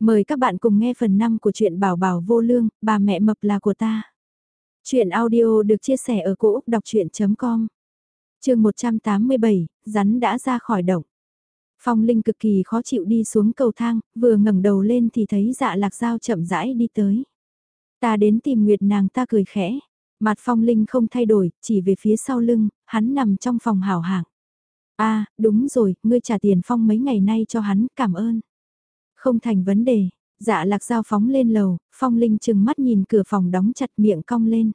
Mời các bạn cùng nghe phần 5 của truyện Bảo Bảo Vô Lương, bà mẹ mập là của ta. Chuyện audio được chia sẻ ở cỗ đọc chuyện.com Trường 187, rắn đã ra khỏi động. Phong Linh cực kỳ khó chịu đi xuống cầu thang, vừa ngẩng đầu lên thì thấy dạ lạc dao chậm rãi đi tới. Ta đến tìm Nguyệt nàng ta cười khẽ. Mặt Phong Linh không thay đổi, chỉ về phía sau lưng, hắn nằm trong phòng hảo hạng. a à, đúng rồi, ngươi trả tiền Phong mấy ngày nay cho hắn, cảm ơn. Không thành vấn đề, dạ lạc dao phóng lên lầu, phong linh chừng mắt nhìn cửa phòng đóng chặt miệng cong lên.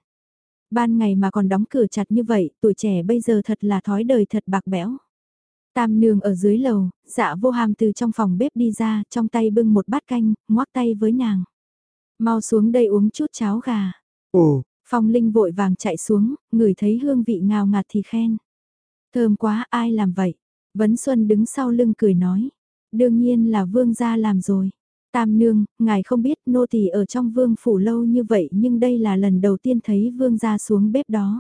Ban ngày mà còn đóng cửa chặt như vậy, tuổi trẻ bây giờ thật là thói đời thật bạc bẽo. Tam nương ở dưới lầu, dạ vô hàm từ trong phòng bếp đi ra, trong tay bưng một bát canh, ngoác tay với nàng. Mau xuống đây uống chút cháo gà. Ồ, phong linh vội vàng chạy xuống, ngửi thấy hương vị ngào ngạt thì khen. Thơm quá, ai làm vậy? Vấn Xuân đứng sau lưng cười nói. Đương nhiên là vương gia làm rồi. Tam nương, ngài không biết nô tỳ ở trong vương phủ lâu như vậy nhưng đây là lần đầu tiên thấy vương gia xuống bếp đó.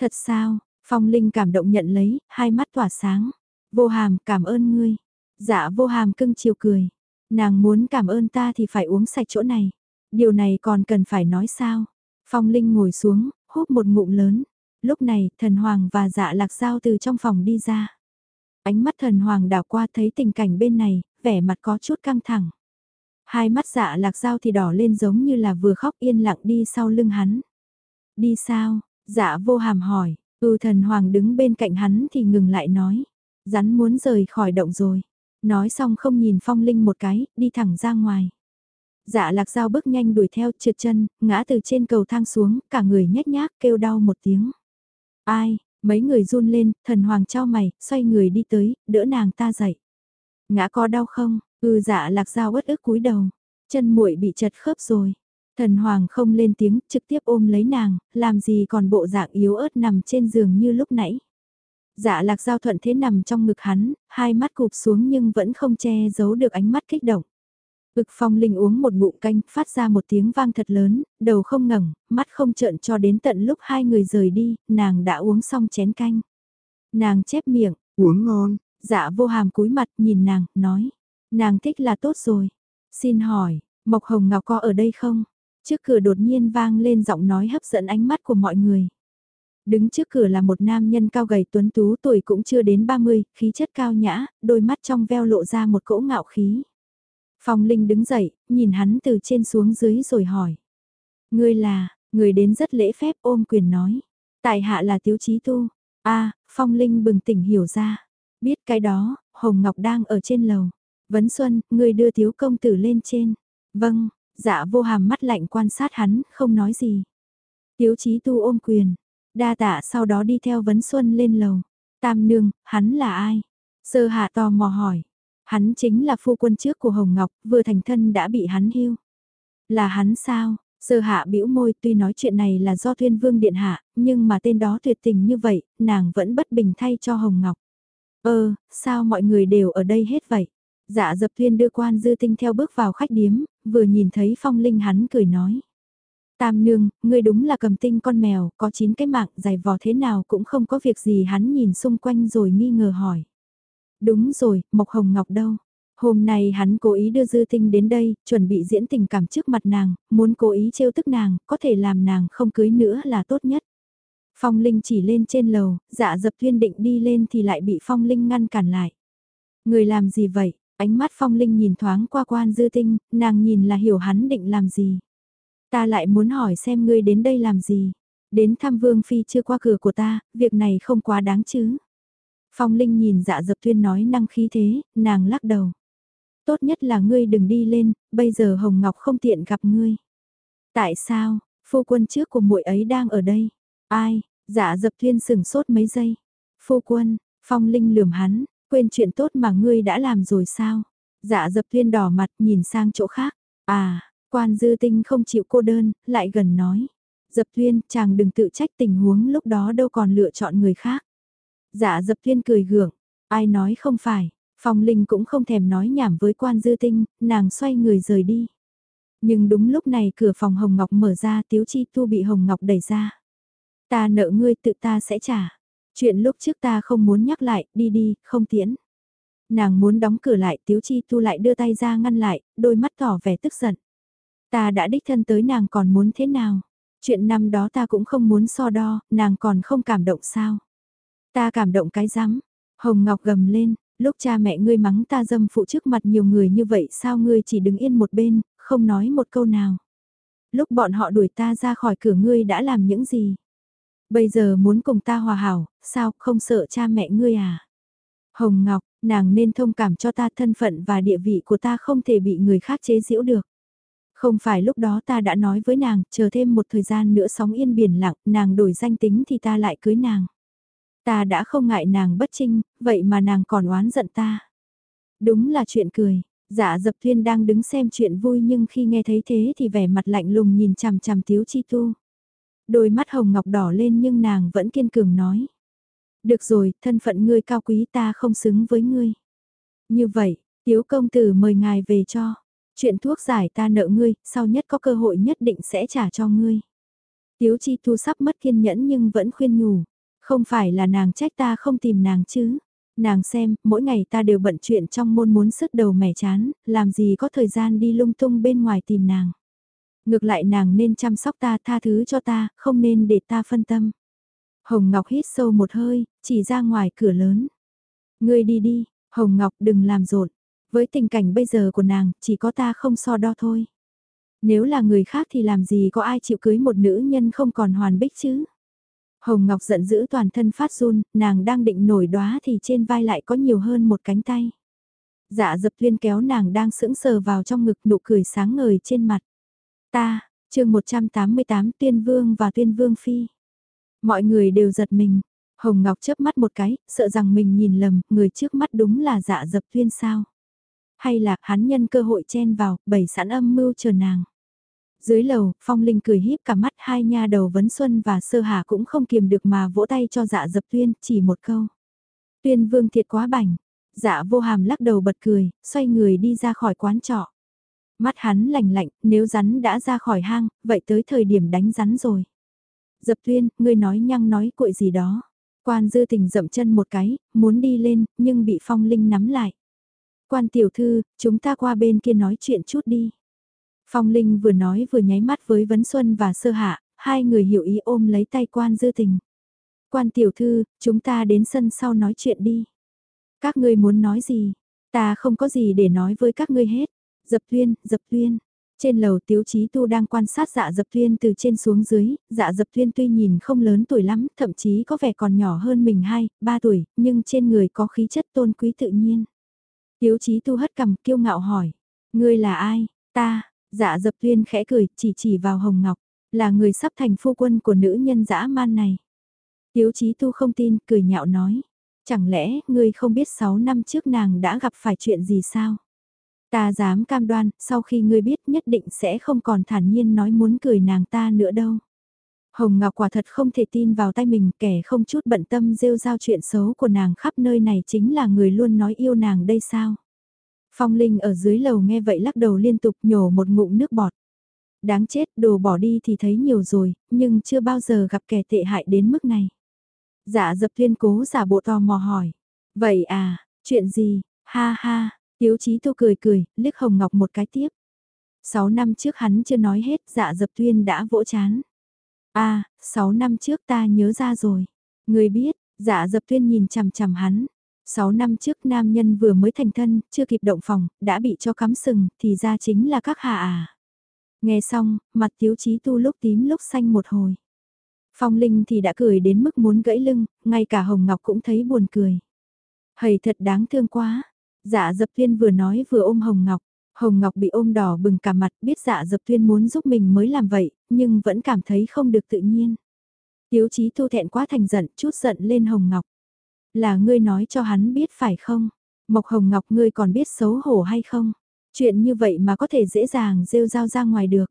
Thật sao, phong linh cảm động nhận lấy, hai mắt tỏa sáng. Vô hàm cảm ơn ngươi. Dạ vô hàm cưng chiều cười. Nàng muốn cảm ơn ta thì phải uống sạch chỗ này. Điều này còn cần phải nói sao. Phong linh ngồi xuống, hút một ngụm lớn. Lúc này, thần hoàng và dạ lạc giao từ trong phòng đi ra. Ánh mắt thần hoàng đảo qua thấy tình cảnh bên này, vẻ mặt có chút căng thẳng. Hai mắt dạ lạc dao thì đỏ lên giống như là vừa khóc yên lặng đi sau lưng hắn. Đi sao? Dạ vô hàm hỏi, ừ thần hoàng đứng bên cạnh hắn thì ngừng lại nói. Rắn muốn rời khỏi động rồi. Nói xong không nhìn phong linh một cái, đi thẳng ra ngoài. Dạ lạc dao bước nhanh đuổi theo trượt chân, ngã từ trên cầu thang xuống, cả người nhếch nhác kêu đau một tiếng. Ai, Mấy người run lên, thần hoàng trao mày, xoay người đi tới, đỡ nàng ta dậy. Ngã có đau không? Ừ dạ lạc dao ớt ức cúi đầu. Chân muội bị chật khớp rồi. Thần hoàng không lên tiếng, trực tiếp ôm lấy nàng, làm gì còn bộ dạng yếu ớt nằm trên giường như lúc nãy. Dạ lạc giao thuận thế nằm trong ngực hắn, hai mắt cụp xuống nhưng vẫn không che giấu được ánh mắt kích động. Ực phong linh uống một ngụm canh, phát ra một tiếng vang thật lớn, đầu không ngẩng, mắt không trợn cho đến tận lúc hai người rời đi, nàng đã uống xong chén canh. Nàng chép miệng, uống ngon. Dạ vô hàm cúi mặt nhìn nàng, nói. Nàng thích là tốt rồi. Xin hỏi, Mộc Hồng Ngọc có ở đây không? Trước cửa đột nhiên vang lên giọng nói hấp dẫn ánh mắt của mọi người. Đứng trước cửa là một nam nhân cao gầy tuấn tú tuổi cũng chưa đến 30, khí chất cao nhã, đôi mắt trong veo lộ ra một cỗ ngạo khí. Phong Linh đứng dậy, nhìn hắn từ trên xuống dưới rồi hỏi. Ngươi là, người đến rất lễ phép ôm quyền nói. Tại hạ là Tiếu Chí Tu. a Phong Linh bừng tỉnh hiểu ra. Biết cái đó, Hồng Ngọc đang ở trên lầu. Vấn Xuân, ngươi đưa Tiếu Công Tử lên trên. Vâng, dạ vô hàm mắt lạnh quan sát hắn, không nói gì. Tiếu Chí Tu ôm quyền. Đa tạ sau đó đi theo Vấn Xuân lên lầu. Tam nương, hắn là ai? Sơ hạ tò mò hỏi. Hắn chính là phu quân trước của Hồng Ngọc, vừa thành thân đã bị hắn hưu. Là hắn sao? Sơ hạ bĩu môi tuy nói chuyện này là do Thuyên Vương Điện Hạ, nhưng mà tên đó tuyệt tình như vậy, nàng vẫn bất bình thay cho Hồng Ngọc. Ơ, sao mọi người đều ở đây hết vậy? Dạ dập Thuyên đưa quan dư tinh theo bước vào khách điếm, vừa nhìn thấy phong linh hắn cười nói. Tam nương, ngươi đúng là cầm tinh con mèo, có chín cái mạng dài vò thế nào cũng không có việc gì hắn nhìn xung quanh rồi nghi ngờ hỏi. Đúng rồi, Mộc Hồng Ngọc đâu? Hôm nay hắn cố ý đưa Dư Tinh đến đây, chuẩn bị diễn tình cảm trước mặt nàng, muốn cố ý trêu tức nàng, có thể làm nàng không cưới nữa là tốt nhất. Phong Linh chỉ lên trên lầu, dạ dập tuyên định đi lên thì lại bị Phong Linh ngăn cản lại. Người làm gì vậy? Ánh mắt Phong Linh nhìn thoáng qua quan Dư Tinh, nàng nhìn là hiểu hắn định làm gì. Ta lại muốn hỏi xem ngươi đến đây làm gì. Đến thăm Vương Phi chưa qua cửa của ta, việc này không quá đáng chứ. Phong Linh nhìn dạ dập Thuyên nói năng khí thế, nàng lắc đầu. Tốt nhất là ngươi đừng đi lên, bây giờ Hồng Ngọc không tiện gặp ngươi. Tại sao, phu quân trước của muội ấy đang ở đây? Ai, dạ dập Thuyên sừng sốt mấy giây. Phu quân, Phong Linh lườm hắn, quên chuyện tốt mà ngươi đã làm rồi sao? Dạ dập Thuyên đỏ mặt nhìn sang chỗ khác. À, quan dư tinh không chịu cô đơn, lại gần nói. Dập Thuyên, chàng đừng tự trách tình huống lúc đó đâu còn lựa chọn người khác. Dạ dập thiên cười gượng, ai nói không phải, Phong Linh cũng không thèm nói nhảm với quan dư tinh, nàng xoay người rời đi. Nhưng đúng lúc này cửa phòng Hồng Ngọc mở ra Tiếu Chi Tu bị Hồng Ngọc đẩy ra. Ta nợ ngươi tự ta sẽ trả. Chuyện lúc trước ta không muốn nhắc lại, đi đi, không tiễn. Nàng muốn đóng cửa lại, Tiếu Chi Tu lại đưa tay ra ngăn lại, đôi mắt tỏ vẻ tức giận. Ta đã đích thân tới nàng còn muốn thế nào? Chuyện năm đó ta cũng không muốn so đo, nàng còn không cảm động sao? Ta cảm động cái rắm Hồng Ngọc gầm lên, lúc cha mẹ ngươi mắng ta dâm phụ trước mặt nhiều người như vậy sao ngươi chỉ đứng yên một bên, không nói một câu nào. Lúc bọn họ đuổi ta ra khỏi cửa ngươi đã làm những gì? Bây giờ muốn cùng ta hòa hảo, sao không sợ cha mẹ ngươi à? Hồng Ngọc, nàng nên thông cảm cho ta thân phận và địa vị của ta không thể bị người khác chế giễu được. Không phải lúc đó ta đã nói với nàng, chờ thêm một thời gian nữa sóng yên biển lặng, nàng đổi danh tính thì ta lại cưới nàng. Ta đã không ngại nàng bất trinh, vậy mà nàng còn oán giận ta. Đúng là chuyện cười, dạ dập thiên đang đứng xem chuyện vui nhưng khi nghe thấy thế thì vẻ mặt lạnh lùng nhìn chằm chằm tiếu chi tu. Đôi mắt hồng ngọc đỏ lên nhưng nàng vẫn kiên cường nói. Được rồi, thân phận ngươi cao quý ta không xứng với ngươi. Như vậy, tiếu công tử mời ngài về cho. Chuyện thuốc giải ta nợ ngươi, sau nhất có cơ hội nhất định sẽ trả cho ngươi. Tiếu chi thu sắp mất kiên nhẫn nhưng vẫn khuyên nhủ. Không phải là nàng trách ta không tìm nàng chứ. Nàng xem, mỗi ngày ta đều bận chuyện trong môn muốn sứt đầu mẻ chán, làm gì có thời gian đi lung tung bên ngoài tìm nàng. Ngược lại nàng nên chăm sóc ta tha thứ cho ta, không nên để ta phân tâm. Hồng Ngọc hít sâu một hơi, chỉ ra ngoài cửa lớn. Ngươi đi đi, Hồng Ngọc đừng làm rộn. Với tình cảnh bây giờ của nàng, chỉ có ta không so đo thôi. Nếu là người khác thì làm gì có ai chịu cưới một nữ nhân không còn hoàn bích chứ? Hồng Ngọc giận dữ toàn thân phát run, nàng đang định nổi đóa thì trên vai lại có nhiều hơn một cánh tay. Dạ dập tuyên kéo nàng đang sững sờ vào trong ngực nụ cười sáng ngời trên mặt. Ta, chương 188 tuyên vương và tuyên vương phi. Mọi người đều giật mình. Hồng Ngọc chớp mắt một cái, sợ rằng mình nhìn lầm, người trước mắt đúng là dạ dập tuyên sao. Hay là hắn nhân cơ hội chen vào, bày sẵn âm mưu chờ nàng. Dưới lầu, Phong Linh cười híp cả mắt hai nha đầu Vấn Xuân và Sơ Hà cũng không kiềm được mà vỗ tay cho dạ dập tuyên, chỉ một câu. Tuyên vương thiệt quá bảnh. Dạ vô hàm lắc đầu bật cười, xoay người đi ra khỏi quán trọ. Mắt hắn lạnh lạnh, nếu rắn đã ra khỏi hang, vậy tới thời điểm đánh rắn rồi. Dập tuyên, ngươi nói nhăng nói cuội gì đó. Quan dư tình dậm chân một cái, muốn đi lên, nhưng bị phong linh nắm lại. Quan tiểu thư, chúng ta qua bên kia nói chuyện chút đi. Phong Linh vừa nói vừa nháy mắt với Vấn Xuân và Sơ Hạ, hai người hiểu ý ôm lấy tay quan dư tình. Quan tiểu thư, chúng ta đến sân sau nói chuyện đi. Các ngươi muốn nói gì? Ta không có gì để nói với các ngươi hết. Dập tuyên, dập tuyên. Trên lầu Tiếu Chí Tu đang quan sát dạ dập tuyên từ trên xuống dưới, dạ dập tuyên tuy nhìn không lớn tuổi lắm, thậm chí có vẻ còn nhỏ hơn mình 2, 3 tuổi, nhưng trên người có khí chất tôn quý tự nhiên. Tiếu Chí Tu hất cằm kiêu ngạo hỏi, ngươi là ai? Ta, dạ dập tuyên khẽ cười, chỉ chỉ vào Hồng Ngọc, là người sắp thành phu quân của nữ nhân dã man này. Tiếu Chí Tu không tin, cười nhạo nói, chẳng lẽ ngươi không biết 6 năm trước nàng đã gặp phải chuyện gì sao? Ta dám cam đoan, sau khi ngươi biết nhất định sẽ không còn thản nhiên nói muốn cười nàng ta nữa đâu. Hồng Ngọc quả thật không thể tin vào tay mình, kẻ không chút bận tâm rêu rao chuyện xấu của nàng khắp nơi này chính là người luôn nói yêu nàng đây sao. Phong Linh ở dưới lầu nghe vậy lắc đầu liên tục nhổ một ngụm nước bọt. Đáng chết, đồ bỏ đi thì thấy nhiều rồi, nhưng chưa bao giờ gặp kẻ tệ hại đến mức này. Dạ dập Thiên cố giả bộ tò mò hỏi. Vậy à, chuyện gì, ha ha, Tiếu chí tô cười cười, liếc Hồng Ngọc một cái tiếp. Sáu năm trước hắn chưa nói hết, dạ dập tuyên đã vỗ chán. À, sáu năm trước ta nhớ ra rồi. Người biết, dạ dập tuyên nhìn chằm chằm hắn. Sáu năm trước nam nhân vừa mới thành thân, chưa kịp động phòng, đã bị cho cắm sừng, thì ra chính là các hạ à. Nghe xong, mặt tiếu chí tu lúc tím lúc xanh một hồi. Phong Linh thì đã cười đến mức muốn gãy lưng, ngay cả Hồng Ngọc cũng thấy buồn cười. Hầy thật đáng thương quá, Dạ dập tuyên vừa nói vừa ôm Hồng Ngọc. Hồng Ngọc bị ôm đỏ bừng cả mặt biết dạ dập tuyên muốn giúp mình mới làm vậy, nhưng vẫn cảm thấy không được tự nhiên. Tiếu chí thu thẹn quá thành giận, chút giận lên Hồng Ngọc. Là ngươi nói cho hắn biết phải không? Mộc Hồng Ngọc ngươi còn biết xấu hổ hay không? Chuyện như vậy mà có thể dễ dàng rêu rao ra ngoài được.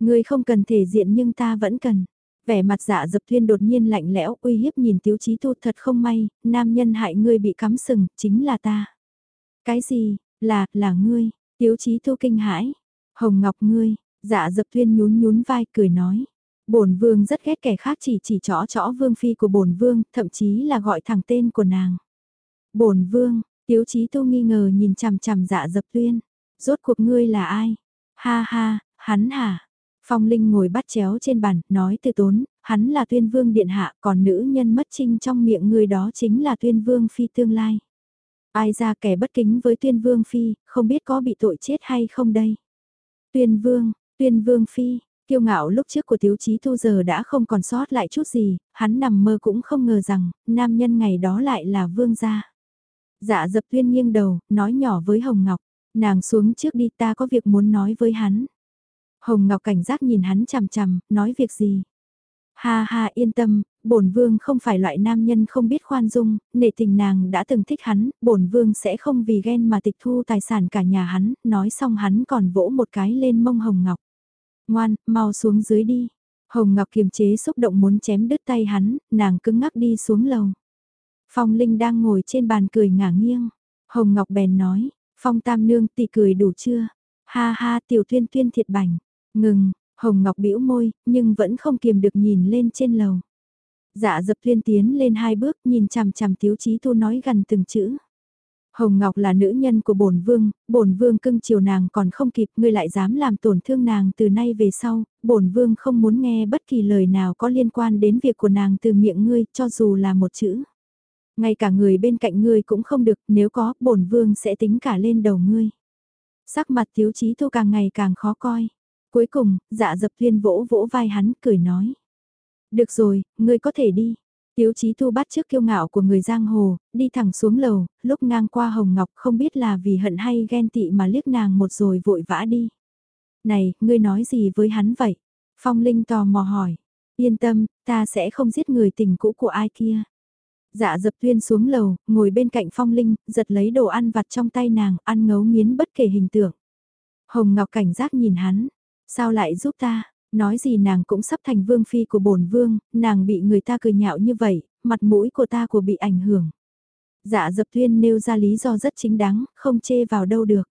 Ngươi không cần thể diện nhưng ta vẫn cần. Vẻ mặt dạ dập thiên đột nhiên lạnh lẽo uy hiếp nhìn tiếu chí thu thật không may, nam nhân hại ngươi bị cắm sừng, chính là ta. Cái gì, là, là ngươi, tiếu chí thu kinh hãi. Hồng Ngọc ngươi, dạ dập thiên nhún nhún vai cười nói bổn vương rất ghét kẻ khác chỉ chỉ chõ chõ vương phi của bổn vương, thậm chí là gọi thẳng tên của nàng. bổn vương, Tiếu chí tu nghi ngờ nhìn chằm chằm dạ dập tuyên. Rốt cuộc ngươi là ai? Ha ha, hắn hả? Phong Linh ngồi bắt chéo trên bàn, nói từ tốn, hắn là tuyên vương điện hạ, còn nữ nhân mất trinh trong miệng người đó chính là tuyên vương phi tương lai. Ai ra kẻ bất kính với tuyên vương phi, không biết có bị tội chết hay không đây? Tuyên vương, tuyên vương phi, kiêu ngạo lúc trước của thiếu chí thu giờ đã không còn sót lại chút gì, hắn nằm mơ cũng không ngờ rằng, nam nhân ngày đó lại là vương gia. Dạ dập tuyên nghiêng đầu, nói nhỏ với Hồng Ngọc, nàng xuống trước đi ta có việc muốn nói với hắn. Hồng Ngọc cảnh giác nhìn hắn chằm chằm, nói việc gì? Ha ha yên tâm, bổn vương không phải loại nam nhân không biết khoan dung, nể tình nàng đã từng thích hắn, bổn vương sẽ không vì ghen mà tịch thu tài sản cả nhà hắn, nói xong hắn còn vỗ một cái lên mông Hồng Ngọc. Ngoan, mau xuống dưới đi. Hồng Ngọc kiềm chế xúc động muốn chém đứt tay hắn, nàng cứng ngắc đi xuống lầu. Phong Linh đang ngồi trên bàn cười ngả nghiêng. Hồng Ngọc bèn nói, Phong Tam Nương tỷ cười đủ chưa? Ha ha tiểu tuyên tuyên thiệt bảnh. Ngừng, Hồng Ngọc bĩu môi, nhưng vẫn không kiềm được nhìn lên trên lầu. Dạ dập tuyên tiến lên hai bước nhìn chằm chằm tiếu chí tu nói gần từng chữ. Hồng Ngọc là nữ nhân của bổn vương, bổn vương cưng chiều nàng còn không kịp, ngươi lại dám làm tổn thương nàng từ nay về sau, bổn vương không muốn nghe bất kỳ lời nào có liên quan đến việc của nàng từ miệng ngươi, cho dù là một chữ. Ngay cả người bên cạnh ngươi cũng không được, nếu có, bổn vương sẽ tính cả lên đầu ngươi. Sắc mặt thiếu chí thu càng ngày càng khó coi. Cuối cùng, dạ dập tuyên vỗ vỗ vai hắn, cười nói. Được rồi, ngươi có thể đi. Tiếu chí thu bắt trước kiêu ngạo của người giang hồ, đi thẳng xuống lầu, lúc ngang qua Hồng Ngọc không biết là vì hận hay ghen tị mà liếc nàng một rồi vội vã đi. Này, ngươi nói gì với hắn vậy? Phong Linh tò mò hỏi. Yên tâm, ta sẽ không giết người tình cũ của ai kia. Dạ dập tuyên xuống lầu, ngồi bên cạnh Phong Linh, giật lấy đồ ăn vặt trong tay nàng, ăn ngấu nghiến bất kể hình tượng. Hồng Ngọc cảnh giác nhìn hắn, sao lại giúp ta? Nói gì nàng cũng sắp thành vương phi của bổn vương, nàng bị người ta cười nhạo như vậy, mặt mũi của ta của bị ảnh hưởng. Dạ dập tuyên nêu ra lý do rất chính đáng, không chê vào đâu được.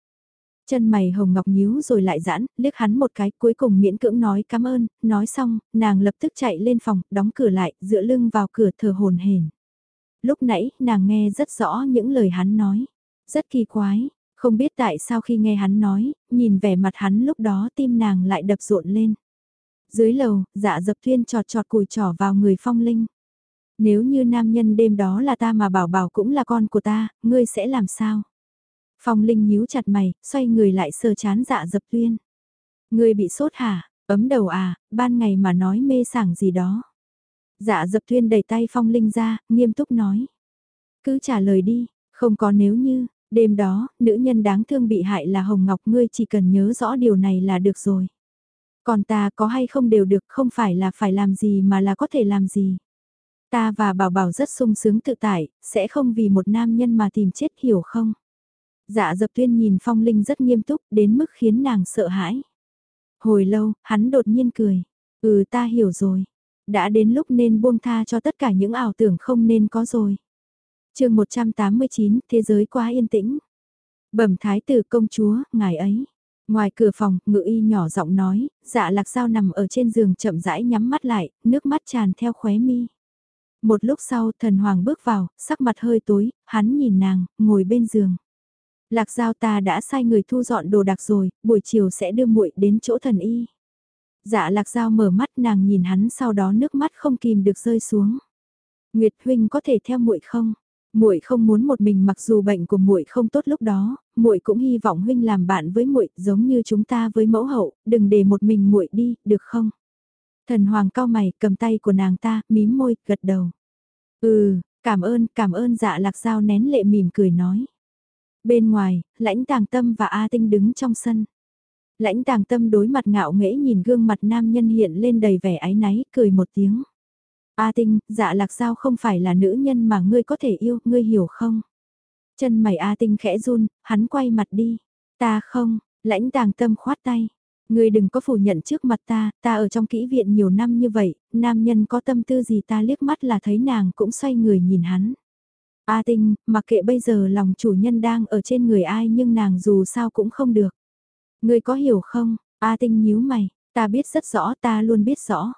Chân mày hồng ngọc nhíu rồi lại giãn, liếc hắn một cái cuối cùng miễn cưỡng nói cảm ơn, nói xong, nàng lập tức chạy lên phòng, đóng cửa lại, dựa lưng vào cửa thờ hồn hển. Lúc nãy, nàng nghe rất rõ những lời hắn nói. Rất kỳ quái, không biết tại sao khi nghe hắn nói, nhìn vẻ mặt hắn lúc đó tim nàng lại đập rộn lên. Dưới lầu, dạ dập thuyên trọt trọt cùi trỏ vào người phong linh. Nếu như nam nhân đêm đó là ta mà bảo bảo cũng là con của ta, ngươi sẽ làm sao? Phong linh nhíu chặt mày, xoay người lại sờ chán dạ dập tuyên. Ngươi bị sốt hả, ấm đầu à, ban ngày mà nói mê sảng gì đó. Dạ dập tuyên đẩy tay phong linh ra, nghiêm túc nói. Cứ trả lời đi, không có nếu như, đêm đó, nữ nhân đáng thương bị hại là Hồng Ngọc ngươi chỉ cần nhớ rõ điều này là được rồi. Còn ta có hay không đều được không phải là phải làm gì mà là có thể làm gì. Ta và bảo bảo rất sung sướng tự tại, sẽ không vì một nam nhân mà tìm chết hiểu không? Dạ dập tuyên nhìn phong linh rất nghiêm túc đến mức khiến nàng sợ hãi. Hồi lâu, hắn đột nhiên cười. Ừ ta hiểu rồi. Đã đến lúc nên buông tha cho tất cả những ảo tưởng không nên có rồi. chương 189, thế giới quá yên tĩnh. Bẩm thái tử công chúa, ngài ấy. Ngoài cửa phòng, ngự y nhỏ giọng nói, dạ lạc sao nằm ở trên giường chậm rãi nhắm mắt lại, nước mắt tràn theo khóe mi. Một lúc sau thần hoàng bước vào, sắc mặt hơi tối, hắn nhìn nàng, ngồi bên giường. Lạc giao ta đã sai người thu dọn đồ đạc rồi, buổi chiều sẽ đưa muội đến chỗ thần y. Dạ lạc giao mở mắt nàng nhìn hắn sau đó nước mắt không kìm được rơi xuống. Nguyệt huynh có thể theo muội không? Muội không muốn một mình mặc dù bệnh của muội không tốt lúc đó, muội cũng hy vọng huynh làm bạn với muội, giống như chúng ta với mẫu hậu, đừng để một mình muội đi, được không? Thần hoàng cao mày, cầm tay của nàng ta, mím môi, gật đầu. Ừ, cảm ơn, cảm ơn dạ lạc dao nén lệ mỉm cười nói. Bên ngoài, lãnh tàng tâm và A Tinh đứng trong sân. Lãnh tàng tâm đối mặt ngạo nghễ nhìn gương mặt nam nhân hiện lên đầy vẻ áy náy, cười một tiếng. A Tinh, dạ lạc sao không phải là nữ nhân mà ngươi có thể yêu, ngươi hiểu không? Chân mày A Tinh khẽ run, hắn quay mặt đi. Ta không, lãnh tàng tâm khoát tay. Ngươi đừng có phủ nhận trước mặt ta, ta ở trong kỹ viện nhiều năm như vậy, nam nhân có tâm tư gì ta liếc mắt là thấy nàng cũng xoay người nhìn hắn. A Tinh, mặc kệ bây giờ lòng chủ nhân đang ở trên người ai nhưng nàng dù sao cũng không được. Ngươi có hiểu không? A Tinh nhíu mày, ta biết rất rõ ta luôn biết rõ.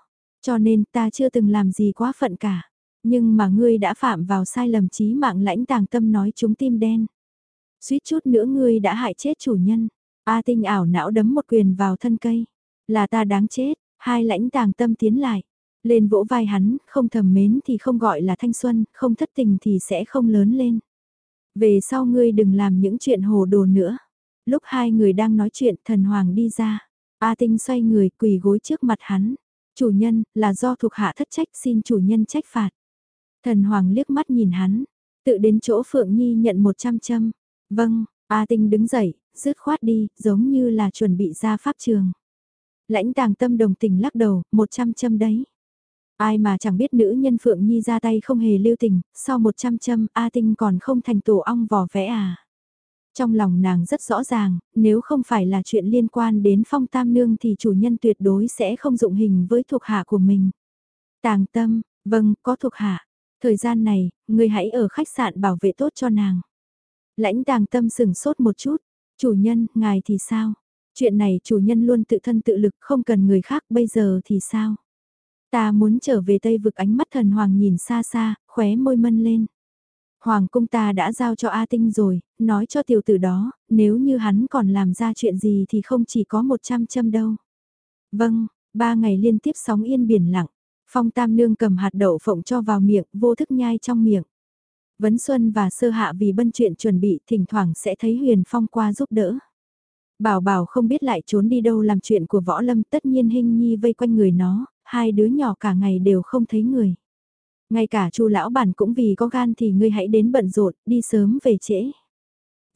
Cho nên ta chưa từng làm gì quá phận cả. Nhưng mà ngươi đã phạm vào sai lầm chí mạng lãnh tàng tâm nói chúng tim đen. Suýt chút nữa ngươi đã hại chết chủ nhân. A tinh ảo não đấm một quyền vào thân cây. Là ta đáng chết, hai lãnh tàng tâm tiến lại. Lên vỗ vai hắn, không thầm mến thì không gọi là thanh xuân, không thất tình thì sẽ không lớn lên. Về sau ngươi đừng làm những chuyện hồ đồ nữa. Lúc hai người đang nói chuyện thần hoàng đi ra. A tinh xoay người quỳ gối trước mặt hắn. Chủ nhân, là do thuộc hạ thất trách xin chủ nhân trách phạt. Thần hoàng liếc mắt nhìn hắn, tự đến chỗ Phượng Nhi nhận 100 châm. Vâng, A Tinh đứng dậy, dứt khoát đi, giống như là chuẩn bị ra pháp trường. Lãnh tàng tâm đồng tình lắc đầu, 100 châm đấy. Ai mà chẳng biết nữ nhân Phượng Nhi ra tay không hề lưu tình, sau 100 châm A Tinh còn không thành tổ ong vò vẽ à. Trong lòng nàng rất rõ ràng, nếu không phải là chuyện liên quan đến phong tam nương thì chủ nhân tuyệt đối sẽ không dụng hình với thuộc hạ của mình. Tàng tâm, vâng, có thuộc hạ. Thời gian này, người hãy ở khách sạn bảo vệ tốt cho nàng. Lãnh tàng tâm sừng sốt một chút. Chủ nhân, ngài thì sao? Chuyện này chủ nhân luôn tự thân tự lực không cần người khác bây giờ thì sao? Ta muốn trở về Tây vực ánh mắt thần hoàng nhìn xa xa, khóe môi mân lên. Hoàng cung ta đã giao cho A Tinh rồi, nói cho tiểu tử đó, nếu như hắn còn làm ra chuyện gì thì không chỉ có 100 châm đâu. Vâng, ba ngày liên tiếp sóng yên biển lặng, phong tam nương cầm hạt đậu phộng cho vào miệng, vô thức nhai trong miệng. Vấn Xuân và Sơ Hạ vì bân chuyện chuẩn bị thỉnh thoảng sẽ thấy Huyền Phong qua giúp đỡ. Bảo bảo không biết lại trốn đi đâu làm chuyện của võ lâm tất nhiên hình nhi vây quanh người nó, hai đứa nhỏ cả ngày đều không thấy người. Ngay cả chu lão bản cũng vì có gan thì ngươi hãy đến bận rộn, đi sớm về trễ.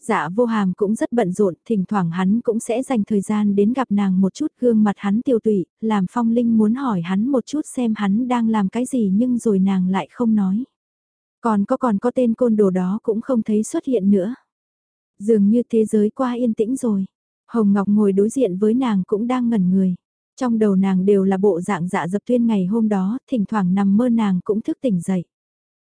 Dạ vô hàm cũng rất bận rộn, thỉnh thoảng hắn cũng sẽ dành thời gian đến gặp nàng một chút gương mặt hắn tiêu tụy, làm phong linh muốn hỏi hắn một chút xem hắn đang làm cái gì nhưng rồi nàng lại không nói. Còn có còn có tên côn đồ đó cũng không thấy xuất hiện nữa. Dường như thế giới qua yên tĩnh rồi. Hồng Ngọc ngồi đối diện với nàng cũng đang ngẩn người. Trong đầu nàng đều là bộ dạng dạ dập tuyên ngày hôm đó, thỉnh thoảng nằm mơ nàng cũng thức tỉnh dậy.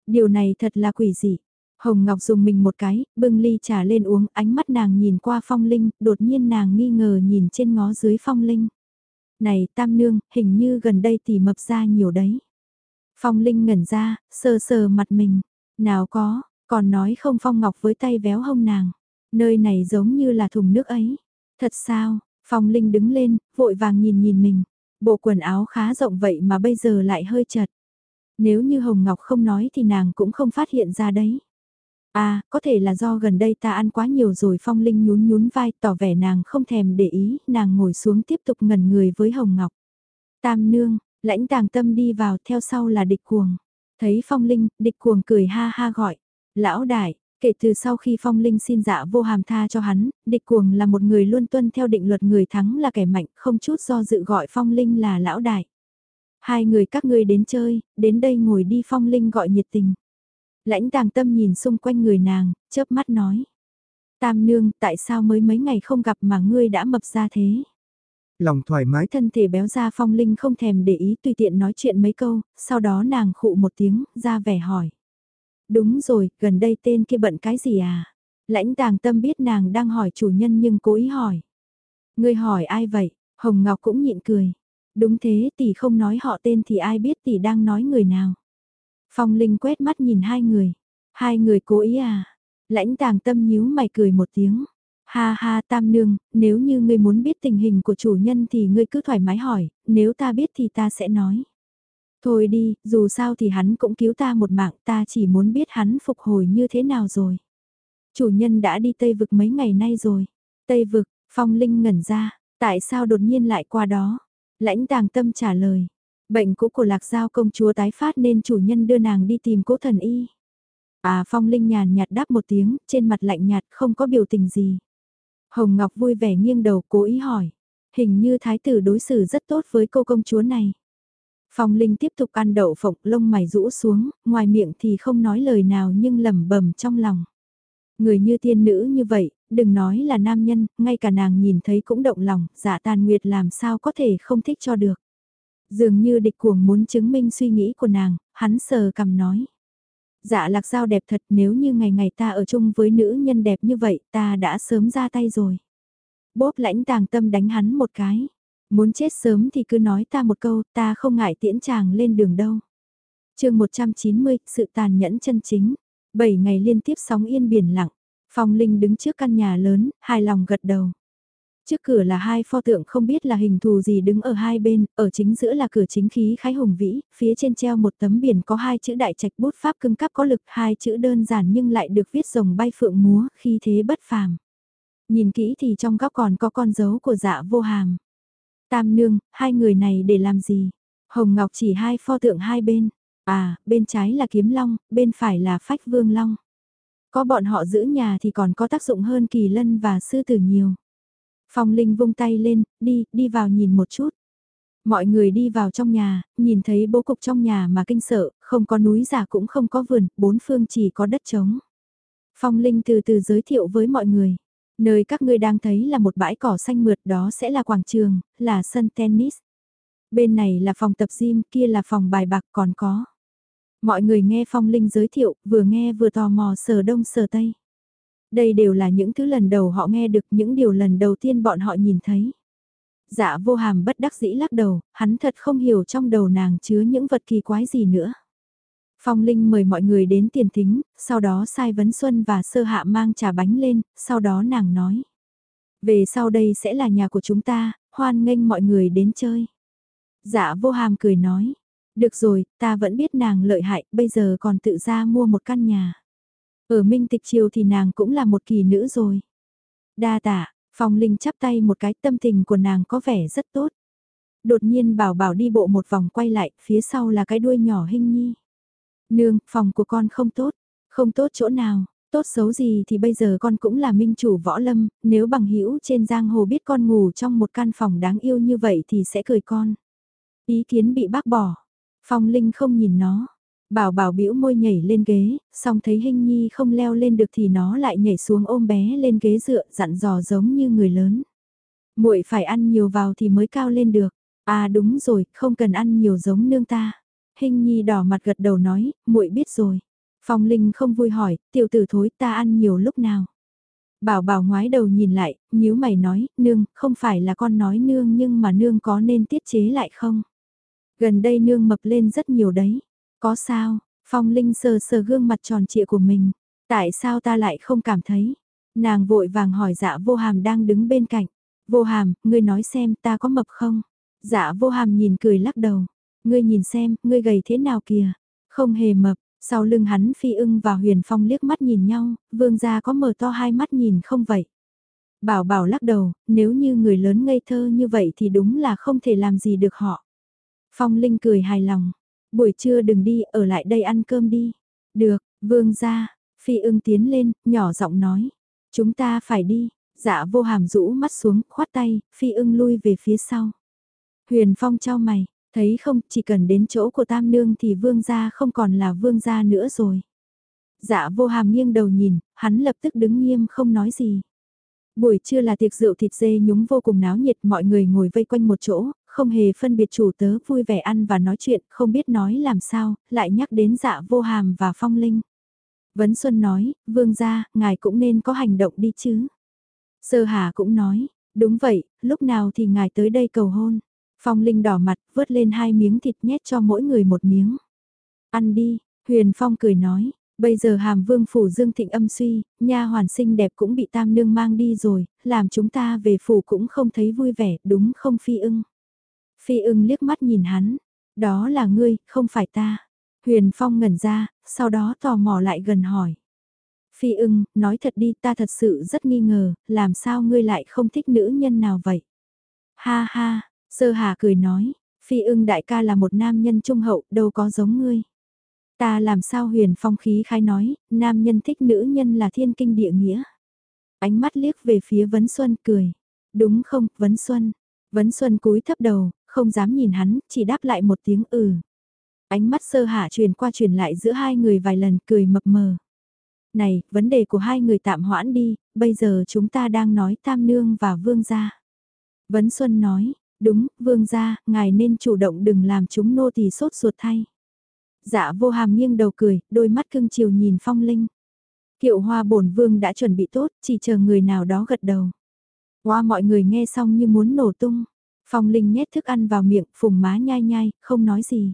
Điều này thật là quỷ dị. Hồng Ngọc dùng mình một cái, bưng ly trà lên uống, ánh mắt nàng nhìn qua phong linh, đột nhiên nàng nghi ngờ nhìn trên ngó dưới phong linh. Này tam nương, hình như gần đây tỷ mập ra nhiều đấy. Phong linh ngẩn ra, sờ sờ mặt mình. Nào có, còn nói không phong ngọc với tay véo hông nàng. Nơi này giống như là thùng nước ấy. Thật sao, Phong Linh đứng lên, vội vàng nhìn nhìn mình. Bộ quần áo khá rộng vậy mà bây giờ lại hơi chật. Nếu như Hồng Ngọc không nói thì nàng cũng không phát hiện ra đấy. À, có thể là do gần đây ta ăn quá nhiều rồi Phong Linh nhún nhún vai tỏ vẻ nàng không thèm để ý, nàng ngồi xuống tiếp tục ngẩn người với Hồng Ngọc. Tam nương, lãnh tàng tâm đi vào theo sau là địch cuồng. Thấy Phong Linh, địch cuồng cười ha ha gọi. Lão đại, Kể từ sau khi Phong Linh xin dạ vô hàm tha cho hắn, địch cuồng là một người luôn tuân theo định luật người thắng là kẻ mạnh, không chút do dự gọi Phong Linh là lão đại. Hai người các ngươi đến chơi, đến đây ngồi đi Phong Linh gọi nhiệt tình. Lãnh tàng tâm nhìn xung quanh người nàng, chớp mắt nói. Tam nương, tại sao mới mấy ngày không gặp mà ngươi đã mập ra thế? Lòng thoải mái thân thể béo ra Phong Linh không thèm để ý tùy tiện nói chuyện mấy câu, sau đó nàng khụ một tiếng, ra vẻ hỏi. Đúng rồi, gần đây tên kia bận cái gì à? Lãnh tàng tâm biết nàng đang hỏi chủ nhân nhưng cố ý hỏi. Người hỏi ai vậy? Hồng Ngọc cũng nhịn cười. Đúng thế tỷ không nói họ tên thì ai biết tỷ đang nói người nào. Phong Linh quét mắt nhìn hai người. Hai người cố ý à? Lãnh tàng tâm nhíu mày cười một tiếng. Ha ha tam nương, nếu như ngươi muốn biết tình hình của chủ nhân thì ngươi cứ thoải mái hỏi, nếu ta biết thì ta sẽ nói. Thôi đi, dù sao thì hắn cũng cứu ta một mạng ta chỉ muốn biết hắn phục hồi như thế nào rồi. Chủ nhân đã đi Tây Vực mấy ngày nay rồi. Tây Vực, Phong Linh ngẩn ra, tại sao đột nhiên lại qua đó? Lãnh tàng tâm trả lời. Bệnh cũ của lạc giao công chúa tái phát nên chủ nhân đưa nàng đi tìm cố thần y. À Phong Linh nhàn nhạt đáp một tiếng, trên mặt lạnh nhạt không có biểu tình gì. Hồng Ngọc vui vẻ nghiêng đầu cố ý hỏi. Hình như thái tử đối xử rất tốt với cô công chúa này. Phong Linh tiếp tục ăn đậu phộng lông mày rũ xuống, ngoài miệng thì không nói lời nào nhưng lẩm bẩm trong lòng. Người như tiên nữ như vậy, đừng nói là nam nhân, ngay cả nàng nhìn thấy cũng động lòng, dạ tàn nguyệt làm sao có thể không thích cho được. Dường như địch cuồng muốn chứng minh suy nghĩ của nàng, hắn sờ cầm nói. Dạ lạc giao đẹp thật nếu như ngày ngày ta ở chung với nữ nhân đẹp như vậy ta đã sớm ra tay rồi. Bốp lãnh tàng tâm đánh hắn một cái. Muốn chết sớm thì cứ nói ta một câu, ta không ngại tiễn chàng lên đường đâu. chương 190, sự tàn nhẫn chân chính. 7 ngày liên tiếp sóng yên biển lặng. Phong Linh đứng trước căn nhà lớn, hài lòng gật đầu. Trước cửa là hai pho tượng không biết là hình thù gì đứng ở hai bên, ở chính giữa là cửa chính khí khái hùng vĩ, phía trên treo một tấm biển có hai chữ đại trạch bút pháp cưng cắp có lực, hai chữ đơn giản nhưng lại được viết rồng bay phượng múa, khi thế bất phàm. Nhìn kỹ thì trong góc còn có con dấu của dạ vô hàm. Tam nương, hai người này để làm gì? Hồng Ngọc chỉ hai pho tượng hai bên. À, bên trái là kiếm long, bên phải là phách vương long. Có bọn họ giữ nhà thì còn có tác dụng hơn kỳ lân và sư tử nhiều. Phong Linh vung tay lên, đi, đi vào nhìn một chút. Mọi người đi vào trong nhà, nhìn thấy bố cục trong nhà mà kinh sợ, không có núi giả cũng không có vườn, bốn phương chỉ có đất trống. Phong Linh từ từ giới thiệu với mọi người. Nơi các ngươi đang thấy là một bãi cỏ xanh mượt đó sẽ là quảng trường, là sân tennis. Bên này là phòng tập gym, kia là phòng bài bạc còn có. Mọi người nghe Phong Linh giới thiệu, vừa nghe vừa tò mò sờ đông sờ tây. Đây đều là những thứ lần đầu họ nghe được những điều lần đầu tiên bọn họ nhìn thấy. Dạ vô hàm bất đắc dĩ lắc đầu, hắn thật không hiểu trong đầu nàng chứa những vật kỳ quái gì nữa. Phong Linh mời mọi người đến tiền thính, sau đó sai Vấn Xuân và Sơ Hạ mang trà bánh lên, sau đó nàng nói. Về sau đây sẽ là nhà của chúng ta, hoan nghênh mọi người đến chơi. Dạ vô hàm cười nói, được rồi, ta vẫn biết nàng lợi hại, bây giờ còn tự ra mua một căn nhà. Ở Minh Tịch Triều thì nàng cũng là một kỳ nữ rồi. Đa tạ, Phong Linh chắp tay một cái tâm tình của nàng có vẻ rất tốt. Đột nhiên bảo bảo đi bộ một vòng quay lại, phía sau là cái đuôi nhỏ hình nhi. Nương, phòng của con không tốt, không tốt chỗ nào, tốt xấu gì thì bây giờ con cũng là minh chủ võ lâm, nếu bằng hữu trên giang hồ biết con ngủ trong một căn phòng đáng yêu như vậy thì sẽ cười con. Ý kiến bị bác bỏ, Phong Linh không nhìn nó. Bảo bảo bĩu môi nhảy lên ghế, xong thấy hình nhi không leo lên được thì nó lại nhảy xuống ôm bé lên ghế dựa dặn dò giống như người lớn. muội phải ăn nhiều vào thì mới cao lên được. À đúng rồi, không cần ăn nhiều giống nương ta. Hình nhi đỏ mặt gật đầu nói, muội biết rồi. Phong Linh không vui hỏi, tiểu tử thối ta ăn nhiều lúc nào. Bảo bảo ngoái đầu nhìn lại, nhíu mày nói, nương, không phải là con nói nương nhưng mà nương có nên tiết chế lại không? Gần đây nương mập lên rất nhiều đấy. Có sao, Phong Linh sờ sờ gương mặt tròn trịa của mình. Tại sao ta lại không cảm thấy? Nàng vội vàng hỏi dạ vô hàm đang đứng bên cạnh. Vô hàm, ngươi nói xem ta có mập không? Dạ vô hàm nhìn cười lắc đầu. Ngươi nhìn xem, ngươi gầy thế nào kìa? Không hề mập, sau lưng hắn phi ưng và huyền phong liếc mắt nhìn nhau, vương gia có mở to hai mắt nhìn không vậy? Bảo bảo lắc đầu, nếu như người lớn ngây thơ như vậy thì đúng là không thể làm gì được họ. Phong Linh cười hài lòng. Buổi trưa đừng đi, ở lại đây ăn cơm đi. Được, vương gia. Phi ưng tiến lên, nhỏ giọng nói. Chúng ta phải đi. Dạ vô hàm rũ mắt xuống, khoát tay, phi ưng lui về phía sau. Huyền Phong trao mày, thấy không, chỉ cần đến chỗ của Tam Nương thì vương gia không còn là vương gia nữa rồi. Dạ vô hàm nghiêng đầu nhìn, hắn lập tức đứng nghiêm không nói gì. Buổi trưa là tiệc rượu thịt dê nhúng vô cùng náo nhiệt mọi người ngồi vây quanh một chỗ, không hề phân biệt chủ tớ vui vẻ ăn và nói chuyện, không biết nói làm sao, lại nhắc đến dạ vô hàm và phong linh. Vấn Xuân nói, vương gia, ngài cũng nên có hành động đi chứ. Sơ Hà cũng nói, đúng vậy, lúc nào thì ngài tới đây cầu hôn. Phong Linh đỏ mặt, vớt lên hai miếng thịt nhét cho mỗi người một miếng. Ăn đi, Huyền Phong cười nói, bây giờ hàm vương phủ dương thịnh âm suy, nha hoàn sinh đẹp cũng bị tam nương mang đi rồi, làm chúng ta về phủ cũng không thấy vui vẻ, đúng không phi ưng. Phi ưng liếc mắt nhìn hắn, đó là ngươi, không phải ta. Huyền Phong ngẩn ra, sau đó tò mò lại gần hỏi. Phi ưng, nói thật đi ta thật sự rất nghi ngờ, làm sao ngươi lại không thích nữ nhân nào vậy? Ha ha, sơ hà cười nói, phi ưng đại ca là một nam nhân trung hậu, đâu có giống ngươi. Ta làm sao huyền phong khí khai nói, nam nhân thích nữ nhân là thiên kinh địa nghĩa. Ánh mắt liếc về phía Vấn Xuân cười. Đúng không, Vấn Xuân? Vấn Xuân cúi thấp đầu, không dám nhìn hắn, chỉ đáp lại một tiếng ừ. Ánh mắt sơ hạ truyền qua truyền lại giữa hai người vài lần cười mập mờ. Này, vấn đề của hai người tạm hoãn đi, bây giờ chúng ta đang nói Tam Nương và Vương gia. Vấn Xuân nói, đúng, Vương gia, ngài nên chủ động đừng làm chúng nô tỳ sốt ruột thay. Dạ vô hàm nghiêng đầu cười, đôi mắt cưng chiều nhìn phong linh. Kiệu hoa bổn vương đã chuẩn bị tốt, chỉ chờ người nào đó gật đầu. Hoa mọi người nghe xong như muốn nổ tung. Phong Linh nhét thức ăn vào miệng, phùng má nhai nhai, không nói gì.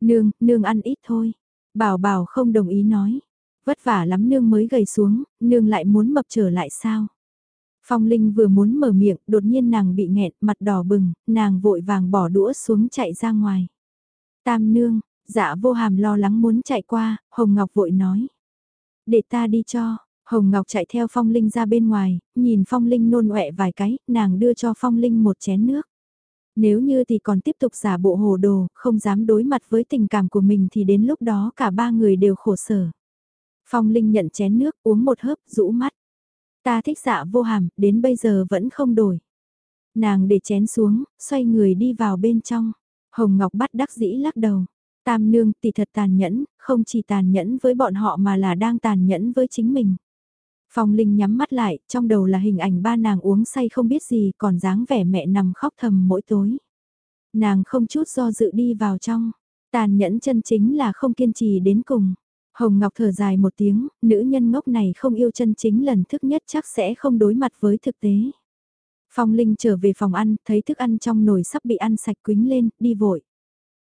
Nương, nương ăn ít thôi. Bảo bảo không đồng ý nói. Vất vả lắm nương mới gầy xuống, nương lại muốn mập trở lại sao? Phong Linh vừa muốn mở miệng, đột nhiên nàng bị nghẹn, mặt đỏ bừng, nàng vội vàng bỏ đũa xuống chạy ra ngoài. Tam nương, dạ vô hàm lo lắng muốn chạy qua, Hồng Ngọc vội nói. Để ta đi cho, Hồng Ngọc chạy theo Phong Linh ra bên ngoài, nhìn Phong Linh nôn ọe vài cái, nàng đưa cho Phong Linh một chén nước. Nếu như thì còn tiếp tục giả bộ hồ đồ, không dám đối mặt với tình cảm của mình thì đến lúc đó cả ba người đều khổ sở. Phong Linh nhận chén nước uống một hớp, rũ mắt. Ta thích dạ vô hàm, đến bây giờ vẫn không đổi. Nàng để chén xuống, xoay người đi vào bên trong. Hồng Ngọc bắt đắc dĩ lắc đầu. Tam nương tỷ thật tàn nhẫn, không chỉ tàn nhẫn với bọn họ mà là đang tàn nhẫn với chính mình. Phong Linh nhắm mắt lại, trong đầu là hình ảnh ba nàng uống say không biết gì còn dáng vẻ mẹ nằm khóc thầm mỗi tối. Nàng không chút do dự đi vào trong, tàn nhẫn chân chính là không kiên trì đến cùng. Hồng Ngọc thở dài một tiếng, nữ nhân ngốc này không yêu chân chính lần thức nhất chắc sẽ không đối mặt với thực tế. Phong Linh trở về phòng ăn, thấy thức ăn trong nồi sắp bị ăn sạch quính lên, đi vội.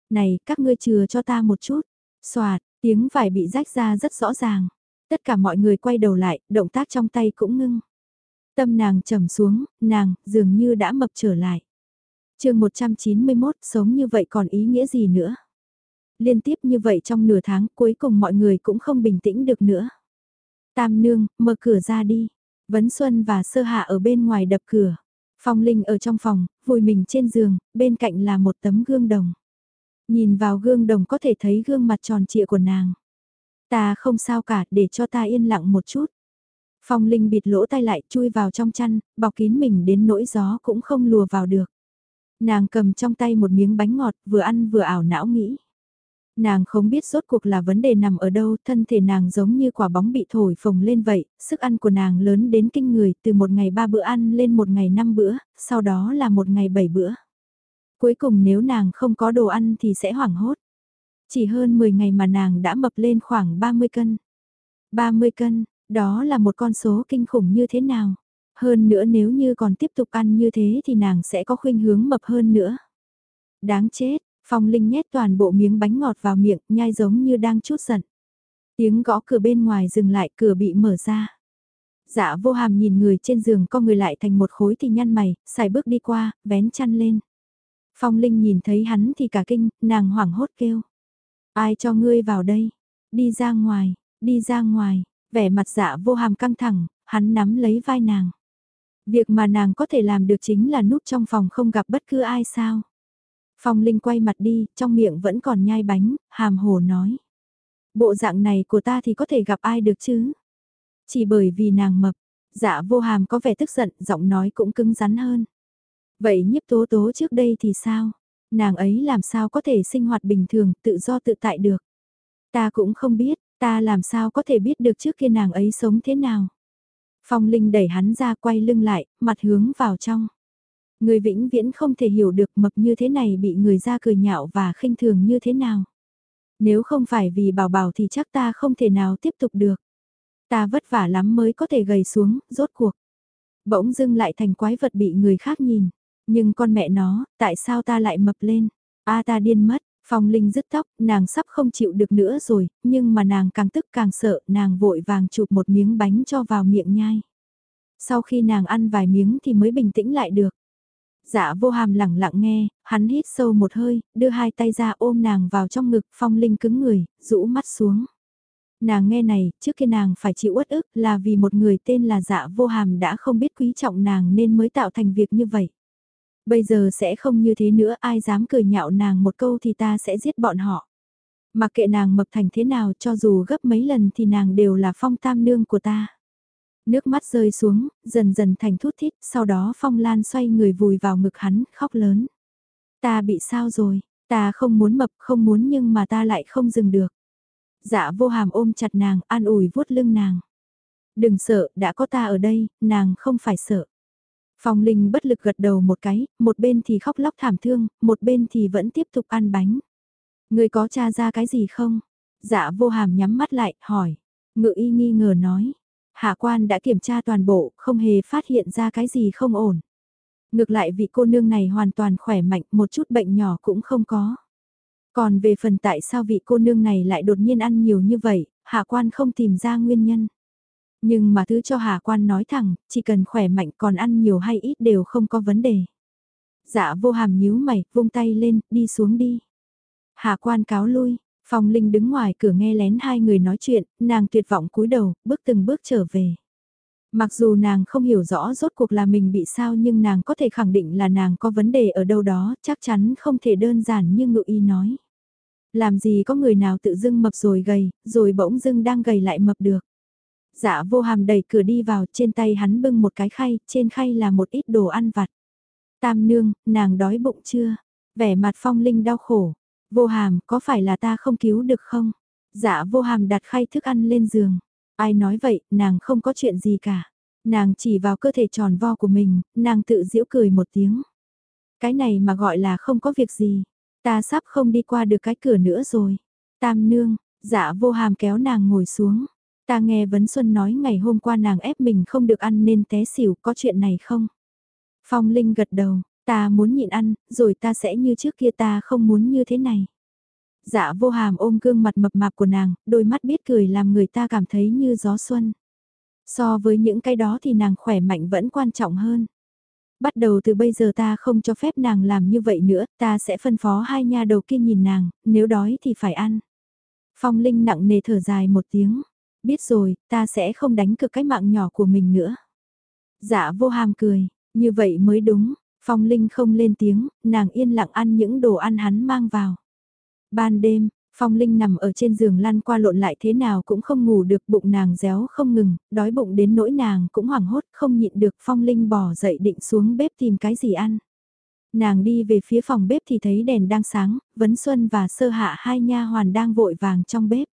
Này, các ngươi chừa cho ta một chút. Xoạt, tiếng vải bị rách ra rất rõ ràng. Tất cả mọi người quay đầu lại, động tác trong tay cũng ngưng. Tâm nàng trầm xuống, nàng, dường như đã mập trở lại. chương 191, sống như vậy còn ý nghĩa gì nữa? Liên tiếp như vậy trong nửa tháng cuối cùng mọi người cũng không bình tĩnh được nữa. Tam nương, mở cửa ra đi. Vấn Xuân và Sơ Hạ ở bên ngoài đập cửa. Phong Linh ở trong phòng, vùi mình trên giường, bên cạnh là một tấm gương đồng. Nhìn vào gương đồng có thể thấy gương mặt tròn trịa của nàng. Ta không sao cả, để cho ta yên lặng một chút. Phong Linh bịt lỗ tay lại, chui vào trong chăn, bọc kín mình đến nỗi gió cũng không lùa vào được. Nàng cầm trong tay một miếng bánh ngọt, vừa ăn vừa ảo não nghĩ. Nàng không biết rốt cuộc là vấn đề nằm ở đâu, thân thể nàng giống như quả bóng bị thổi phồng lên vậy, sức ăn của nàng lớn đến kinh người, từ một ngày ba bữa ăn lên một ngày năm bữa, sau đó là một ngày bảy bữa. Cuối cùng nếu nàng không có đồ ăn thì sẽ hoảng hốt. Chỉ hơn 10 ngày mà nàng đã mập lên khoảng 30 cân. 30 cân, đó là một con số kinh khủng như thế nào? Hơn nữa nếu như còn tiếp tục ăn như thế thì nàng sẽ có khuynh hướng mập hơn nữa. Đáng chết, Phong Linh nhét toàn bộ miếng bánh ngọt vào miệng, nhai giống như đang chút giận. Tiếng gõ cửa bên ngoài dừng lại, cửa bị mở ra. Dạ vô hàm nhìn người trên giường co người lại thành một khối thì nhăn mày, xài bước đi qua, vén chăn lên. Phong Linh nhìn thấy hắn thì cả kinh, nàng hoảng hốt kêu. Ai cho ngươi vào đây? Đi ra ngoài, đi ra ngoài, vẻ mặt dạ vô hàm căng thẳng, hắn nắm lấy vai nàng. Việc mà nàng có thể làm được chính là núp trong phòng không gặp bất cứ ai sao. Phong Linh quay mặt đi, trong miệng vẫn còn nhai bánh, hàm hồ nói. Bộ dạng này của ta thì có thể gặp ai được chứ? Chỉ bởi vì nàng mập, dạ vô hàm có vẻ tức giận, giọng nói cũng cứng rắn hơn. Vậy nhiếp tố tố trước đây thì sao? Nàng ấy làm sao có thể sinh hoạt bình thường, tự do tự tại được? Ta cũng không biết, ta làm sao có thể biết được trước kia nàng ấy sống thế nào? Phong Linh đẩy hắn ra quay lưng lại, mặt hướng vào trong. Người vĩnh viễn không thể hiểu được mập như thế này bị người ra cười nhạo và khinh thường như thế nào. Nếu không phải vì bảo bảo thì chắc ta không thể nào tiếp tục được. Ta vất vả lắm mới có thể gầy xuống, rốt cuộc. Bỗng dưng lại thành quái vật bị người khác nhìn. Nhưng con mẹ nó, tại sao ta lại mập lên? A ta điên mất, Phong Linh dứt tóc, nàng sắp không chịu được nữa rồi, nhưng mà nàng càng tức càng sợ, nàng vội vàng chụp một miếng bánh cho vào miệng nhai. Sau khi nàng ăn vài miếng thì mới bình tĩnh lại được. Dạ vô hàm lẳng lặng nghe, hắn hít sâu một hơi, đưa hai tay ra ôm nàng vào trong ngực, Phong Linh cứng người, rũ mắt xuống. Nàng nghe này, trước khi nàng phải chịu uất ức là vì một người tên là dạ vô hàm đã không biết quý trọng nàng nên mới tạo thành việc như vậy. Bây giờ sẽ không như thế nữa ai dám cười nhạo nàng một câu thì ta sẽ giết bọn họ. Mặc kệ nàng mập thành thế nào cho dù gấp mấy lần thì nàng đều là phong tam nương của ta. Nước mắt rơi xuống, dần dần thành thút thít, sau đó phong lan xoay người vùi vào ngực hắn, khóc lớn. Ta bị sao rồi, ta không muốn mập, không muốn nhưng mà ta lại không dừng được. Dạ vô hàm ôm chặt nàng, an ủi vuốt lưng nàng. Đừng sợ, đã có ta ở đây, nàng không phải sợ. Phong Linh bất lực gật đầu một cái, một bên thì khóc lóc thảm thương, một bên thì vẫn tiếp tục ăn bánh. Người có tra ra cái gì không? Dạ vô hàm nhắm mắt lại, hỏi. Ngự y nghi ngờ nói. Hạ quan đã kiểm tra toàn bộ, không hề phát hiện ra cái gì không ổn. Ngược lại vị cô nương này hoàn toàn khỏe mạnh, một chút bệnh nhỏ cũng không có. Còn về phần tại sao vị cô nương này lại đột nhiên ăn nhiều như vậy, hạ quan không tìm ra nguyên nhân. Nhưng mà thứ cho hạ quan nói thẳng, chỉ cần khỏe mạnh còn ăn nhiều hay ít đều không có vấn đề. Dạ vô hàm nhíu mày, vung tay lên, đi xuống đi. Hạ quan cáo lui, Phong Linh đứng ngoài cửa nghe lén hai người nói chuyện, nàng tuyệt vọng cúi đầu, bước từng bước trở về. Mặc dù nàng không hiểu rõ rốt cuộc là mình bị sao nhưng nàng có thể khẳng định là nàng có vấn đề ở đâu đó, chắc chắn không thể đơn giản như ngự y nói. Làm gì có người nào tự dưng mập rồi gầy, rồi bỗng dưng đang gầy lại mập được. Dạ vô hàm đẩy cửa đi vào, trên tay hắn bưng một cái khay, trên khay là một ít đồ ăn vặt. Tam nương, nàng đói bụng chưa? Vẻ mặt phong linh đau khổ. Vô hàm, có phải là ta không cứu được không? Dạ vô hàm đặt khay thức ăn lên giường. Ai nói vậy, nàng không có chuyện gì cả. Nàng chỉ vào cơ thể tròn vo của mình, nàng tự giễu cười một tiếng. Cái này mà gọi là không có việc gì. Ta sắp không đi qua được cái cửa nữa rồi. Tam nương, dạ vô hàm kéo nàng ngồi xuống. Ta nghe Vấn Xuân nói ngày hôm qua nàng ép mình không được ăn nên té xỉu, có chuyện này không? Phong Linh gật đầu, ta muốn nhịn ăn, rồi ta sẽ như trước kia ta không muốn như thế này. Dạ vô hàm ôm gương mặt mập mạp của nàng, đôi mắt biết cười làm người ta cảm thấy như gió xuân. So với những cái đó thì nàng khỏe mạnh vẫn quan trọng hơn. Bắt đầu từ bây giờ ta không cho phép nàng làm như vậy nữa, ta sẽ phân phó hai nha đầu kia nhìn nàng, nếu đói thì phải ăn. Phong Linh nặng nề thở dài một tiếng, biết rồi, ta sẽ không đánh cực cái mạng nhỏ của mình nữa. Dạ vô hàm cười, như vậy mới đúng, Phong Linh không lên tiếng, nàng yên lặng ăn những đồ ăn hắn mang vào. Ban đêm, Phong Linh nằm ở trên giường lăn qua lộn lại thế nào cũng không ngủ được bụng nàng réo không ngừng, đói bụng đến nỗi nàng cũng hoảng hốt không nhịn được Phong Linh bỏ dậy định xuống bếp tìm cái gì ăn. Nàng đi về phía phòng bếp thì thấy đèn đang sáng, Vấn Xuân và Sơ Hạ hai nha hoàn đang vội vàng trong bếp.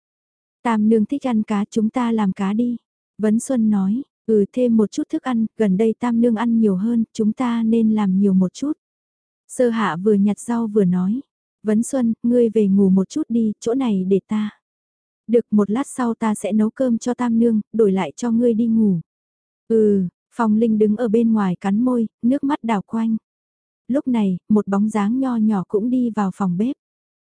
Tam nương thích ăn cá chúng ta làm cá đi. Vấn Xuân nói, ừ thêm một chút thức ăn, gần đây tam nương ăn nhiều hơn, chúng ta nên làm nhiều một chút. Sơ Hạ vừa nhặt rau vừa nói, Vấn Xuân, ngươi về ngủ một chút đi, chỗ này để ta. Được một lát sau ta sẽ nấu cơm cho tam nương, đổi lại cho ngươi đi ngủ. Ừ, Phong Linh đứng ở bên ngoài cắn môi, nước mắt đào quanh. Lúc này, một bóng dáng nho nhỏ cũng đi vào phòng bếp.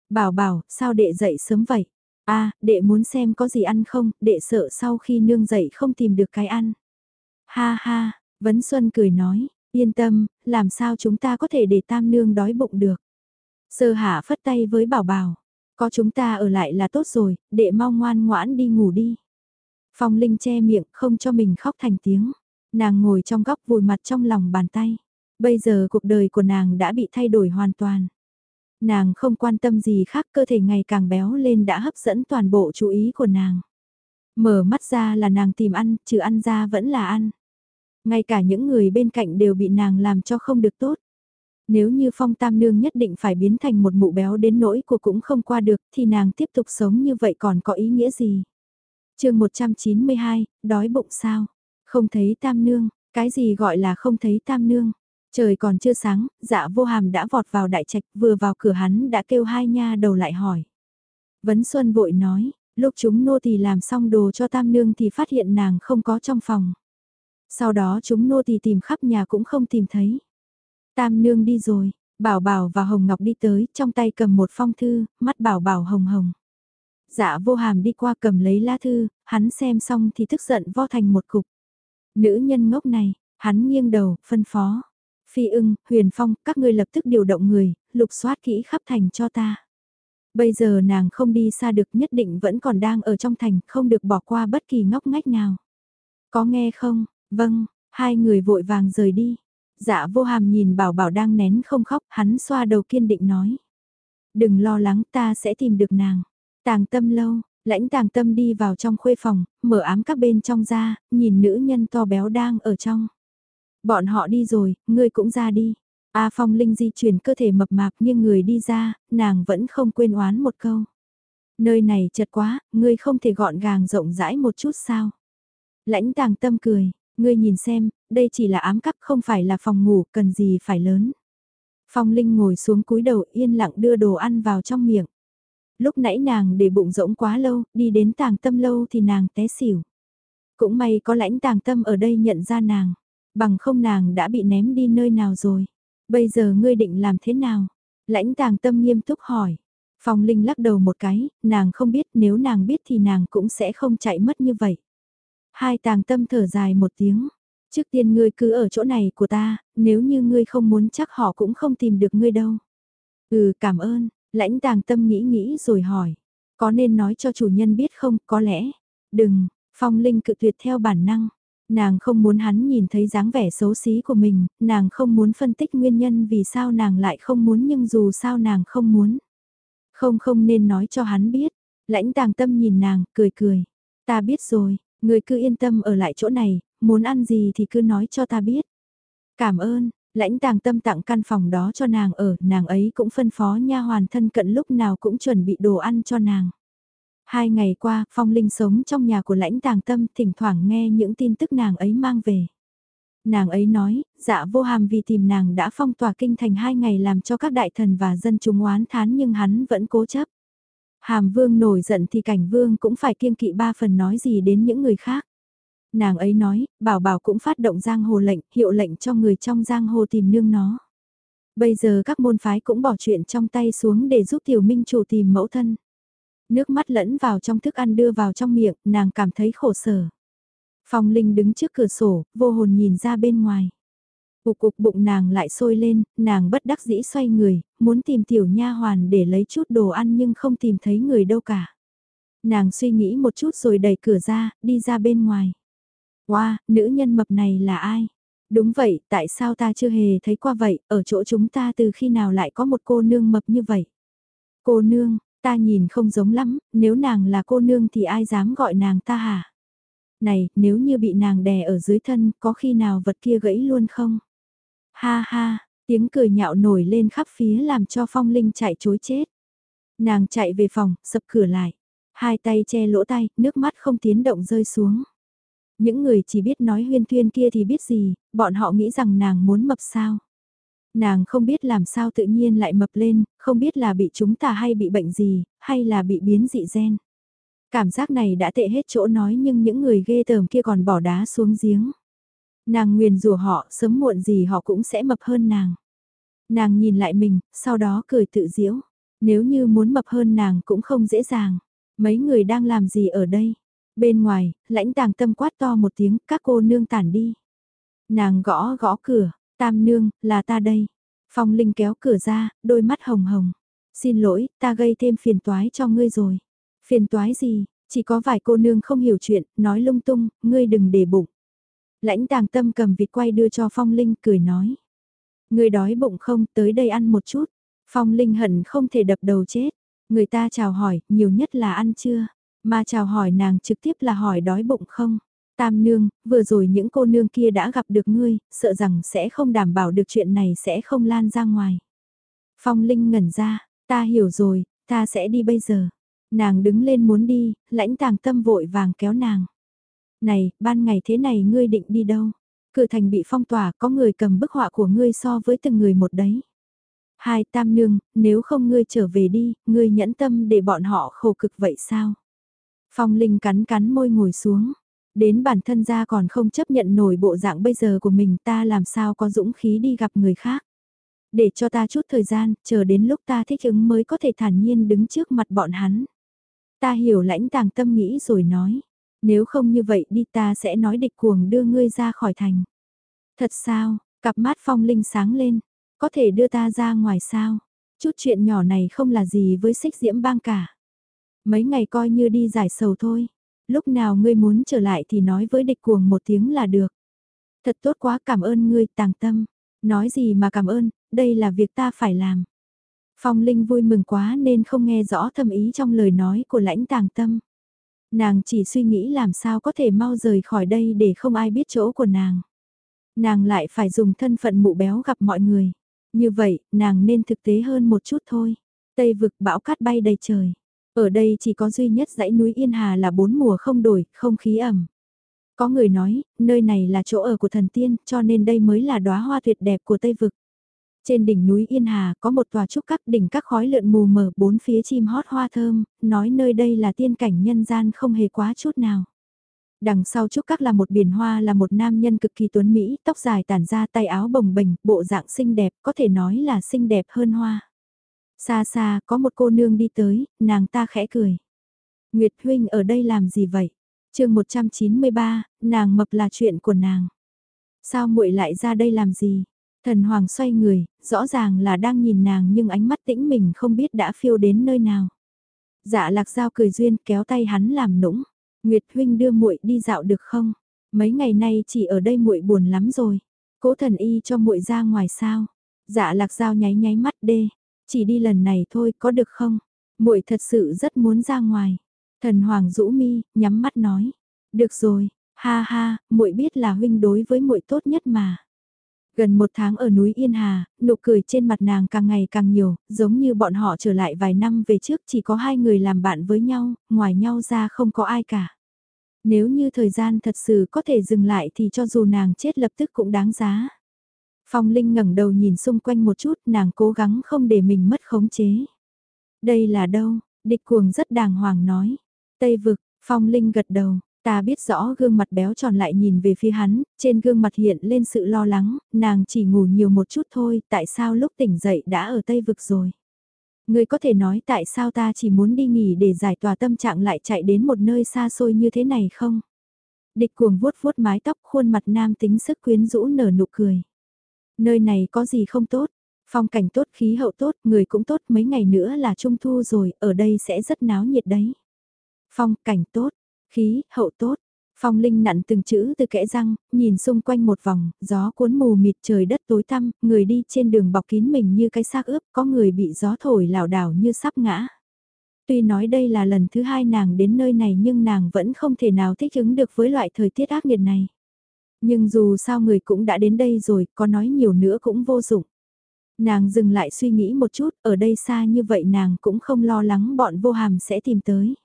Bảo bảo, sao đệ dậy sớm vậy? A à, đệ muốn xem có gì ăn không, đệ sợ sau khi nương dậy không tìm được cái ăn. Ha ha, Vấn Xuân cười nói, yên tâm, làm sao chúng ta có thể để tam nương đói bụng được. Sơ hạ phất tay với bảo bảo. Có chúng ta ở lại là tốt rồi, đệ mau ngoan ngoãn đi ngủ đi. Phong Linh che miệng không cho mình khóc thành tiếng. Nàng ngồi trong góc vùi mặt trong lòng bàn tay. Bây giờ cuộc đời của nàng đã bị thay đổi hoàn toàn. Nàng không quan tâm gì khác cơ thể ngày càng béo lên đã hấp dẫn toàn bộ chú ý của nàng. Mở mắt ra là nàng tìm ăn, trừ ăn ra vẫn là ăn. Ngay cả những người bên cạnh đều bị nàng làm cho không được tốt. Nếu như phong tam nương nhất định phải biến thành một mụ béo đến nỗi của cũng không qua được thì nàng tiếp tục sống như vậy còn có ý nghĩa gì? chương 192, đói bụng sao? Không thấy tam nương, cái gì gọi là không thấy tam nương? Trời còn chưa sáng, dạ vô hàm đã vọt vào đại trạch vừa vào cửa hắn đã kêu hai nha đầu lại hỏi. Vấn Xuân vội nói, lúc chúng nô tỳ làm xong đồ cho tam nương thì phát hiện nàng không có trong phòng. Sau đó chúng nô tỳ tìm khắp nhà cũng không tìm thấy. Tam nương đi rồi, Bảo Bảo và Hồng Ngọc đi tới, trong tay cầm một phong thư, mắt Bảo Bảo hồng hồng. Dạ vô hàm đi qua cầm lấy lá thư, hắn xem xong thì tức giận vo thành một cục. Nữ nhân ngốc này, hắn nghiêng đầu, phân phó. Phi ưng, huyền phong, các ngươi lập tức điều động người, lục soát kỹ khắp thành cho ta. Bây giờ nàng không đi xa được nhất định vẫn còn đang ở trong thành, không được bỏ qua bất kỳ ngóc ngách nào. Có nghe không? Vâng, hai người vội vàng rời đi. Dạ vô hàm nhìn bảo bảo đang nén không khóc, hắn xoa đầu kiên định nói. Đừng lo lắng ta sẽ tìm được nàng. Tàng tâm lâu, lãnh tàng tâm đi vào trong khuê phòng, mở ám các bên trong ra, nhìn nữ nhân to béo đang ở trong. Bọn họ đi rồi, ngươi cũng ra đi. A Phong Linh di chuyển cơ thể mập mạp nhưng người đi ra, nàng vẫn không quên oán một câu. Nơi này chật quá, ngươi không thể gọn gàng rộng rãi một chút sao. Lãnh tàng tâm cười, Ngươi nhìn xem, đây chỉ là ám cấp không phải là phòng ngủ, cần gì phải lớn. Phong Linh ngồi xuống cúi đầu yên lặng đưa đồ ăn vào trong miệng. Lúc nãy nàng để bụng rỗng quá lâu, đi đến tàng tâm lâu thì nàng té xỉu. Cũng may có lãnh tàng tâm ở đây nhận ra nàng, bằng không nàng đã bị ném đi nơi nào rồi. Bây giờ ngươi định làm thế nào? Lãnh tàng tâm nghiêm túc hỏi. Phong Linh lắc đầu một cái, nàng không biết nếu nàng biết thì nàng cũng sẽ không chạy mất như vậy. Hai tàng tâm thở dài một tiếng. Trước tiên ngươi cứ ở chỗ này của ta, nếu như ngươi không muốn chắc họ cũng không tìm được ngươi đâu. Ừ cảm ơn, lãnh tàng tâm nghĩ nghĩ rồi hỏi. Có nên nói cho chủ nhân biết không, có lẽ. Đừng, Phong Linh cự tuyệt theo bản năng. Nàng không muốn hắn nhìn thấy dáng vẻ xấu xí của mình, nàng không muốn phân tích nguyên nhân vì sao nàng lại không muốn nhưng dù sao nàng không muốn. Không không nên nói cho hắn biết. Lãnh tàng tâm nhìn nàng, cười cười. Ta biết rồi, người cứ yên tâm ở lại chỗ này, muốn ăn gì thì cứ nói cho ta biết. Cảm ơn, lãnh tàng tâm tặng căn phòng đó cho nàng ở, nàng ấy cũng phân phó nha hoàn thân cận lúc nào cũng chuẩn bị đồ ăn cho nàng. Hai ngày qua, Phong Linh sống trong nhà của lãnh tàng tâm thỉnh thoảng nghe những tin tức nàng ấy mang về. Nàng ấy nói, dạ vô hàm vì tìm nàng đã phong tỏa kinh thành hai ngày làm cho các đại thần và dân chúng oán thán nhưng hắn vẫn cố chấp. Hàm vương nổi giận thì cảnh vương cũng phải kiêng kỵ ba phần nói gì đến những người khác. Nàng ấy nói, bảo bảo cũng phát động giang hồ lệnh, hiệu lệnh cho người trong giang hồ tìm nương nó. Bây giờ các môn phái cũng bỏ chuyện trong tay xuống để giúp tiểu minh chủ tìm mẫu thân. Nước mắt lẫn vào trong thức ăn đưa vào trong miệng, nàng cảm thấy khổ sở. Phong Linh đứng trước cửa sổ, vô hồn nhìn ra bên ngoài. Cục cục bụng nàng lại sôi lên, nàng bất đắc dĩ xoay người, muốn tìm tiểu nha hoàn để lấy chút đồ ăn nhưng không tìm thấy người đâu cả. Nàng suy nghĩ một chút rồi đẩy cửa ra, đi ra bên ngoài. Wow, nữ nhân mập này là ai? Đúng vậy, tại sao ta chưa hề thấy qua vậy, ở chỗ chúng ta từ khi nào lại có một cô nương mập như vậy? Cô nương, ta nhìn không giống lắm, nếu nàng là cô nương thì ai dám gọi nàng ta hả? Này, nếu như bị nàng đè ở dưới thân, có khi nào vật kia gãy luôn không? Ha ha, tiếng cười nhạo nổi lên khắp phía làm cho phong linh chạy chối chết. Nàng chạy về phòng, sập cửa lại. Hai tay che lỗ tay, nước mắt không tiến động rơi xuống. Những người chỉ biết nói huyên thuyên kia thì biết gì, bọn họ nghĩ rằng nàng muốn mập sao. Nàng không biết làm sao tự nhiên lại mập lên, không biết là bị chúng ta hay bị bệnh gì, hay là bị biến dị gen. Cảm giác này đã tệ hết chỗ nói nhưng những người ghê tởm kia còn bỏ đá xuống giếng. Nàng nguyền rủa họ, sớm muộn gì họ cũng sẽ mập hơn nàng. Nàng nhìn lại mình, sau đó cười tự diễu. Nếu như muốn mập hơn nàng cũng không dễ dàng. Mấy người đang làm gì ở đây? Bên ngoài, lãnh tàng tâm quát to một tiếng, các cô nương tản đi. Nàng gõ gõ cửa, tam nương, là ta đây. Phong Linh kéo cửa ra, đôi mắt hồng hồng. Xin lỗi, ta gây thêm phiền toái cho ngươi rồi. Phiền toái gì, chỉ có vài cô nương không hiểu chuyện, nói lung tung, ngươi đừng để bụng. Lãnh tàng tâm cầm vịt quay đưa cho Phong Linh cười nói. Ngươi đói bụng không, tới đây ăn một chút. Phong Linh hận không thể đập đầu chết. Người ta chào hỏi, nhiều nhất là ăn chưa? Mà chào hỏi nàng trực tiếp là hỏi đói bụng không? Tam nương, vừa rồi những cô nương kia đã gặp được ngươi, sợ rằng sẽ không đảm bảo được chuyện này sẽ không lan ra ngoài. Phong Linh ngẩn ra, ta hiểu rồi, ta sẽ đi bây giờ. Nàng đứng lên muốn đi, lãnh tàng tâm vội vàng kéo nàng. Này, ban ngày thế này ngươi định đi đâu? Cửa thành bị phong tỏa có người cầm bức họa của ngươi so với từng người một đấy. Hai tam nương, nếu không ngươi trở về đi, ngươi nhẫn tâm để bọn họ khổ cực vậy sao? Phong Linh cắn cắn môi ngồi xuống. Đến bản thân ra còn không chấp nhận nổi bộ dạng bây giờ của mình ta làm sao có dũng khí đi gặp người khác. Để cho ta chút thời gian, chờ đến lúc ta thích ứng mới có thể thản nhiên đứng trước mặt bọn hắn. Ta hiểu lãnh tàng tâm nghĩ rồi nói. Nếu không như vậy đi ta sẽ nói địch cuồng đưa ngươi ra khỏi thành. Thật sao, cặp mắt phong linh sáng lên. Có thể đưa ta ra ngoài sao? Chút chuyện nhỏ này không là gì với xích diễm bang cả. Mấy ngày coi như đi giải sầu thôi. Lúc nào ngươi muốn trở lại thì nói với địch cuồng một tiếng là được. Thật tốt quá cảm ơn ngươi tàng tâm. Nói gì mà cảm ơn, đây là việc ta phải làm. Phong Linh vui mừng quá nên không nghe rõ thâm ý trong lời nói của lãnh tàng tâm. Nàng chỉ suy nghĩ làm sao có thể mau rời khỏi đây để không ai biết chỗ của nàng. Nàng lại phải dùng thân phận mụ béo gặp mọi người. Như vậy, nàng nên thực tế hơn một chút thôi. Tây vực bão cát bay đầy trời. Ở đây chỉ có duy nhất dãy núi Yên Hà là bốn mùa không đổi, không khí ẩm. Có người nói, nơi này là chỗ ở của thần tiên, cho nên đây mới là đóa hoa tuyệt đẹp của Tây Vực. Trên đỉnh núi Yên Hà có một tòa trúc các đỉnh các khói lượn mù mờ bốn phía chim hót hoa thơm, nói nơi đây là tiên cảnh nhân gian không hề quá chút nào. Đằng sau trúc các là một biển hoa là một nam nhân cực kỳ tuấn Mỹ, tóc dài tản ra tay áo bồng bềnh, bộ dạng xinh đẹp, có thể nói là xinh đẹp hơn hoa. Xa xa có một cô nương đi tới, nàng ta khẽ cười. Nguyệt Huynh ở đây làm gì vậy? chương 193, nàng mập là chuyện của nàng. Sao muội lại ra đây làm gì? Thần Hoàng xoay người, rõ ràng là đang nhìn nàng nhưng ánh mắt tĩnh mình không biết đã phiêu đến nơi nào. Dạ lạc dao cười duyên kéo tay hắn làm nũng. Nguyệt Huynh đưa muội đi dạo được không? Mấy ngày nay chỉ ở đây muội buồn lắm rồi. Cố thần y cho muội ra ngoài sao? Dạ lạc dao nháy nháy mắt đê. Chỉ đi lần này thôi có được không? muội thật sự rất muốn ra ngoài. Thần Hoàng rũ mi, nhắm mắt nói. Được rồi, ha ha, muội biết là huynh đối với muội tốt nhất mà. Gần một tháng ở núi Yên Hà, nụ cười trên mặt nàng càng ngày càng nhiều, giống như bọn họ trở lại vài năm về trước chỉ có hai người làm bạn với nhau, ngoài nhau ra không có ai cả. Nếu như thời gian thật sự có thể dừng lại thì cho dù nàng chết lập tức cũng đáng giá. Phong Linh ngẩng đầu nhìn xung quanh một chút, nàng cố gắng không để mình mất khống chế. Đây là đâu? Địch cuồng rất đàng hoàng nói. Tây vực, Phong Linh gật đầu, ta biết rõ gương mặt béo tròn lại nhìn về phía hắn, trên gương mặt hiện lên sự lo lắng, nàng chỉ ngủ nhiều một chút thôi, tại sao lúc tỉnh dậy đã ở Tây vực rồi? Người có thể nói tại sao ta chỉ muốn đi nghỉ để giải tỏa tâm trạng lại chạy đến một nơi xa xôi như thế này không? Địch cuồng vuốt vuốt mái tóc khuôn mặt nam tính sức quyến rũ nở nụ cười. Nơi này có gì không tốt? Phong cảnh tốt, khí hậu tốt, người cũng tốt, mấy ngày nữa là trung thu rồi, ở đây sẽ rất náo nhiệt đấy. Phong cảnh tốt, khí, hậu tốt. Phong Linh nặn từng chữ từ kẽ răng, nhìn xung quanh một vòng, gió cuốn mù mịt trời đất tối tăm, người đi trên đường bọc kín mình như cái xác ướp, có người bị gió thổi lảo đảo như sắp ngã. Tuy nói đây là lần thứ hai nàng đến nơi này nhưng nàng vẫn không thể nào thích ứng được với loại thời tiết ác nghiệt này. Nhưng dù sao người cũng đã đến đây rồi, có nói nhiều nữa cũng vô dụng. Nàng dừng lại suy nghĩ một chút, ở đây xa như vậy nàng cũng không lo lắng bọn vô hàm sẽ tìm tới.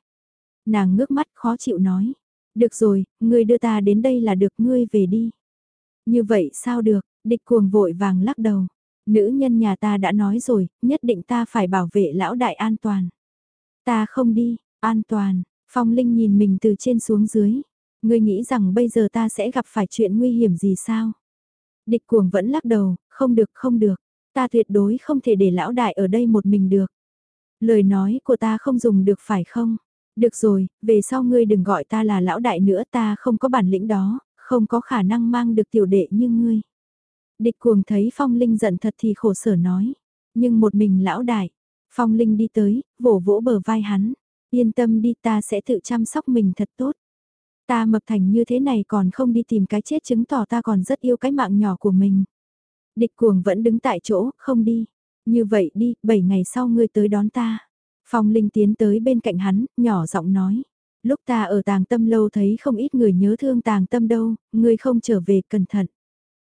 Nàng ngước mắt khó chịu nói. Được rồi, ngươi đưa ta đến đây là được ngươi về đi. Như vậy sao được, địch cuồng vội vàng lắc đầu. Nữ nhân nhà ta đã nói rồi, nhất định ta phải bảo vệ lão đại an toàn. Ta không đi, an toàn, Phong Linh nhìn mình từ trên xuống dưới. Ngươi nghĩ rằng bây giờ ta sẽ gặp phải chuyện nguy hiểm gì sao? Địch cuồng vẫn lắc đầu, không được không được, ta tuyệt đối không thể để lão đại ở đây một mình được. Lời nói của ta không dùng được phải không? Được rồi, về sau ngươi đừng gọi ta là lão đại nữa ta không có bản lĩnh đó, không có khả năng mang được tiểu đệ như ngươi. Địch cuồng thấy Phong Linh giận thật thì khổ sở nói. Nhưng một mình lão đại, Phong Linh đi tới, vỗ vỗ bờ vai hắn. Yên tâm đi ta sẽ tự chăm sóc mình thật tốt. Ta mập thành như thế này còn không đi tìm cái chết chứng tỏ ta còn rất yêu cái mạng nhỏ của mình. Địch cuồng vẫn đứng tại chỗ, không đi. Như vậy đi, 7 ngày sau ngươi tới đón ta. Phong Linh tiến tới bên cạnh hắn, nhỏ giọng nói. Lúc ta ở tàng tâm lâu thấy không ít người nhớ thương tàng tâm đâu, ngươi không trở về cẩn thận.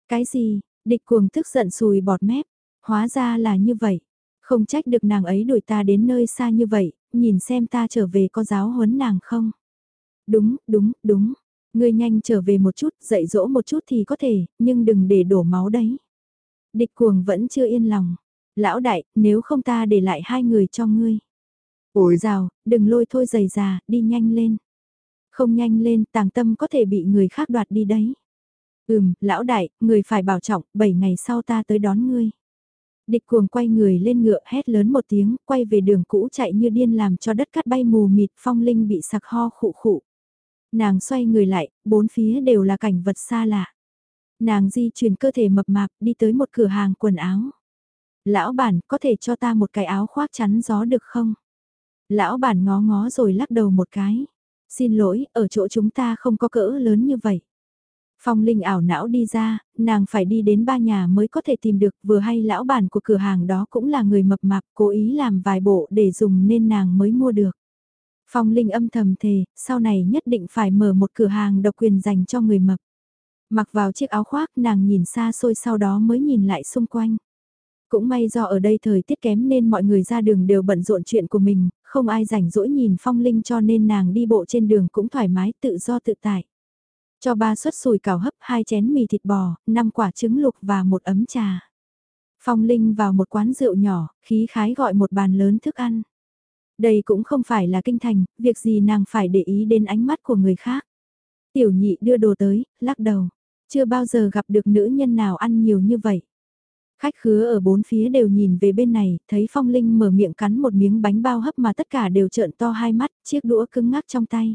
Cái gì, địch cuồng tức giận sùi bọt mép, hóa ra là như vậy. Không trách được nàng ấy đuổi ta đến nơi xa như vậy, nhìn xem ta trở về có giáo huấn nàng không. Đúng, đúng, đúng. Ngươi nhanh trở về một chút, dạy dỗ một chút thì có thể, nhưng đừng để đổ máu đấy. Địch cuồng vẫn chưa yên lòng. Lão đại, nếu không ta để lại hai người cho ngươi. Ôi rào, đừng lôi thôi giày già, đi nhanh lên. Không nhanh lên, tàng tâm có thể bị người khác đoạt đi đấy. Ừm, lão đại, người phải bảo trọng, 7 ngày sau ta tới đón ngươi. Địch cuồng quay người lên ngựa hét lớn một tiếng, quay về đường cũ chạy như điên làm cho đất cát bay mù mịt phong linh bị sặc ho khụ khụ. Nàng xoay người lại, bốn phía đều là cảnh vật xa lạ. Nàng di chuyển cơ thể mập mạp đi tới một cửa hàng quần áo. Lão bản có thể cho ta một cái áo khoác chắn gió được không? Lão bản ngó ngó rồi lắc đầu một cái. Xin lỗi, ở chỗ chúng ta không có cỡ lớn như vậy. Phong Linh ảo não đi ra, nàng phải đi đến ba nhà mới có thể tìm được vừa hay lão bản của cửa hàng đó cũng là người mập mạp cố ý làm vài bộ để dùng nên nàng mới mua được. Phong Linh âm thầm thề, sau này nhất định phải mở một cửa hàng độc quyền dành cho người mập. Mặc vào chiếc áo khoác nàng nhìn xa xôi sau đó mới nhìn lại xung quanh. Cũng may do ở đây thời tiết kém nên mọi người ra đường đều bận rộn chuyện của mình, không ai rảnh rỗi nhìn phong linh cho nên nàng đi bộ trên đường cũng thoải mái tự do tự tại. Cho ba suất sùi cảo hấp, hai chén mì thịt bò, năm quả trứng lục và một ấm trà. Phong Linh vào một quán rượu nhỏ, khí khái gọi một bàn lớn thức ăn. Đây cũng không phải là kinh thành, việc gì nàng phải để ý đến ánh mắt của người khác. Tiểu nhị đưa đồ tới, lắc đầu. Chưa bao giờ gặp được nữ nhân nào ăn nhiều như vậy. Khách khứa ở bốn phía đều nhìn về bên này, thấy Phong Linh mở miệng cắn một miếng bánh bao hấp mà tất cả đều trợn to hai mắt, chiếc đũa cứng ngắc trong tay.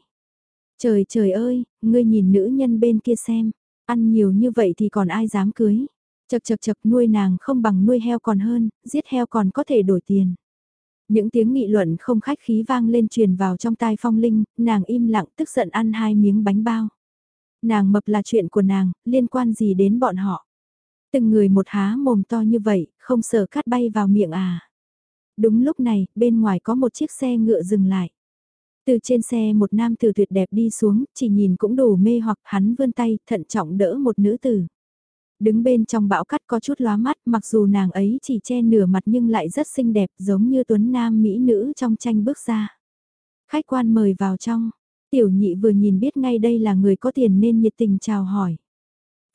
Trời trời ơi, ngươi nhìn nữ nhân bên kia xem, ăn nhiều như vậy thì còn ai dám cưới. Chật chật chật nuôi nàng không bằng nuôi heo còn hơn, giết heo còn có thể đổi tiền. Những tiếng nghị luận không khách khí vang lên truyền vào trong tai phong linh, nàng im lặng tức giận ăn hai miếng bánh bao. Nàng mập là chuyện của nàng, liên quan gì đến bọn họ. Từng người một há mồm to như vậy, không sợ cát bay vào miệng à. Đúng lúc này, bên ngoài có một chiếc xe ngựa dừng lại. Từ trên xe một nam tử tuyệt đẹp đi xuống, chỉ nhìn cũng đủ mê hoặc hắn vươn tay, thận trọng đỡ một nữ tử. Đứng bên trong bão cắt có chút lóa mắt, mặc dù nàng ấy chỉ che nửa mặt nhưng lại rất xinh đẹp giống như tuấn nam mỹ nữ trong tranh bước ra. Khách quan mời vào trong, tiểu nhị vừa nhìn biết ngay đây là người có tiền nên nhiệt tình chào hỏi.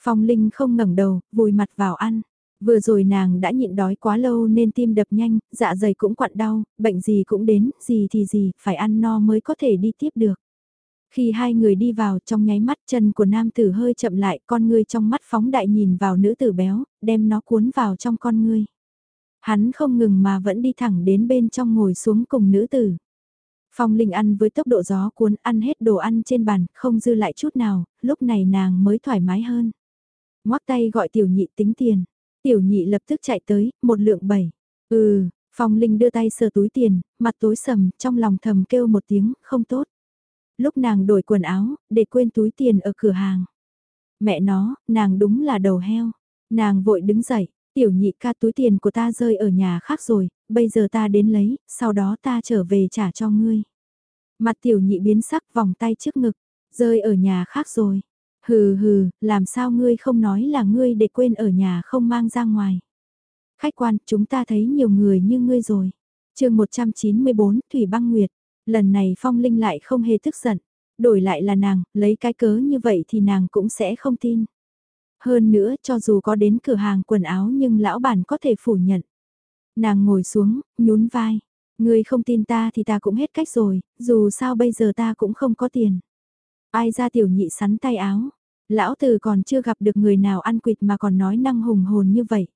Phong Linh không ngẩng đầu, vùi mặt vào ăn. Vừa rồi nàng đã nhịn đói quá lâu nên tim đập nhanh, dạ dày cũng quặn đau, bệnh gì cũng đến, gì thì gì, phải ăn no mới có thể đi tiếp được. Khi hai người đi vào trong nháy mắt chân của nam tử hơi chậm lại, con ngươi trong mắt phóng đại nhìn vào nữ tử béo, đem nó cuốn vào trong con ngươi. Hắn không ngừng mà vẫn đi thẳng đến bên trong ngồi xuống cùng nữ tử. Phong Linh ăn với tốc độ gió cuốn ăn hết đồ ăn trên bàn, không dư lại chút nào, lúc này nàng mới thoải mái hơn. Ngoác tay gọi tiểu nhị tính tiền. Tiểu nhị lập tức chạy tới, một lượng bảy. Ừ, Phong Linh đưa tay sờ túi tiền, mặt tối sầm, trong lòng thầm kêu một tiếng, không tốt. Lúc nàng đổi quần áo, để quên túi tiền ở cửa hàng. Mẹ nó, nàng đúng là đầu heo. Nàng vội đứng dậy, tiểu nhị ca túi tiền của ta rơi ở nhà khác rồi, bây giờ ta đến lấy, sau đó ta trở về trả cho ngươi. Mặt tiểu nhị biến sắc vòng tay trước ngực, rơi ở nhà khác rồi. Hừ hừ, làm sao ngươi không nói là ngươi để quên ở nhà không mang ra ngoài. Khách quan, chúng ta thấy nhiều người như ngươi rồi. chương 194, Thủy Băng Nguyệt. Lần này Phong Linh lại không hề tức giận. Đổi lại là nàng, lấy cái cớ như vậy thì nàng cũng sẽ không tin. Hơn nữa, cho dù có đến cửa hàng quần áo nhưng lão bản có thể phủ nhận. Nàng ngồi xuống, nhún vai. Ngươi không tin ta thì ta cũng hết cách rồi, dù sao bây giờ ta cũng không có tiền. Ai ra tiểu nhị sắn tay áo. Lão tử còn chưa gặp được người nào ăn quỵt mà còn nói năng hùng hồn như vậy.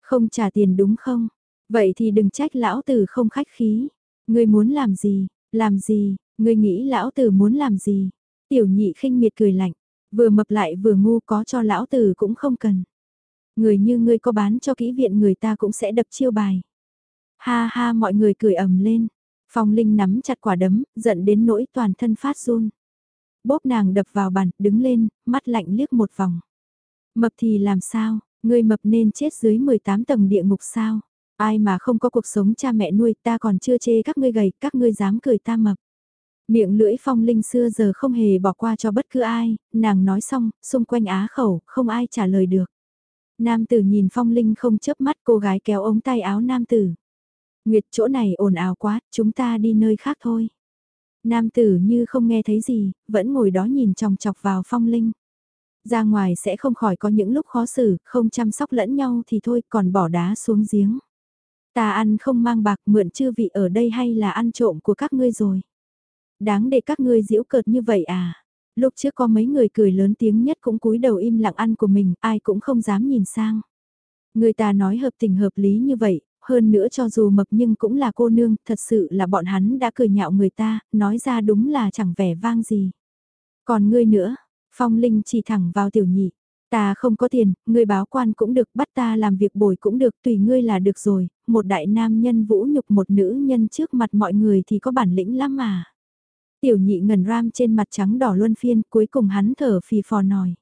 Không trả tiền đúng không? Vậy thì đừng trách lão tử không khách khí. Ngươi muốn làm gì? Làm gì? Ngươi nghĩ lão tử muốn làm gì? Tiểu nhị khinh miệt cười lạnh. Vừa mập lại vừa ngu có cho lão tử cũng không cần. Người như ngươi có bán cho kỹ viện người ta cũng sẽ đập chiêu bài. Ha ha mọi người cười ầm lên. Phong Linh nắm chặt quả đấm, giận đến nỗi toàn thân phát run bóp nàng đập vào bàn, đứng lên, mắt lạnh liếc một vòng. Mập thì làm sao, ngươi mập nên chết dưới 18 tầng địa ngục sao? Ai mà không có cuộc sống cha mẹ nuôi ta còn chưa chê các ngươi gầy, các ngươi dám cười ta mập. Miệng lưỡi phong linh xưa giờ không hề bỏ qua cho bất cứ ai, nàng nói xong, xung quanh á khẩu, không ai trả lời được. Nam tử nhìn phong linh không chớp mắt cô gái kéo ống tay áo nam tử. Nguyệt chỗ này ồn ào quá, chúng ta đi nơi khác thôi. Nam tử như không nghe thấy gì, vẫn ngồi đó nhìn chòng chọc vào phong linh. Ra ngoài sẽ không khỏi có những lúc khó xử, không chăm sóc lẫn nhau thì thôi còn bỏ đá xuống giếng. Ta ăn không mang bạc mượn chư vị ở đây hay là ăn trộm của các ngươi rồi. Đáng để các ngươi giễu cợt như vậy à. Lúc trước có mấy người cười lớn tiếng nhất cũng cúi đầu im lặng ăn của mình, ai cũng không dám nhìn sang. Người ta nói hợp tình hợp lý như vậy, hơn nữa cho dù mập nhưng cũng là cô nương, thật sự là bọn hắn đã cười nhạo người ta, nói ra đúng là chẳng vẻ vang gì. Còn ngươi nữa, Phong Linh chỉ thẳng vào tiểu nhị, ta không có tiền, ngươi báo quan cũng được, bắt ta làm việc bồi cũng được, tùy ngươi là được rồi, một đại nam nhân vũ nhục một nữ nhân trước mặt mọi người thì có bản lĩnh lắm mà. Tiểu nhị ngần ram trên mặt trắng đỏ luân phiên, cuối cùng hắn thở phì phò nòi.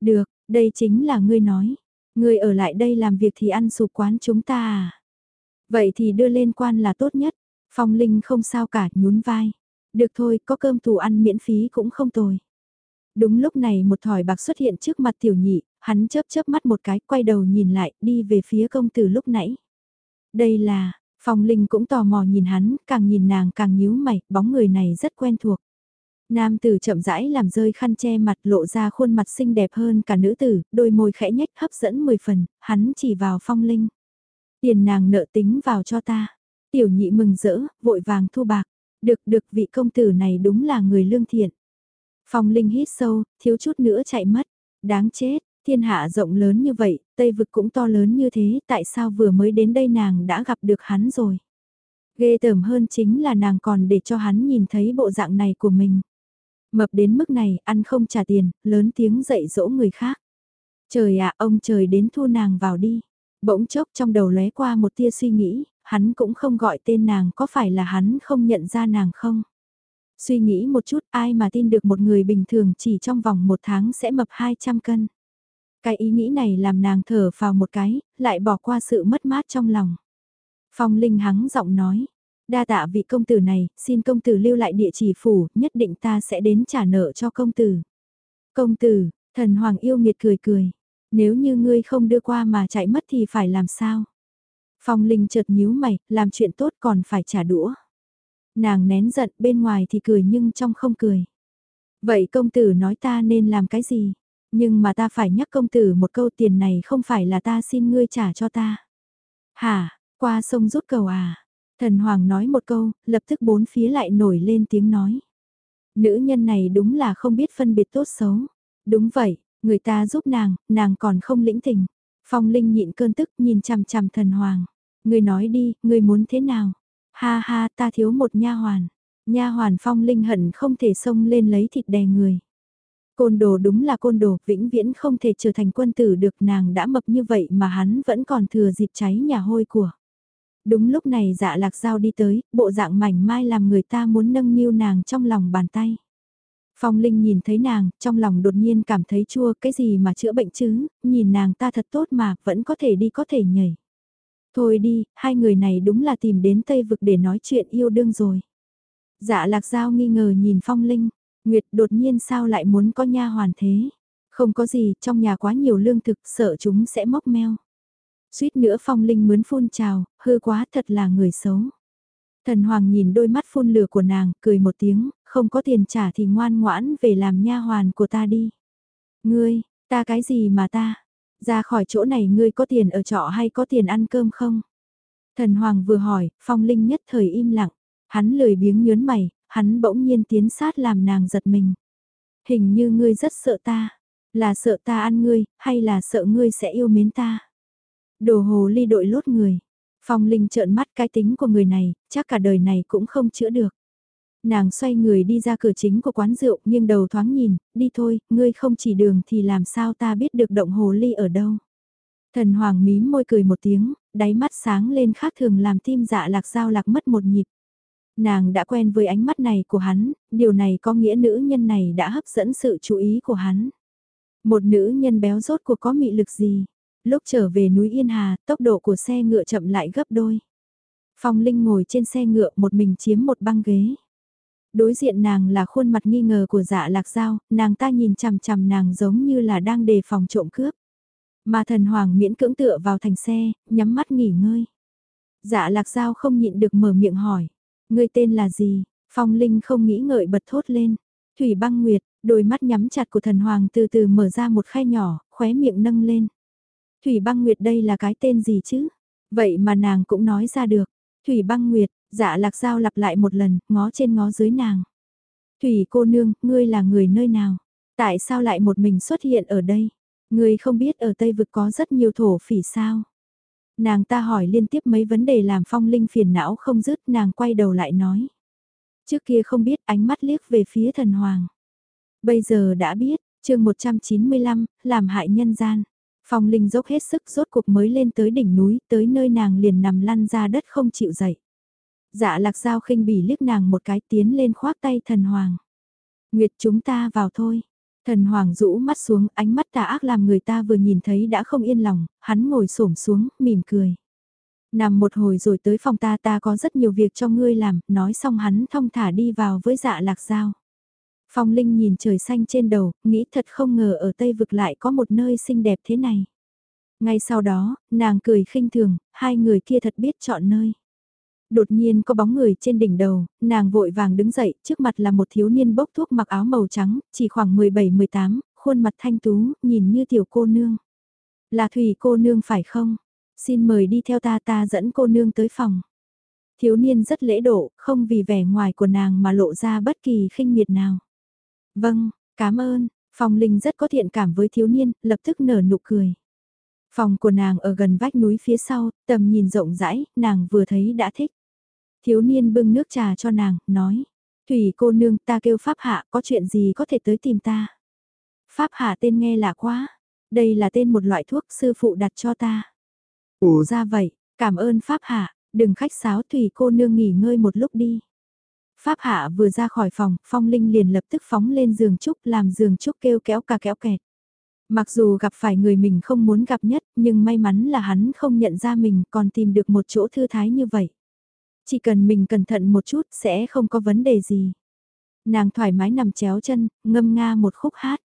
Được, đây chính là ngươi nói. Ngươi ở lại đây làm việc thì ăn sụp quán chúng ta à? Vậy thì đưa lên quan là tốt nhất. Phong Linh không sao cả, nhún vai. Được thôi, có cơm tù ăn miễn phí cũng không tồi. Đúng lúc này một thỏi bạc xuất hiện trước mặt tiểu nhị, hắn chớp chớp mắt một cái, quay đầu nhìn lại, đi về phía công tử lúc nãy. Đây là, Phong Linh cũng tò mò nhìn hắn, càng nhìn nàng càng nhíu mày, bóng người này rất quen thuộc. Nam tử chậm rãi làm rơi khăn che mặt lộ ra khuôn mặt xinh đẹp hơn cả nữ tử, đôi môi khẽ nhếch hấp dẫn 10 phần, hắn chỉ vào Phong Linh. Tiền nàng nợ tính vào cho ta. Tiểu nhị mừng rỡ, vội vàng thu bạc. Được được vị công tử này đúng là người lương thiện. Phong Linh hít sâu, thiếu chút nữa chạy mất. Đáng chết, Thiên hạ rộng lớn như vậy, Tây vực cũng to lớn như thế, tại sao vừa mới đến đây nàng đã gặp được hắn rồi? Ghê tởm hơn chính là nàng còn để cho hắn nhìn thấy bộ dạng này của mình. Mập đến mức này, ăn không trả tiền, lớn tiếng dạy dỗ người khác. Trời ạ, ông trời đến thu nàng vào đi. Bỗng chốc trong đầu lóe qua một tia suy nghĩ, hắn cũng không gọi tên nàng có phải là hắn không nhận ra nàng không? Suy nghĩ một chút ai mà tin được một người bình thường chỉ trong vòng một tháng sẽ mập 200 cân. Cái ý nghĩ này làm nàng thở vào một cái, lại bỏ qua sự mất mát trong lòng. Phong Linh hắng giọng nói, đa tạ vị công tử này, xin công tử lưu lại địa chỉ phủ, nhất định ta sẽ đến trả nợ cho công tử. Công tử, thần hoàng yêu nghiệt cười cười, nếu như ngươi không đưa qua mà chạy mất thì phải làm sao? Phong Linh chợt nhíu mày, làm chuyện tốt còn phải trả đũa. Nàng nén giận bên ngoài thì cười nhưng trong không cười. Vậy công tử nói ta nên làm cái gì? Nhưng mà ta phải nhắc công tử một câu tiền này không phải là ta xin ngươi trả cho ta. Hả, qua sông rút cầu à? Thần Hoàng nói một câu, lập tức bốn phía lại nổi lên tiếng nói. Nữ nhân này đúng là không biết phân biệt tốt xấu. Đúng vậy, người ta giúp nàng, nàng còn không lĩnh tình. Phong Linh nhịn cơn tức nhìn chằm chằm thần Hoàng. Người nói đi, người muốn thế nào? Ha ha, ta thiếu một nha hoàn. Nha hoàn Phong Linh hận không thể xông lên lấy thịt đè người. Côn đồ đúng là côn đồ, vĩnh viễn không thể trở thành quân tử được nàng đã mập như vậy mà hắn vẫn còn thừa dịp cháy nhà hôi của. Đúng lúc này dạ lạc dao đi tới, bộ dạng mảnh mai làm người ta muốn nâng niu nàng trong lòng bàn tay. Phong Linh nhìn thấy nàng, trong lòng đột nhiên cảm thấy chua, cái gì mà chữa bệnh chứ, nhìn nàng ta thật tốt mà, vẫn có thể đi có thể nhảy. Thôi đi, hai người này đúng là tìm đến Tây Vực để nói chuyện yêu đương rồi. Dạ lạc giao nghi ngờ nhìn Phong Linh, Nguyệt đột nhiên sao lại muốn có nha hoàn thế? Không có gì, trong nhà quá nhiều lương thực, sợ chúng sẽ mốc meo. Suýt nữa Phong Linh mướn phun trào, hư quá thật là người xấu. Thần Hoàng nhìn đôi mắt phun lửa của nàng, cười một tiếng, không có tiền trả thì ngoan ngoãn về làm nha hoàn của ta đi. Ngươi, ta cái gì mà ta? Ra khỏi chỗ này ngươi có tiền ở trọ hay có tiền ăn cơm không? Thần Hoàng vừa hỏi, Phong Linh nhất thời im lặng. Hắn lười biếng nhớn mày, hắn bỗng nhiên tiến sát làm nàng giật mình. Hình như ngươi rất sợ ta, là sợ ta ăn ngươi, hay là sợ ngươi sẽ yêu mến ta? Đồ hồ ly đội lốt người. Phong Linh trợn mắt cái tính của người này, chắc cả đời này cũng không chữa được. Nàng xoay người đi ra cửa chính của quán rượu, nghiêng đầu thoáng nhìn, đi thôi, ngươi không chỉ đường thì làm sao ta biết được động hồ ly ở đâu. Thần Hoàng mím môi cười một tiếng, đáy mắt sáng lên khác thường làm tim dạ lạc dao lạc mất một nhịp. Nàng đã quen với ánh mắt này của hắn, điều này có nghĩa nữ nhân này đã hấp dẫn sự chú ý của hắn. Một nữ nhân béo rốt cuộc có mị lực gì? Lúc trở về núi Yên Hà, tốc độ của xe ngựa chậm lại gấp đôi. Phong Linh ngồi trên xe ngựa một mình chiếm một băng ghế. Đối diện nàng là khuôn mặt nghi ngờ của dạ lạc dao, nàng ta nhìn chằm chằm nàng giống như là đang đề phòng trộm cướp. Mà thần hoàng miễn cưỡng tựa vào thành xe, nhắm mắt nghỉ ngơi. Dạ lạc dao không nhịn được mở miệng hỏi. Người tên là gì? Phong Linh không nghĩ ngợi bật thốt lên. Thủy băng nguyệt, đôi mắt nhắm chặt của thần hoàng từ từ mở ra một khay nhỏ, khóe miệng nâng lên. Thủy băng nguyệt đây là cái tên gì chứ? Vậy mà nàng cũng nói ra được. Thủy băng nguyệt, dạ lạc giao lặp lại một lần, ngó trên ngó dưới nàng. Thủy cô nương, ngươi là người nơi nào? Tại sao lại một mình xuất hiện ở đây? Ngươi không biết ở Tây Vực có rất nhiều thổ phỉ sao? Nàng ta hỏi liên tiếp mấy vấn đề làm phong linh phiền não không dứt nàng quay đầu lại nói. Trước kia không biết ánh mắt liếc về phía thần hoàng. Bây giờ đã biết, chương 195, làm hại nhân gian. Phong Linh dốc hết sức rốt cuộc mới lên tới đỉnh núi, tới nơi nàng liền nằm lăn ra đất không chịu dậy. Dạ lạc giao khinh bỉ liếc nàng một cái tiến lên khoác tay thần hoàng. Nguyệt chúng ta vào thôi. Thần hoàng rũ mắt xuống, ánh mắt tà ác làm người ta vừa nhìn thấy đã không yên lòng, hắn ngồi xổm xuống, mỉm cười. Nằm một hồi rồi tới phòng ta ta có rất nhiều việc cho ngươi làm, nói xong hắn thong thả đi vào với dạ lạc giao. Phong Linh nhìn trời xanh trên đầu, nghĩ thật không ngờ ở Tây Vực lại có một nơi xinh đẹp thế này. Ngay sau đó, nàng cười khinh thường, hai người kia thật biết chọn nơi. Đột nhiên có bóng người trên đỉnh đầu, nàng vội vàng đứng dậy, trước mặt là một thiếu niên bốc thuốc mặc áo màu trắng, chỉ khoảng 17-18, khuôn mặt thanh tú, nhìn như tiểu cô nương. Là Thủy cô nương phải không? Xin mời đi theo ta ta dẫn cô nương tới phòng. Thiếu niên rất lễ độ, không vì vẻ ngoài của nàng mà lộ ra bất kỳ khinh miệt nào. Vâng, cảm ơn, Phong Linh rất có thiện cảm với thiếu niên, lập tức nở nụ cười. Phòng của nàng ở gần vách núi phía sau, tầm nhìn rộng rãi, nàng vừa thấy đã thích. Thiếu niên bưng nước trà cho nàng, nói. Thủy cô nương ta kêu Pháp Hạ có chuyện gì có thể tới tìm ta. Pháp Hạ tên nghe lạ quá. Đây là tên một loại thuốc sư phụ đặt cho ta. Ủa ra vậy, cảm ơn Pháp Hạ, đừng khách sáo Thủy cô nương nghỉ ngơi một lúc đi. Pháp Hạ vừa ra khỏi phòng, Phong Linh liền lập tức phóng lên giường trúc làm giường trúc kêu kéo cả kéo kẹt. Mặc dù gặp phải người mình không muốn gặp nhất, nhưng may mắn là hắn không nhận ra mình còn tìm được một chỗ thư thái như vậy. Chỉ cần mình cẩn thận một chút sẽ không có vấn đề gì. Nàng thoải mái nằm chéo chân, ngâm nga một khúc hát.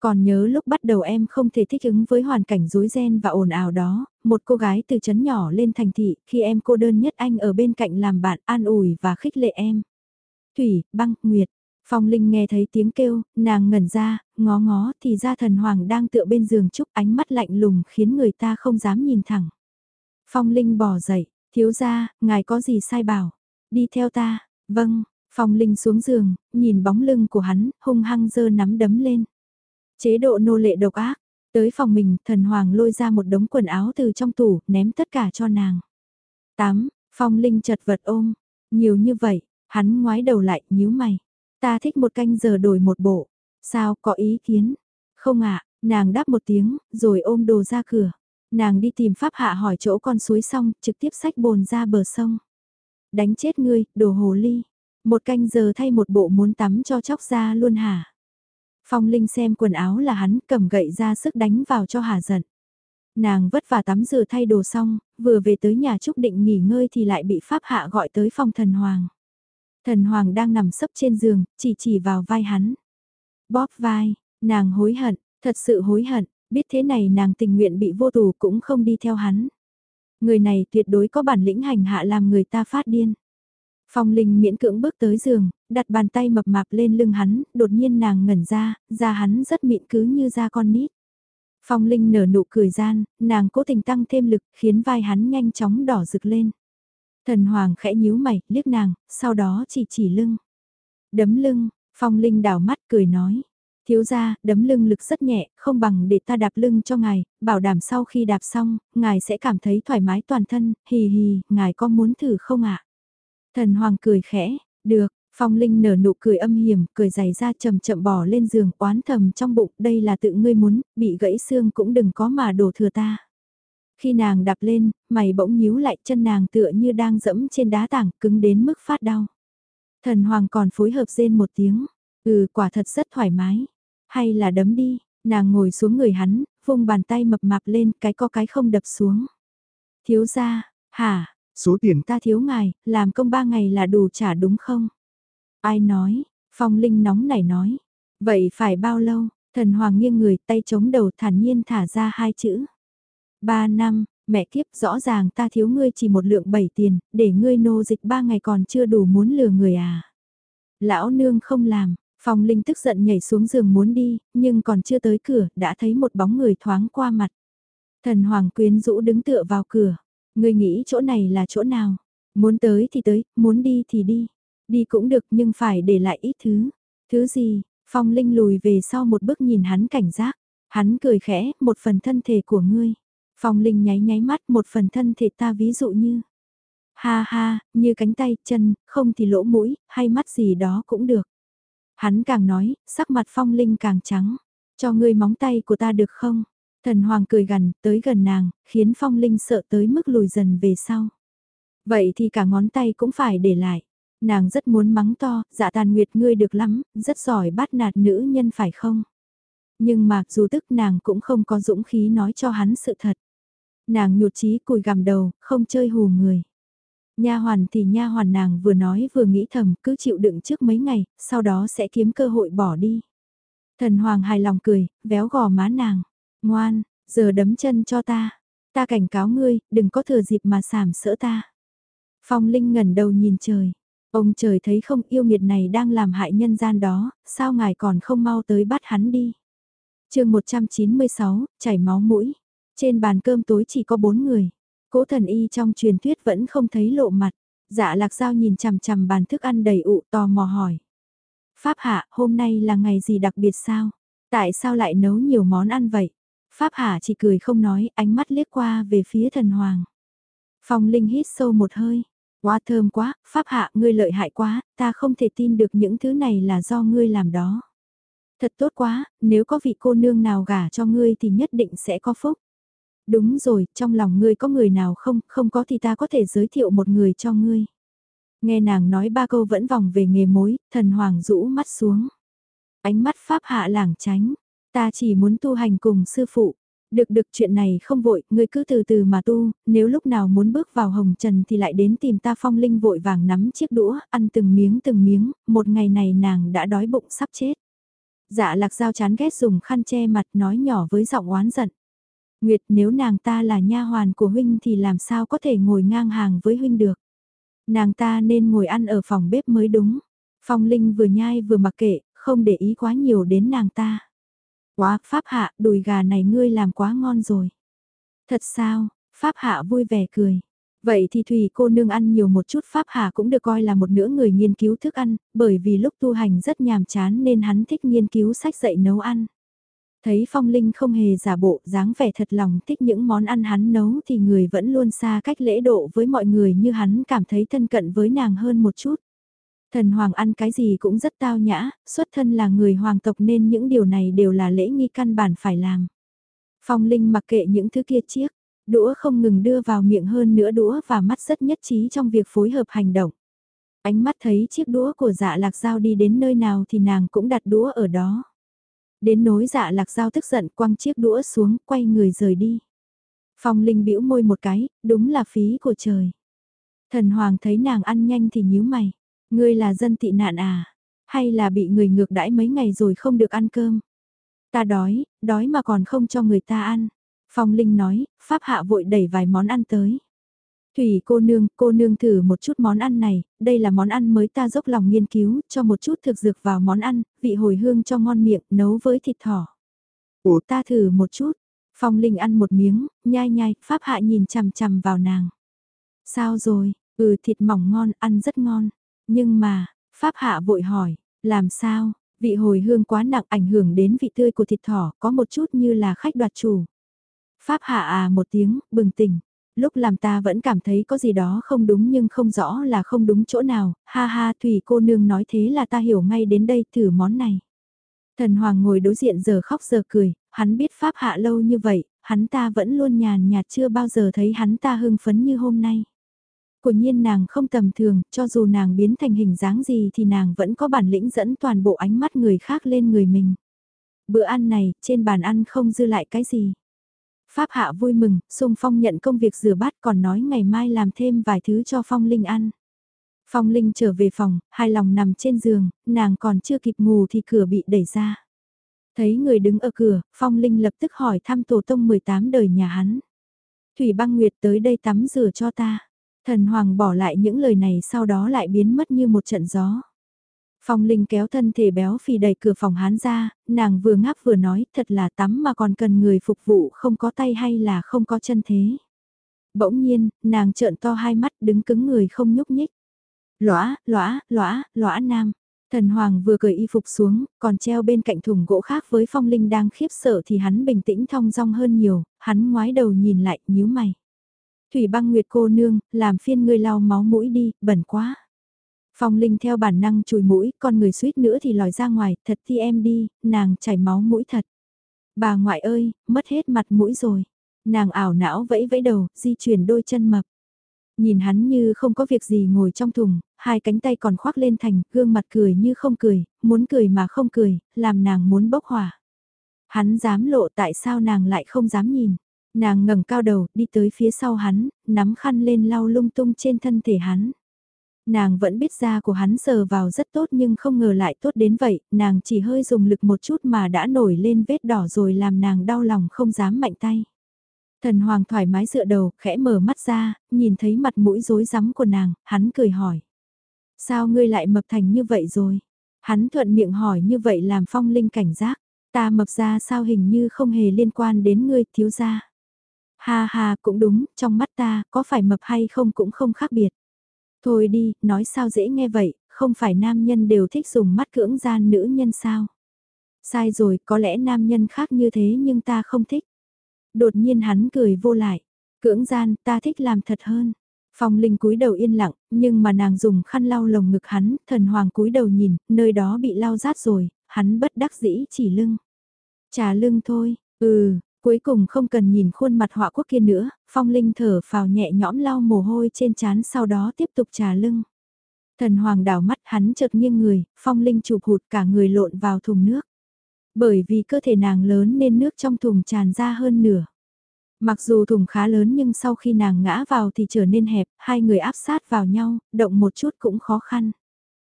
Còn nhớ lúc bắt đầu em không thể thích ứng với hoàn cảnh rối ren và ồn ào đó, một cô gái từ chấn nhỏ lên thành thị, khi em cô đơn nhất anh ở bên cạnh làm bạn an ủi và khích lệ em. Thủy, băng, nguyệt. Phong Linh nghe thấy tiếng kêu, nàng ngẩn ra, ngó ngó thì ra thần hoàng đang tựa bên giường trúc ánh mắt lạnh lùng khiến người ta không dám nhìn thẳng. Phong Linh bò dậy, thiếu ra, ngài có gì sai bảo, đi theo ta, vâng, Phong Linh xuống giường, nhìn bóng lưng của hắn, hung hăng giơ nắm đấm lên. Chế độ nô lệ độc ác, tới phòng mình, thần hoàng lôi ra một đống quần áo từ trong tủ, ném tất cả cho nàng. 8. Phong Linh chật vật ôm, nhiều như vậy, hắn ngoái đầu lại, nhíu mày. Ta thích một canh giờ đổi một bộ. Sao, có ý kiến? Không ạ, nàng đáp một tiếng, rồi ôm đồ ra cửa. Nàng đi tìm pháp hạ hỏi chỗ con suối xong, trực tiếp sách bồn ra bờ sông. Đánh chết ngươi, đồ hồ ly. Một canh giờ thay một bộ muốn tắm cho chóc ra luôn hả? Phong Linh xem quần áo là hắn cầm gậy ra sức đánh vào cho hà giận. Nàng vất vả tắm rửa thay đồ xong, vừa về tới nhà Trúc định nghỉ ngơi thì lại bị Pháp Hạ gọi tới phòng thần hoàng. Thần hoàng đang nằm sấp trên giường, chỉ chỉ vào vai hắn. Bóp vai, nàng hối hận, thật sự hối hận, biết thế này nàng tình nguyện bị vô tù cũng không đi theo hắn. Người này tuyệt đối có bản lĩnh hành hạ làm người ta phát điên. Phong Linh miễn cưỡng bước tới giường, đặt bàn tay mập mạp lên lưng hắn, đột nhiên nàng ngẩn ra, da hắn rất mịn cứ như da con nít. Phong Linh nở nụ cười gian, nàng cố tình tăng thêm lực, khiến vai hắn nhanh chóng đỏ rực lên. Thần Hoàng khẽ nhíu mày, liếc nàng, sau đó chỉ chỉ lưng. Đấm lưng, Phong Linh đảo mắt cười nói. Thiếu gia, đấm lưng lực rất nhẹ, không bằng để ta đạp lưng cho ngài, bảo đảm sau khi đạp xong, ngài sẽ cảm thấy thoải mái toàn thân, hì hì, ngài có muốn thử không ạ? Thần Hoàng cười khẽ, được, Phong Linh nở nụ cười âm hiểm, cười dày ra chậm chậm bỏ lên giường oán thầm trong bụng, đây là tự ngươi muốn, bị gãy xương cũng đừng có mà đổ thừa ta. Khi nàng đạp lên, mày bỗng nhíu lại chân nàng tựa như đang dẫm trên đá tảng cứng đến mức phát đau. Thần Hoàng còn phối hợp rên một tiếng, ừ quả thật rất thoải mái, hay là đấm đi, nàng ngồi xuống người hắn, vung bàn tay mập mạp lên cái có cái không đập xuống. Thiếu ra, hả, số tiền ta thiếu ngài, làm công ba ngày là đủ trả đúng không? Ai nói, Phong Linh nóng nảy nói, vậy phải bao lâu? Thần Hoàng nghiêng người tay chống đầu thản nhiên thả ra hai chữ. Ba năm, mẹ kiếp rõ ràng ta thiếu ngươi chỉ một lượng bảy tiền, để ngươi nô dịch ba ngày còn chưa đủ muốn lừa người à. Lão nương không làm, Phong Linh tức giận nhảy xuống giường muốn đi, nhưng còn chưa tới cửa, đã thấy một bóng người thoáng qua mặt. Thần Hoàng quyến rũ đứng tựa vào cửa. Ngươi nghĩ chỗ này là chỗ nào? Muốn tới thì tới, muốn đi thì đi. Đi cũng được nhưng phải để lại ít thứ. Thứ gì? Phong Linh lùi về sau một bước nhìn hắn cảnh giác. Hắn cười khẽ, một phần thân thể của ngươi. Phong Linh nháy nháy mắt một phần thân thể ta ví dụ như. Ha ha, như cánh tay, chân, không thì lỗ mũi, hay mắt gì đó cũng được. Hắn càng nói, sắc mặt Phong Linh càng trắng. Cho ngươi móng tay của ta được không? Thần Hoàng cười gần, tới gần nàng, khiến Phong Linh sợ tới mức lùi dần về sau. Vậy thì cả ngón tay cũng phải để lại. Nàng rất muốn mắng to, dạ tàn nguyệt ngươi được lắm, rất giỏi bắt nạt nữ nhân phải không? Nhưng mà dù tức nàng cũng không có dũng khí nói cho hắn sự thật. Nàng nhụt chí cùi gằm đầu, không chơi hù người. Nha hoàn thì nha hoàn nàng vừa nói vừa nghĩ thầm, cứ chịu đựng trước mấy ngày, sau đó sẽ kiếm cơ hội bỏ đi. Thần hoàng hài lòng cười, véo gò má nàng. Ngoan, giờ đấm chân cho ta. Ta cảnh cáo ngươi, đừng có thừa dịp mà sảm sỡ ta. Phong Linh ngẩn đầu nhìn trời. Ông trời thấy không yêu nghiệt này đang làm hại nhân gian đó, sao ngài còn không mau tới bắt hắn đi. chương 196, chảy máu mũi. Trên bàn cơm tối chỉ có bốn người. Cố thần y trong truyền thuyết vẫn không thấy lộ mặt. Dạ lạc dao nhìn chằm chằm bàn thức ăn đầy ụ tò mò hỏi. Pháp hạ, hôm nay là ngày gì đặc biệt sao? Tại sao lại nấu nhiều món ăn vậy? Pháp Hạ chỉ cười không nói, ánh mắt liếc qua về phía thần hoàng. Phong Linh hít sâu một hơi. Quá thơm quá, Pháp Hạ ngươi lợi hại quá, ta không thể tin được những thứ này là do ngươi làm đó. Thật tốt quá, nếu có vị cô nương nào gả cho ngươi thì nhất định sẽ có phúc. Đúng rồi, trong lòng ngươi có người nào không, không có thì ta có thể giới thiệu một người cho ngươi. Nghe nàng nói ba câu vẫn vòng về nghề mối, thần hoàng rũ mắt xuống. Ánh mắt pháp hạ lảng tránh, ta chỉ muốn tu hành cùng sư phụ. Được được chuyện này không vội, ngươi cứ từ từ mà tu, nếu lúc nào muốn bước vào hồng trần thì lại đến tìm ta phong linh vội vàng nắm chiếc đũa, ăn từng miếng từng miếng, một ngày này nàng đã đói bụng sắp chết. Dạ lạc dao chán ghét dùng khăn che mặt nói nhỏ với giọng oán giận. Nguyệt nếu nàng ta là nha hoàn của huynh thì làm sao có thể ngồi ngang hàng với huynh được. Nàng ta nên ngồi ăn ở phòng bếp mới đúng. Phong Linh vừa nhai vừa mặc kệ, không để ý quá nhiều đến nàng ta. Quá, Pháp Hạ, đùi gà này ngươi làm quá ngon rồi. Thật sao, Pháp Hạ vui vẻ cười. Vậy thì Thùy cô nương ăn nhiều một chút Pháp Hạ cũng được coi là một nửa người nghiên cứu thức ăn, bởi vì lúc tu hành rất nhàm chán nên hắn thích nghiên cứu sách dạy nấu ăn. Thấy Phong Linh không hề giả bộ, dáng vẻ thật lòng thích những món ăn hắn nấu thì người vẫn luôn xa cách lễ độ với mọi người như hắn cảm thấy thân cận với nàng hơn một chút. Thần hoàng ăn cái gì cũng rất tao nhã, xuất thân là người hoàng tộc nên những điều này đều là lễ nghi căn bản phải làm. Phong Linh mặc kệ những thứ kia chiếc, đũa không ngừng đưa vào miệng hơn nữa đũa và mắt rất nhất trí trong việc phối hợp hành động. Ánh mắt thấy chiếc đũa của dạ lạc dao đi đến nơi nào thì nàng cũng đặt đũa ở đó. Đến nối dạ lạc dao tức giận quăng chiếc đũa xuống, quay người rời đi. Phong Linh bĩu môi một cái, đúng là phí của trời. Thần Hoàng thấy nàng ăn nhanh thì nhíu mày. Ngươi là dân tị nạn à? Hay là bị người ngược đãi mấy ngày rồi không được ăn cơm? Ta đói, đói mà còn không cho người ta ăn. Phong Linh nói, Pháp Hạ vội đẩy vài món ăn tới. Thủy cô nương, cô nương thử một chút món ăn này, đây là món ăn mới ta dốc lòng nghiên cứu, cho một chút thực dược vào món ăn, vị hồi hương cho ngon miệng, nấu với thịt thỏ. Ủa ta thử một chút, Phong Linh ăn một miếng, nhai nhai, Pháp Hạ nhìn chằm chằm vào nàng. Sao rồi, ừ thịt mỏng ngon, ăn rất ngon. Nhưng mà, Pháp Hạ vội hỏi, làm sao, vị hồi hương quá nặng ảnh hưởng đến vị tươi của thịt thỏ, có một chút như là khách đoạt chủ. Pháp Hạ à một tiếng, bừng tỉnh. Lúc làm ta vẫn cảm thấy có gì đó không đúng nhưng không rõ là không đúng chỗ nào, ha ha Thủy cô nương nói thế là ta hiểu ngay đến đây thử món này. Thần Hoàng ngồi đối diện giờ khóc giờ cười, hắn biết Pháp Hạ lâu như vậy, hắn ta vẫn luôn nhàn nhạt chưa bao giờ thấy hắn ta hưng phấn như hôm nay. Của nhiên nàng không tầm thường, cho dù nàng biến thành hình dáng gì thì nàng vẫn có bản lĩnh dẫn toàn bộ ánh mắt người khác lên người mình. Bữa ăn này, trên bàn ăn không dư lại cái gì. Pháp hạ vui mừng, sung Phong nhận công việc rửa bát còn nói ngày mai làm thêm vài thứ cho Phong Linh ăn. Phong Linh trở về phòng, hai lòng nằm trên giường, nàng còn chưa kịp ngủ thì cửa bị đẩy ra. Thấy người đứng ở cửa, Phong Linh lập tức hỏi thăm tổ tông 18 đời nhà hắn. Thủy băng nguyệt tới đây tắm rửa cho ta. Thần Hoàng bỏ lại những lời này sau đó lại biến mất như một trận gió. Phong Linh kéo thân thể béo phì đẩy cửa phòng hán ra, nàng vừa ngáp vừa nói thật là tắm mà còn cần người phục vụ không có tay hay là không có chân thế. Bỗng nhiên, nàng trợn to hai mắt đứng cứng người không nhúc nhích. Lõa, lõa, lõa, lõa nam. Thần Hoàng vừa cởi y phục xuống, còn treo bên cạnh thùng gỗ khác với Phong Linh đang khiếp sợ thì hắn bình tĩnh thong dong hơn nhiều, hắn ngoái đầu nhìn lại, nhíu mày. Thủy băng nguyệt cô nương, làm phiên ngươi lau máu mũi đi, bẩn quá. Phong Linh theo bản năng chùi mũi, con người suýt nữa thì lòi ra ngoài, thật thì em đi, nàng chảy máu mũi thật. Bà ngoại ơi, mất hết mặt mũi rồi. Nàng ảo não vẫy vẫy đầu, di chuyển đôi chân mập. Nhìn hắn như không có việc gì ngồi trong thùng, hai cánh tay còn khoác lên thành, gương mặt cười như không cười, muốn cười mà không cười, làm nàng muốn bốc hỏa. Hắn dám lộ tại sao nàng lại không dám nhìn. Nàng ngẩng cao đầu, đi tới phía sau hắn, nắm khăn lên lau lung tung trên thân thể hắn. Nàng vẫn biết da của hắn sờ vào rất tốt nhưng không ngờ lại tốt đến vậy, nàng chỉ hơi dùng lực một chút mà đã nổi lên vết đỏ rồi làm nàng đau lòng không dám mạnh tay. Thần Hoàng thoải mái dựa đầu, khẽ mở mắt ra, nhìn thấy mặt mũi rối rắm của nàng, hắn cười hỏi. Sao ngươi lại mập thành như vậy rồi? Hắn thuận miệng hỏi như vậy làm phong linh cảnh giác. Ta mập ra sao hình như không hề liên quan đến ngươi thiếu gia. Ha ha cũng đúng, trong mắt ta, có phải mập hay không cũng không khác biệt. Thôi đi, nói sao dễ nghe vậy, không phải nam nhân đều thích dùng mắt cưỡng gian nữ nhân sao. Sai rồi, có lẽ nam nhân khác như thế nhưng ta không thích. Đột nhiên hắn cười vô lại. Cưỡng gian, ta thích làm thật hơn. Phong Linh cúi đầu yên lặng, nhưng mà nàng dùng khăn lau lồng ngực hắn, thần hoàng cúi đầu nhìn, nơi đó bị lau rát rồi, hắn bất đắc dĩ chỉ lưng. Trà lưng thôi, ừ, cuối cùng không cần nhìn khuôn mặt họa quốc kia nữa, Phong Linh thở phào nhẹ nhõm lau mồ hôi trên trán sau đó tiếp tục trà lưng. Thần hoàng đảo mắt hắn chợt nghiêng người, Phong Linh chụp hụt cả người lộn vào thùng nước. Bởi vì cơ thể nàng lớn nên nước trong thùng tràn ra hơn nửa. Mặc dù thùng khá lớn nhưng sau khi nàng ngã vào thì trở nên hẹp, hai người áp sát vào nhau, động một chút cũng khó khăn.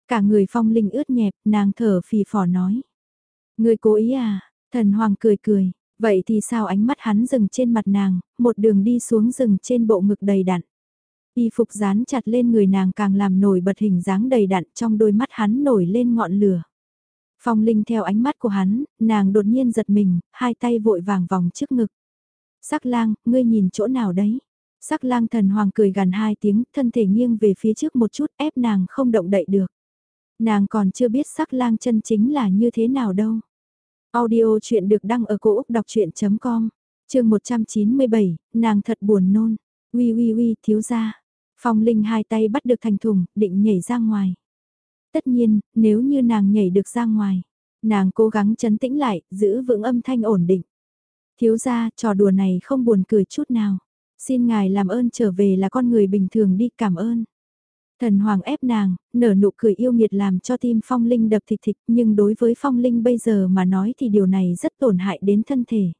Cả người phong linh ướt nhẹp, nàng thở phì phò nói. Người cố ý à, thần hoàng cười cười, vậy thì sao ánh mắt hắn dừng trên mặt nàng, một đường đi xuống rừng trên bộ ngực đầy đặn. Y phục dán chặt lên người nàng càng làm nổi bật hình dáng đầy đặn trong đôi mắt hắn nổi lên ngọn lửa. Phong Linh theo ánh mắt của hắn, nàng đột nhiên giật mình, hai tay vội vàng vòng trước ngực. Sắc lang, ngươi nhìn chỗ nào đấy? Sắc lang thần hoàng cười gần hai tiếng, thân thể nghiêng về phía trước một chút ép nàng không động đậy được. Nàng còn chưa biết sắc lang chân chính là như thế nào đâu. Audio chuyện được đăng ở cổ Úc đọc chuyện.com, chương 197, nàng thật buồn nôn. uy uy uy thiếu gia. Phong Linh hai tay bắt được thành thùng, định nhảy ra ngoài. Tất nhiên, nếu như nàng nhảy được ra ngoài, nàng cố gắng chấn tĩnh lại, giữ vững âm thanh ổn định. Thiếu gia, trò đùa này không buồn cười chút nào. Xin ngài làm ơn trở về là con người bình thường đi cảm ơn. Thần Hoàng ép nàng, nở nụ cười yêu nghiệt làm cho tim Phong Linh đập thịt thịt nhưng đối với Phong Linh bây giờ mà nói thì điều này rất tổn hại đến thân thể.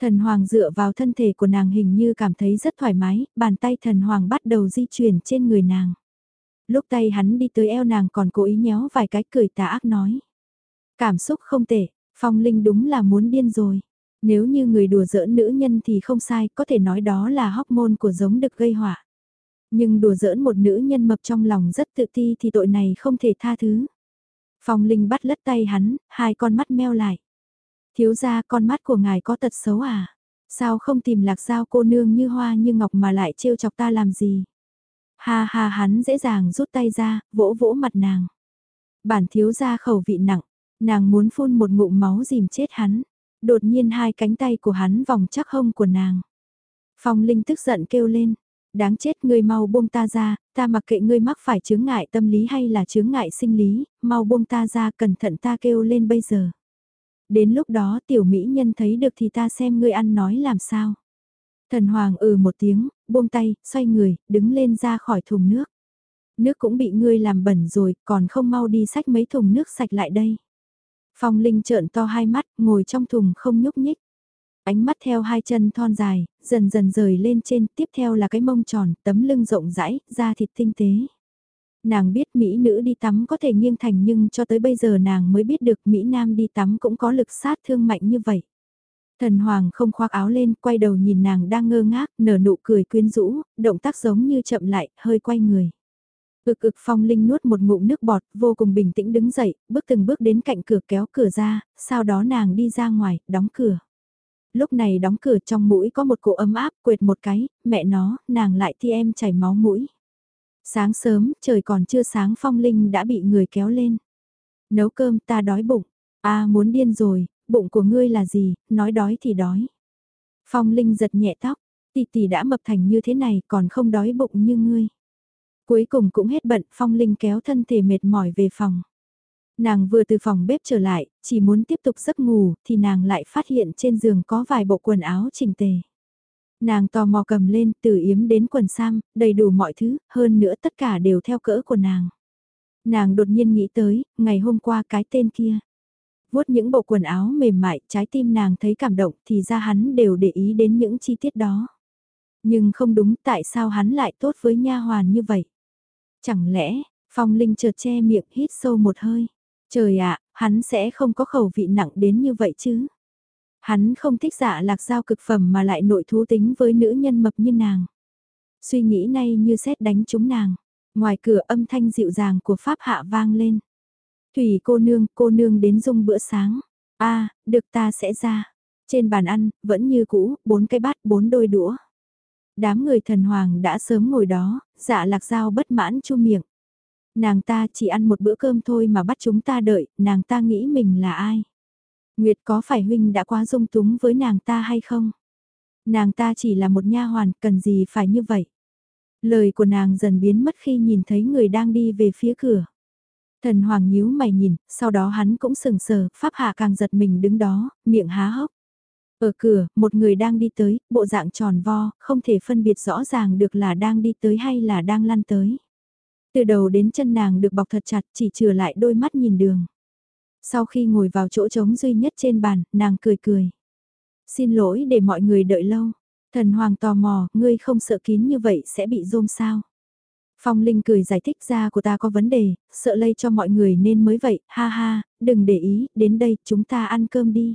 Thần Hoàng dựa vào thân thể của nàng hình như cảm thấy rất thoải mái, bàn tay thần Hoàng bắt đầu di chuyển trên người nàng. Lúc tay hắn đi tới eo nàng còn cố ý nhéo vài cái cười tà ác nói. Cảm xúc không tệ, Phong Linh đúng là muốn điên rồi. Nếu như người đùa giỡn nữ nhân thì không sai, có thể nói đó là hormone của giống đực gây họa. Nhưng đùa giỡn một nữ nhân mập trong lòng rất tự ti thì tội này không thể tha thứ. Phong Linh bắt lất tay hắn, hai con mắt meo lại. Thiếu ra con mắt của ngài có tật xấu à? Sao không tìm lạc giao cô nương như hoa như ngọc mà lại trêu chọc ta làm gì? Ha ha hắn dễ dàng rút tay ra, vỗ vỗ mặt nàng. Bản thiếu ra khẩu vị nặng, nàng muốn phun một ngụm máu dìm chết hắn. Đột nhiên hai cánh tay của hắn vòng chắc hông của nàng. Phong Linh tức giận kêu lên. Đáng chết ngươi mau buông ta ra, ta mặc kệ ngươi mắc phải chướng ngại tâm lý hay là chướng ngại sinh lý, mau buông ta ra cẩn thận ta kêu lên bây giờ. Đến lúc đó tiểu mỹ nhân thấy được thì ta xem ngươi ăn nói làm sao. Thần Hoàng ừ một tiếng, buông tay, xoay người, đứng lên ra khỏi thùng nước. Nước cũng bị ngươi làm bẩn rồi, còn không mau đi xách mấy thùng nước sạch lại đây. Phong Linh trợn to hai mắt, ngồi trong thùng không nhúc nhích. Ánh mắt theo hai chân thon dài, dần dần rời lên trên, tiếp theo là cái mông tròn, tấm lưng rộng rãi, da thịt tinh tế. Nàng biết Mỹ nữ đi tắm có thể nghiêng thành nhưng cho tới bây giờ nàng mới biết được Mỹ Nam đi tắm cũng có lực sát thương mạnh như vậy. Thần Hoàng không khoác áo lên, quay đầu nhìn nàng đang ngơ ngác, nở nụ cười quyến rũ, động tác giống như chậm lại, hơi quay người. Ực ực phong linh nuốt một ngụm nước bọt, vô cùng bình tĩnh đứng dậy, bước từng bước đến cạnh cửa kéo cửa ra, sau đó nàng đi ra ngoài, đóng cửa. Lúc này đóng cửa trong mũi có một cỗ ấm áp, quệt một cái, mẹ nó, nàng lại thi em chảy máu mũi. Sáng sớm, trời còn chưa sáng phong linh đã bị người kéo lên. Nấu cơm ta đói bụng, a muốn điên rồi, bụng của ngươi là gì, nói đói thì đói. Phong linh giật nhẹ tóc, tỷ tỷ đã mập thành như thế này còn không đói bụng như ngươi. Cuối cùng cũng hết bận, Phong Linh kéo thân thể mệt mỏi về phòng. Nàng vừa từ phòng bếp trở lại, chỉ muốn tiếp tục giấc ngủ, thì nàng lại phát hiện trên giường có vài bộ quần áo chỉnh tề. Nàng tò mò cầm lên, từ yếm đến quần sam, đầy đủ mọi thứ, hơn nữa tất cả đều theo cỡ của nàng. Nàng đột nhiên nghĩ tới, ngày hôm qua cái tên kia. vuốt những bộ quần áo mềm mại, trái tim nàng thấy cảm động thì ra hắn đều để ý đến những chi tiết đó. Nhưng không đúng tại sao hắn lại tốt với nha hoàn như vậy. Chẳng lẽ, Phong Linh chợt che miệng hít sâu một hơi. Trời ạ, hắn sẽ không có khẩu vị nặng đến như vậy chứ. Hắn không thích dạ lạc giao cực phẩm mà lại nội thú tính với nữ nhân mập như nàng. Suy nghĩ nay như xét đánh trúng nàng. Ngoài cửa âm thanh dịu dàng của Pháp hạ vang lên. Thủy cô nương, cô nương đến dung bữa sáng. a được ta sẽ ra. Trên bàn ăn, vẫn như cũ, bốn cái bát, bốn đôi đũa. Đám người thần hoàng đã sớm ngồi đó, dạ lạc dao bất mãn chu miệng. Nàng ta chỉ ăn một bữa cơm thôi mà bắt chúng ta đợi, nàng ta nghĩ mình là ai? Nguyệt có phải huynh đã quá dung túng với nàng ta hay không? Nàng ta chỉ là một nha hoàn, cần gì phải như vậy? Lời của nàng dần biến mất khi nhìn thấy người đang đi về phía cửa. Thần Hoàng nhíu mày nhìn, sau đó hắn cũng sừng sờ, Pháp Hạ càng giật mình đứng đó, miệng há hốc. Ở cửa, một người đang đi tới, bộ dạng tròn vo, không thể phân biệt rõ ràng được là đang đi tới hay là đang lăn tới. Từ đầu đến chân nàng được bọc thật chặt, chỉ trừ lại đôi mắt nhìn đường. Sau khi ngồi vào chỗ trống duy nhất trên bàn, nàng cười cười. Xin lỗi để mọi người đợi lâu. Thần Hoàng tò mò, ngươi không sợ kín như vậy sẽ bị rôm sao? Phong Linh cười giải thích ra của ta có vấn đề, sợ lây cho mọi người nên mới vậy, ha ha, đừng để ý, đến đây, chúng ta ăn cơm đi.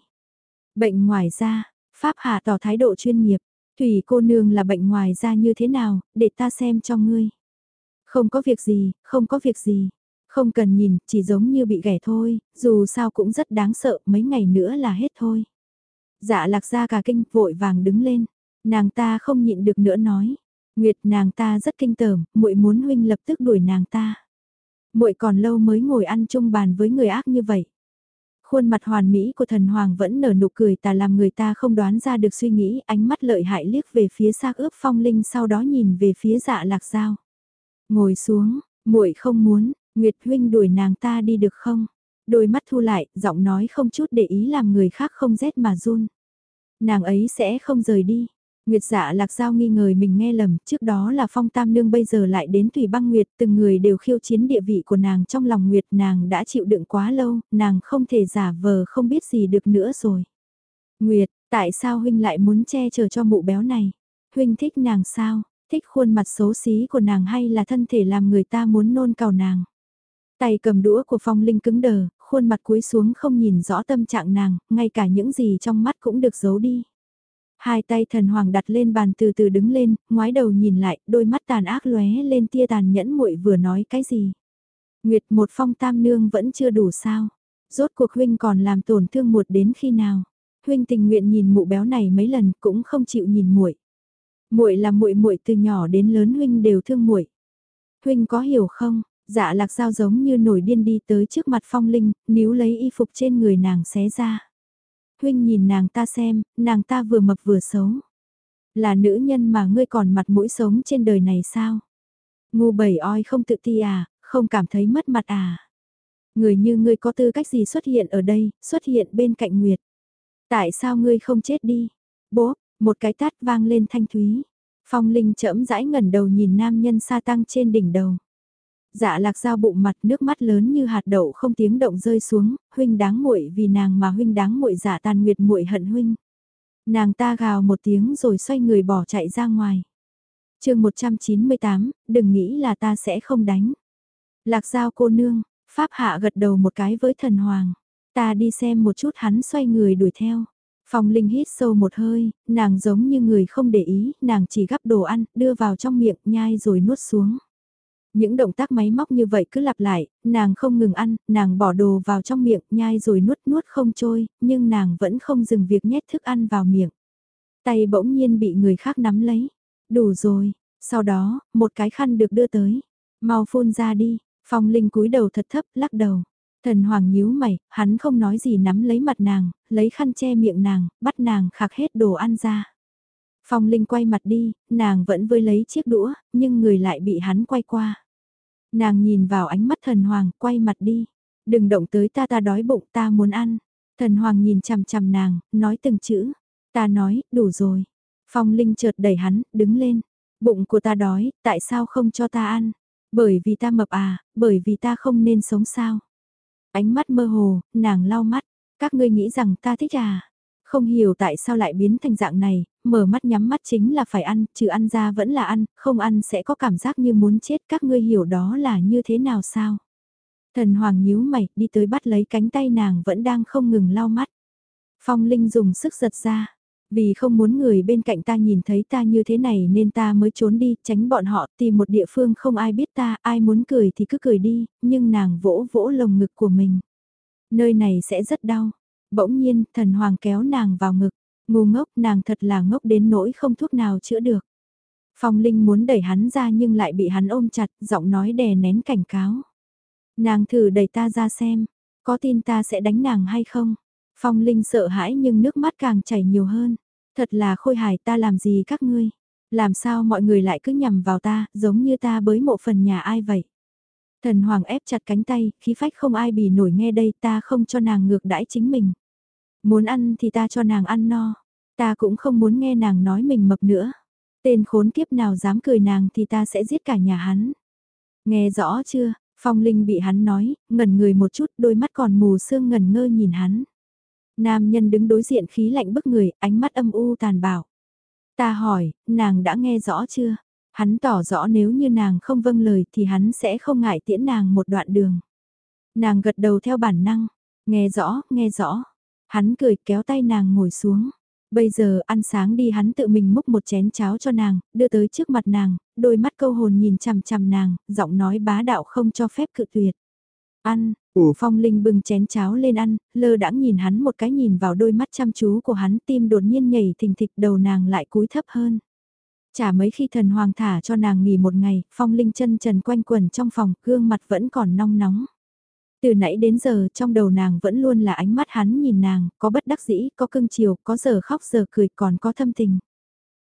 Bệnh ngoài da, Pháp hà tỏ thái độ chuyên nghiệp, Thủy cô nương là bệnh ngoài da như thế nào, để ta xem cho ngươi. Không có việc gì, không có việc gì. Không cần nhìn, chỉ giống như bị ghẻ thôi, dù sao cũng rất đáng sợ, mấy ngày nữa là hết thôi. Dạ lạc ra cả kinh, vội vàng đứng lên. Nàng ta không nhịn được nữa nói. Nguyệt nàng ta rất kinh tởm, muội muốn huynh lập tức đuổi nàng ta. Muội còn lâu mới ngồi ăn chung bàn với người ác như vậy. Khuôn mặt hoàn mỹ của thần hoàng vẫn nở nụ cười tà làm người ta không đoán ra được suy nghĩ, ánh mắt lợi hại liếc về phía xác ướp phong linh sau đó nhìn về phía dạ lạc dao. Ngồi xuống, muội không muốn, Nguyệt huynh đuổi nàng ta đi được không? Đôi mắt thu lại, giọng nói không chút để ý làm người khác không rét mà run. Nàng ấy sẽ không rời đi. Nguyệt dạ lạc giao nghi ngờ mình nghe lầm, trước đó là phong tam nương bây giờ lại đến tùy băng Nguyệt, từng người đều khiêu chiến địa vị của nàng trong lòng Nguyệt, nàng đã chịu đựng quá lâu, nàng không thể giả vờ không biết gì được nữa rồi. Nguyệt, tại sao huynh lại muốn che chở cho mụ béo này? Huynh thích nàng sao? Thích khuôn mặt xấu xí của nàng hay là thân thể làm người ta muốn nôn cào nàng? Tay cầm đũa của phong linh cứng đờ, khuôn mặt cúi xuống không nhìn rõ tâm trạng nàng, ngay cả những gì trong mắt cũng được giấu đi. Hai tay thần hoàng đặt lên bàn từ từ đứng lên, ngoái đầu nhìn lại, đôi mắt tàn ác lóe lên tia tàn nhẫn muội vừa nói cái gì. Nguyệt một phong tam nương vẫn chưa đủ sao. Rốt cuộc huynh còn làm tổn thương một đến khi nào. Huynh tình nguyện nhìn mụ béo này mấy lần cũng không chịu nhìn muội. Muội là muội muội từ nhỏ đến lớn huynh đều thương muội. Huynh có hiểu không? Dạ lạc dao giống như nổi điên đi tới trước mặt phong linh, níu lấy y phục trên người nàng xé ra huynh nhìn nàng ta xem, nàng ta vừa mập vừa xấu. Là nữ nhân mà ngươi còn mặt mũi sống trên đời này sao? Ngu bảy oi không tự ti à, không cảm thấy mất mặt à? Người như ngươi có tư cách gì xuất hiện ở đây, xuất hiện bên cạnh Nguyệt? Tại sao ngươi không chết đi? Bố, một cái tát vang lên thanh thúy. Phong Linh chậm rãi ngẩn đầu nhìn nam nhân sa tăng trên đỉnh đầu. Dạ lạc dao bụng mặt nước mắt lớn như hạt đậu không tiếng động rơi xuống, huynh đáng muội vì nàng mà huynh đáng muội giả tàn nguyệt muội hận huynh. Nàng ta gào một tiếng rồi xoay người bỏ chạy ra ngoài. chương 198, đừng nghĩ là ta sẽ không đánh. Lạc giao cô nương, Pháp hạ gật đầu một cái với thần hoàng. Ta đi xem một chút hắn xoay người đuổi theo. Phong Linh hít sâu một hơi, nàng giống như người không để ý, nàng chỉ gắp đồ ăn, đưa vào trong miệng, nhai rồi nuốt xuống. Những động tác máy móc như vậy cứ lặp lại, nàng không ngừng ăn, nàng bỏ đồ vào trong miệng, nhai rồi nuốt nuốt không trôi, nhưng nàng vẫn không dừng việc nhét thức ăn vào miệng. Tay bỗng nhiên bị người khác nắm lấy. Đủ rồi, sau đó, một cái khăn được đưa tới. Mau phun ra đi, phong linh cúi đầu thật thấp, lắc đầu. Thần hoàng nhíu mày, hắn không nói gì nắm lấy mặt nàng, lấy khăn che miệng nàng, bắt nàng khạc hết đồ ăn ra. Phong Linh quay mặt đi, nàng vẫn với lấy chiếc đũa, nhưng người lại bị hắn quay qua. Nàng nhìn vào ánh mắt thần hoàng, quay mặt đi. Đừng động tới ta ta đói bụng ta muốn ăn. Thần hoàng nhìn chằm chằm nàng, nói từng chữ. Ta nói, đủ rồi. Phong Linh chợt đẩy hắn, đứng lên. Bụng của ta đói, tại sao không cho ta ăn? Bởi vì ta mập à, bởi vì ta không nên sống sao? Ánh mắt mơ hồ, nàng lau mắt. Các ngươi nghĩ rằng ta thích à? Không hiểu tại sao lại biến thành dạng này, mở mắt nhắm mắt chính là phải ăn, trừ ăn ra vẫn là ăn, không ăn sẽ có cảm giác như muốn chết, các ngươi hiểu đó là như thế nào sao? Thần Hoàng nhíu mày, đi tới bắt lấy cánh tay nàng vẫn đang không ngừng lau mắt. Phong Linh dùng sức giật ra. Vì không muốn người bên cạnh ta nhìn thấy ta như thế này nên ta mới trốn đi, tránh bọn họ tìm một địa phương không ai biết ta, ai muốn cười thì cứ cười đi, nhưng nàng vỗ vỗ lồng ngực của mình. Nơi này sẽ rất đau, Bỗng nhiên, thần hoàng kéo nàng vào ngực. Ngu ngốc, nàng thật là ngốc đến nỗi không thuốc nào chữa được. Phong Linh muốn đẩy hắn ra nhưng lại bị hắn ôm chặt, giọng nói đè nén cảnh cáo. Nàng thử đẩy ta ra xem, có tin ta sẽ đánh nàng hay không? Phong Linh sợ hãi nhưng nước mắt càng chảy nhiều hơn. Thật là khôi hài ta làm gì các ngươi? Làm sao mọi người lại cứ nhầm vào ta, giống như ta bới mộ phần nhà ai vậy? Thần Hoàng ép chặt cánh tay, khí phách không ai bì nổi nghe đây ta không cho nàng ngược đãi chính mình. Muốn ăn thì ta cho nàng ăn no. Ta cũng không muốn nghe nàng nói mình mập nữa. Tên khốn kiếp nào dám cười nàng thì ta sẽ giết cả nhà hắn. Nghe rõ chưa, Phong Linh bị hắn nói, ngẩn người một chút, đôi mắt còn mù sương ngẩn ngơ nhìn hắn. Nam nhân đứng đối diện khí lạnh bức người, ánh mắt âm u tàn bạo. Ta hỏi, nàng đã nghe rõ chưa? Hắn tỏ rõ nếu như nàng không vâng lời thì hắn sẽ không ngại tiễn nàng một đoạn đường. Nàng gật đầu theo bản năng, nghe rõ, nghe rõ. Hắn cười kéo tay nàng ngồi xuống. Bây giờ ăn sáng đi hắn tự mình múc một chén cháo cho nàng, đưa tới trước mặt nàng, đôi mắt câu hồn nhìn chằm chằm nàng, giọng nói bá đạo không cho phép cự tuyệt. Ăn, ủ phong linh bưng chén cháo lên ăn, lơ đãng nhìn hắn một cái nhìn vào đôi mắt chăm chú của hắn tim đột nhiên nhảy thình thịch đầu nàng lại cúi thấp hơn. Chả mấy khi thần hoàng thả cho nàng nghỉ một ngày, phong linh chân trần quanh quần trong phòng, gương mặt vẫn còn nong nóng. Từ nãy đến giờ trong đầu nàng vẫn luôn là ánh mắt hắn nhìn nàng, có bất đắc dĩ, có cưng chiều, có giờ khóc giờ cười còn có thâm tình.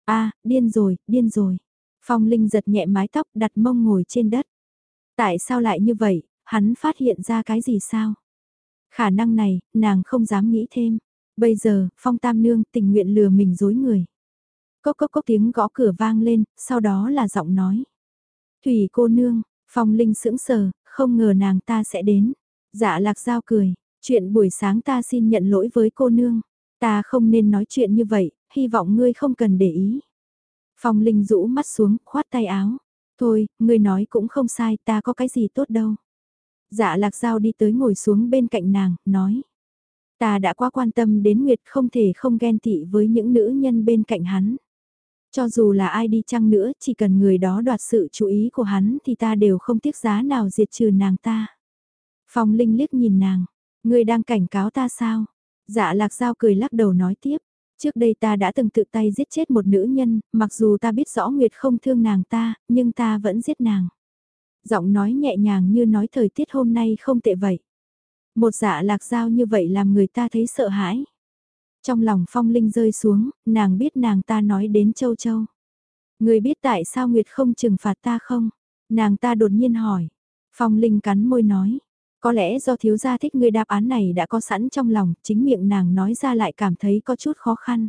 a điên rồi, điên rồi. Phong Linh giật nhẹ mái tóc đặt mông ngồi trên đất. Tại sao lại như vậy, hắn phát hiện ra cái gì sao? Khả năng này, nàng không dám nghĩ thêm. Bây giờ, Phong Tam Nương tình nguyện lừa mình dối người. Cốc cốc cốc tiếng gõ cửa vang lên, sau đó là giọng nói. Thủy cô nương, Phong Linh sững sờ, không ngờ nàng ta sẽ đến. Dạ lạc giao cười, chuyện buổi sáng ta xin nhận lỗi với cô nương. Ta không nên nói chuyện như vậy, hy vọng ngươi không cần để ý. Phong Linh rũ mắt xuống, khoát tay áo. Thôi, ngươi nói cũng không sai, ta có cái gì tốt đâu. Dạ lạc giao đi tới ngồi xuống bên cạnh nàng, nói. Ta đã quá quan tâm đến Nguyệt không thể không ghen tị với những nữ nhân bên cạnh hắn. Cho dù là ai đi chăng nữa, chỉ cần người đó đoạt sự chú ý của hắn thì ta đều không tiếc giá nào diệt trừ nàng ta. Phong Linh liếc nhìn nàng, ngươi đang cảnh cáo ta sao? Dạ lạc giao cười lắc đầu nói tiếp, trước đây ta đã từng tự tay giết chết một nữ nhân, mặc dù ta biết rõ Nguyệt không thương nàng ta, nhưng ta vẫn giết nàng. Giọng nói nhẹ nhàng như nói thời tiết hôm nay không tệ vậy. Một dạ lạc giao như vậy làm người ta thấy sợ hãi. Trong lòng phong linh rơi xuống, nàng biết nàng ta nói đến châu châu. Người biết tại sao Nguyệt không trừng phạt ta không? Nàng ta đột nhiên hỏi. Phong linh cắn môi nói. Có lẽ do thiếu gia thích người đáp án này đã có sẵn trong lòng, chính miệng nàng nói ra lại cảm thấy có chút khó khăn.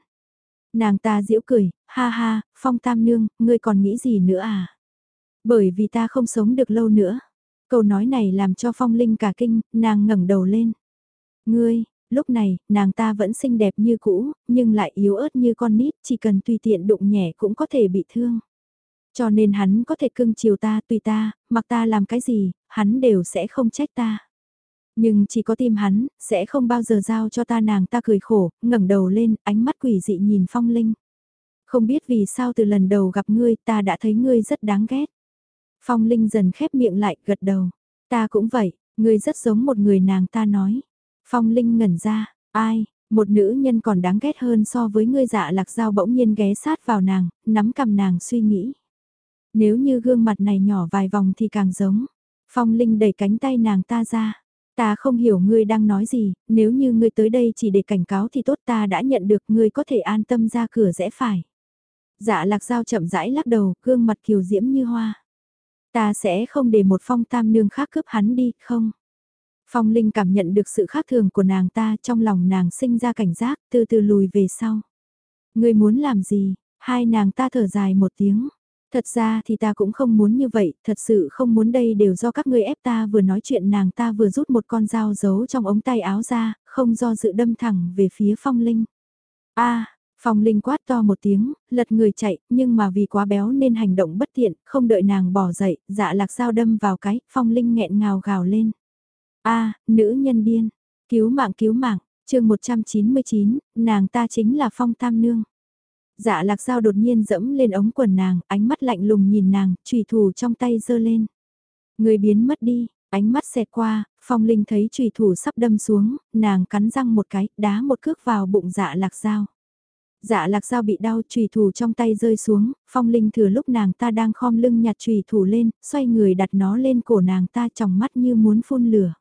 Nàng ta giễu cười, ha ha, phong tam nương, ngươi còn nghĩ gì nữa à? Bởi vì ta không sống được lâu nữa. Câu nói này làm cho phong linh cả kinh, nàng ngẩng đầu lên. Ngươi, lúc này, nàng ta vẫn xinh đẹp như cũ, nhưng lại yếu ớt như con nít, chỉ cần tùy tiện đụng nhẹ cũng có thể bị thương. Cho nên hắn có thể cưng chiều ta tùy ta, mặc ta làm cái gì, hắn đều sẽ không trách ta. Nhưng chỉ có tim hắn, sẽ không bao giờ giao cho ta nàng ta cười khổ, ngẩng đầu lên, ánh mắt quỷ dị nhìn phong linh. Không biết vì sao từ lần đầu gặp ngươi ta đã thấy ngươi rất đáng ghét. Phong linh dần khép miệng lại, gật đầu. Ta cũng vậy, ngươi rất giống một người nàng ta nói. Phong linh ngẩn ra, ai, một nữ nhân còn đáng ghét hơn so với ngươi dạ lạc dao bỗng nhiên ghé sát vào nàng, nắm cầm nàng suy nghĩ. Nếu như gương mặt này nhỏ vài vòng thì càng giống. Phong Linh đẩy cánh tay nàng ta ra. Ta không hiểu ngươi đang nói gì, nếu như ngươi tới đây chỉ để cảnh cáo thì tốt ta đã nhận được ngươi có thể an tâm ra cửa rẽ phải. Dạ lạc dao chậm rãi lắc đầu, gương mặt kiều diễm như hoa. Ta sẽ không để một phong tam nương khác cướp hắn đi, không? Phong Linh cảm nhận được sự khác thường của nàng ta trong lòng nàng sinh ra cảnh giác, từ từ lùi về sau. Ngươi muốn làm gì? Hai nàng ta thở dài một tiếng. Thật ra thì ta cũng không muốn như vậy, thật sự không muốn đây đều do các ngươi ép ta vừa nói chuyện nàng ta vừa rút một con dao giấu trong ống tay áo ra, không do dự đâm thẳng về phía phong linh. a phong linh quát to một tiếng, lật người chạy, nhưng mà vì quá béo nên hành động bất tiện, không đợi nàng bỏ dậy, dạ lạc dao đâm vào cái, phong linh nghẹn ngào gào lên. a nữ nhân điên, cứu mạng cứu mạng, chương 199, nàng ta chính là phong tam nương. Dạ lạc dao đột nhiên dẫm lên ống quần nàng, ánh mắt lạnh lùng nhìn nàng, trùy thủ trong tay giơ lên. Người biến mất đi, ánh mắt xẹt qua, phong linh thấy trùy thủ sắp đâm xuống, nàng cắn răng một cái, đá một cước vào bụng dạ lạc dao. Dạ lạc dao bị đau trùy thủ trong tay rơi xuống, phong linh thừa lúc nàng ta đang khom lưng nhặt trùy thủ lên, xoay người đặt nó lên cổ nàng ta trong mắt như muốn phun lửa.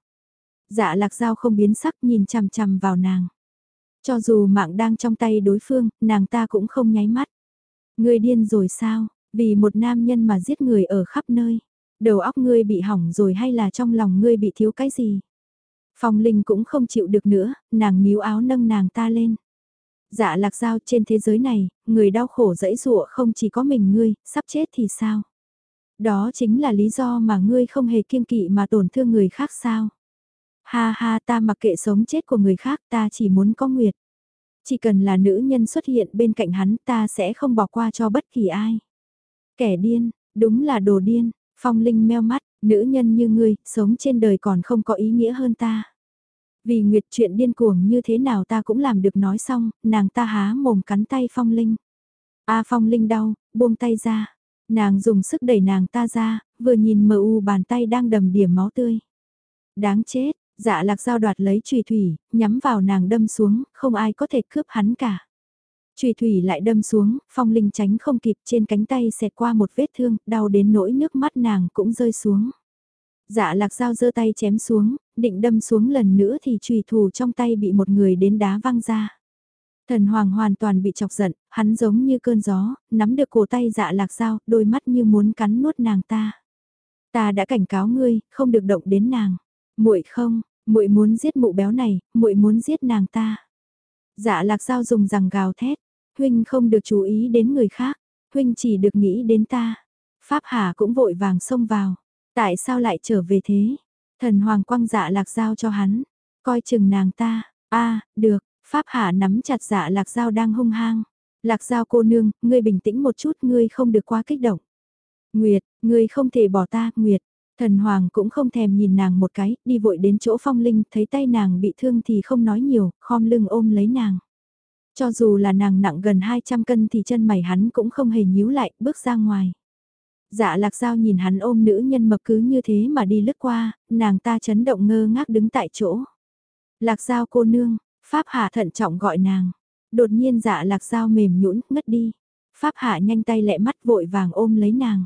Dạ lạc dao không biến sắc nhìn chằm chằm vào nàng. Cho dù mạng đang trong tay đối phương, nàng ta cũng không nháy mắt. Ngươi điên rồi sao, vì một nam nhân mà giết người ở khắp nơi. Đầu óc ngươi bị hỏng rồi hay là trong lòng ngươi bị thiếu cái gì? Phong Linh cũng không chịu được nữa, nàng níu áo nâng nàng ta lên. Dạ lạc giao trên thế giới này, người đau khổ dẫy dụa không chỉ có mình ngươi, sắp chết thì sao? Đó chính là lý do mà ngươi không hề kiêng kỵ mà tổn thương người khác sao? Ha ha ta mặc kệ sống chết của người khác ta chỉ muốn có nguyệt. Chỉ cần là nữ nhân xuất hiện bên cạnh hắn ta sẽ không bỏ qua cho bất kỳ ai. Kẻ điên, đúng là đồ điên, phong linh meo mắt, nữ nhân như ngươi, sống trên đời còn không có ý nghĩa hơn ta. Vì Nguyệt chuyện điên cuồng như thế nào ta cũng làm được nói xong, nàng ta há mồm cắn tay Phong Linh. A Phong Linh đau, buông tay ra. Nàng dùng sức đẩy nàng ta ra, vừa nhìn mờ u bàn tay đang đầm điểm máu tươi. Đáng chết, dạ lạc dao đoạt lấy trùy thủy, nhắm vào nàng đâm xuống, không ai có thể cướp hắn cả. Trùy thủy lại đâm xuống, phong linh tránh không kịp trên cánh tay xẹt qua một vết thương, đau đến nỗi nước mắt nàng cũng rơi xuống. Dạ lạc dao giơ tay chém xuống, định đâm xuống lần nữa thì trùy thủ trong tay bị một người đến đá văng ra. Thần Hoàng hoàn toàn bị chọc giận, hắn giống như cơn gió, nắm được cổ tay dạ lạc dao, đôi mắt như muốn cắn nuốt nàng ta. Ta đã cảnh cáo ngươi, không được động đến nàng. Muội không, muội muốn giết mụ béo này, muội muốn giết nàng ta. Dạ lạc dao dùng rằng gào thét, huynh không được chú ý đến người khác, huynh chỉ được nghĩ đến ta. Pháp Hà cũng vội vàng xông vào. Tại sao lại trở về thế? Thần Hoàng quăng dạ lạc dao cho hắn. Coi chừng nàng ta. a được. Pháp Hạ nắm chặt dạ lạc dao đang hung hăng. Lạc dao cô nương, ngươi bình tĩnh một chút, ngươi không được quá kích động. Nguyệt, ngươi không thể bỏ ta, Nguyệt. Thần Hoàng cũng không thèm nhìn nàng một cái, đi vội đến chỗ phong linh, thấy tay nàng bị thương thì không nói nhiều, khom lưng ôm lấy nàng. Cho dù là nàng nặng gần 200 cân thì chân mày hắn cũng không hề nhíu lại, bước ra ngoài. Dạ lạc dao nhìn hắn ôm nữ nhân mập cứ như thế mà đi lướt qua, nàng ta chấn động ngơ ngác đứng tại chỗ. Lạc dao cô nương, Pháp Hạ thận trọng gọi nàng. Đột nhiên dạ lạc dao mềm nhũn ngất đi. Pháp Hạ nhanh tay lẹ mắt vội vàng ôm lấy nàng.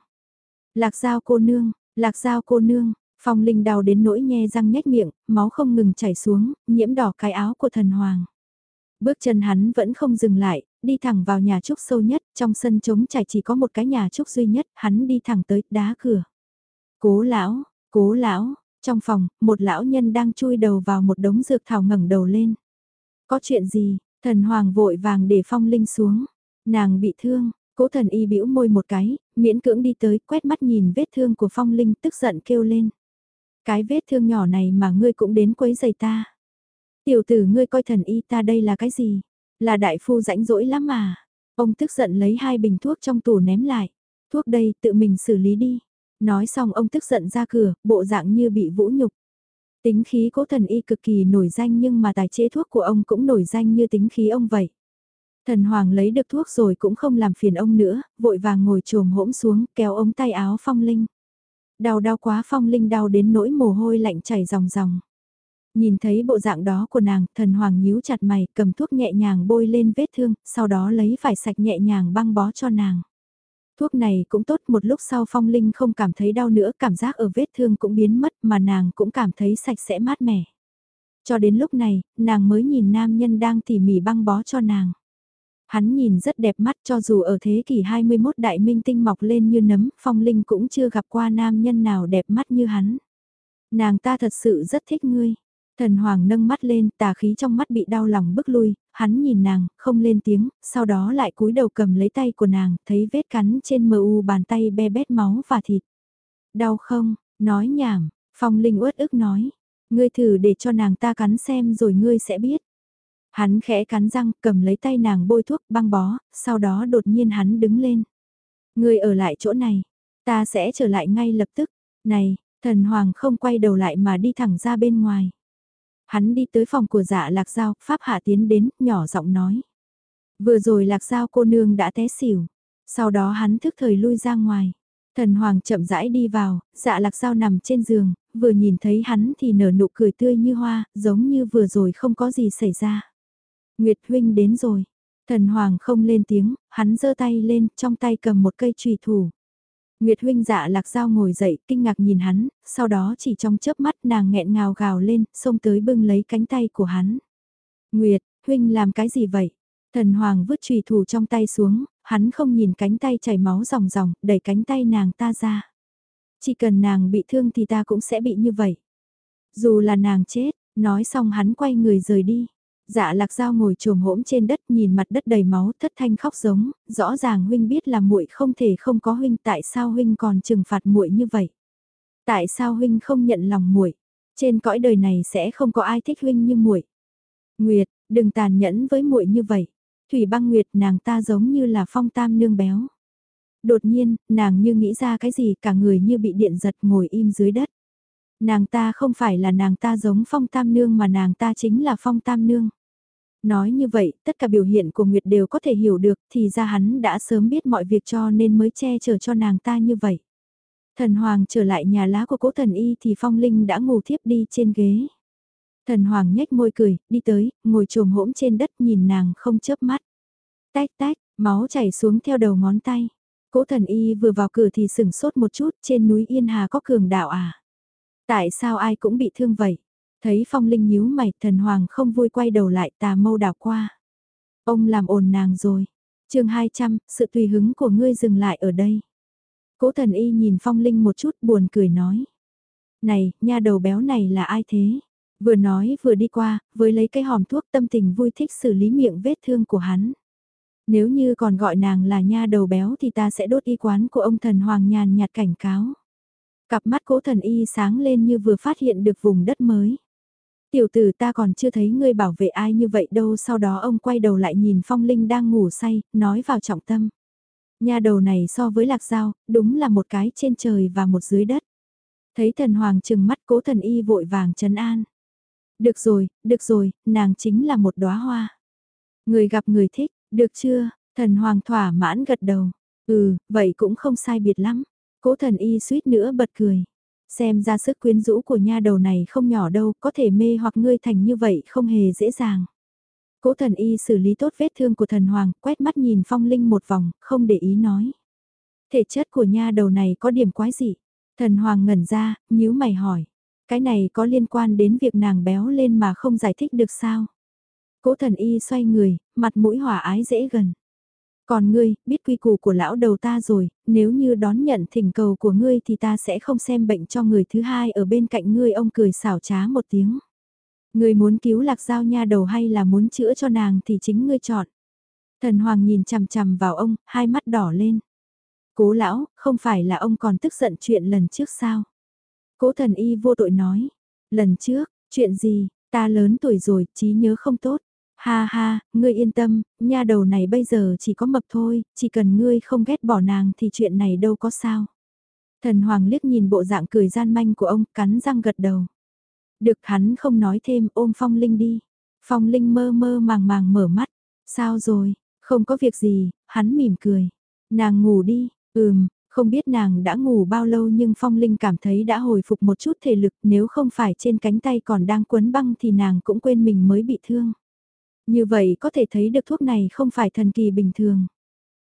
Lạc dao cô nương, lạc dao cô nương, phong linh đau đến nỗi nhe răng nhếch miệng, máu không ngừng chảy xuống, nhiễm đỏ cái áo của thần hoàng. Bước chân hắn vẫn không dừng lại, đi thẳng vào nhà trúc sâu nhất, trong sân trống trải chỉ có một cái nhà trúc duy nhất, hắn đi thẳng tới đá cửa. Cố lão, cố lão, trong phòng, một lão nhân đang chui đầu vào một đống dược thảo ngẩng đầu lên. Có chuyện gì, thần hoàng vội vàng để phong linh xuống. Nàng bị thương, cố thần y bĩu môi một cái, miễn cưỡng đi tới, quét mắt nhìn vết thương của phong linh tức giận kêu lên. Cái vết thương nhỏ này mà ngươi cũng đến quấy giày ta. Tiểu tử ngươi coi thần y ta đây là cái gì? Là đại phu rãnh rỗi lắm mà. Ông tức giận lấy hai bình thuốc trong tủ ném lại. Thuốc đây tự mình xử lý đi. Nói xong ông tức giận ra cửa, bộ dạng như bị vũ nhục. Tính khí cố thần y cực kỳ nổi danh nhưng mà tài chế thuốc của ông cũng nổi danh như tính khí ông vậy. Thần Hoàng lấy được thuốc rồi cũng không làm phiền ông nữa, vội vàng ngồi trồm hỗn xuống, kéo ống tay áo Phong Linh. Đau đau quá Phong Linh đau đến nỗi mồ hôi lạnh chảy ròng ròng. Nhìn thấy bộ dạng đó của nàng, thần hoàng nhíu chặt mày, cầm thuốc nhẹ nhàng bôi lên vết thương, sau đó lấy vải sạch nhẹ nhàng băng bó cho nàng. Thuốc này cũng tốt một lúc sau phong linh không cảm thấy đau nữa, cảm giác ở vết thương cũng biến mất mà nàng cũng cảm thấy sạch sẽ mát mẻ. Cho đến lúc này, nàng mới nhìn nam nhân đang tỉ mỉ băng bó cho nàng. Hắn nhìn rất đẹp mắt cho dù ở thế kỷ 21 đại minh tinh mọc lên như nấm, phong linh cũng chưa gặp qua nam nhân nào đẹp mắt như hắn. Nàng ta thật sự rất thích ngươi. Thần Hoàng nâng mắt lên, tà khí trong mắt bị đau lòng bức lui, hắn nhìn nàng, không lên tiếng, sau đó lại cúi đầu cầm lấy tay của nàng, thấy vết cắn trên mờ u bàn tay be bét máu và thịt. Đau không, nói nhảm, Phong Linh uất ức nói, ngươi thử để cho nàng ta cắn xem rồi ngươi sẽ biết. Hắn khẽ cắn răng, cầm lấy tay nàng bôi thuốc băng bó, sau đó đột nhiên hắn đứng lên. Ngươi ở lại chỗ này, ta sẽ trở lại ngay lập tức. Này, thần hoàng không quay đầu lại mà đi thẳng ra bên ngoài. Hắn đi tới phòng của dạ lạc giao, Pháp Hạ tiến đến, nhỏ giọng nói. Vừa rồi lạc giao cô nương đã té xỉu. Sau đó hắn thức thời lui ra ngoài. Thần Hoàng chậm rãi đi vào, dạ lạc giao nằm trên giường, vừa nhìn thấy hắn thì nở nụ cười tươi như hoa, giống như vừa rồi không có gì xảy ra. Nguyệt Huynh đến rồi. Thần Hoàng không lên tiếng, hắn giơ tay lên, trong tay cầm một cây trùy thủ. Nguyệt huynh dạ lạc dao ngồi dậy, kinh ngạc nhìn hắn, sau đó chỉ trong chớp mắt nàng nghẹn ngào gào lên, xông tới bưng lấy cánh tay của hắn. Nguyệt, huynh làm cái gì vậy? Thần Hoàng vứt trùy thủ trong tay xuống, hắn không nhìn cánh tay chảy máu ròng ròng, đẩy cánh tay nàng ta ra. Chỉ cần nàng bị thương thì ta cũng sẽ bị như vậy. Dù là nàng chết, nói xong hắn quay người rời đi. Dạ lạc dao ngồi trồm hỗn trên đất nhìn mặt đất đầy máu thất thanh khóc giống, rõ ràng huynh biết là muội không thể không có huynh tại sao huynh còn trừng phạt muội như vậy. Tại sao huynh không nhận lòng muội? Trên cõi đời này sẽ không có ai thích huynh như muội. Nguyệt, đừng tàn nhẫn với muội như vậy. Thủy băng Nguyệt nàng ta giống như là phong tam nương béo. Đột nhiên, nàng như nghĩ ra cái gì cả người như bị điện giật ngồi im dưới đất. Nàng ta không phải là nàng ta giống phong tam nương mà nàng ta chính là phong tam nương. Nói như vậy, tất cả biểu hiện của Nguyệt đều có thể hiểu được thì ra hắn đã sớm biết mọi việc cho nên mới che chở cho nàng ta như vậy. Thần Hoàng trở lại nhà lá của cố thần y thì Phong Linh đã ngủ thiếp đi trên ghế. Thần Hoàng nhếch môi cười, đi tới, ngồi trồm hỗn trên đất nhìn nàng không chớp mắt. Tách tách, máu chảy xuống theo đầu ngón tay. Cố thần y vừa vào cửa thì sửng sốt một chút, trên núi Yên Hà có cường đạo à? Tại sao ai cũng bị thương vậy? Thấy Phong Linh nhíu mày, thần Hoàng không vui quay đầu lại tà mâu đảo qua. Ông làm ồn nàng rồi. chương 200, sự tùy hứng của ngươi dừng lại ở đây. Cố thần y nhìn Phong Linh một chút buồn cười nói. Này, nha đầu béo này là ai thế? Vừa nói vừa đi qua, với lấy cái hòm thuốc tâm tình vui thích xử lý miệng vết thương của hắn. Nếu như còn gọi nàng là nha đầu béo thì ta sẽ đốt y quán của ông thần hoàng nhàn nhạt cảnh cáo. Cặp mắt cố thần y sáng lên như vừa phát hiện được vùng đất mới. Tiểu tử ta còn chưa thấy ngươi bảo vệ ai như vậy đâu sau đó ông quay đầu lại nhìn phong linh đang ngủ say, nói vào trọng tâm. Nhà đầu này so với lạc dao, đúng là một cái trên trời và một dưới đất. Thấy thần hoàng trừng mắt cố thần y vội vàng trấn an. Được rồi, được rồi, nàng chính là một đóa hoa. Người gặp người thích, được chưa, thần hoàng thỏa mãn gật đầu. Ừ, vậy cũng không sai biệt lắm. Cố thần y suýt nữa bật cười. Xem ra sức quyến rũ của nha đầu này không nhỏ đâu, có thể mê hoặc ngươi thành như vậy không hề dễ dàng. Cố thần y xử lý tốt vết thương của thần hoàng, quét mắt nhìn phong linh một vòng, không để ý nói. Thể chất của nha đầu này có điểm quái gì? Thần hoàng ngẩn ra, nhíu mày hỏi. Cái này có liên quan đến việc nàng béo lên mà không giải thích được sao? Cố thần y xoay người, mặt mũi hòa ái dễ gần. Còn ngươi, biết quy củ của lão đầu ta rồi, nếu như đón nhận thỉnh cầu của ngươi thì ta sẽ không xem bệnh cho người thứ hai ở bên cạnh ngươi ông cười xảo trá một tiếng. Ngươi muốn cứu lạc giao nha đầu hay là muốn chữa cho nàng thì chính ngươi chọn. Thần Hoàng nhìn chằm chằm vào ông, hai mắt đỏ lên. Cố lão, không phải là ông còn tức giận chuyện lần trước sao? Cố thần y vô tội nói. Lần trước, chuyện gì, ta lớn tuổi rồi, trí nhớ không tốt. Ha ha, ngươi yên tâm, nha đầu này bây giờ chỉ có mập thôi, chỉ cần ngươi không ghét bỏ nàng thì chuyện này đâu có sao. Thần Hoàng liếc nhìn bộ dạng cười gian manh của ông, cắn răng gật đầu. Được hắn không nói thêm, ôm Phong Linh đi. Phong Linh mơ mơ màng màng mở mắt. Sao rồi, không có việc gì, hắn mỉm cười. Nàng ngủ đi, ừm, không biết nàng đã ngủ bao lâu nhưng Phong Linh cảm thấy đã hồi phục một chút thể lực nếu không phải trên cánh tay còn đang quấn băng thì nàng cũng quên mình mới bị thương. Như vậy có thể thấy được thuốc này không phải thần kỳ bình thường.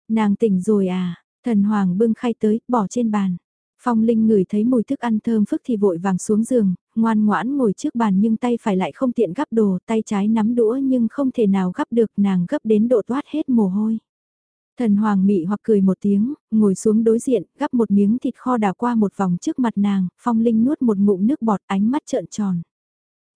Nàng tỉnh rồi à, thần hoàng bưng khay tới, bỏ trên bàn. Phong Linh ngửi thấy mùi thức ăn thơm phức thì vội vàng xuống giường, ngoan ngoãn ngồi trước bàn nhưng tay phải lại không tiện gắp đồ, tay trái nắm đũa nhưng không thể nào gắp được nàng gấp đến độ toát hết mồ hôi. Thần Hoàng mị hoặc cười một tiếng, ngồi xuống đối diện, gắp một miếng thịt kho đào qua một vòng trước mặt nàng, Phong Linh nuốt một ngụm nước bọt ánh mắt trợn tròn.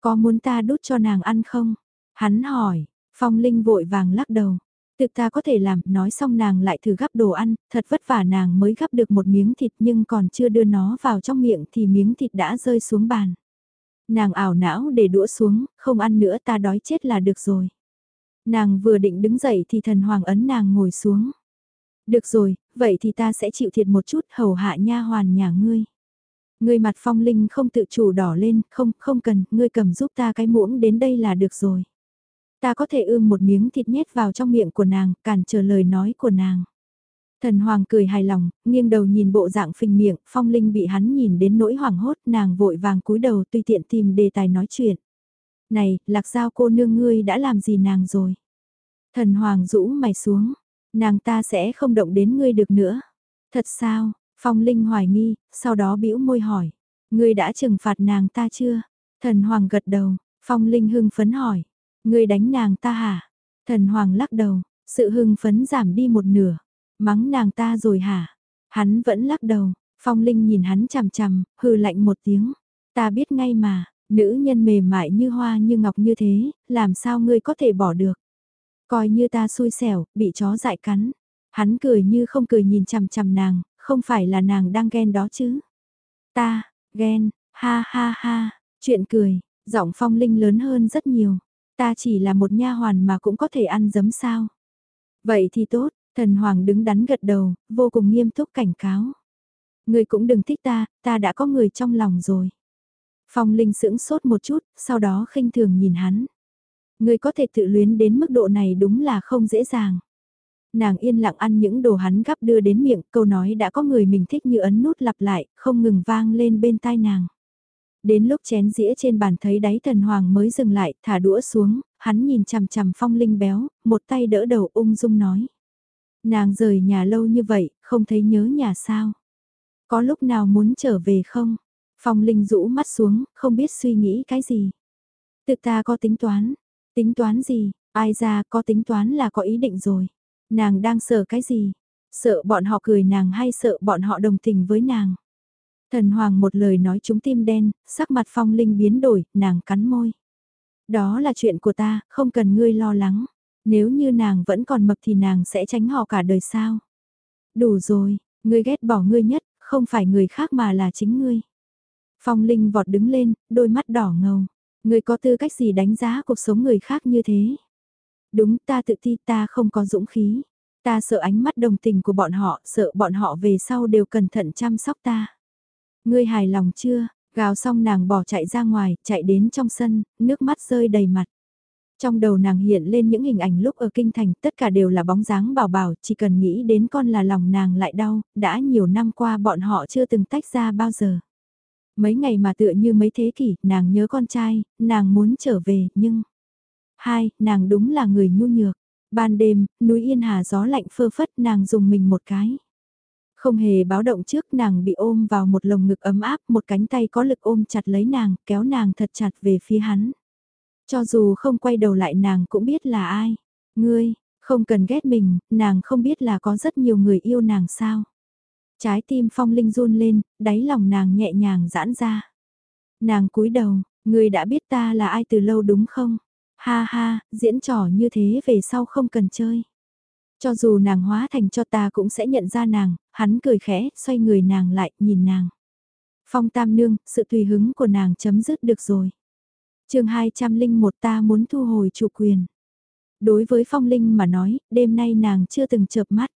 Có muốn ta đút cho nàng ăn không? Hắn hỏi, Phong Linh vội vàng lắc đầu. Tự ta có thể làm, nói xong nàng lại thử gắp đồ ăn, thật vất vả nàng mới gắp được một miếng thịt nhưng còn chưa đưa nó vào trong miệng thì miếng thịt đã rơi xuống bàn. Nàng ảo não để đũa xuống, không ăn nữa ta đói chết là được rồi. Nàng vừa định đứng dậy thì thần hoàng ấn nàng ngồi xuống. Được rồi, vậy thì ta sẽ chịu thiệt một chút hầu hạ nha hoàn nhà ngươi. Ngươi mặt phong linh không tự chủ đỏ lên, không, không cần, ngươi cầm giúp ta cái muỗng đến đây là được rồi. Ta có thể ươm một miếng thịt nhét vào trong miệng của nàng, cản trở lời nói của nàng. Thần Hoàng cười hài lòng, nghiêng đầu nhìn bộ dạng phình miệng, phong linh bị hắn nhìn đến nỗi hoảng hốt, nàng vội vàng cúi đầu tùy tiện tìm đề tài nói chuyện. Này, lạc giao cô nương ngươi đã làm gì nàng rồi? Thần Hoàng rũ mày xuống, nàng ta sẽ không động đến ngươi được nữa. Thật sao? Phong Linh hoài nghi, sau đó bĩu môi hỏi. Ngươi đã trừng phạt nàng ta chưa? Thần Hoàng gật đầu, Phong Linh hưng phấn hỏi. Ngươi đánh nàng ta hả? Thần Hoàng lắc đầu, sự hưng phấn giảm đi một nửa. Mắng nàng ta rồi hả? Hắn vẫn lắc đầu, Phong Linh nhìn hắn chằm chằm, hừ lạnh một tiếng. Ta biết ngay mà, nữ nhân mềm mại như hoa như ngọc như thế, làm sao ngươi có thể bỏ được? Coi như ta xui xẻo, bị chó dại cắn. Hắn cười như không cười nhìn chằm chằm nàng, không phải là nàng đang ghen đó chứ. Ta, ghen, ha ha ha, chuyện cười, giọng phong linh lớn hơn rất nhiều. Ta chỉ là một nha hoàn mà cũng có thể ăn giấm sao. Vậy thì tốt, thần hoàng đứng đắn gật đầu, vô cùng nghiêm túc cảnh cáo. Người cũng đừng thích ta, ta đã có người trong lòng rồi. Phong linh sững sốt một chút, sau đó khinh thường nhìn hắn. Người có thể tự luyến đến mức độ này đúng là không dễ dàng. Nàng yên lặng ăn những đồ hắn gắp đưa đến miệng, câu nói đã có người mình thích như ấn nút lặp lại, không ngừng vang lên bên tai nàng. Đến lúc chén dĩa trên bàn thấy đáy thần hoàng mới dừng lại, thả đũa xuống, hắn nhìn chằm chằm phong linh béo, một tay đỡ đầu ung dung nói. Nàng rời nhà lâu như vậy, không thấy nhớ nhà sao? Có lúc nào muốn trở về không? Phong linh rũ mắt xuống, không biết suy nghĩ cái gì. Tự ta có tính toán, Tính toán gì, ai ra có tính toán là có ý định rồi. Nàng đang sợ cái gì? Sợ bọn họ cười nàng hay sợ bọn họ đồng tình với nàng? Thần Hoàng một lời nói chúng tim đen, sắc mặt phong linh biến đổi, nàng cắn môi. Đó là chuyện của ta, không cần ngươi lo lắng. Nếu như nàng vẫn còn mập thì nàng sẽ tránh họ cả đời sao. Đủ rồi, ngươi ghét bỏ ngươi nhất, không phải người khác mà là chính ngươi. Phong Linh vọt đứng lên, đôi mắt đỏ ngầu. ngươi có tư cách gì đánh giá cuộc sống người khác như thế? Đúng ta tự ti ta không có dũng khí. Ta sợ ánh mắt đồng tình của bọn họ, sợ bọn họ về sau đều cẩn thận chăm sóc ta. Ngươi hài lòng chưa? Gào xong nàng bỏ chạy ra ngoài, chạy đến trong sân, nước mắt rơi đầy mặt. Trong đầu nàng hiện lên những hình ảnh lúc ở kinh thành, tất cả đều là bóng dáng bảo bảo, chỉ cần nghĩ đến con là lòng nàng lại đau, đã nhiều năm qua bọn họ chưa từng tách ra bao giờ. Mấy ngày mà tựa như mấy thế kỷ, nàng nhớ con trai, nàng muốn trở về, nhưng... Hai, nàng đúng là người nhu nhược. Ban đêm, núi Yên Hà gió lạnh phơ phất nàng dùng mình một cái. Không hề báo động trước nàng bị ôm vào một lồng ngực ấm áp, một cánh tay có lực ôm chặt lấy nàng, kéo nàng thật chặt về phía hắn. Cho dù không quay đầu lại nàng cũng biết là ai. Ngươi, không cần ghét mình, nàng không biết là có rất nhiều người yêu nàng sao. Trái tim phong linh run lên, đáy lòng nàng nhẹ nhàng giãn ra. Nàng cúi đầu, ngươi đã biết ta là ai từ lâu đúng không? Ha ha, diễn trò như thế về sau không cần chơi. Cho dù nàng hóa thành cho ta cũng sẽ nhận ra nàng, hắn cười khẽ, xoay người nàng lại, nhìn nàng. Phong tam nương, sự tùy hứng của nàng chấm dứt được rồi. chương 201 ta muốn thu hồi chủ quyền. Đối với phong linh mà nói, đêm nay nàng chưa từng chợp mắt.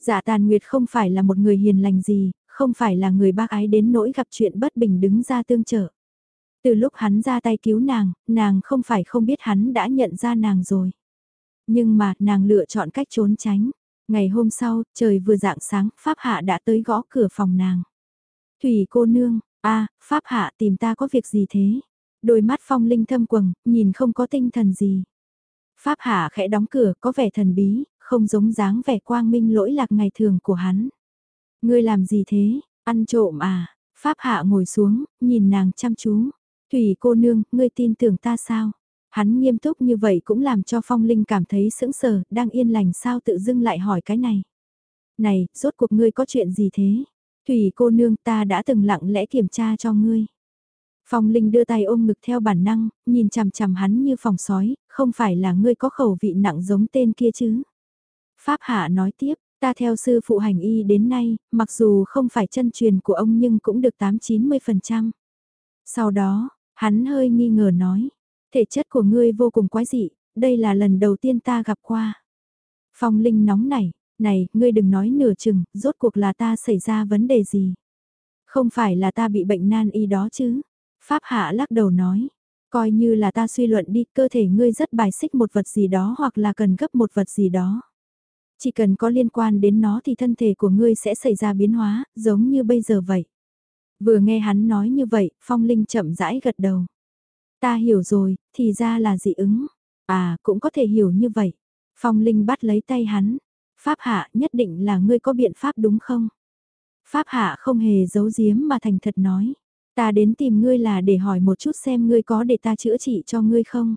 Dạ tàn nguyệt không phải là một người hiền lành gì, không phải là người bác ái đến nỗi gặp chuyện bất bình đứng ra tương trợ. Từ lúc hắn ra tay cứu nàng, nàng không phải không biết hắn đã nhận ra nàng rồi. Nhưng mà nàng lựa chọn cách trốn tránh. Ngày hôm sau, trời vừa dạng sáng, Pháp Hạ đã tới gõ cửa phòng nàng. Thủy cô nương, a Pháp Hạ tìm ta có việc gì thế? Đôi mắt phong linh thâm quầng, nhìn không có tinh thần gì. Pháp Hạ khẽ đóng cửa có vẻ thần bí, không giống dáng vẻ quang minh lỗi lạc ngày thường của hắn. Ngươi làm gì thế, ăn trộm à? Pháp hạ ngồi xuống, nhìn nàng chăm chú. Thủy cô nương, ngươi tin tưởng ta sao? Hắn nghiêm túc như vậy cũng làm cho Phong Linh cảm thấy sững sờ, đang yên lành sao tự dưng lại hỏi cái này. Này, rốt cuộc ngươi có chuyện gì thế? Thủy cô nương ta đã từng lặng lẽ kiểm tra cho ngươi. Phong Linh đưa tay ôm ngực theo bản năng, nhìn chằm chằm hắn như phòng sói, không phải là ngươi có khẩu vị nặng giống tên kia chứ. Pháp Hạ nói tiếp, ta theo sư phụ hành y đến nay, mặc dù không phải chân truyền của ông nhưng cũng được 8-90%. Sau đó, hắn hơi nghi ngờ nói, thể chất của ngươi vô cùng quái dị, đây là lần đầu tiên ta gặp qua. Phong Linh nóng nảy, này, ngươi đừng nói nửa chừng, rốt cuộc là ta xảy ra vấn đề gì. Không phải là ta bị bệnh nan y đó chứ. Pháp Hạ lắc đầu nói, coi như là ta suy luận đi, cơ thể ngươi rất bài xích một vật gì đó hoặc là cần gấp một vật gì đó. Chỉ cần có liên quan đến nó thì thân thể của ngươi sẽ xảy ra biến hóa, giống như bây giờ vậy. Vừa nghe hắn nói như vậy, Phong Linh chậm rãi gật đầu. Ta hiểu rồi, thì ra là dị ứng. À, cũng có thể hiểu như vậy. Phong Linh bắt lấy tay hắn. Pháp hạ nhất định là ngươi có biện pháp đúng không? Pháp hạ không hề giấu giếm mà thành thật nói. Ta đến tìm ngươi là để hỏi một chút xem ngươi có để ta chữa trị cho ngươi không?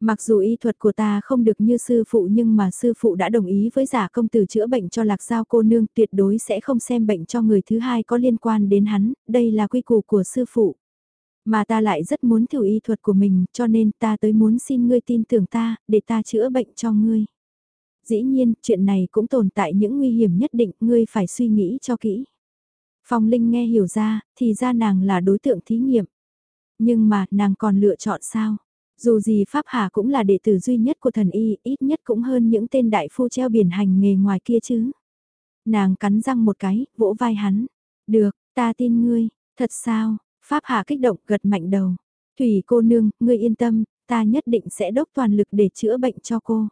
Mặc dù y thuật của ta không được như sư phụ nhưng mà sư phụ đã đồng ý với giả công tử chữa bệnh cho lạc giao cô nương tuyệt đối sẽ không xem bệnh cho người thứ hai có liên quan đến hắn, đây là quy củ của sư phụ. Mà ta lại rất muốn thử y thuật của mình cho nên ta tới muốn xin ngươi tin tưởng ta, để ta chữa bệnh cho ngươi. Dĩ nhiên, chuyện này cũng tồn tại những nguy hiểm nhất định, ngươi phải suy nghĩ cho kỹ. Phong Linh nghe hiểu ra, thì ra nàng là đối tượng thí nghiệm. Nhưng mà, nàng còn lựa chọn sao? Dù gì Pháp Hà cũng là đệ tử duy nhất của thần y, ít nhất cũng hơn những tên đại phu treo biển hành nghề ngoài kia chứ. Nàng cắn răng một cái, vỗ vai hắn. Được, ta tin ngươi, thật sao? Pháp Hà kích động gật mạnh đầu. Thủy cô nương, ngươi yên tâm, ta nhất định sẽ đốc toàn lực để chữa bệnh cho cô.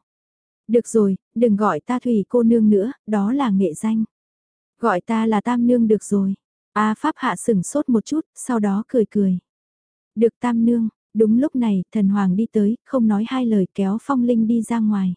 Được rồi, đừng gọi ta Thủy cô nương nữa, đó là nghệ danh. Gọi ta là Tam Nương được rồi. A Pháp Hạ sửng sốt một chút, sau đó cười cười. Được Tam Nương, đúng lúc này, thần hoàng đi tới, không nói hai lời kéo Phong Linh đi ra ngoài.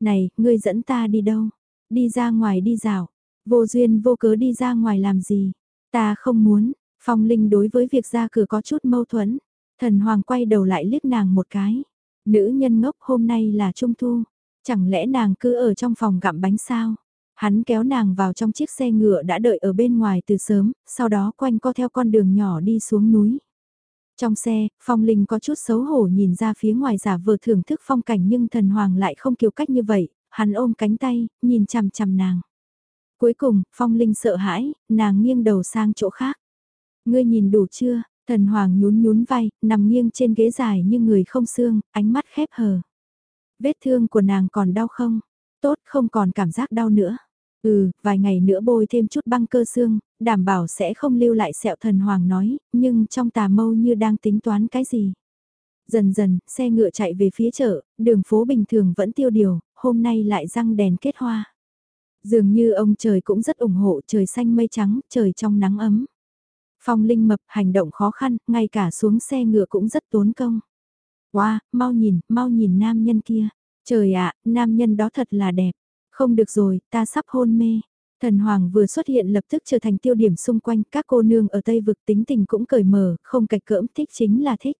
Này, ngươi dẫn ta đi đâu? Đi ra ngoài đi dạo. Vô duyên vô cớ đi ra ngoài làm gì? Ta không muốn. Phong Linh đối với việc ra cửa có chút mâu thuẫn. Thần hoàng quay đầu lại liếc nàng một cái. Nữ nhân ngốc hôm nay là trung thu. Chẳng lẽ nàng cứ ở trong phòng gặm bánh sao? Hắn kéo nàng vào trong chiếc xe ngựa đã đợi ở bên ngoài từ sớm, sau đó quanh co theo con đường nhỏ đi xuống núi. Trong xe, Phong Linh có chút xấu hổ nhìn ra phía ngoài giả vờ thưởng thức phong cảnh nhưng thần hoàng lại không kiêu cách như vậy, hắn ôm cánh tay, nhìn chằm chằm nàng. Cuối cùng, Phong Linh sợ hãi, nàng nghiêng đầu sang chỗ khác. Ngươi nhìn đủ chưa? Thần hoàng nhún nhún vai, nằm nghiêng trên ghế dài như người không xương, ánh mắt khép hờ. Vết thương của nàng còn đau không? Tốt, không còn cảm giác đau nữa. Ừ, vài ngày nữa bôi thêm chút băng cơ xương, đảm bảo sẽ không lưu lại sẹo thần hoàng nói, nhưng trong tà mâu như đang tính toán cái gì. Dần dần, xe ngựa chạy về phía chợ, đường phố bình thường vẫn tiêu điều, hôm nay lại răng đèn kết hoa. Dường như ông trời cũng rất ủng hộ trời xanh mây trắng, trời trong nắng ấm. Phong Linh mập hành động khó khăn, ngay cả xuống xe ngựa cũng rất tốn công. Wow, mau nhìn, mau nhìn nam nhân kia. Trời ạ, nam nhân đó thật là đẹp. Không được rồi, ta sắp hôn mê. Thần Hoàng vừa xuất hiện lập tức trở thành tiêu điểm xung quanh, các cô nương ở Tây Vực tính tình cũng cởi mở, không cạch cỡm, thích chính là thích.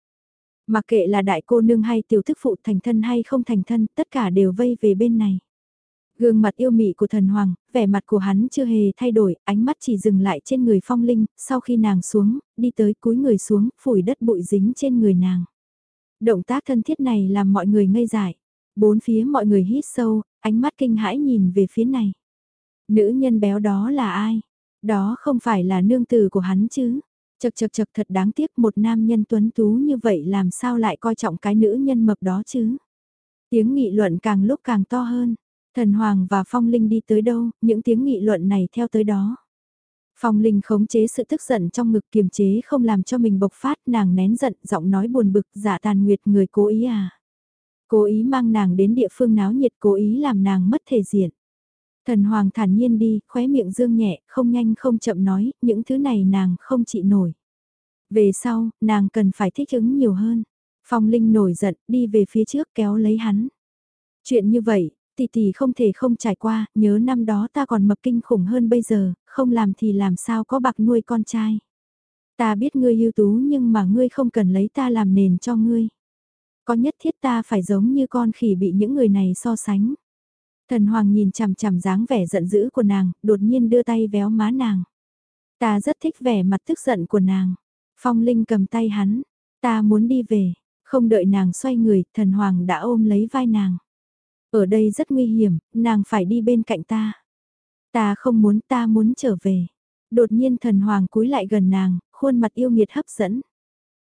Mặc kệ là đại cô nương hay tiểu thức phụ thành thân hay không thành thân, tất cả đều vây về bên này. Gương mặt yêu mị của thần hoàng, vẻ mặt của hắn chưa hề thay đổi, ánh mắt chỉ dừng lại trên người phong linh, sau khi nàng xuống, đi tới cúi người xuống, phủi đất bụi dính trên người nàng. Động tác thân thiết này làm mọi người ngây dại. Bốn phía mọi người hít sâu, ánh mắt kinh hãi nhìn về phía này. Nữ nhân béo đó là ai? Đó không phải là nương tử của hắn chứ? Chật chật chật thật đáng tiếc một nam nhân tuấn tú như vậy làm sao lại coi trọng cái nữ nhân mập đó chứ? Tiếng nghị luận càng lúc càng to hơn. Thần Hoàng và Phong Linh đi tới đâu, những tiếng nghị luận này theo tới đó. Phong Linh khống chế sự tức giận trong ngực kiềm chế không làm cho mình bộc phát nàng nén giận giọng nói buồn bực giả tàn nguyệt người cố ý à. Cố ý mang nàng đến địa phương náo nhiệt cố ý làm nàng mất thể diện. Thần Hoàng thản nhiên đi, khóe miệng dương nhẹ, không nhanh không chậm nói, những thứ này nàng không trị nổi. Về sau, nàng cần phải thích ứng nhiều hơn. Phong Linh nổi giận, đi về phía trước kéo lấy hắn. Chuyện như vậy, tỷ tỷ không thể không trải qua, nhớ năm đó ta còn mập kinh khủng hơn bây giờ, không làm thì làm sao có bạc nuôi con trai. Ta biết ngươi ưu tú nhưng mà ngươi không cần lấy ta làm nền cho ngươi. Có nhất thiết ta phải giống như con khỉ bị những người này so sánh. Thần Hoàng nhìn chằm chằm dáng vẻ giận dữ của nàng, đột nhiên đưa tay véo má nàng. Ta rất thích vẻ mặt tức giận của nàng. Phong Linh cầm tay hắn, ta muốn đi về, không đợi nàng xoay người, thần Hoàng đã ôm lấy vai nàng. Ở đây rất nguy hiểm, nàng phải đi bên cạnh ta. Ta không muốn ta muốn trở về. Đột nhiên thần hoàng cúi lại gần nàng, khuôn mặt yêu nghiệt hấp dẫn.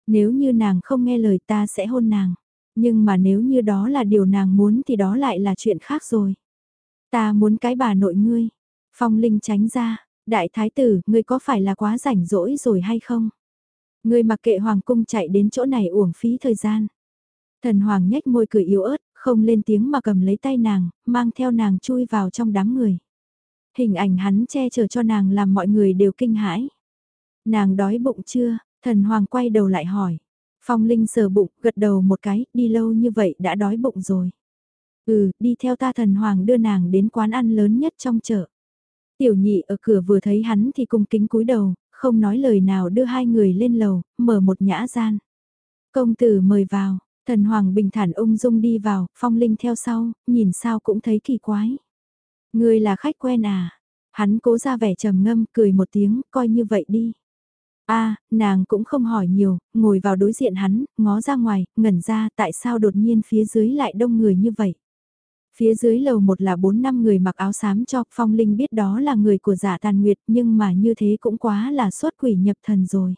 Nếu như nàng không nghe lời ta sẽ hôn nàng. Nhưng mà nếu như đó là điều nàng muốn thì đó lại là chuyện khác rồi. Ta muốn cái bà nội ngươi. Phong Linh tránh ra, đại thái tử, ngươi có phải là quá rảnh rỗi rồi hay không? Ngươi mặc kệ hoàng cung chạy đến chỗ này uổng phí thời gian. Thần hoàng nhếch môi cười yếu ớt, không lên tiếng mà cầm lấy tay nàng, mang theo nàng chui vào trong đám người. Hình ảnh hắn che chở cho nàng làm mọi người đều kinh hãi. Nàng đói bụng chưa? Thần hoàng quay đầu lại hỏi. Phong Linh sờ bụng, gật đầu một cái, đi lâu như vậy đã đói bụng rồi. Ừ, đi theo ta thần hoàng đưa nàng đến quán ăn lớn nhất trong chợ. Tiểu nhị ở cửa vừa thấy hắn thì cung kính cúi đầu, không nói lời nào đưa hai người lên lầu, mở một nhã gian. Công tử mời vào, Thần Hoàng bình thản ung dung đi vào, Phong Linh theo sau, nhìn sao cũng thấy kỳ quái. Người là khách quen à? Hắn cố ra vẻ trầm ngâm, cười một tiếng, coi như vậy đi. a nàng cũng không hỏi nhiều, ngồi vào đối diện hắn, ngó ra ngoài, ngẩn ra tại sao đột nhiên phía dưới lại đông người như vậy. Phía dưới lầu một là bốn năm người mặc áo xám cho, Phong Linh biết đó là người của giả tàn nguyệt nhưng mà như thế cũng quá là xuất quỷ nhập thần rồi.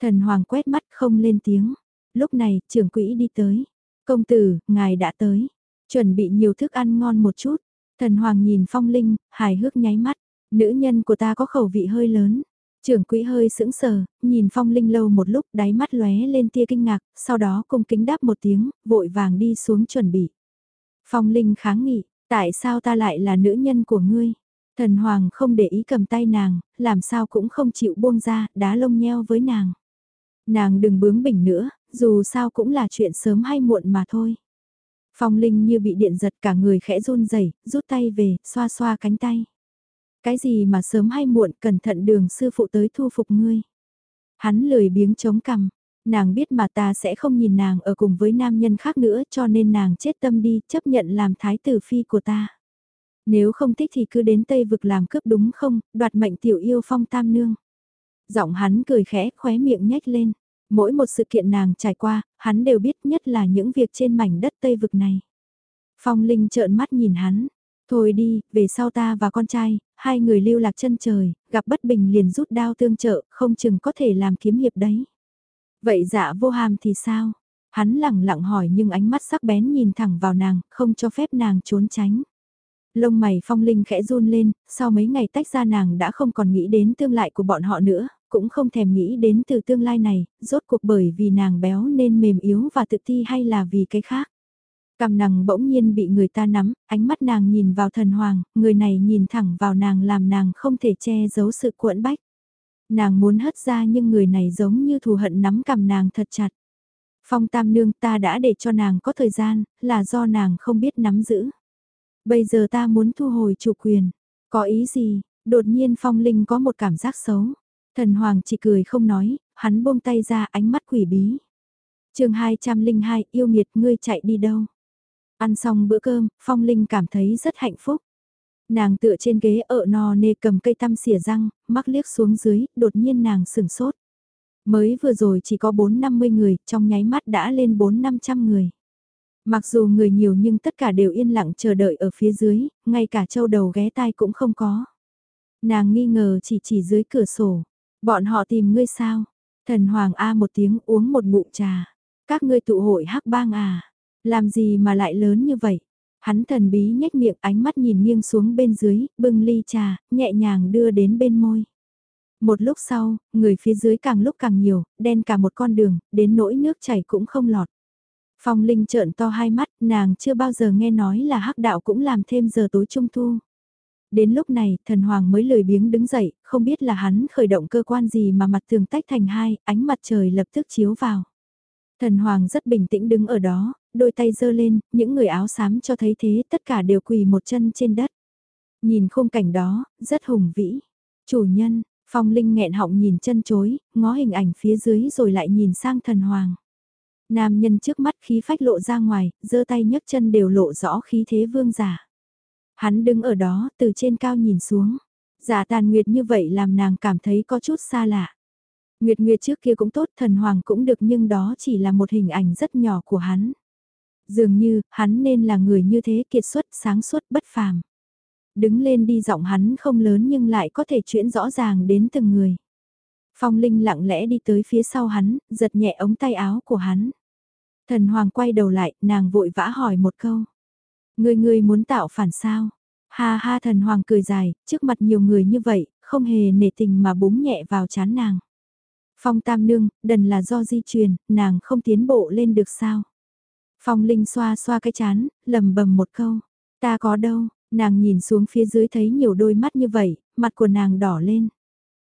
Thần Hoàng quét mắt không lên tiếng. Lúc này, trưởng quỹ đi tới. Công tử, ngài đã tới. Chuẩn bị nhiều thức ăn ngon một chút. Thần Hoàng nhìn Phong Linh, hài hước nháy mắt. Nữ nhân của ta có khẩu vị hơi lớn. Trưởng quỹ hơi sững sờ, nhìn Phong Linh lâu một lúc đáy mắt lóe lên tia kinh ngạc, sau đó cung kính đáp một tiếng, vội vàng đi xuống chuẩn bị. Phong Linh kháng nghị, tại sao ta lại là nữ nhân của ngươi? Thần Hoàng không để ý cầm tay nàng, làm sao cũng không chịu buông ra, đá lông nheo với nàng. Nàng đừng bướng bỉnh nữa, dù sao cũng là chuyện sớm hay muộn mà thôi. Phong Linh như bị điện giật cả người khẽ run rẩy, rút tay về, xoa xoa cánh tay. Cái gì mà sớm hay muộn cẩn thận đường sư phụ tới thu phục ngươi. Hắn lười biếng chống cằm, nàng biết mà ta sẽ không nhìn nàng ở cùng với nam nhân khác nữa cho nên nàng chết tâm đi chấp nhận làm thái tử phi của ta. Nếu không thích thì cứ đến Tây vực làm cướp đúng không, đoạt mệnh tiểu yêu phong tam nương. Giọng hắn cười khẽ khóe miệng nhếch lên. Mỗi một sự kiện nàng trải qua, hắn đều biết nhất là những việc trên mảnh đất Tây vực này. Phong Linh trợn mắt nhìn hắn. Thôi đi, về sau ta và con trai, hai người lưu lạc chân trời, gặp bất bình liền rút đao tương trợ, không chừng có thể làm kiếm hiệp đấy. Vậy dạ vô hàm thì sao? Hắn lẳng lặng hỏi nhưng ánh mắt sắc bén nhìn thẳng vào nàng, không cho phép nàng trốn tránh. Lông mày phong linh khẽ run lên, sau mấy ngày tách ra nàng đã không còn nghĩ đến tương lai của bọn họ nữa, cũng không thèm nghĩ đến từ tương lai này, rốt cuộc bởi vì nàng béo nên mềm yếu và tự ti hay là vì cái khác. Cầm nàng bỗng nhiên bị người ta nắm, ánh mắt nàng nhìn vào thần hoàng, người này nhìn thẳng vào nàng làm nàng không thể che giấu sự cuộn bách. Nàng muốn hất ra nhưng người này giống như thù hận nắm cầm nàng thật chặt. Phong tam nương ta đã để cho nàng có thời gian, là do nàng không biết nắm giữ. Bây giờ ta muốn thu hồi chủ quyền. Có ý gì? Đột nhiên phong linh có một cảm giác xấu. Thần hoàng chỉ cười không nói, hắn buông tay ra ánh mắt quỷ bí. chương 202 yêu nghiệt ngươi chạy đi đâu? Ăn xong bữa cơm, phong linh cảm thấy rất hạnh phúc. Nàng tựa trên ghế ở no nê cầm cây tăm xỉa răng, mắc liếc xuống dưới, đột nhiên nàng sửng sốt. Mới vừa rồi chỉ có 4-50 người, trong nháy mắt đã lên 4-500 người. Mặc dù người nhiều nhưng tất cả đều yên lặng chờ đợi ở phía dưới, ngay cả châu đầu ghé tai cũng không có. Nàng nghi ngờ chỉ chỉ dưới cửa sổ. Bọn họ tìm ngươi sao? Thần Hoàng A một tiếng uống một ngụm trà. Các ngươi tụ hội hắc bang à? Làm gì mà lại lớn như vậy? Hắn thần bí nhếch miệng ánh mắt nhìn nghiêng xuống bên dưới, bưng ly trà, nhẹ nhàng đưa đến bên môi. Một lúc sau, người phía dưới càng lúc càng nhiều, đen cả một con đường, đến nỗi nước chảy cũng không lọt. Phong Linh trợn to hai mắt, nàng chưa bao giờ nghe nói là hắc đạo cũng làm thêm giờ tối trung thu. Đến lúc này, thần hoàng mới lười biếng đứng dậy, không biết là hắn khởi động cơ quan gì mà mặt tường tách thành hai, ánh mặt trời lập tức chiếu vào. Thần hoàng rất bình tĩnh đứng ở đó, đôi tay giơ lên, những người áo xám cho thấy thế tất cả đều quỳ một chân trên đất. Nhìn khung cảnh đó, rất hùng vĩ. Chủ nhân, phong linh nghẹn họng nhìn chân chối, ngó hình ảnh phía dưới rồi lại nhìn sang thần hoàng. Nam nhân trước mắt khí phách lộ ra ngoài, giơ tay nhấc chân đều lộ rõ khí thế vương giả. Hắn đứng ở đó, từ trên cao nhìn xuống. Giả tàn nguyệt như vậy làm nàng cảm thấy có chút xa lạ. Nguyệt Nguyệt trước kia cũng tốt, thần hoàng cũng được nhưng đó chỉ là một hình ảnh rất nhỏ của hắn. Dường như, hắn nên là người như thế kiệt xuất, sáng suốt, bất phàm. Đứng lên đi giọng hắn không lớn nhưng lại có thể chuyển rõ ràng đến từng người. Phong Linh lặng lẽ đi tới phía sau hắn, giật nhẹ ống tay áo của hắn. Thần Hoàng quay đầu lại, nàng vội vã hỏi một câu. Người người muốn tạo phản sao? Ha ha thần Hoàng cười dài, trước mặt nhiều người như vậy, không hề nể tình mà búng nhẹ vào chán nàng. Phong tam nương, đần là do di truyền, nàng không tiến bộ lên được sao? Phong Linh xoa xoa cái chán, lầm bầm một câu. Ta có đâu, nàng nhìn xuống phía dưới thấy nhiều đôi mắt như vậy, mặt của nàng đỏ lên.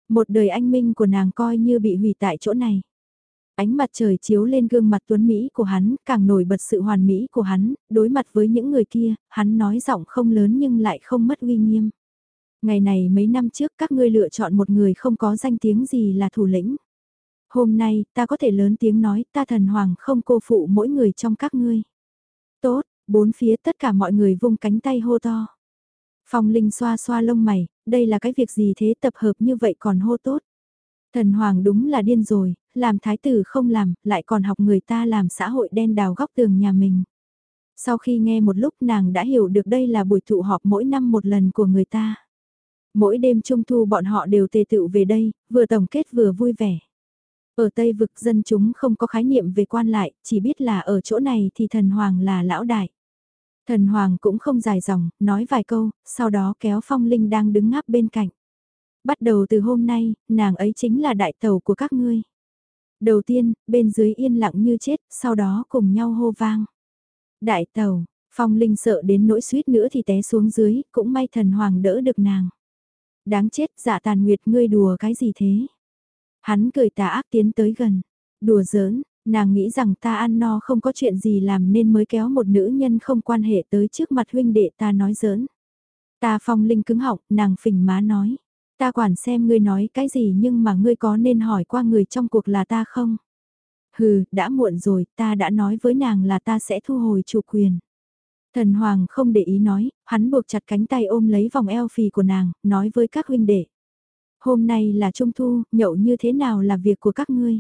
Một đời anh minh của nàng coi như bị hủy tại chỗ này. Ánh mặt trời chiếu lên gương mặt tuấn Mỹ của hắn, càng nổi bật sự hoàn mỹ của hắn, đối mặt với những người kia, hắn nói giọng không lớn nhưng lại không mất uy nghiêm. Ngày này mấy năm trước các ngươi lựa chọn một người không có danh tiếng gì là thủ lĩnh. Hôm nay, ta có thể lớn tiếng nói, ta thần hoàng không cô phụ mỗi người trong các ngươi. Tốt, bốn phía tất cả mọi người vung cánh tay hô to. Phong Linh xoa xoa lông mày, đây là cái việc gì thế tập hợp như vậy còn hô tốt. Thần Hoàng đúng là điên rồi, làm thái tử không làm, lại còn học người ta làm xã hội đen đào góc tường nhà mình. Sau khi nghe một lúc nàng đã hiểu được đây là buổi tụ họp mỗi năm một lần của người ta. Mỗi đêm trung thu bọn họ đều tề tựu về đây, vừa tổng kết vừa vui vẻ. Ở Tây vực dân chúng không có khái niệm về quan lại, chỉ biết là ở chỗ này thì thần hoàng là lão đại. Thần hoàng cũng không dài dòng, nói vài câu, sau đó kéo phong linh đang đứng ngáp bên cạnh. Bắt đầu từ hôm nay, nàng ấy chính là đại tàu của các ngươi. Đầu tiên, bên dưới yên lặng như chết, sau đó cùng nhau hô vang. Đại tàu, phong linh sợ đến nỗi suýt nữa thì té xuống dưới, cũng may thần hoàng đỡ được nàng. Đáng chết, dạ tàn nguyệt ngươi đùa cái gì thế? Hắn cười tà ác tiến tới gần. Đùa giỡn, nàng nghĩ rằng ta ăn no không có chuyện gì làm nên mới kéo một nữ nhân không quan hệ tới trước mặt huynh đệ ta nói giỡn. Ta phong linh cứng họng, nàng phình má nói. Ta quản xem ngươi nói cái gì nhưng mà ngươi có nên hỏi qua người trong cuộc là ta không? Hừ, đã muộn rồi, ta đã nói với nàng là ta sẽ thu hồi chủ quyền. Thần Hoàng không để ý nói, hắn buộc chặt cánh tay ôm lấy vòng eo phì của nàng, nói với các huynh đệ. Hôm nay là trung thu, nhậu như thế nào là việc của các ngươi.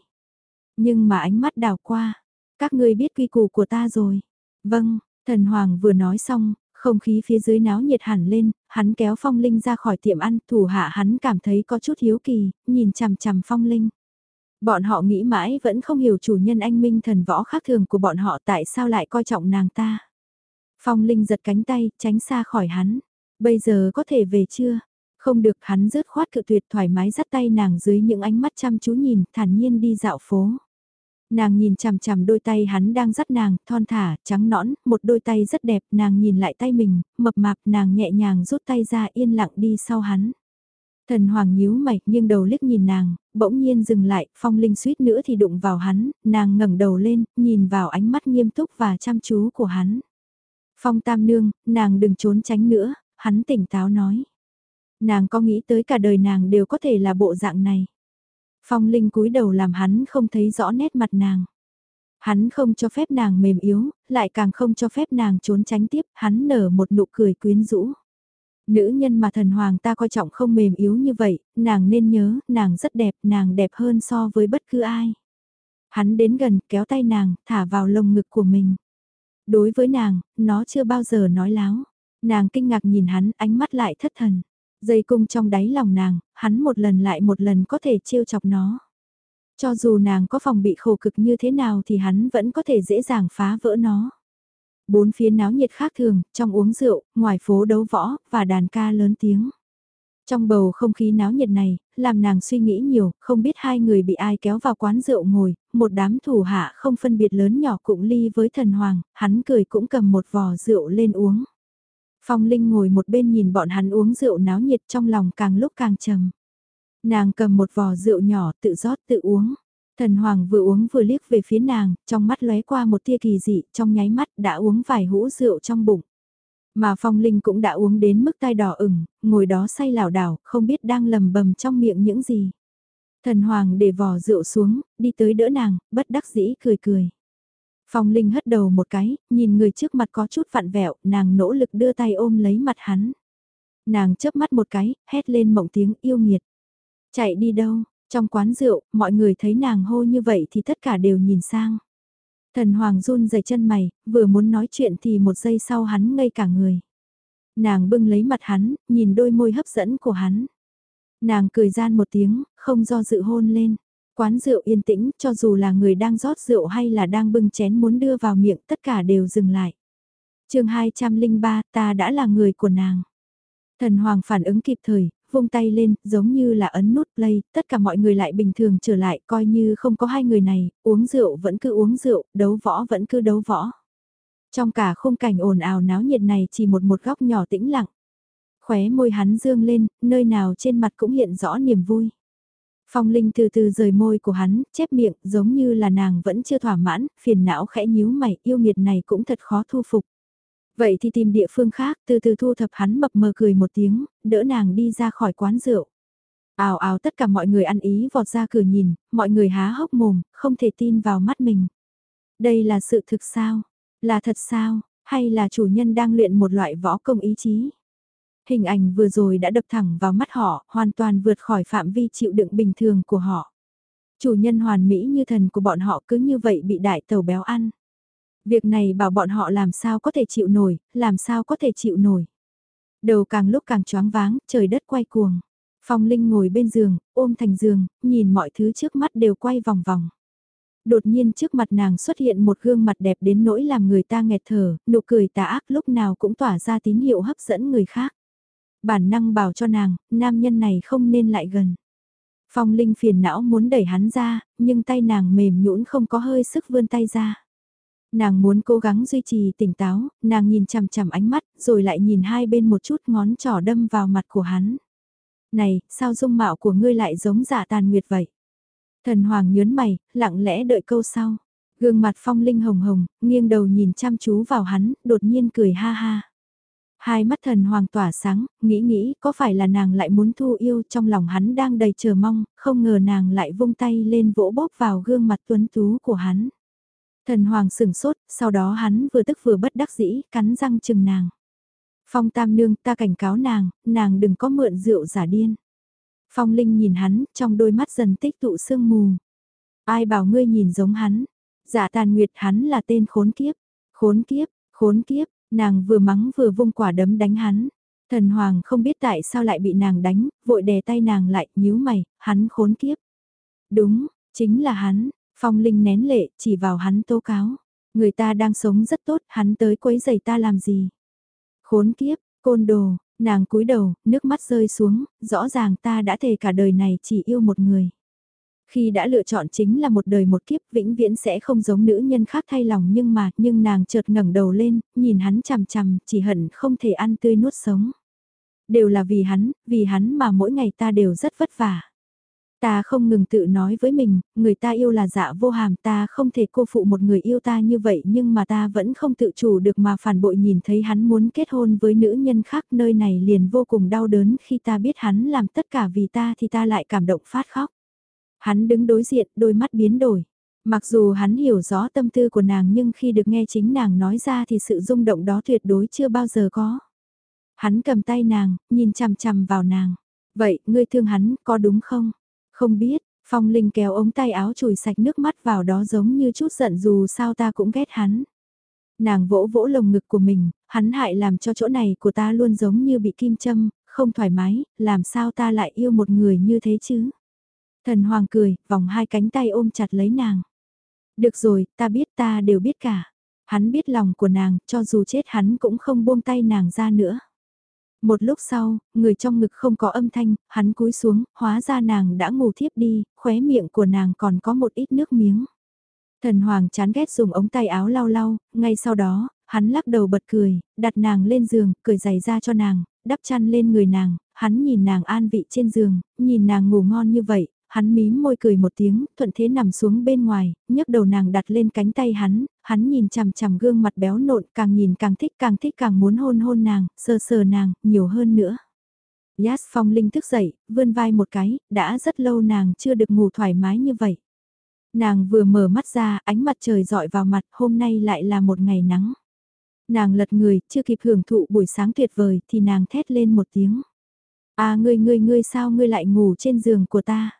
Nhưng mà ánh mắt đảo qua, các ngươi biết quy củ của ta rồi. Vâng, thần hoàng vừa nói xong, không khí phía dưới náo nhiệt hẳn lên, hắn kéo phong linh ra khỏi tiệm ăn, thủ hạ hắn cảm thấy có chút hiếu kỳ, nhìn chằm chằm phong linh. Bọn họ nghĩ mãi vẫn không hiểu chủ nhân anh minh thần võ khác thường của bọn họ tại sao lại coi trọng nàng ta. Phong Linh giật cánh tay, tránh xa khỏi hắn. Bây giờ có thể về chưa? Không được hắn rớt khoát cự tuyệt thoải mái dắt tay nàng dưới những ánh mắt chăm chú nhìn, thản nhiên đi dạo phố. Nàng nhìn chằm chằm đôi tay hắn đang dắt nàng, thon thả, trắng nõn, một đôi tay rất đẹp, nàng nhìn lại tay mình, mập mạp, nàng nhẹ nhàng rút tay ra yên lặng đi sau hắn. Thần Hoàng nhíu mày, nhưng đầu liếc nhìn nàng, bỗng nhiên dừng lại, phong linh suýt nữa thì đụng vào hắn, nàng ngẩng đầu lên, nhìn vào ánh mắt nghiêm túc và chăm chú của hắn. Phong tam nương, nàng đừng trốn tránh nữa, hắn tỉnh táo nói. Nàng có nghĩ tới cả đời nàng đều có thể là bộ dạng này. Phong Linh cúi đầu làm hắn không thấy rõ nét mặt nàng. Hắn không cho phép nàng mềm yếu, lại càng không cho phép nàng trốn tránh tiếp, hắn nở một nụ cười quyến rũ. Nữ nhân mà thần hoàng ta coi trọng không mềm yếu như vậy, nàng nên nhớ, nàng rất đẹp, nàng đẹp hơn so với bất cứ ai. Hắn đến gần, kéo tay nàng, thả vào lồng ngực của mình. Đối với nàng, nó chưa bao giờ nói láo. Nàng kinh ngạc nhìn hắn, ánh mắt lại thất thần. Dây cung trong đáy lòng nàng, hắn một lần lại một lần có thể trêu chọc nó. Cho dù nàng có phòng bị khổ cực như thế nào thì hắn vẫn có thể dễ dàng phá vỡ nó. Bốn phía náo nhiệt khác thường, trong uống rượu, ngoài phố đấu võ, và đàn ca lớn tiếng. Trong bầu không khí náo nhiệt này, làm nàng suy nghĩ nhiều, không biết hai người bị ai kéo vào quán rượu ngồi, một đám thủ hạ không phân biệt lớn nhỏ cũng ly với thần hoàng, hắn cười cũng cầm một vò rượu lên uống. Phong Linh ngồi một bên nhìn bọn hắn uống rượu náo nhiệt trong lòng càng lúc càng trầm. Nàng cầm một vò rượu nhỏ tự rót tự uống. Thần Hoàng vừa uống vừa liếc về phía nàng, trong mắt lóe qua một tia kỳ dị, trong nháy mắt đã uống vài hũ rượu trong bụng. Mà Phong Linh cũng đã uống đến mức tai đỏ ửng, ngồi đó say lảo đảo, không biết đang lầm bầm trong miệng những gì. Thần Hoàng để vò rượu xuống, đi tới đỡ nàng, bất đắc dĩ cười cười. Phong Linh hất đầu một cái, nhìn người trước mặt có chút vặn vẹo, nàng nỗ lực đưa tay ôm lấy mặt hắn. Nàng chớp mắt một cái, hét lên mộng tiếng yêu nghiệt. Chạy đi đâu, trong quán rượu, mọi người thấy nàng hô như vậy thì tất cả đều nhìn sang. Thần Hoàng run rẩy chân mày, vừa muốn nói chuyện thì một giây sau hắn ngây cả người. Nàng bưng lấy mặt hắn, nhìn đôi môi hấp dẫn của hắn. Nàng cười gian một tiếng, không do dự hôn lên. Quán rượu yên tĩnh, cho dù là người đang rót rượu hay là đang bưng chén muốn đưa vào miệng, tất cả đều dừng lại. chương 203, ta đã là người của nàng. Thần Hoàng phản ứng kịp thời, vung tay lên, giống như là ấn nút play, tất cả mọi người lại bình thường trở lại, coi như không có hai người này, uống rượu vẫn cứ uống rượu, đấu võ vẫn cứ đấu võ. Trong cả khung cảnh ồn ào náo nhiệt này chỉ một một góc nhỏ tĩnh lặng. Khóe môi hắn dương lên, nơi nào trên mặt cũng hiện rõ niềm vui. Phong Linh từ từ rời môi của hắn, chép miệng, giống như là nàng vẫn chưa thỏa mãn, phiền não khẽ nhíu mày, yêu nghiệt này cũng thật khó thu phục. Vậy thì tìm địa phương khác, từ từ thu thập hắn mập mờ cười một tiếng, đỡ nàng đi ra khỏi quán rượu. Ào ào tất cả mọi người ăn ý vọt ra cửa nhìn, mọi người há hốc mồm, không thể tin vào mắt mình. Đây là sự thực sao? Là thật sao? Hay là chủ nhân đang luyện một loại võ công ý chí? Hình ảnh vừa rồi đã đập thẳng vào mắt họ, hoàn toàn vượt khỏi phạm vi chịu đựng bình thường của họ. Chủ nhân hoàn mỹ như thần của bọn họ cứ như vậy bị đại tàu béo ăn. Việc này bảo bọn họ làm sao có thể chịu nổi, làm sao có thể chịu nổi. Đầu càng lúc càng choáng váng, trời đất quay cuồng. Phong Linh ngồi bên giường, ôm thành giường, nhìn mọi thứ trước mắt đều quay vòng vòng. Đột nhiên trước mặt nàng xuất hiện một gương mặt đẹp đến nỗi làm người ta nghẹt thở, nụ cười tà ác lúc nào cũng tỏa ra tín hiệu hấp dẫn người khác. Bản năng bảo cho nàng, nam nhân này không nên lại gần. Phong Linh phiền não muốn đẩy hắn ra, nhưng tay nàng mềm nhũn không có hơi sức vươn tay ra. Nàng muốn cố gắng duy trì tỉnh táo, nàng nhìn chằm chằm ánh mắt, rồi lại nhìn hai bên một chút ngón trỏ đâm vào mặt của hắn. Này, sao dung mạo của ngươi lại giống giả tàn nguyệt vậy? Thần Hoàng nhớn mày, lặng lẽ đợi câu sau. Gương mặt phong linh hồng hồng, nghiêng đầu nhìn chăm chú vào hắn, đột nhiên cười ha ha. Hai mắt thần hoàng tỏa sáng, nghĩ nghĩ có phải là nàng lại muốn thu yêu trong lòng hắn đang đầy chờ mong, không ngờ nàng lại vung tay lên vỗ bóp vào gương mặt tuấn tú của hắn. Thần hoàng sửng sốt, sau đó hắn vừa tức vừa bất đắc dĩ, cắn răng chừng nàng. Phong tam nương ta cảnh cáo nàng, nàng đừng có mượn rượu giả điên. Phong linh nhìn hắn, trong đôi mắt dần tích tụ sương mù. Ai bảo ngươi nhìn giống hắn, giả tàn nguyệt hắn là tên khốn kiếp, khốn kiếp, khốn kiếp, nàng vừa mắng vừa vung quả đấm đánh hắn. Thần hoàng không biết tại sao lại bị nàng đánh, vội đè tay nàng lại, nhíu mày, hắn khốn kiếp. Đúng, chính là hắn, phong linh nén lệ, chỉ vào hắn tố cáo. Người ta đang sống rất tốt, hắn tới quấy giày ta làm gì. Khốn kiếp, côn đồ, nàng cúi đầu, nước mắt rơi xuống, rõ ràng ta đã thề cả đời này chỉ yêu một người. Khi đã lựa chọn chính là một đời một kiếp vĩnh viễn sẽ không giống nữ nhân khác thay lòng nhưng mà, nhưng nàng chợt ngẩng đầu lên, nhìn hắn chằm chằm, chỉ hận không thể ăn tươi nuốt sống. Đều là vì hắn, vì hắn mà mỗi ngày ta đều rất vất vả. Ta không ngừng tự nói với mình, người ta yêu là dạ vô hàm ta không thể cô phụ một người yêu ta như vậy nhưng mà ta vẫn không tự chủ được mà phản bội nhìn thấy hắn muốn kết hôn với nữ nhân khác nơi này liền vô cùng đau đớn khi ta biết hắn làm tất cả vì ta thì ta lại cảm động phát khóc. Hắn đứng đối diện, đôi mắt biến đổi. Mặc dù hắn hiểu rõ tâm tư của nàng nhưng khi được nghe chính nàng nói ra thì sự rung động đó tuyệt đối chưa bao giờ có. Hắn cầm tay nàng, nhìn chằm chằm vào nàng. Vậy, ngươi thương hắn, có đúng không? Không biết, Phong Linh kéo ống tay áo chùi sạch nước mắt vào đó giống như chút giận dù sao ta cũng ghét hắn. Nàng vỗ vỗ lồng ngực của mình, hắn hại làm cho chỗ này của ta luôn giống như bị kim châm, không thoải mái, làm sao ta lại yêu một người như thế chứ? Thần Hoàng cười, vòng hai cánh tay ôm chặt lấy nàng. Được rồi, ta biết ta đều biết cả. Hắn biết lòng của nàng, cho dù chết hắn cũng không buông tay nàng ra nữa. Một lúc sau, người trong ngực không có âm thanh, hắn cúi xuống, hóa ra nàng đã ngủ thiếp đi, khóe miệng của nàng còn có một ít nước miếng. Thần Hoàng chán ghét dùng ống tay áo lau lau, ngay sau đó, hắn lắc đầu bật cười, đặt nàng lên giường, cười giày ra cho nàng, đắp chăn lên người nàng, hắn nhìn nàng an vị trên giường, nhìn nàng ngủ ngon như vậy, hắn mím môi cười một tiếng, thuận thế nằm xuống bên ngoài, nhấc đầu nàng đặt lên cánh tay hắn, hắn nhìn chằm chằm gương mặt béo nộn, càng nhìn càng thích càng thích càng muốn hôn hôn nàng, sờ sờ nàng, nhiều hơn nữa. Yas Phong Linh thức dậy, vươn vai một cái, đã rất lâu nàng chưa được ngủ thoải mái như vậy. Nàng vừa mở mắt ra, ánh mặt trời dọi vào mặt, hôm nay lại là một ngày nắng. Nàng lật người, chưa kịp hưởng thụ buổi sáng tuyệt vời thì nàng thét lên một tiếng. À ngươi ngươi ngươi sao ngươi lại ngủ trên giường của ta?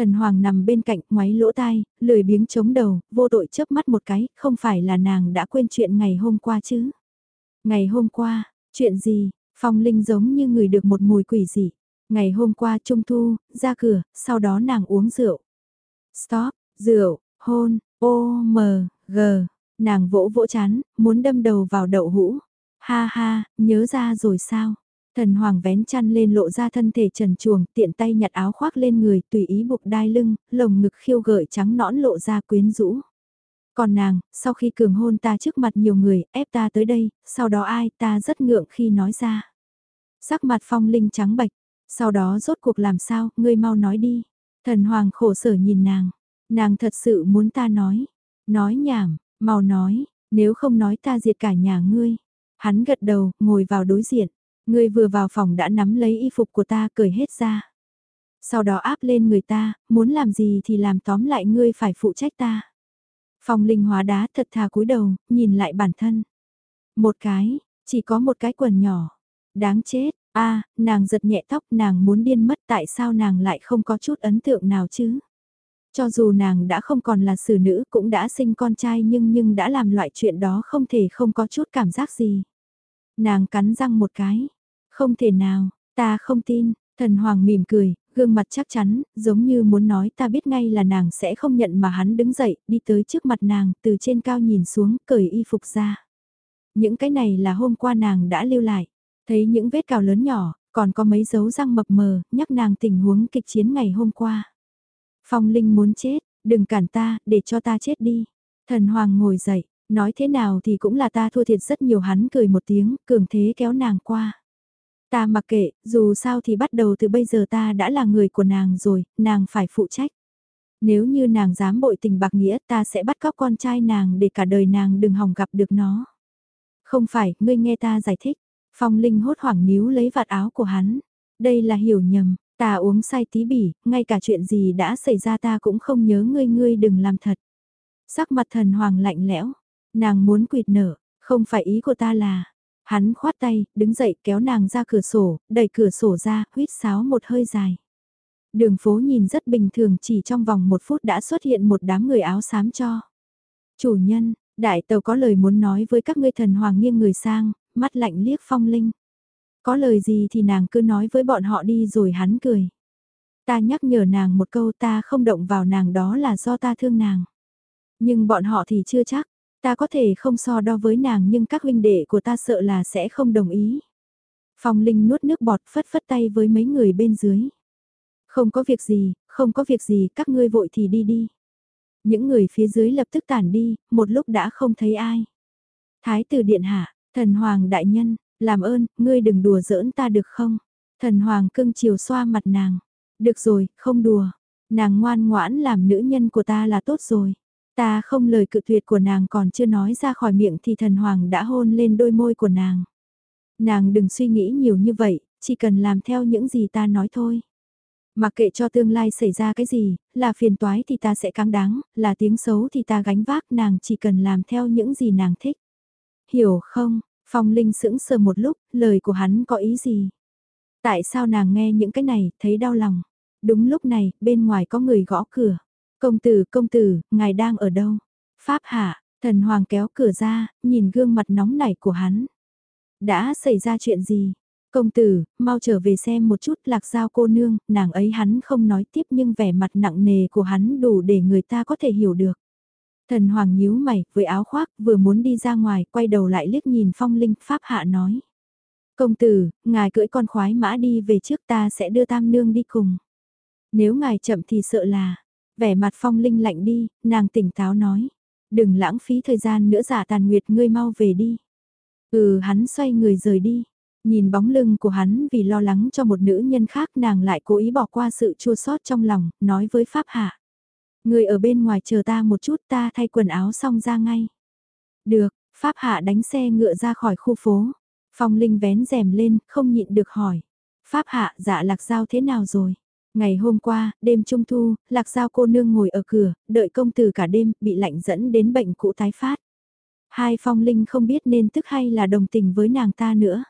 Thần Hoàng nằm bên cạnh ngoáy lỗ tai, lười biếng chống đầu, vô tội chớp mắt một cái, không phải là nàng đã quên chuyện ngày hôm qua chứ. Ngày hôm qua, chuyện gì, Phong Linh giống như người được một mùi quỷ dị. Ngày hôm qua Trung Thu, ra cửa, sau đó nàng uống rượu. Stop, rượu, hôn, o m g nàng vỗ vỗ chán, muốn đâm đầu vào đậu hũ. Ha ha, nhớ ra rồi sao? Thần hoàng vén chăn lên lộ ra thân thể trần chuồng, tiện tay nhặt áo khoác lên người, tùy ý buộc đai lưng, lồng ngực khiêu gợi trắng nõn lộ ra quyến rũ. Còn nàng, sau khi cường hôn ta trước mặt nhiều người, ép ta tới đây, sau đó ai ta rất ngượng khi nói ra. Sắc mặt phong linh trắng bạch, sau đó rốt cuộc làm sao, ngươi mau nói đi. Thần hoàng khổ sở nhìn nàng, nàng thật sự muốn ta nói. Nói nhảm, mau nói, nếu không nói ta diệt cả nhà ngươi. Hắn gật đầu, ngồi vào đối diện. Ngươi vừa vào phòng đã nắm lấy y phục của ta cởi hết ra. Sau đó áp lên người ta, muốn làm gì thì làm tóm lại ngươi phải phụ trách ta. Phong linh hóa đá thật thà cúi đầu, nhìn lại bản thân. Một cái, chỉ có một cái quần nhỏ. Đáng chết, a nàng giật nhẹ tóc nàng muốn điên mất tại sao nàng lại không có chút ấn tượng nào chứ. Cho dù nàng đã không còn là xử nữ cũng đã sinh con trai nhưng nhưng đã làm loại chuyện đó không thể không có chút cảm giác gì. Nàng cắn răng một cái. Không thể nào, ta không tin, thần hoàng mỉm cười, gương mặt chắc chắn, giống như muốn nói ta biết ngay là nàng sẽ không nhận mà hắn đứng dậy, đi tới trước mặt nàng, từ trên cao nhìn xuống, cởi y phục ra. Những cái này là hôm qua nàng đã lưu lại, thấy những vết cào lớn nhỏ, còn có mấy dấu răng mập mờ, nhắc nàng tình huống kịch chiến ngày hôm qua. Phong Linh muốn chết, đừng cản ta, để cho ta chết đi. Thần Hoàng ngồi dậy, nói thế nào thì cũng là ta thua thiệt rất nhiều hắn cười một tiếng, cường thế kéo nàng qua. Ta mặc kệ, dù sao thì bắt đầu từ bây giờ ta đã là người của nàng rồi, nàng phải phụ trách. Nếu như nàng dám bội tình bạc nghĩa ta sẽ bắt cóc con trai nàng để cả đời nàng đừng hòng gặp được nó. Không phải, ngươi nghe ta giải thích. Phong Linh hốt hoảng níu lấy vạt áo của hắn. Đây là hiểu nhầm, ta uống say tí bỉ, ngay cả chuyện gì đã xảy ra ta cũng không nhớ ngươi ngươi đừng làm thật. Sắc mặt thần hoàng lạnh lẽo, nàng muốn quỵt nở, không phải ý của ta là, Hắn khoát tay, đứng dậy kéo nàng ra cửa sổ, đẩy cửa sổ ra, huyết sáo một hơi dài. Đường phố nhìn rất bình thường chỉ trong vòng một phút đã xuất hiện một đám người áo xám cho. Chủ nhân, đại tàu có lời muốn nói với các ngươi thần hoàng nghiêng người sang, mắt lạnh liếc phong linh. Có lời gì thì nàng cứ nói với bọn họ đi rồi hắn cười. Ta nhắc nhở nàng một câu ta không động vào nàng đó là do ta thương nàng. Nhưng bọn họ thì chưa chắc, Ta có thể không so đo với nàng nhưng các huynh đệ của ta sợ là sẽ không đồng ý. Phong Linh nuốt nước bọt phất phất tay với mấy người bên dưới. Không có việc gì, không có việc gì, các ngươi vội thì đi đi. Những người phía dưới lập tức tản đi, một lúc đã không thấy ai. Thái tử điện hạ, thần hoàng đại nhân, làm ơn, ngươi đừng đùa giỡn ta được không? Thần hoàng cưng chiều xoa mặt nàng. Được rồi, không đùa. Nàng ngoan ngoãn làm nữ nhân của ta là tốt rồi. Ta không lời cự tuyệt của nàng còn chưa nói ra khỏi miệng thì thần hoàng đã hôn lên đôi môi của nàng. Nàng đừng suy nghĩ nhiều như vậy, chỉ cần làm theo những gì ta nói thôi. Mặc kệ cho tương lai xảy ra cái gì, là phiền toái thì ta sẽ cáng đáng, là tiếng xấu thì ta gánh vác nàng chỉ cần làm theo những gì nàng thích. Hiểu không, Phong Linh sững sờ một lúc, lời của hắn có ý gì? Tại sao nàng nghe những cái này, thấy đau lòng? Đúng lúc này, bên ngoài có người gõ cửa. Công tử, công tử, ngài đang ở đâu? Pháp hạ, thần hoàng kéo cửa ra, nhìn gương mặt nóng nảy của hắn. Đã xảy ra chuyện gì? Công tử, mau trở về xem một chút lạc giao cô nương, nàng ấy hắn không nói tiếp nhưng vẻ mặt nặng nề của hắn đủ để người ta có thể hiểu được. Thần hoàng nhíu mày, với áo khoác, vừa muốn đi ra ngoài, quay đầu lại liếc nhìn phong linh, pháp hạ nói. Công tử, ngài cưỡi con khoái mã đi về trước ta sẽ đưa tam nương đi cùng. Nếu ngài chậm thì sợ là, Vẻ mặt phong linh lạnh đi, nàng tỉnh táo nói. Đừng lãng phí thời gian nữa giả tàn nguyệt ngươi mau về đi. Ừ hắn xoay người rời đi. Nhìn bóng lưng của hắn vì lo lắng cho một nữ nhân khác nàng lại cố ý bỏ qua sự chua sót trong lòng, nói với Pháp Hạ. Người ở bên ngoài chờ ta một chút ta thay quần áo xong ra ngay. Được, Pháp Hạ đánh xe ngựa ra khỏi khu phố. Phong Linh vén rèm lên, không nhịn được hỏi. Pháp Hạ dạ lạc giao thế nào rồi? Ngày hôm qua, đêm trung thu, lạc giao cô nương ngồi ở cửa, đợi công tử cả đêm, bị lạnh dẫn đến bệnh cũ tái phát. Hai phong linh không biết nên tức hay là đồng tình với nàng ta nữa.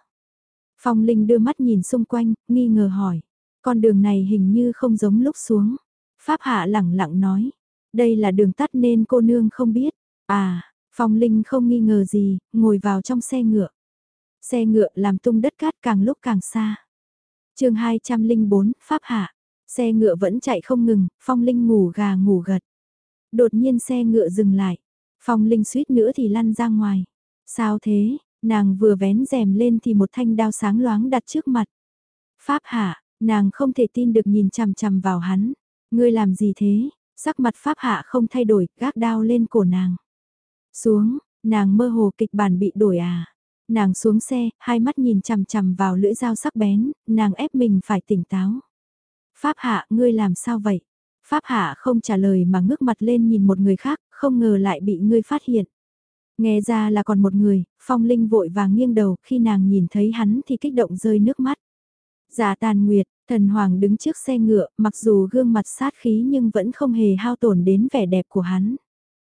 Phong linh đưa mắt nhìn xung quanh, nghi ngờ hỏi. Con đường này hình như không giống lúc xuống. Pháp hạ lẳng lặng nói. Đây là đường tắt nên cô nương không biết. À, phong linh không nghi ngờ gì, ngồi vào trong xe ngựa. Xe ngựa làm tung đất cát càng lúc càng xa. chương 204, Pháp hạ. Xe ngựa vẫn chạy không ngừng, Phong Linh ngủ gà ngủ gật. Đột nhiên xe ngựa dừng lại. Phong Linh suýt nữa thì lăn ra ngoài. Sao thế, nàng vừa vén rèm lên thì một thanh đao sáng loáng đặt trước mặt. Pháp hạ, nàng không thể tin được nhìn chằm chằm vào hắn. Ngươi làm gì thế? Sắc mặt Pháp hạ không thay đổi, gác đao lên cổ nàng. Xuống, nàng mơ hồ kịch bản bị đổi à. Nàng xuống xe, hai mắt nhìn chằm chằm vào lưỡi dao sắc bén, nàng ép mình phải tỉnh táo. Pháp hạ, ngươi làm sao vậy? Pháp hạ không trả lời mà ngước mặt lên nhìn một người khác, không ngờ lại bị ngươi phát hiện. Nghe ra là còn một người, phong linh vội vàng nghiêng đầu, khi nàng nhìn thấy hắn thì kích động rơi nước mắt. Giả tàn nguyệt, Thần Hoàng đứng trước xe ngựa, mặc dù gương mặt sát khí nhưng vẫn không hề hao tổn đến vẻ đẹp của hắn.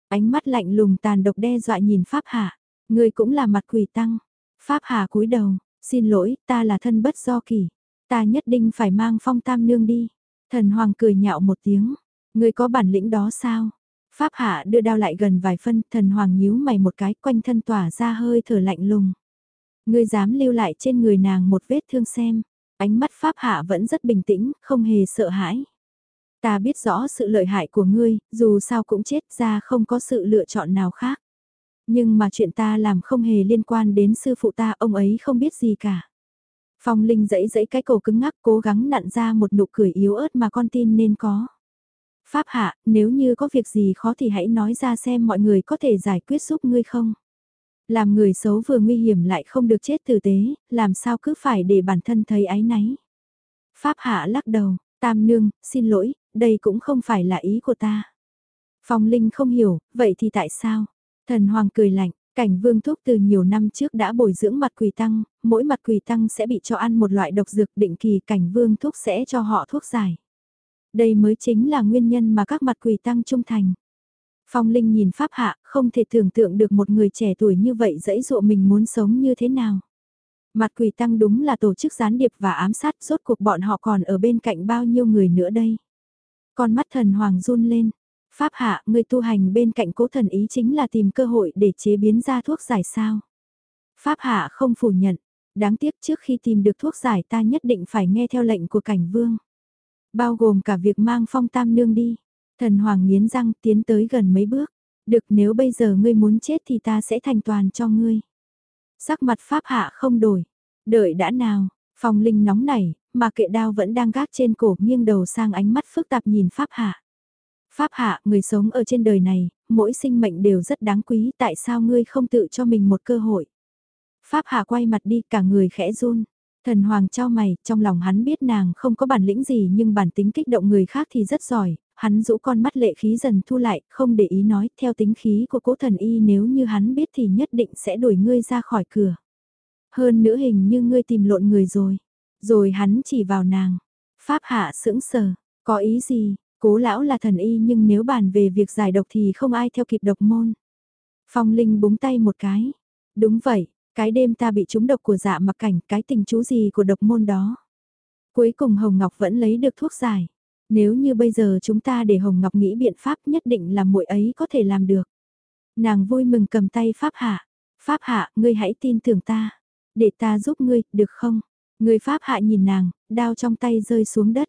Ánh mắt lạnh lùng tàn độc đe dọa nhìn Pháp Hạ, người cũng là mặt quỷ tăng. Pháp Hạ cúi đầu, xin lỗi, ta là thân bất do kỳ, ta nhất định phải mang phong tam nương đi. Thần Hoàng cười nhạo một tiếng, người có bản lĩnh đó sao? Pháp Hạ đưa đao lại gần vài phân, thần Hoàng nhíu mày một cái quanh thân tỏa ra hơi thở lạnh lùng. Ngươi dám lưu lại trên người nàng một vết thương xem. Ánh mắt Pháp Hạ vẫn rất bình tĩnh, không hề sợ hãi. Ta biết rõ sự lợi hại của ngươi, dù sao cũng chết ra không có sự lựa chọn nào khác. Nhưng mà chuyện ta làm không hề liên quan đến sư phụ ta, ông ấy không biết gì cả. Phong Linh dẫy dẫy cái cổ cứng ngắc cố gắng nặn ra một nụ cười yếu ớt mà con tin nên có. Pháp hạ, nếu như có việc gì khó thì hãy nói ra xem mọi người có thể giải quyết giúp ngươi không. Làm người xấu vừa nguy hiểm lại không được chết tử tế, làm sao cứ phải để bản thân thấy ái náy. Pháp hạ lắc đầu, tam nương, xin lỗi, đây cũng không phải là ý của ta. Phong Linh không hiểu, vậy thì tại sao? Thần Hoàng cười lạnh, cảnh vương thuốc từ nhiều năm trước đã bồi dưỡng mặt quỷ tăng, mỗi mặt quỷ tăng sẽ bị cho ăn một loại độc dược định kỳ cảnh vương thuốc sẽ cho họ thuốc giải. Đây mới chính là nguyên nhân mà các mặt quỷ tăng trung thành. Phong Linh nhìn Pháp Hạ, không thể tưởng tượng được một người trẻ tuổi như vậy dẫy dụa mình muốn sống như thế nào. Mặt quỷ tăng đúng là tổ chức gián điệp và ám sát, rốt cuộc bọn họ còn ở bên cạnh bao nhiêu người nữa đây. Con mắt thần hoàng run lên. Pháp hạ, người tu hành bên cạnh cố thần ý chính là tìm cơ hội để chế biến ra thuốc giải sao. Pháp hạ không phủ nhận. Đáng tiếc trước khi tìm được thuốc giải ta nhất định phải nghe theo lệnh của cảnh vương. Bao gồm cả việc mang phong tam nương đi. Thần hoàng nghiến răng tiến tới gần mấy bước. Được nếu bây giờ ngươi muốn chết thì ta sẽ thành toàn cho ngươi. Sắc mặt pháp hạ không đổi. Đợi đã nào, phong linh nóng nảy, mà kệ đao vẫn đang gác trên cổ nghiêng đầu sang ánh mắt phức tạp nhìn pháp hạ. Pháp hạ, người sống ở trên đời này, mỗi sinh mệnh đều rất đáng quý, tại sao ngươi không tự cho mình một cơ hội? Pháp hạ quay mặt đi, cả người khẽ run. Thần hoàng trao mày, trong lòng hắn biết nàng không có bản lĩnh gì nhưng bản tính kích động người khác thì rất giỏi, hắn rũ con mắt lệ khí dần thu lại, không để ý nói, theo tính khí của cố thần y nếu như hắn biết thì nhất định sẽ đuổi ngươi ra khỏi cửa. Hơn nữa hình như ngươi tìm lộn người rồi. Rồi hắn chỉ vào nàng. Pháp hạ sững sờ, có ý gì, cố lão là thần y nhưng nếu bàn về việc giải độc thì không ai theo kịp độc môn. Phong Linh búng tay một cái. Đúng vậy, cái đêm ta bị trúng độc của dạ mặc cảnh cái tình chú gì của độc môn đó. Cuối cùng Hồng Ngọc vẫn lấy được thuốc giải. Nếu như bây giờ chúng ta để Hồng Ngọc nghĩ biện pháp nhất định là muội ấy có thể làm được. Nàng vui mừng cầm tay Pháp Hạ. Pháp Hạ, ngươi hãy tin tưởng ta. Để ta giúp ngươi, được không? Người Pháp Hạ nhìn nàng, đao trong tay rơi xuống đất.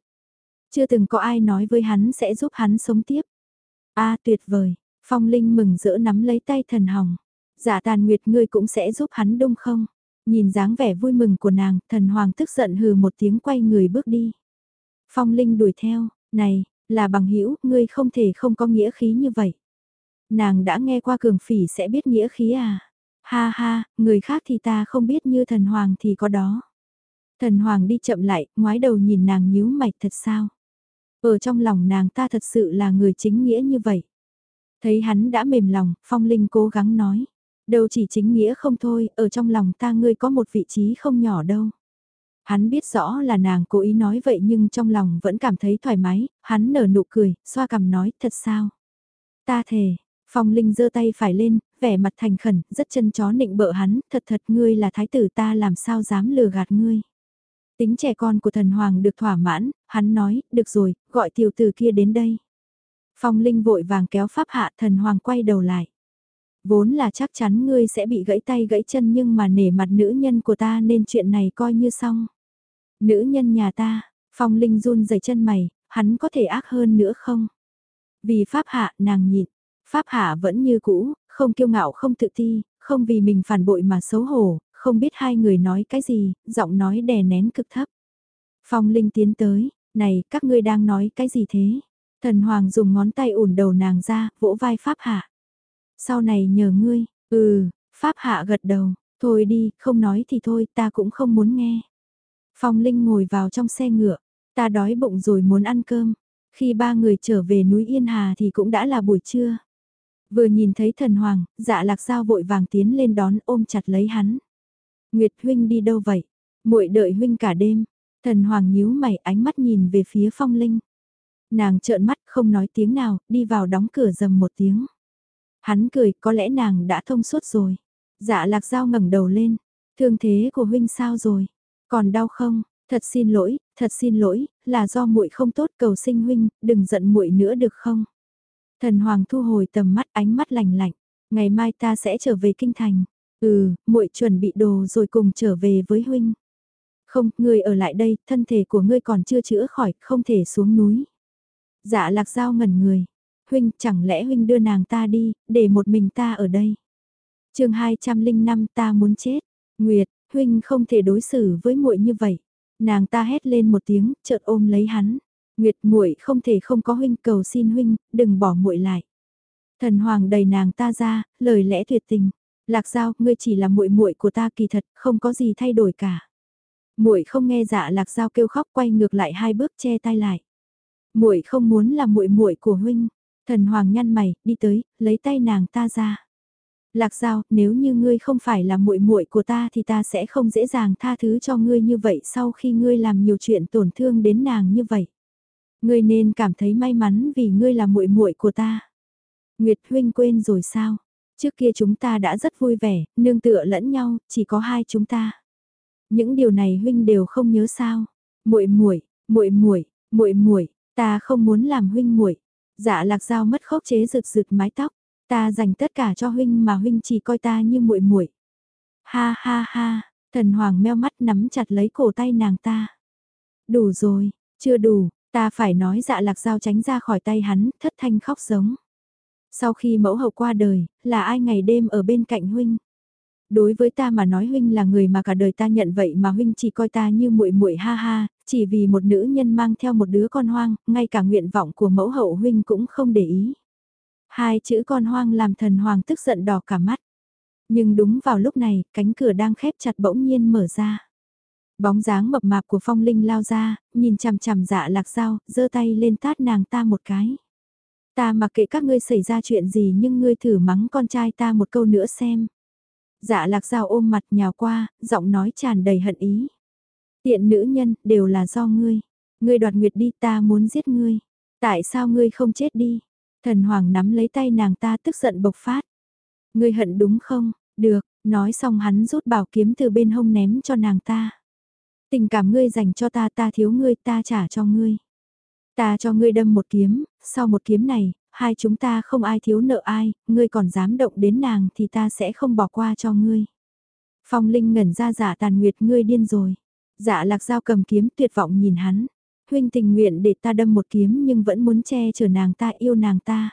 Chưa từng có ai nói với hắn sẽ giúp hắn sống tiếp. a tuyệt vời, Phong Linh mừng rỡ nắm lấy tay thần hồng. Giả dạ tàn nguyệt ngươi cũng sẽ giúp hắn đúng không? Nhìn dáng vẻ vui mừng của nàng, thần hoàng tức giận hừ một tiếng quay người bước đi. Phong Linh đuổi theo, này, là bằng hữu ngươi không thể không có nghĩa khí như vậy. Nàng đã nghe qua cường phỉ sẽ biết nghĩa khí à? Ha ha, người khác thì ta không biết như thần hoàng thì có đó. Thần hoàng đi chậm lại, ngoái đầu nhìn nàng nhíu mạch thật sao? Ở trong lòng nàng ta thật sự là người chính nghĩa như vậy. Thấy hắn đã mềm lòng, phong linh cố gắng nói. Đâu chỉ chính nghĩa không thôi, ở trong lòng ta ngươi có một vị trí không nhỏ đâu. Hắn biết rõ là nàng cố ý nói vậy nhưng trong lòng vẫn cảm thấy thoải mái, hắn nở nụ cười, xoa cằm nói, thật sao? Ta thề, Phong Linh giơ tay phải lên, vẻ mặt thành khẩn, rất chân chó nịnh bợ hắn, thật thật ngươi là thái tử ta làm sao dám lừa gạt ngươi. Tính trẻ con của thần hoàng được thỏa mãn, hắn nói, được rồi, gọi tiểu tử kia đến đây. Phong Linh vội vàng kéo pháp hạ thần hoàng quay đầu lại. Vốn là chắc chắn ngươi sẽ bị gãy tay gãy chân nhưng mà nể mặt nữ nhân của ta nên chuyện này coi như xong. Nữ nhân nhà ta, Phong Linh run rẩy chân mày, hắn có thể ác hơn nữa không? Vì pháp hạ nàng nhịn, pháp hạ vẫn như cũ, không kiêu ngạo không tự ti, không vì mình phản bội mà xấu hổ, không biết hai người nói cái gì, giọng nói đè nén cực thấp. Phong Linh tiến tới, này các ngươi đang nói cái gì thế? Thần Hoàng dùng ngón tay ủn đầu nàng ra, vỗ vai Pháp Hạ. Sau này nhờ ngươi, ừ, Pháp Hạ gật đầu, thôi đi, không nói thì thôi, ta cũng không muốn nghe. Phong Linh ngồi vào trong xe ngựa, ta đói bụng rồi muốn ăn cơm. Khi ba người trở về núi Yên Hà thì cũng đã là buổi trưa. Vừa nhìn thấy thần hoàng, dạ lạc sao vội vàng tiến lên đón ôm chặt lấy hắn. Nguyệt huynh đi đâu vậy? Muội đợi huynh cả đêm. Thần Hoàng nhíu mày ánh mắt nhìn về phía phong linh. Nàng trợn mắt không nói tiếng nào, đi vào đóng cửa dầm một tiếng. Hắn cười, có lẽ nàng đã thông suốt rồi. Dạ lạc dao ngẩng đầu lên. Thương thế của huynh sao rồi? Còn đau không? Thật xin lỗi, thật xin lỗi, là do muội không tốt cầu sinh huynh, đừng giận muội nữa được không? Thần Hoàng thu hồi tầm mắt ánh mắt lạnh lạnh. Ngày mai ta sẽ trở về kinh thành. Ừ, muội chuẩn bị đồ rồi cùng trở về với huynh. Không, ngươi ở lại đây, thân thể của ngươi còn chưa chữa khỏi, không thể xuống núi. Dạ lạc dao ngẩn người. Huynh, chẳng lẽ huynh đưa nàng ta đi, để một mình ta ở đây. chương 205 ta muốn chết. Nguyệt, huynh không thể đối xử với muội như vậy. Nàng ta hét lên một tiếng, chợt ôm lấy hắn. Nguyệt muội không thể không có huynh cầu xin huynh, đừng bỏ muội lại. Thần hoàng đầy nàng ta ra, lời lẽ tuyệt tình. Lạc Giao, ngươi chỉ là muội muội của ta kỳ thật, không có gì thay đổi cả. Muội không nghe dạ Lạc Giao kêu khóc quay ngược lại hai bước che tay lại. Muội không muốn là muội muội của huynh. Thần Hoàng nhăn mày, đi tới, lấy tay nàng ta ra. Lạc Giao, nếu như ngươi không phải là muội muội của ta thì ta sẽ không dễ dàng tha thứ cho ngươi như vậy sau khi ngươi làm nhiều chuyện tổn thương đến nàng như vậy. Ngươi nên cảm thấy may mắn vì ngươi là muội muội của ta. Nguyệt huynh quên rồi sao? Trước kia chúng ta đã rất vui vẻ, nương tựa lẫn nhau, chỉ có hai chúng ta. Những điều này huynh đều không nhớ sao? Muội muội, muội muội, muội muội, ta không muốn làm huynh muội. Dạ Lạc Dao mất khóc chế rực rực mái tóc, ta dành tất cả cho huynh mà huynh chỉ coi ta như muội muội. Ha ha ha, thần hoàng meo mắt nắm chặt lấy cổ tay nàng ta. Đủ rồi, chưa đủ, ta phải nói dạ lạc dao tránh ra khỏi tay hắn, thất thanh khóc giống. Sau khi mẫu hậu qua đời, là ai ngày đêm ở bên cạnh huynh? Đối với ta mà nói huynh là người mà cả đời ta nhận vậy mà huynh chỉ coi ta như muội muội ha ha, chỉ vì một nữ nhân mang theo một đứa con hoang, ngay cả nguyện vọng của mẫu hậu huynh cũng không để ý. Hai chữ con hoang làm thần hoàng tức giận đỏ cả mắt. Nhưng đúng vào lúc này, cánh cửa đang khép chặt bỗng nhiên mở ra. Bóng dáng mập mạp của phong linh lao ra, nhìn chằm chằm dạ lạc dao, giơ tay lên tát nàng ta một cái. Ta mặc kệ các ngươi xảy ra chuyện gì nhưng ngươi thử mắng con trai ta một câu nữa xem. Dạ lạc dao ôm mặt nhào qua, giọng nói tràn đầy hận ý. Tiện nữ nhân, đều là do ngươi. Ngươi đoạt nguyệt đi ta muốn giết ngươi. Tại sao ngươi không chết đi? Thần Hoàng nắm lấy tay nàng ta tức giận bộc phát. Ngươi hận đúng không? Được, nói xong hắn rút bảo kiếm từ bên hông ném cho nàng ta. Tình cảm ngươi dành cho ta ta thiếu ngươi ta trả cho ngươi. Ta cho ngươi đâm một kiếm, sau một kiếm này, hai chúng ta không ai thiếu nợ ai, ngươi còn dám động đến nàng thì ta sẽ không bỏ qua cho ngươi. Phong Linh ngẩn ra giả tàn nguyệt ngươi điên rồi. Dạ lạc dao cầm kiếm tuyệt vọng nhìn hắn. Huynh tình nguyện để ta đâm một kiếm nhưng vẫn muốn che chở nàng ta yêu nàng ta.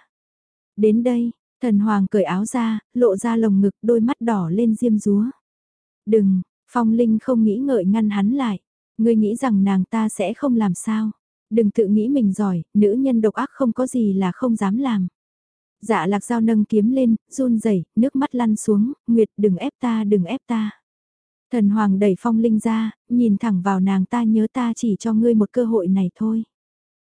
Đến đây, thần hoàng cởi áo ra, lộ ra lồng ngực đôi mắt đỏ lên diêm rúa. Đừng, Phong Linh không nghĩ ngợi ngăn hắn lại. Ngươi nghĩ rằng nàng ta sẽ không làm sao. Đừng tự nghĩ mình giỏi, nữ nhân độc ác không có gì là không dám làm. Dạ lạc dao nâng kiếm lên, run rẩy nước mắt lăn xuống, Nguyệt đừng ép ta đừng ép ta. Thần Hoàng đẩy phong linh ra, nhìn thẳng vào nàng ta nhớ ta chỉ cho ngươi một cơ hội này thôi.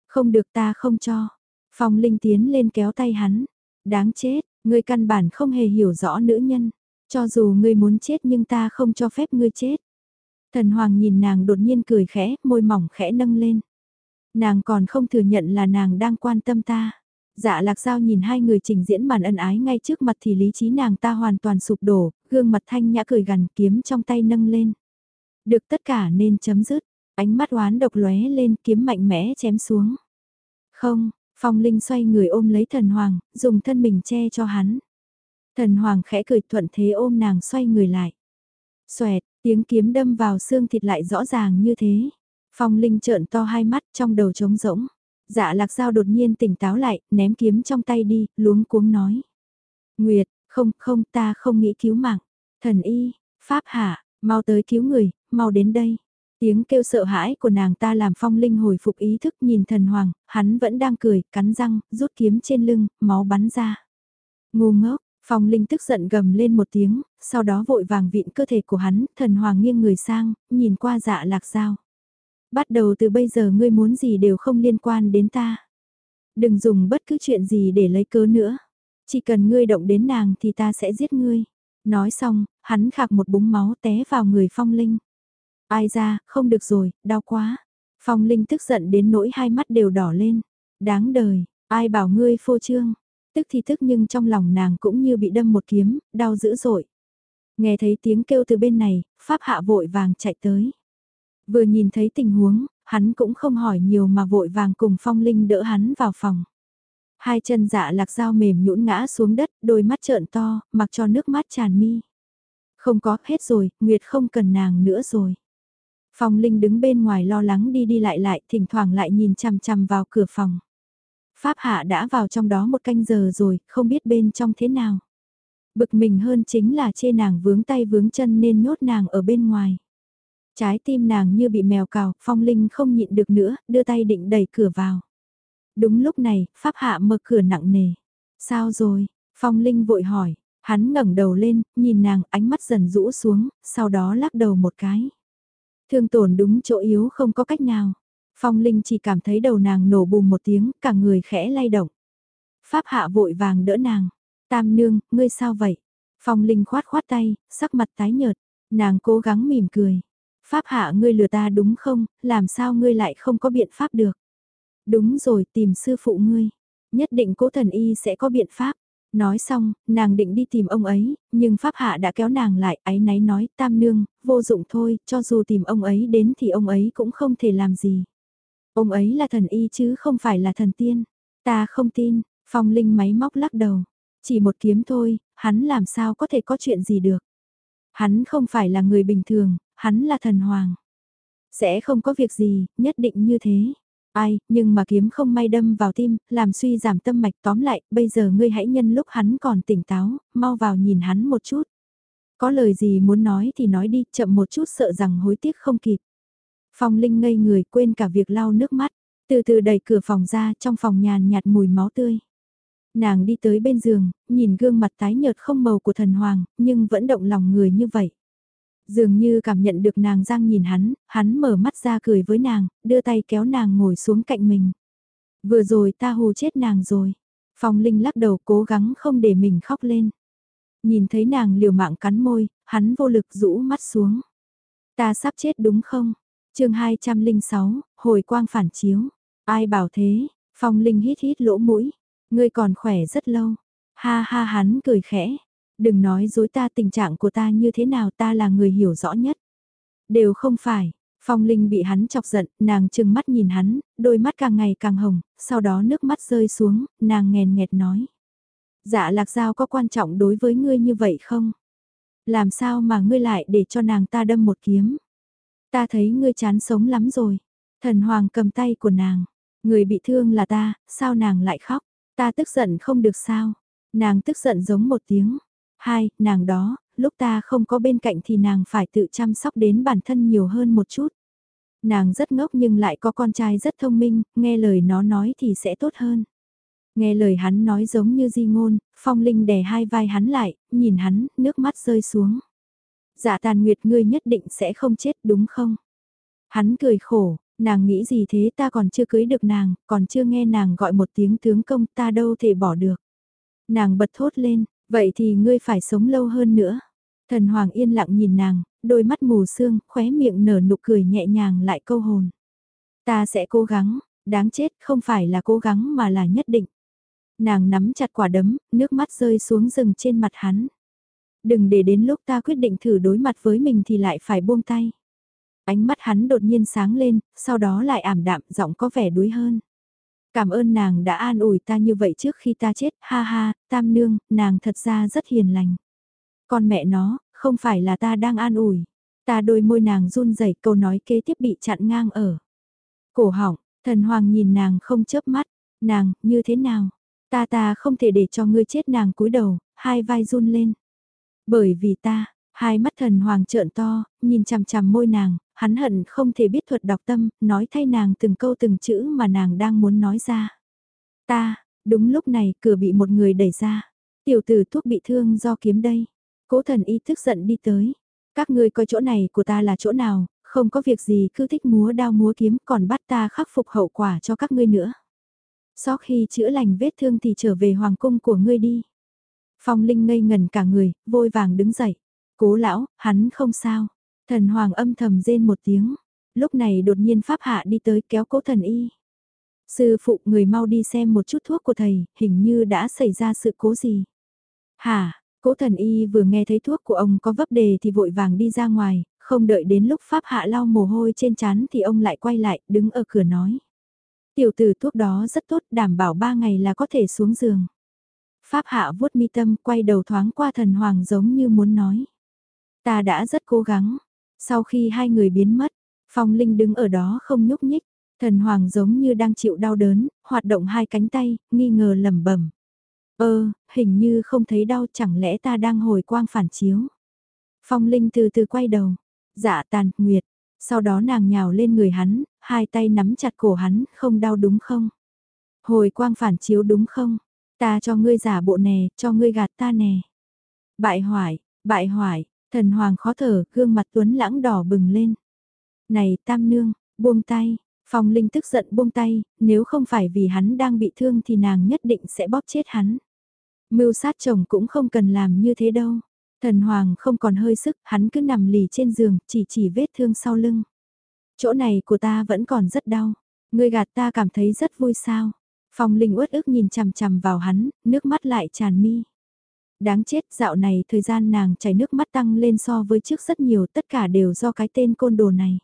Không được ta không cho. Phong linh tiến lên kéo tay hắn. Đáng chết, ngươi căn bản không hề hiểu rõ nữ nhân. Cho dù ngươi muốn chết nhưng ta không cho phép ngươi chết. Thần Hoàng nhìn nàng đột nhiên cười khẽ, môi mỏng khẽ nâng lên. Nàng còn không thừa nhận là nàng đang quan tâm ta. Dạ lạc sao nhìn hai người trình diễn màn ân ái ngay trước mặt thì lý trí nàng ta hoàn toàn sụp đổ, gương mặt thanh nhã cười gằn kiếm trong tay nâng lên. Được tất cả nên chấm dứt, ánh mắt oán độc lóe lên kiếm mạnh mẽ chém xuống. Không, phong linh xoay người ôm lấy thần hoàng, dùng thân mình che cho hắn. Thần hoàng khẽ cười thuận thế ôm nàng xoay người lại. Xoẹt, tiếng kiếm đâm vào xương thịt lại rõ ràng như thế. Phong Linh trợn to hai mắt trong đầu trống rỗng. Dạ lạc dao đột nhiên tỉnh táo lại, ném kiếm trong tay đi, luống cuống nói. Nguyệt, không, không, ta không nghĩ cứu mạng. Thần y, pháp hạ, mau tới cứu người, mau đến đây. Tiếng kêu sợ hãi của nàng ta làm phong linh hồi phục ý thức nhìn thần hoàng, hắn vẫn đang cười, cắn răng, rút kiếm trên lưng, máu bắn ra. Ngu ngốc, phong linh tức giận gầm lên một tiếng, sau đó vội vàng vịn cơ thể của hắn, thần hoàng nghiêng người sang, nhìn qua dạ lạc dao. Bắt đầu từ bây giờ ngươi muốn gì đều không liên quan đến ta. Đừng dùng bất cứ chuyện gì để lấy cớ nữa. Chỉ cần ngươi động đến nàng thì ta sẽ giết ngươi. Nói xong, hắn khạc một búng máu té vào người phong linh. Ai ra, không được rồi, đau quá. Phong Linh tức giận đến nỗi hai mắt đều đỏ lên. Đáng đời, ai bảo ngươi phô trương. Tức thì tức nhưng trong lòng nàng cũng như bị đâm một kiếm, đau dữ dội. Nghe thấy tiếng kêu từ bên này, Pháp Hạ vội vàng chạy tới. Vừa nhìn thấy tình huống, hắn cũng không hỏi nhiều mà vội vàng cùng Phong Linh đỡ hắn vào phòng. Hai chân dạ lạc dao mềm nhũn ngã xuống đất, đôi mắt trợn to, mặc cho nước mắt tràn mi. Không có, hết rồi, Nguyệt không cần nàng nữa rồi. Phong Linh đứng bên ngoài lo lắng đi đi lại lại, thỉnh thoảng lại nhìn chằm chằm vào cửa phòng. Pháp Hạ đã vào trong đó một canh giờ rồi, không biết bên trong thế nào. Bực mình hơn chính là chê nàng vướng tay vướng chân nên nhốt nàng ở bên ngoài. Trái tim nàng như bị mèo cào, Phong Linh không nhịn được nữa, đưa tay định đẩy cửa vào. Đúng lúc này, Pháp Hạ mở cửa nặng nề. Sao rồi? Phong Linh vội hỏi. Hắn ngẩng đầu lên, nhìn nàng, ánh mắt dần rũ xuống, sau đó lắc đầu một cái. Thương tổn đúng chỗ yếu không có cách nào. Phong Linh chỉ cảm thấy đầu nàng nổ bùm một tiếng, cả người khẽ lay động. Pháp hạ vội vàng đỡ nàng. Tam nương, ngươi sao vậy? Phong Linh khoát khoát tay, sắc mặt tái nhợt. Nàng cố gắng mỉm cười. Pháp hạ ngươi lừa ta đúng không, làm sao ngươi lại không có biện pháp được? Đúng rồi, tìm sư phụ ngươi. Nhất định cố thần y sẽ có biện pháp. Nói xong, nàng định đi tìm ông ấy, nhưng Pháp Hạ đã kéo nàng lại, ái náy nói, tam nương, vô dụng thôi, cho dù tìm ông ấy đến thì ông ấy cũng không thể làm gì. Ông ấy là thần y chứ không phải là thần tiên. Ta không tin, phong linh máy móc lắc đầu. Chỉ một kiếm thôi, hắn làm sao có thể có chuyện gì được. Hắn không phải là người bình thường, hắn là thần hoàng. Sẽ không có việc gì, nhất định như thế. Ai, nhưng mà kiếm không may đâm vào tim, làm suy giảm tâm mạch tóm lại, bây giờ ngươi hãy nhân lúc hắn còn tỉnh táo, mau vào nhìn hắn một chút. Có lời gì muốn nói thì nói đi, chậm một chút sợ rằng hối tiếc không kịp. Phong Linh ngây người quên cả việc lau nước mắt, từ từ đẩy cửa phòng ra trong phòng nhàn nhạt mùi máu tươi. Nàng đi tới bên giường, nhìn gương mặt tái nhợt không màu của thần hoàng, nhưng vẫn động lòng người như vậy. Dường như cảm nhận được nàng giang nhìn hắn, hắn mở mắt ra cười với nàng, đưa tay kéo nàng ngồi xuống cạnh mình. Vừa rồi ta hù chết nàng rồi. Phong Linh lắc đầu cố gắng không để mình khóc lên. Nhìn thấy nàng liều mạng cắn môi, hắn vô lực rũ mắt xuống. Ta sắp chết đúng không? chương 206, hồi quang phản chiếu. Ai bảo thế? Phong Linh hít hít lỗ mũi. Ngươi còn khỏe rất lâu. Ha ha hắn cười khẽ. Đừng nói dối ta tình trạng của ta như thế nào ta là người hiểu rõ nhất. Đều không phải, Phong Linh bị hắn chọc giận, nàng trừng mắt nhìn hắn, đôi mắt càng ngày càng hồng, sau đó nước mắt rơi xuống, nàng nghèn nghẹt nói. Dạ lạc giao có quan trọng đối với ngươi như vậy không? Làm sao mà ngươi lại để cho nàng ta đâm một kiếm? Ta thấy ngươi chán sống lắm rồi. Thần hoàng cầm tay của nàng. Người bị thương là ta, sao nàng lại khóc? Ta tức giận không được sao? Nàng tức giận giống một tiếng. Hai, nàng đó, lúc ta không có bên cạnh thì nàng phải tự chăm sóc đến bản thân nhiều hơn một chút. Nàng rất ngốc nhưng lại có con trai rất thông minh, nghe lời nó nói thì sẽ tốt hơn. Nghe lời hắn nói giống như di ngôn, phong linh đè hai vai hắn lại, nhìn hắn, nước mắt rơi xuống. Dạ tàn nguyệt ngươi nhất định sẽ không chết đúng không? Hắn cười khổ, nàng nghĩ gì thế ta còn chưa cưới được nàng, còn chưa nghe nàng gọi một tiếng tướng công ta đâu thể bỏ được. Nàng bật thốt lên, Vậy thì ngươi phải sống lâu hơn nữa. Thần Hoàng yên lặng nhìn nàng, đôi mắt mù sương, khóe miệng nở nụ cười nhẹ nhàng lại câu hồn. Ta sẽ cố gắng, đáng chết không phải là cố gắng mà là nhất định. Nàng nắm chặt quả đấm, nước mắt rơi xuống rừng trên mặt hắn. Đừng để đến lúc ta quyết định thử đối mặt với mình thì lại phải buông tay. Ánh mắt hắn đột nhiên sáng lên, sau đó lại ảm đạm, giọng có vẻ đuối hơn. Cảm ơn nàng đã an ủi ta như vậy trước khi ta chết, ha ha, tam nương, nàng thật ra rất hiền lành. Con mẹ nó, không phải là ta đang an ủi. Ta đôi môi nàng run rẩy câu nói kế tiếp bị chặn ngang ở. Cổ họng, thần hoàng nhìn nàng không chớp mắt, nàng, như thế nào? Ta ta không thể để cho ngươi chết nàng cúi đầu, hai vai run lên. Bởi vì ta, hai mắt thần hoàng trợn to, nhìn chằm chằm môi nàng, hắn hận không thể biết thuật đọc tâm, nói thay nàng từng câu từng chữ mà nàng đang muốn nói ra. Ta, đúng lúc này cửa bị một người đẩy ra. Tiểu tử thuốc bị thương do kiếm đây. Cố thần y tức giận đi tới. Các ngươi coi chỗ này của ta là chỗ nào, không có việc gì cứ thích múa đao múa kiếm còn bắt ta khắc phục hậu quả cho các ngươi nữa. Sau khi chữa lành vết thương thì trở về hoàng cung của ngươi đi. Phong Linh ngây ngần cả người, vội vàng đứng dậy. Cố lão, hắn không sao. Thần hoàng âm thầm rên một tiếng. Lúc này đột nhiên Pháp Hạ đi tới kéo cố thần y. Sư phụ người mau đi xem một chút thuốc của thầy, hình như đã xảy ra sự cố gì. Hả, cố thần y vừa nghe thấy thuốc của ông có vấp đề thì vội vàng đi ra ngoài, không đợi đến lúc Pháp Hạ lau mồ hôi trên chán thì ông lại quay lại, đứng ở cửa nói. Tiểu tử thuốc đó rất tốt, đảm bảo ba ngày là có thể xuống giường. Pháp Hạ vuốt mi tâm, quay đầu thoáng qua thần hoàng giống như muốn nói. Ta đã rất cố gắng. Sau khi hai người biến mất, Phong Linh đứng ở đó không nhúc nhích. Thần hoàng giống như đang chịu đau đớn, hoạt động hai cánh tay, nghi ngờ lẩm bẩm. Ơ, hình như không thấy đau chẳng lẽ ta đang hồi quang phản chiếu. Phong Linh từ từ quay đầu. Dạ tàn, nguyệt. Sau đó nàng nhào lên người hắn, hai tay nắm chặt cổ hắn, không đau đúng không? Hồi quang phản chiếu đúng không? Ta cho ngươi giả bộ nè, cho ngươi gạt ta nè. Bại hoại, bại hoại, thần hoàng khó thở, gương mặt tuấn lãng đỏ bừng lên. Này tam nương, buông tay, phong linh tức giận buông tay, nếu không phải vì hắn đang bị thương thì nàng nhất định sẽ bóp chết hắn. Mưu sát chồng cũng không cần làm như thế đâu. Thần hoàng không còn hơi sức, hắn cứ nằm lì trên giường, chỉ chỉ vết thương sau lưng. Chỗ này của ta vẫn còn rất đau. Ngươi gạt ta cảm thấy rất vui sao. Phong Linh uất ức nhìn chằm chằm vào hắn, nước mắt lại tràn mi. Đáng chết dạo này thời gian nàng chảy nước mắt tăng lên so với trước rất nhiều tất cả đều do cái tên côn đồ này.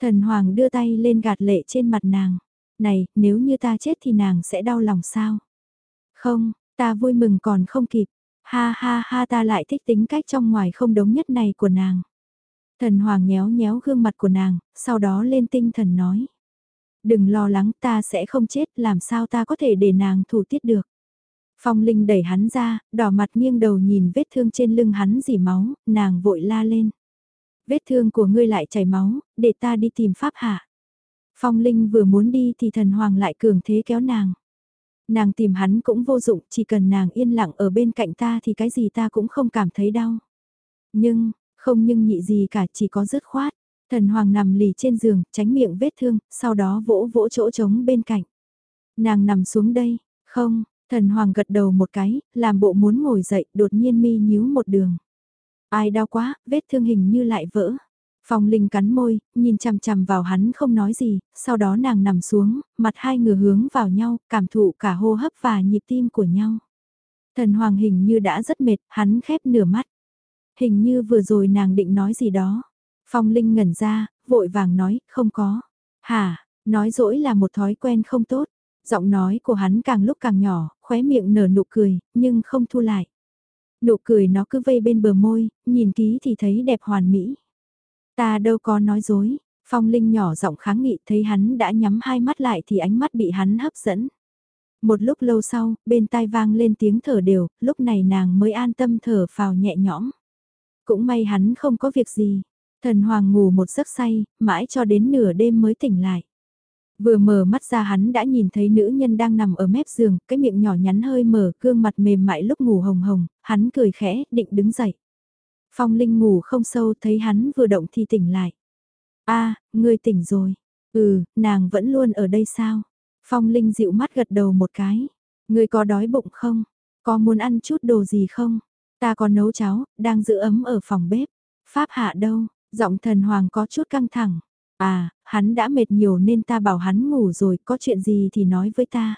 Thần Hoàng đưa tay lên gạt lệ trên mặt nàng. Này, nếu như ta chết thì nàng sẽ đau lòng sao? Không, ta vui mừng còn không kịp. Ha ha ha ta lại thích tính cách trong ngoài không đống nhất này của nàng. Thần Hoàng nhéo nhéo gương mặt của nàng, sau đó lên tinh thần nói. Đừng lo lắng ta sẽ không chết, làm sao ta có thể để nàng thủ tiết được. Phong Linh đẩy hắn ra, đỏ mặt nghiêng đầu nhìn vết thương trên lưng hắn dỉ máu, nàng vội la lên. Vết thương của ngươi lại chảy máu, để ta đi tìm pháp hạ. Phong Linh vừa muốn đi thì thần hoàng lại cường thế kéo nàng. Nàng tìm hắn cũng vô dụng, chỉ cần nàng yên lặng ở bên cạnh ta thì cái gì ta cũng không cảm thấy đau. Nhưng, không nhưng nhị gì cả chỉ có dứt khoát. Thần hoàng nằm lì trên giường, tránh miệng vết thương, sau đó vỗ vỗ chỗ trống bên cạnh. Nàng nằm xuống đây, không, thần hoàng gật đầu một cái, làm bộ muốn ngồi dậy, đột nhiên mi nhíu một đường. Ai đau quá, vết thương hình như lại vỡ. Phong Linh cắn môi, nhìn chằm chằm vào hắn không nói gì, sau đó nàng nằm xuống, mặt hai người hướng vào nhau, cảm thụ cả hô hấp và nhịp tim của nhau. Thần Hoàng hình như đã rất mệt, hắn khép nửa mắt. Hình như vừa rồi nàng định nói gì đó. Phong Linh ngẩn ra, vội vàng nói, không có. Hả, nói dỗi là một thói quen không tốt. Giọng nói của hắn càng lúc càng nhỏ, khóe miệng nở nụ cười, nhưng không thu lại. Nụ cười nó cứ vây bên bờ môi, nhìn ký thì thấy đẹp hoàn mỹ. Ta đâu có nói dối, Phong Linh nhỏ giọng kháng nghị thấy hắn đã nhắm hai mắt lại thì ánh mắt bị hắn hấp dẫn. Một lúc lâu sau, bên tai vang lên tiếng thở đều, lúc này nàng mới an tâm thở phào nhẹ nhõm. Cũng may hắn không có việc gì. Thần Hoàng ngủ một giấc say, mãi cho đến nửa đêm mới tỉnh lại. Vừa mở mắt ra hắn đã nhìn thấy nữ nhân đang nằm ở mép giường, cái miệng nhỏ nhắn hơi mở, gương mặt mềm mại lúc ngủ hồng hồng, hắn cười khẽ, định đứng dậy. Phong Linh ngủ không sâu thấy hắn vừa động thì tỉnh lại. a ngươi tỉnh rồi. Ừ, nàng vẫn luôn ở đây sao? Phong Linh dịu mắt gật đầu một cái. Ngươi có đói bụng không? Có muốn ăn chút đồ gì không? Ta có nấu cháo, đang giữ ấm ở phòng bếp. Pháp hạ đâu? Giọng thần hoàng có chút căng thẳng. À, hắn đã mệt nhiều nên ta bảo hắn ngủ rồi, có chuyện gì thì nói với ta.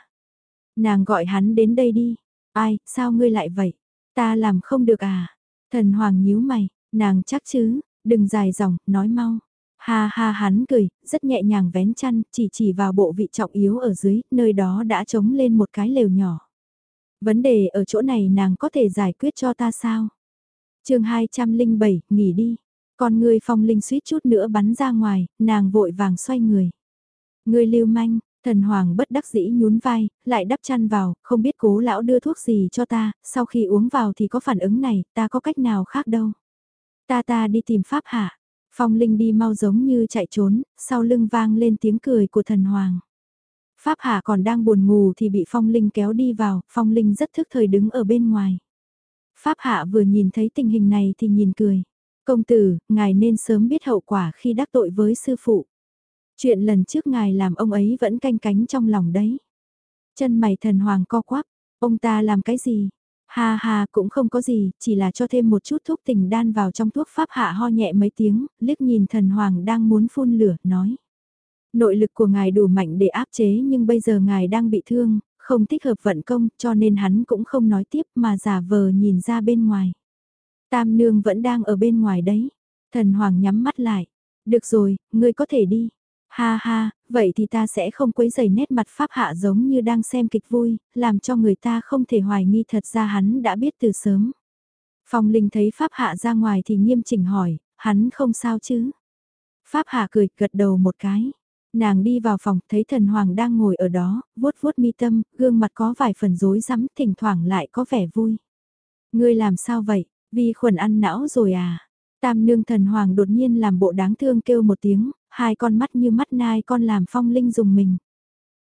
Nàng gọi hắn đến đây đi. Ai, sao ngươi lại vậy? Ta làm không được à? Thần hoàng nhíu mày, nàng chắc chứ, đừng dài dòng, nói mau. Ha ha hắn cười, rất nhẹ nhàng vén chăn, chỉ chỉ vào bộ vị trọng yếu ở dưới, nơi đó đã trống lên một cái lều nhỏ. Vấn đề ở chỗ này nàng có thể giải quyết cho ta sao? chương 207, nghỉ đi. Con người phong linh suýt chút nữa bắn ra ngoài, nàng vội vàng xoay người. Người lưu manh, thần hoàng bất đắc dĩ nhún vai, lại đắp chăn vào, không biết cố lão đưa thuốc gì cho ta, sau khi uống vào thì có phản ứng này, ta có cách nào khác đâu. Ta ta đi tìm pháp hạ. Phong linh đi mau giống như chạy trốn, sau lưng vang lên tiếng cười của thần hoàng. Pháp Hạ còn đang buồn ngủ thì bị Phong Linh kéo đi vào, Phong Linh rất thức thời đứng ở bên ngoài. Pháp Hạ vừa nhìn thấy tình hình này thì nhìn cười. Công tử, ngài nên sớm biết hậu quả khi đắc tội với sư phụ. Chuyện lần trước ngài làm ông ấy vẫn canh cánh trong lòng đấy. Chân mày thần hoàng co quắp, ông ta làm cái gì? Ha ha cũng không có gì, chỉ là cho thêm một chút thuốc tình đan vào trong thuốc pháp hạ ho nhẹ mấy tiếng, liếc nhìn thần hoàng đang muốn phun lửa, nói. Nội lực của ngài đủ mạnh để áp chế nhưng bây giờ ngài đang bị thương, không thích hợp vận công cho nên hắn cũng không nói tiếp mà giả vờ nhìn ra bên ngoài. Tam nương vẫn đang ở bên ngoài đấy. Thần hoàng nhắm mắt lại. Được rồi, ngươi có thể đi. Ha ha, vậy thì ta sẽ không quấy giày nét mặt pháp hạ giống như đang xem kịch vui, làm cho người ta không thể hoài nghi thật ra hắn đã biết từ sớm. Phong Linh thấy pháp hạ ra ngoài thì nghiêm chỉnh hỏi, hắn không sao chứ? Pháp hạ cười gật đầu một cái. Nàng đi vào phòng, thấy thần hoàng đang ngồi ở đó, vuốt vuốt mi tâm, gương mặt có vài phần rối rắm, thỉnh thoảng lại có vẻ vui. Ngươi làm sao vậy? Vi khuẩn ăn não rồi à? Tam nương thần hoàng đột nhiên làm bộ đáng thương kêu một tiếng, hai con mắt như mắt nai con làm phong linh dùng mình.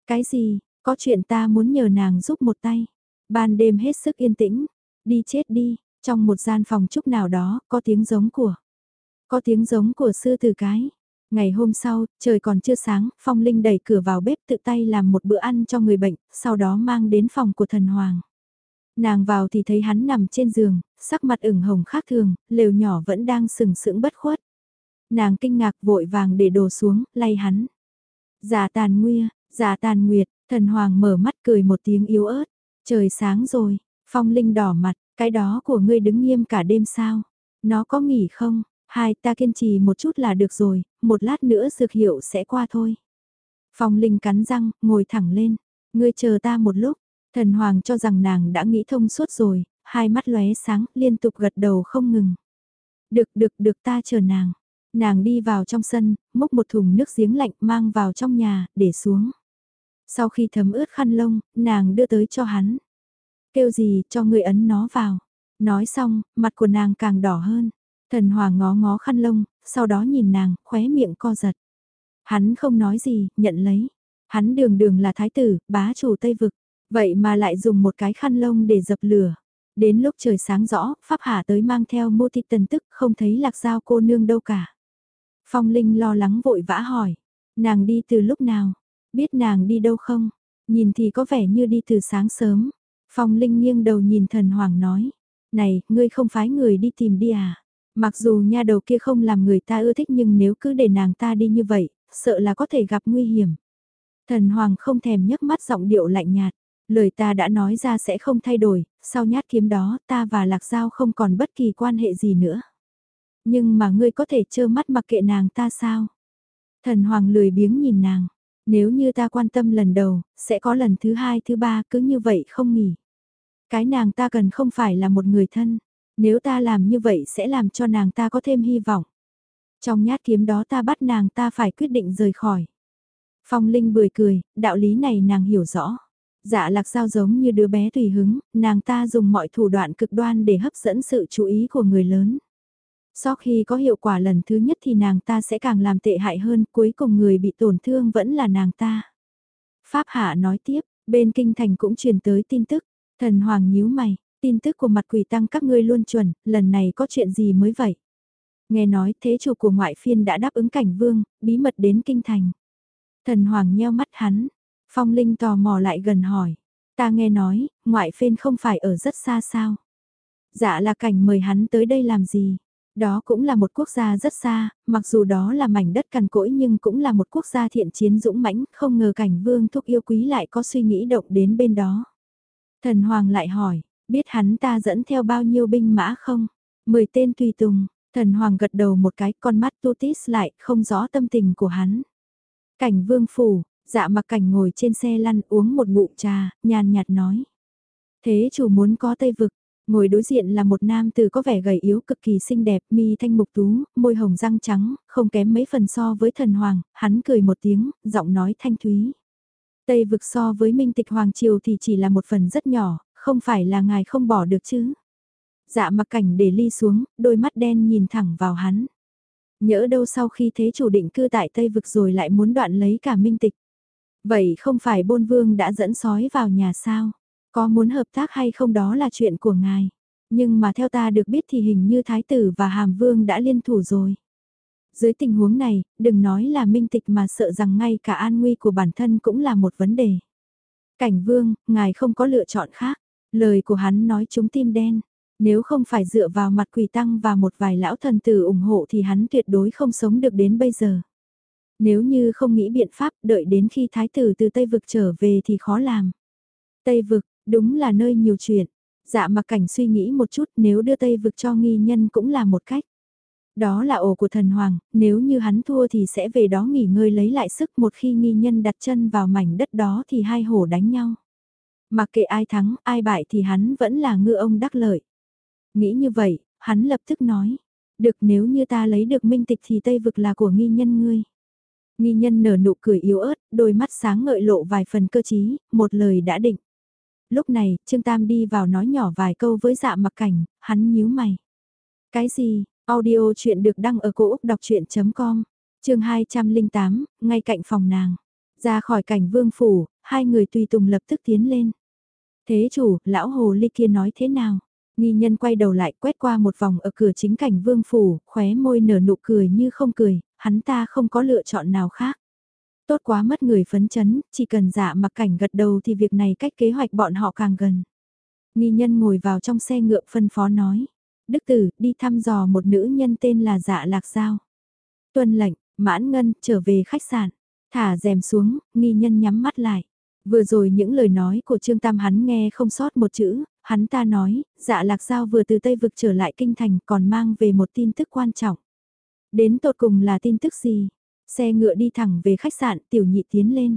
Cái gì, có chuyện ta muốn nhờ nàng giúp một tay. Ban đêm hết sức yên tĩnh, đi chết đi, trong một gian phòng trúc nào đó, có tiếng giống của. Có tiếng giống của sư tử cái. Ngày hôm sau, trời còn chưa sáng, Phong Linh đẩy cửa vào bếp tự tay làm một bữa ăn cho người bệnh, sau đó mang đến phòng của thần hoàng. Nàng vào thì thấy hắn nằm trên giường, sắc mặt ửng hồng khác thường, lều nhỏ vẫn đang sừng sững bất khuất. Nàng kinh ngạc vội vàng để đồ xuống, lay hắn. Giả tàn nguya, giả tàn nguyệt, thần hoàng mở mắt cười một tiếng yếu ớt. Trời sáng rồi, phong linh đỏ mặt, cái đó của ngươi đứng nghiêm cả đêm sao? Nó có nghỉ không? Hai ta kiên trì một chút là được rồi, một lát nữa dược hiệu sẽ qua thôi. Phong linh cắn răng, ngồi thẳng lên. Ngươi chờ ta một lúc, thần hoàng cho rằng nàng đã nghĩ thông suốt rồi, hai mắt lóe sáng, liên tục gật đầu không ngừng. Được được được ta chờ nàng. Nàng đi vào trong sân, múc một thùng nước giếng lạnh mang vào trong nhà, để xuống. Sau khi thấm ướt khăn lông, nàng đưa tới cho hắn. Kêu gì cho người ấn nó vào. Nói xong, mặt của nàng càng đỏ hơn. Thần hoàng ngó ngó khăn lông, sau đó nhìn nàng, khóe miệng co giật. Hắn không nói gì, nhận lấy. Hắn đường đường là thái tử, bá chủ Tây Vực. Vậy mà lại dùng một cái khăn lông để dập lửa. Đến lúc trời sáng rõ, Pháp Hà tới mang theo mô thị tần tức, không thấy lạc giao cô nương đâu cả. Phong Linh lo lắng vội vã hỏi, nàng đi từ lúc nào, biết nàng đi đâu không, nhìn thì có vẻ như đi từ sáng sớm. Phong Linh nghiêng đầu nhìn thần hoàng nói, này, ngươi không phái người đi tìm đi à? Mặc dù nha đầu kia không làm người ta ưa thích nhưng nếu cứ để nàng ta đi như vậy, sợ là có thể gặp nguy hiểm. Thần hoàng không thèm nhấc mắt giọng điệu lạnh nhạt, lời ta đã nói ra sẽ không thay đổi, sau nhát kiếm đó ta và Lạc Giao không còn bất kỳ quan hệ gì nữa. Nhưng mà ngươi có thể trơ mắt mặc kệ nàng ta sao? Thần Hoàng lười biếng nhìn nàng. Nếu như ta quan tâm lần đầu, sẽ có lần thứ hai thứ ba cứ như vậy không nghỉ. Cái nàng ta cần không phải là một người thân. Nếu ta làm như vậy sẽ làm cho nàng ta có thêm hy vọng. Trong nhát kiếm đó ta bắt nàng ta phải quyết định rời khỏi. Phong Linh bcười cười, đạo lý này nàng hiểu rõ. Dạ lạc giao giống như đứa bé tùy hứng, nàng ta dùng mọi thủ đoạn cực đoan để hấp dẫn sự chú ý của người lớn. Sau khi có hiệu quả lần thứ nhất thì nàng ta sẽ càng làm tệ hại hơn, cuối cùng người bị tổn thương vẫn là nàng ta. Pháp Hạ nói tiếp, bên kinh thành cũng truyền tới tin tức, thần hoàng nhíu mày, tin tức của mặt quỷ tăng các ngươi luôn chuẩn, lần này có chuyện gì mới vậy? Nghe nói thế chủ của ngoại phiên đã đáp ứng cảnh vương, bí mật đến kinh thành. Thần hoàng nheo mắt hắn, phong linh tò mò lại gần hỏi, ta nghe nói, ngoại phiên không phải ở rất xa sao? Dạ là cảnh mời hắn tới đây làm gì? Đó cũng là một quốc gia rất xa, mặc dù đó là mảnh đất cằn cỗi nhưng cũng là một quốc gia thiện chiến dũng mãnh, không ngờ cảnh vương thúc yêu quý lại có suy nghĩ động đến bên đó. Thần Hoàng lại hỏi, biết hắn ta dẫn theo bao nhiêu binh mã không? Mười tên tùy tùng, thần Hoàng gật đầu một cái con mắt tu tít lại, không rõ tâm tình của hắn. Cảnh vương phủ, dạ mặc cảnh ngồi trên xe lăn uống một ngụm trà, nhàn nhạt nói. Thế chủ muốn có Tây Vực, Ngồi đối diện là một nam từ có vẻ gầy yếu cực kỳ xinh đẹp, mi thanh mục tú, môi hồng răng trắng, không kém mấy phần so với thần hoàng, hắn cười một tiếng, giọng nói thanh thúy. Tây vực so với minh tịch hoàng triều thì chỉ là một phần rất nhỏ, không phải là ngài không bỏ được chứ. Dạ mặc cảnh để ly xuống, đôi mắt đen nhìn thẳng vào hắn. Nhỡ đâu sau khi thế chủ định cư tại Tây vực rồi lại muốn đoạn lấy cả minh tịch. Vậy không phải bôn vương đã dẫn sói vào nhà sao? Có muốn hợp tác hay không đó là chuyện của ngài. Nhưng mà theo ta được biết thì hình như Thái tử và Hàm Vương đã liên thủ rồi. Dưới tình huống này, đừng nói là minh tịch mà sợ rằng ngay cả an nguy của bản thân cũng là một vấn đề. Cảnh Vương, ngài không có lựa chọn khác. Lời của hắn nói chúng tim đen. Nếu không phải dựa vào mặt quỷ tăng và một vài lão thần tử ủng hộ thì hắn tuyệt đối không sống được đến bây giờ. Nếu như không nghĩ biện pháp đợi đến khi thái tử từ Tây Vực trở về thì khó làm. Tây Vực, đúng là nơi nhiều chuyện. Dạ mặc cảnh suy nghĩ một chút nếu đưa Tây Vực cho nghi nhân cũng là một cách. Đó là ổ của thần hoàng, nếu như hắn thua thì sẽ về đó nghỉ ngơi lấy lại sức một khi nghi nhân đặt chân vào mảnh đất đó thì hai hổ đánh nhau. Mặc kệ ai thắng, ai bại thì hắn vẫn là ngư ông đắc lợi. Nghĩ như vậy, hắn lập tức nói. Được nếu như ta lấy được minh tịch thì Tây Vực là của nghi nhân ngươi. Nghi nhân nở nụ cười yếu ớt, đôi mắt sáng ngợi lộ vài phần cơ trí, một lời đã định. Lúc này, Trương Tam đi vào nói nhỏ vài câu với dạ mặc cảnh, hắn nhíu mày. Cái gì, audio chuyện được đăng ở cổ Úc đọc chuyện.com, trường 208, ngay cạnh phòng nàng. Ra khỏi cảnh vương phủ, hai người tùy tùng lập tức tiến lên. Thế chủ, lão hồ ly kia nói thế nào? Nghi nhân quay đầu lại quét qua một vòng ở cửa chính cảnh vương phủ, khóe môi nở nụ cười như không cười, hắn ta không có lựa chọn nào khác. Tốt quá mất người phấn chấn, chỉ cần dạ mặc cảnh gật đầu thì việc này cách kế hoạch bọn họ càng gần. Nghi nhân ngồi vào trong xe ngựa phân phó nói. Đức tử, đi thăm dò một nữ nhân tên là dạ lạc giao. Tuân lệnh, mãn ngân, trở về khách sạn. Thả rèm xuống, nghi nhân nhắm mắt lại. Vừa rồi những lời nói của Trương Tam hắn nghe không sót một chữ, hắn ta nói, dạ lạc giao vừa từ Tây Vực trở lại kinh thành còn mang về một tin tức quan trọng. Đến tột cùng là tin tức gì? Xe ngựa đi thẳng về khách sạn, tiểu nhị tiến lên.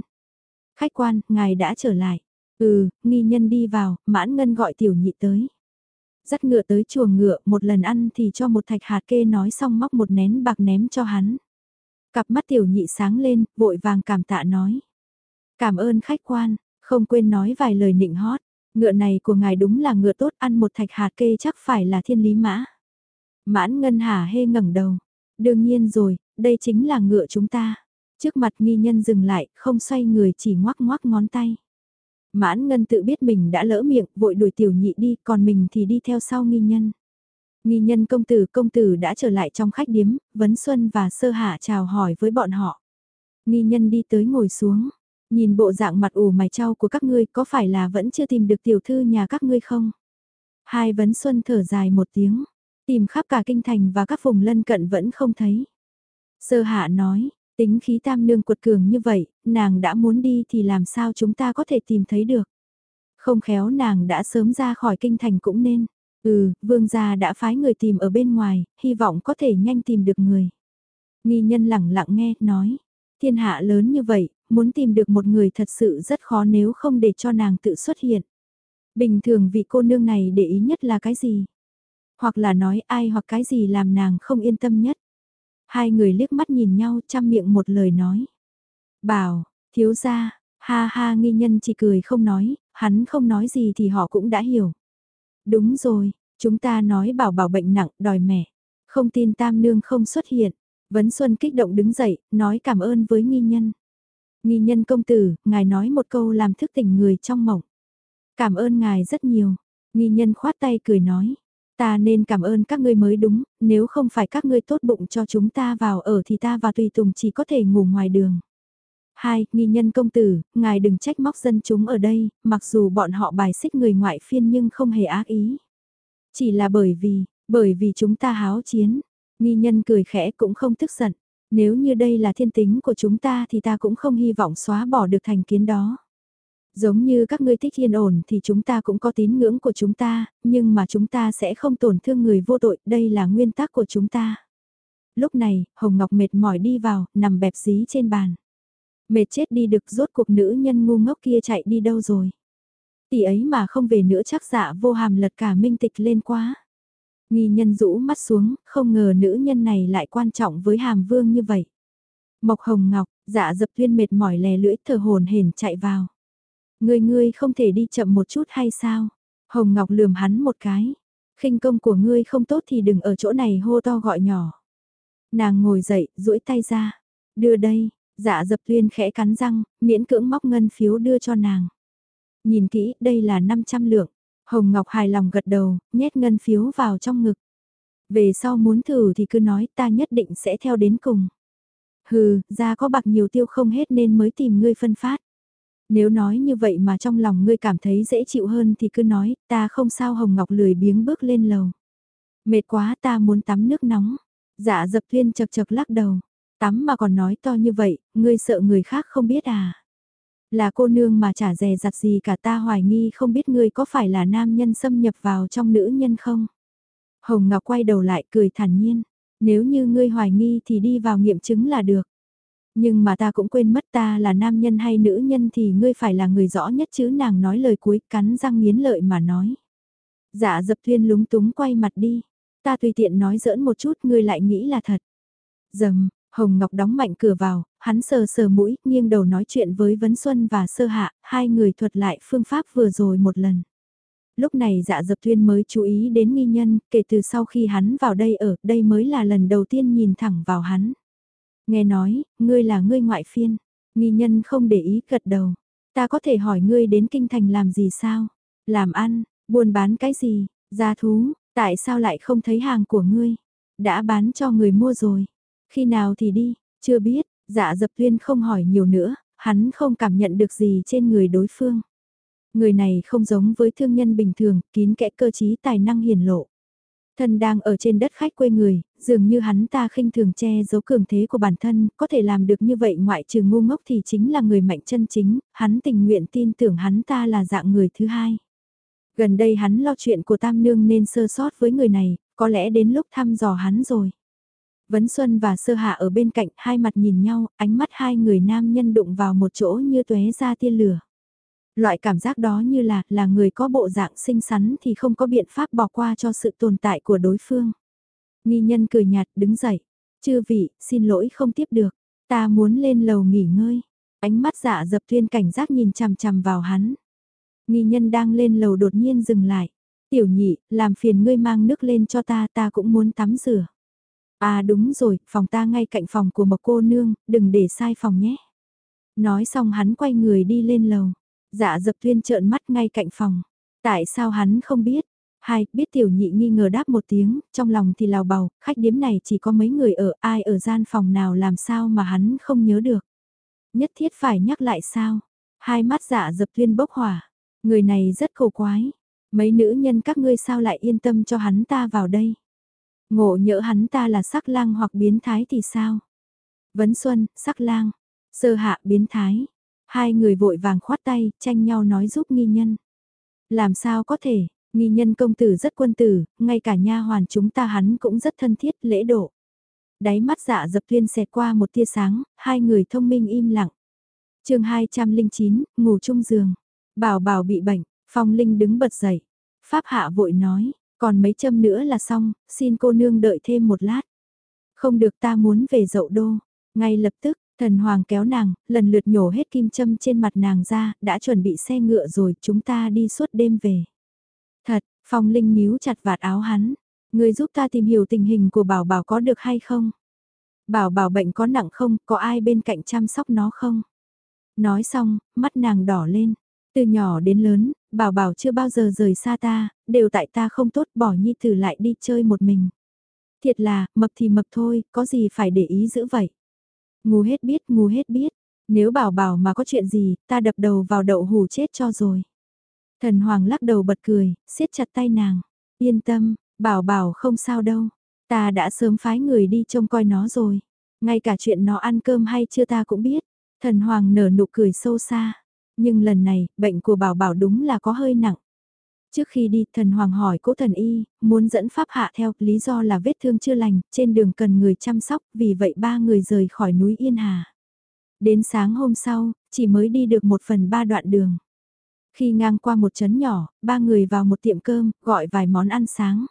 Khách quan, ngài đã trở lại. Ừ, nghi nhân đi vào, mãn ngân gọi tiểu nhị tới. Dắt ngựa tới chuồng ngựa, một lần ăn thì cho một thạch hạt kê nói xong móc một nén bạc ném cho hắn. Cặp mắt tiểu nhị sáng lên, vội vàng cảm tạ nói. Cảm ơn khách quan, không quên nói vài lời nịnh hót. Ngựa này của ngài đúng là ngựa tốt ăn một thạch hạt kê chắc phải là thiên lý mã. Mãn ngân hà hê ngẩng đầu. Đương nhiên rồi, đây chính là ngựa chúng ta. Trước mặt nghi nhân dừng lại, không xoay người chỉ ngoắc ngoắc ngón tay. Mãn ngân tự biết mình đã lỡ miệng, vội đuổi tiểu nhị đi, còn mình thì đi theo sau nghi nhân. Nghi nhân công tử công tử đã trở lại trong khách điếm, Vấn Xuân và Sơ Hạ chào hỏi với bọn họ. Nghi nhân đi tới ngồi xuống, nhìn bộ dạng mặt ủ mày trao của các ngươi có phải là vẫn chưa tìm được tiểu thư nhà các ngươi không? Hai Vấn Xuân thở dài một tiếng, tìm khắp cả kinh thành và các vùng lân cận vẫn không thấy. Sơ Hạ nói, tính khí tam nương cuột cường như vậy, nàng đã muốn đi thì làm sao chúng ta có thể tìm thấy được? Không khéo nàng đã sớm ra khỏi kinh thành cũng nên. Ừ, vương gia đã phái người tìm ở bên ngoài, hy vọng có thể nhanh tìm được người. Nghi nhân lẳng lặng nghe, nói. Thiên hạ lớn như vậy, muốn tìm được một người thật sự rất khó nếu không để cho nàng tự xuất hiện. Bình thường vị cô nương này để ý nhất là cái gì? Hoặc là nói ai hoặc cái gì làm nàng không yên tâm nhất? Hai người liếc mắt nhìn nhau chăm miệng một lời nói. Bảo, thiếu gia, ha ha nghi nhân chỉ cười không nói, hắn không nói gì thì họ cũng đã hiểu. Đúng rồi, chúng ta nói bảo bảo bệnh nặng, đòi mẹ. Không tin tam nương không xuất hiện. Vấn Xuân kích động đứng dậy, nói cảm ơn với nghi nhân. Nghi nhân công tử, ngài nói một câu làm thức tỉnh người trong mộng. Cảm ơn ngài rất nhiều. Nghi nhân khoát tay cười nói. Ta nên cảm ơn các ngươi mới đúng, nếu không phải các ngươi tốt bụng cho chúng ta vào ở thì ta và Tùy Tùng chỉ có thể ngủ ngoài đường. Hai, nghi nhân công tử, ngài đừng trách móc dân chúng ở đây, mặc dù bọn họ bài xích người ngoại phiên nhưng không hề ác ý. Chỉ là bởi vì, bởi vì chúng ta háo chiến, nghi nhân cười khẽ cũng không tức giận. Nếu như đây là thiên tính của chúng ta thì ta cũng không hy vọng xóa bỏ được thành kiến đó. Giống như các ngươi thích yên ổn thì chúng ta cũng có tín ngưỡng của chúng ta, nhưng mà chúng ta sẽ không tổn thương người vô tội, đây là nguyên tắc của chúng ta. Lúc này, Hồng Ngọc mệt mỏi đi vào, nằm bẹp dí trên bàn. Mệt chết đi được rốt cuộc nữ nhân ngu ngốc kia chạy đi đâu rồi. Tỷ ấy mà không về nữa chắc dạ vô hàm lật cả minh tịch lên quá. Nghi nhân rũ mắt xuống, không ngờ nữ nhân này lại quan trọng với hàm vương như vậy. Mộc hồng ngọc, dạ dập tuyên mệt mỏi lè lưỡi thở hồn hển chạy vào. Ngươi ngươi không thể đi chậm một chút hay sao? Hồng Ngọc lườm hắn một cái. khinh công của ngươi không tốt thì đừng ở chỗ này hô to gọi nhỏ. Nàng ngồi dậy, duỗi tay ra. Đưa đây, dạ dập tuyên khẽ cắn răng, miễn cưỡng móc ngân phiếu đưa cho nàng. Nhìn kỹ, đây là 500 lượng. Hồng Ngọc hài lòng gật đầu, nhét ngân phiếu vào trong ngực. Về sau muốn thử thì cứ nói ta nhất định sẽ theo đến cùng. Hừ, ra có bạc nhiều tiêu không hết nên mới tìm ngươi phân phát. Nếu nói như vậy mà trong lòng ngươi cảm thấy dễ chịu hơn thì cứ nói, ta không sao Hồng Ngọc lười biếng bước lên lầu. Mệt quá ta muốn tắm nước nóng. Dạ dập thiên chật chật lắc đầu. Tắm mà còn nói to như vậy, ngươi sợ người khác không biết à. Là cô nương mà chả dè dặt gì cả ta hoài nghi không biết ngươi có phải là nam nhân xâm nhập vào trong nữ nhân không. Hồng Ngọc quay đầu lại cười thản nhiên. Nếu như ngươi hoài nghi thì đi vào nghiệm chứng là được. Nhưng mà ta cũng quên mất ta là nam nhân hay nữ nhân thì ngươi phải là người rõ nhất chứ nàng nói lời cuối cắn răng nghiến lợi mà nói. Dạ dập thuyên lúng túng quay mặt đi. Ta tùy tiện nói giỡn một chút ngươi lại nghĩ là thật. Dầm, Hồng Ngọc đóng mạnh cửa vào, hắn sờ sờ mũi, nghiêng đầu nói chuyện với Vấn Xuân và Sơ Hạ, hai người thuật lại phương pháp vừa rồi một lần. Lúc này dạ dập thuyên mới chú ý đến nghi nhân, kể từ sau khi hắn vào đây ở, đây mới là lần đầu tiên nhìn thẳng vào hắn. Nghe nói, ngươi là ngươi ngoại phiên, nghi nhân không để ý gật đầu. Ta có thể hỏi ngươi đến kinh thành làm gì sao? Làm ăn, buôn bán cái gì? Gia thú, tại sao lại không thấy hàng của ngươi? Đã bán cho người mua rồi. Khi nào thì đi, chưa biết, dạ dập tuyên không hỏi nhiều nữa, hắn không cảm nhận được gì trên người đối phương. Người này không giống với thương nhân bình thường, kín kẽ cơ trí tài năng hiền lộ. Thân đang ở trên đất khách quê người, dường như hắn ta khinh thường che giấu cường thế của bản thân, có thể làm được như vậy ngoại trừ ngu ngốc thì chính là người mạnh chân chính, hắn tình nguyện tin tưởng hắn ta là dạng người thứ hai. Gần đây hắn lo chuyện của Tam Nương nên sơ sót với người này, có lẽ đến lúc thăm dò hắn rồi. Vấn Xuân và Sơ Hạ ở bên cạnh hai mặt nhìn nhau, ánh mắt hai người nam nhân đụng vào một chỗ như tuế ra tiên lửa. Loại cảm giác đó như là, là người có bộ dạng xinh xắn thì không có biện pháp bỏ qua cho sự tồn tại của đối phương. Nghi nhân cười nhạt đứng dậy. Chư vị, xin lỗi không tiếp được. Ta muốn lên lầu nghỉ ngơi. Ánh mắt dạ dập tuyên cảnh giác nhìn chằm chằm vào hắn. Nghi nhân đang lên lầu đột nhiên dừng lại. Tiểu nhị, làm phiền ngươi mang nước lên cho ta, ta cũng muốn tắm rửa. À đúng rồi, phòng ta ngay cạnh phòng của một cô nương, đừng để sai phòng nhé. Nói xong hắn quay người đi lên lầu. Dạ dập tuyên trợn mắt ngay cạnh phòng. Tại sao hắn không biết? Hai, biết tiểu nhị nghi ngờ đáp một tiếng, trong lòng thì lào bầu, khách điếm này chỉ có mấy người ở ai ở gian phòng nào làm sao mà hắn không nhớ được. Nhất thiết phải nhắc lại sao? Hai mắt dạ dập tuyên bốc hỏa. Người này rất khổ quái. Mấy nữ nhân các ngươi sao lại yên tâm cho hắn ta vào đây? Ngộ nhỡ hắn ta là sắc lang hoặc biến thái thì sao? Vấn Xuân, sắc lang, sơ hạ biến thái, Hai người vội vàng khoát tay, tranh nhau nói giúp nghi nhân. Làm sao có thể, nghi nhân công tử rất quân tử, ngay cả nha hoàn chúng ta hắn cũng rất thân thiết, lễ độ. Đáy mắt dạ dập tuyên xẹt qua một tia sáng, hai người thông minh im lặng. chương 209, ngủ chung giường. Bảo bảo bị bệnh, phong linh đứng bật dậy. Pháp hạ vội nói, còn mấy châm nữa là xong, xin cô nương đợi thêm một lát. Không được ta muốn về dậu đô. Ngay lập tức, Thần Hoàng kéo nàng, lần lượt nhổ hết kim châm trên mặt nàng ra, đã chuẩn bị xe ngựa rồi, chúng ta đi suốt đêm về. Thật, Phong Linh níu chặt vạt áo hắn, người giúp ta tìm hiểu tình hình của Bảo Bảo có được hay không? Bảo Bảo bệnh có nặng không, có ai bên cạnh chăm sóc nó không? Nói xong, mắt nàng đỏ lên. Từ nhỏ đến lớn, Bảo Bảo chưa bao giờ rời xa ta, đều tại ta không tốt bỏ Nhi Tử lại đi chơi một mình. Thiệt là, mập thì mập thôi, có gì phải để ý giữ vậy. Ngu hết biết, ngu hết biết. Nếu bảo bảo mà có chuyện gì, ta đập đầu vào đậu hủ chết cho rồi. Thần Hoàng lắc đầu bật cười, siết chặt tay nàng. Yên tâm, bảo bảo không sao đâu. Ta đã sớm phái người đi trông coi nó rồi. Ngay cả chuyện nó ăn cơm hay chưa ta cũng biết. Thần Hoàng nở nụ cười sâu xa. Nhưng lần này, bệnh của bảo bảo đúng là có hơi nặng. Trước khi đi, thần hoàng hỏi cố thần y, muốn dẫn pháp hạ theo, lý do là vết thương chưa lành, trên đường cần người chăm sóc, vì vậy ba người rời khỏi núi Yên Hà. Đến sáng hôm sau, chỉ mới đi được một phần ba đoạn đường. Khi ngang qua một trấn nhỏ, ba người vào một tiệm cơm, gọi vài món ăn sáng.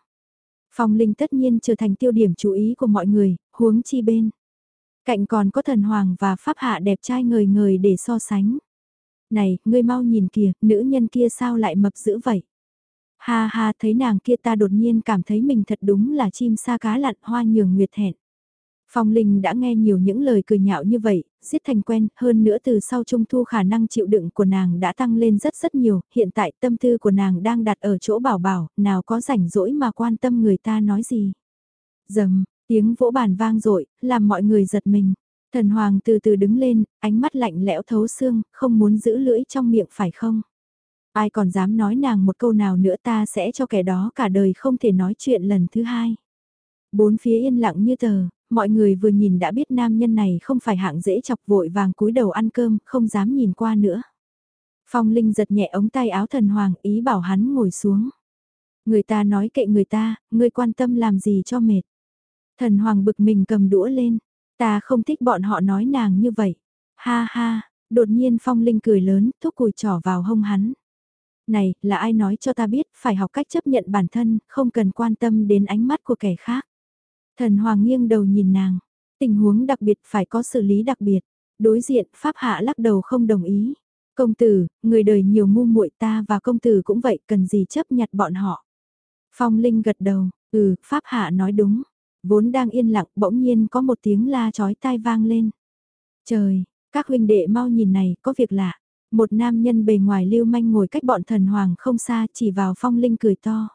Phong Linh tất nhiên trở thành tiêu điểm chú ý của mọi người, huống chi bên. Cạnh còn có thần hoàng và pháp hạ đẹp trai ngời ngời để so sánh. Này, ngươi mau nhìn kìa, nữ nhân kia sao lại mập dữ vậy? Ha ha thấy nàng kia ta đột nhiên cảm thấy mình thật đúng là chim sa cá lặn hoa nhường nguyệt hẹn. Phong Linh đã nghe nhiều những lời cười nhạo như vậy, giết thành quen, hơn nữa từ sau trung thu khả năng chịu đựng của nàng đã tăng lên rất rất nhiều, hiện tại tâm tư của nàng đang đặt ở chỗ bảo bảo, nào có rảnh rỗi mà quan tâm người ta nói gì. Dầm, tiếng vỗ bàn vang dội làm mọi người giật mình. Thần Hoàng từ từ đứng lên, ánh mắt lạnh lẽo thấu xương, không muốn giữ lưỡi trong miệng phải không? Ai còn dám nói nàng một câu nào nữa ta sẽ cho kẻ đó cả đời không thể nói chuyện lần thứ hai. Bốn phía yên lặng như tờ, mọi người vừa nhìn đã biết nam nhân này không phải hạng dễ chọc vội vàng cúi đầu ăn cơm, không dám nhìn qua nữa. Phong Linh giật nhẹ ống tay áo thần hoàng ý bảo hắn ngồi xuống. Người ta nói kệ người ta, người quan tâm làm gì cho mệt. Thần hoàng bực mình cầm đũa lên, ta không thích bọn họ nói nàng như vậy. Ha ha, đột nhiên Phong Linh cười lớn, thúc cùi trỏ vào hông hắn. Này, là ai nói cho ta biết, phải học cách chấp nhận bản thân, không cần quan tâm đến ánh mắt của kẻ khác. Thần Hoàng nghiêng đầu nhìn nàng, tình huống đặc biệt phải có xử lý đặc biệt. Đối diện, Pháp Hạ lắc đầu không đồng ý. Công tử, người đời nhiều ngu muội ta và công tử cũng vậy, cần gì chấp nhặt bọn họ. Phong Linh gật đầu, ừ, Pháp Hạ nói đúng. Vốn đang yên lặng, bỗng nhiên có một tiếng la chói tai vang lên. Trời, các huynh đệ mau nhìn này, có việc lạ. Một nam nhân bề ngoài lưu manh ngồi cách bọn thần hoàng không xa, chỉ vào Phong Linh cười to.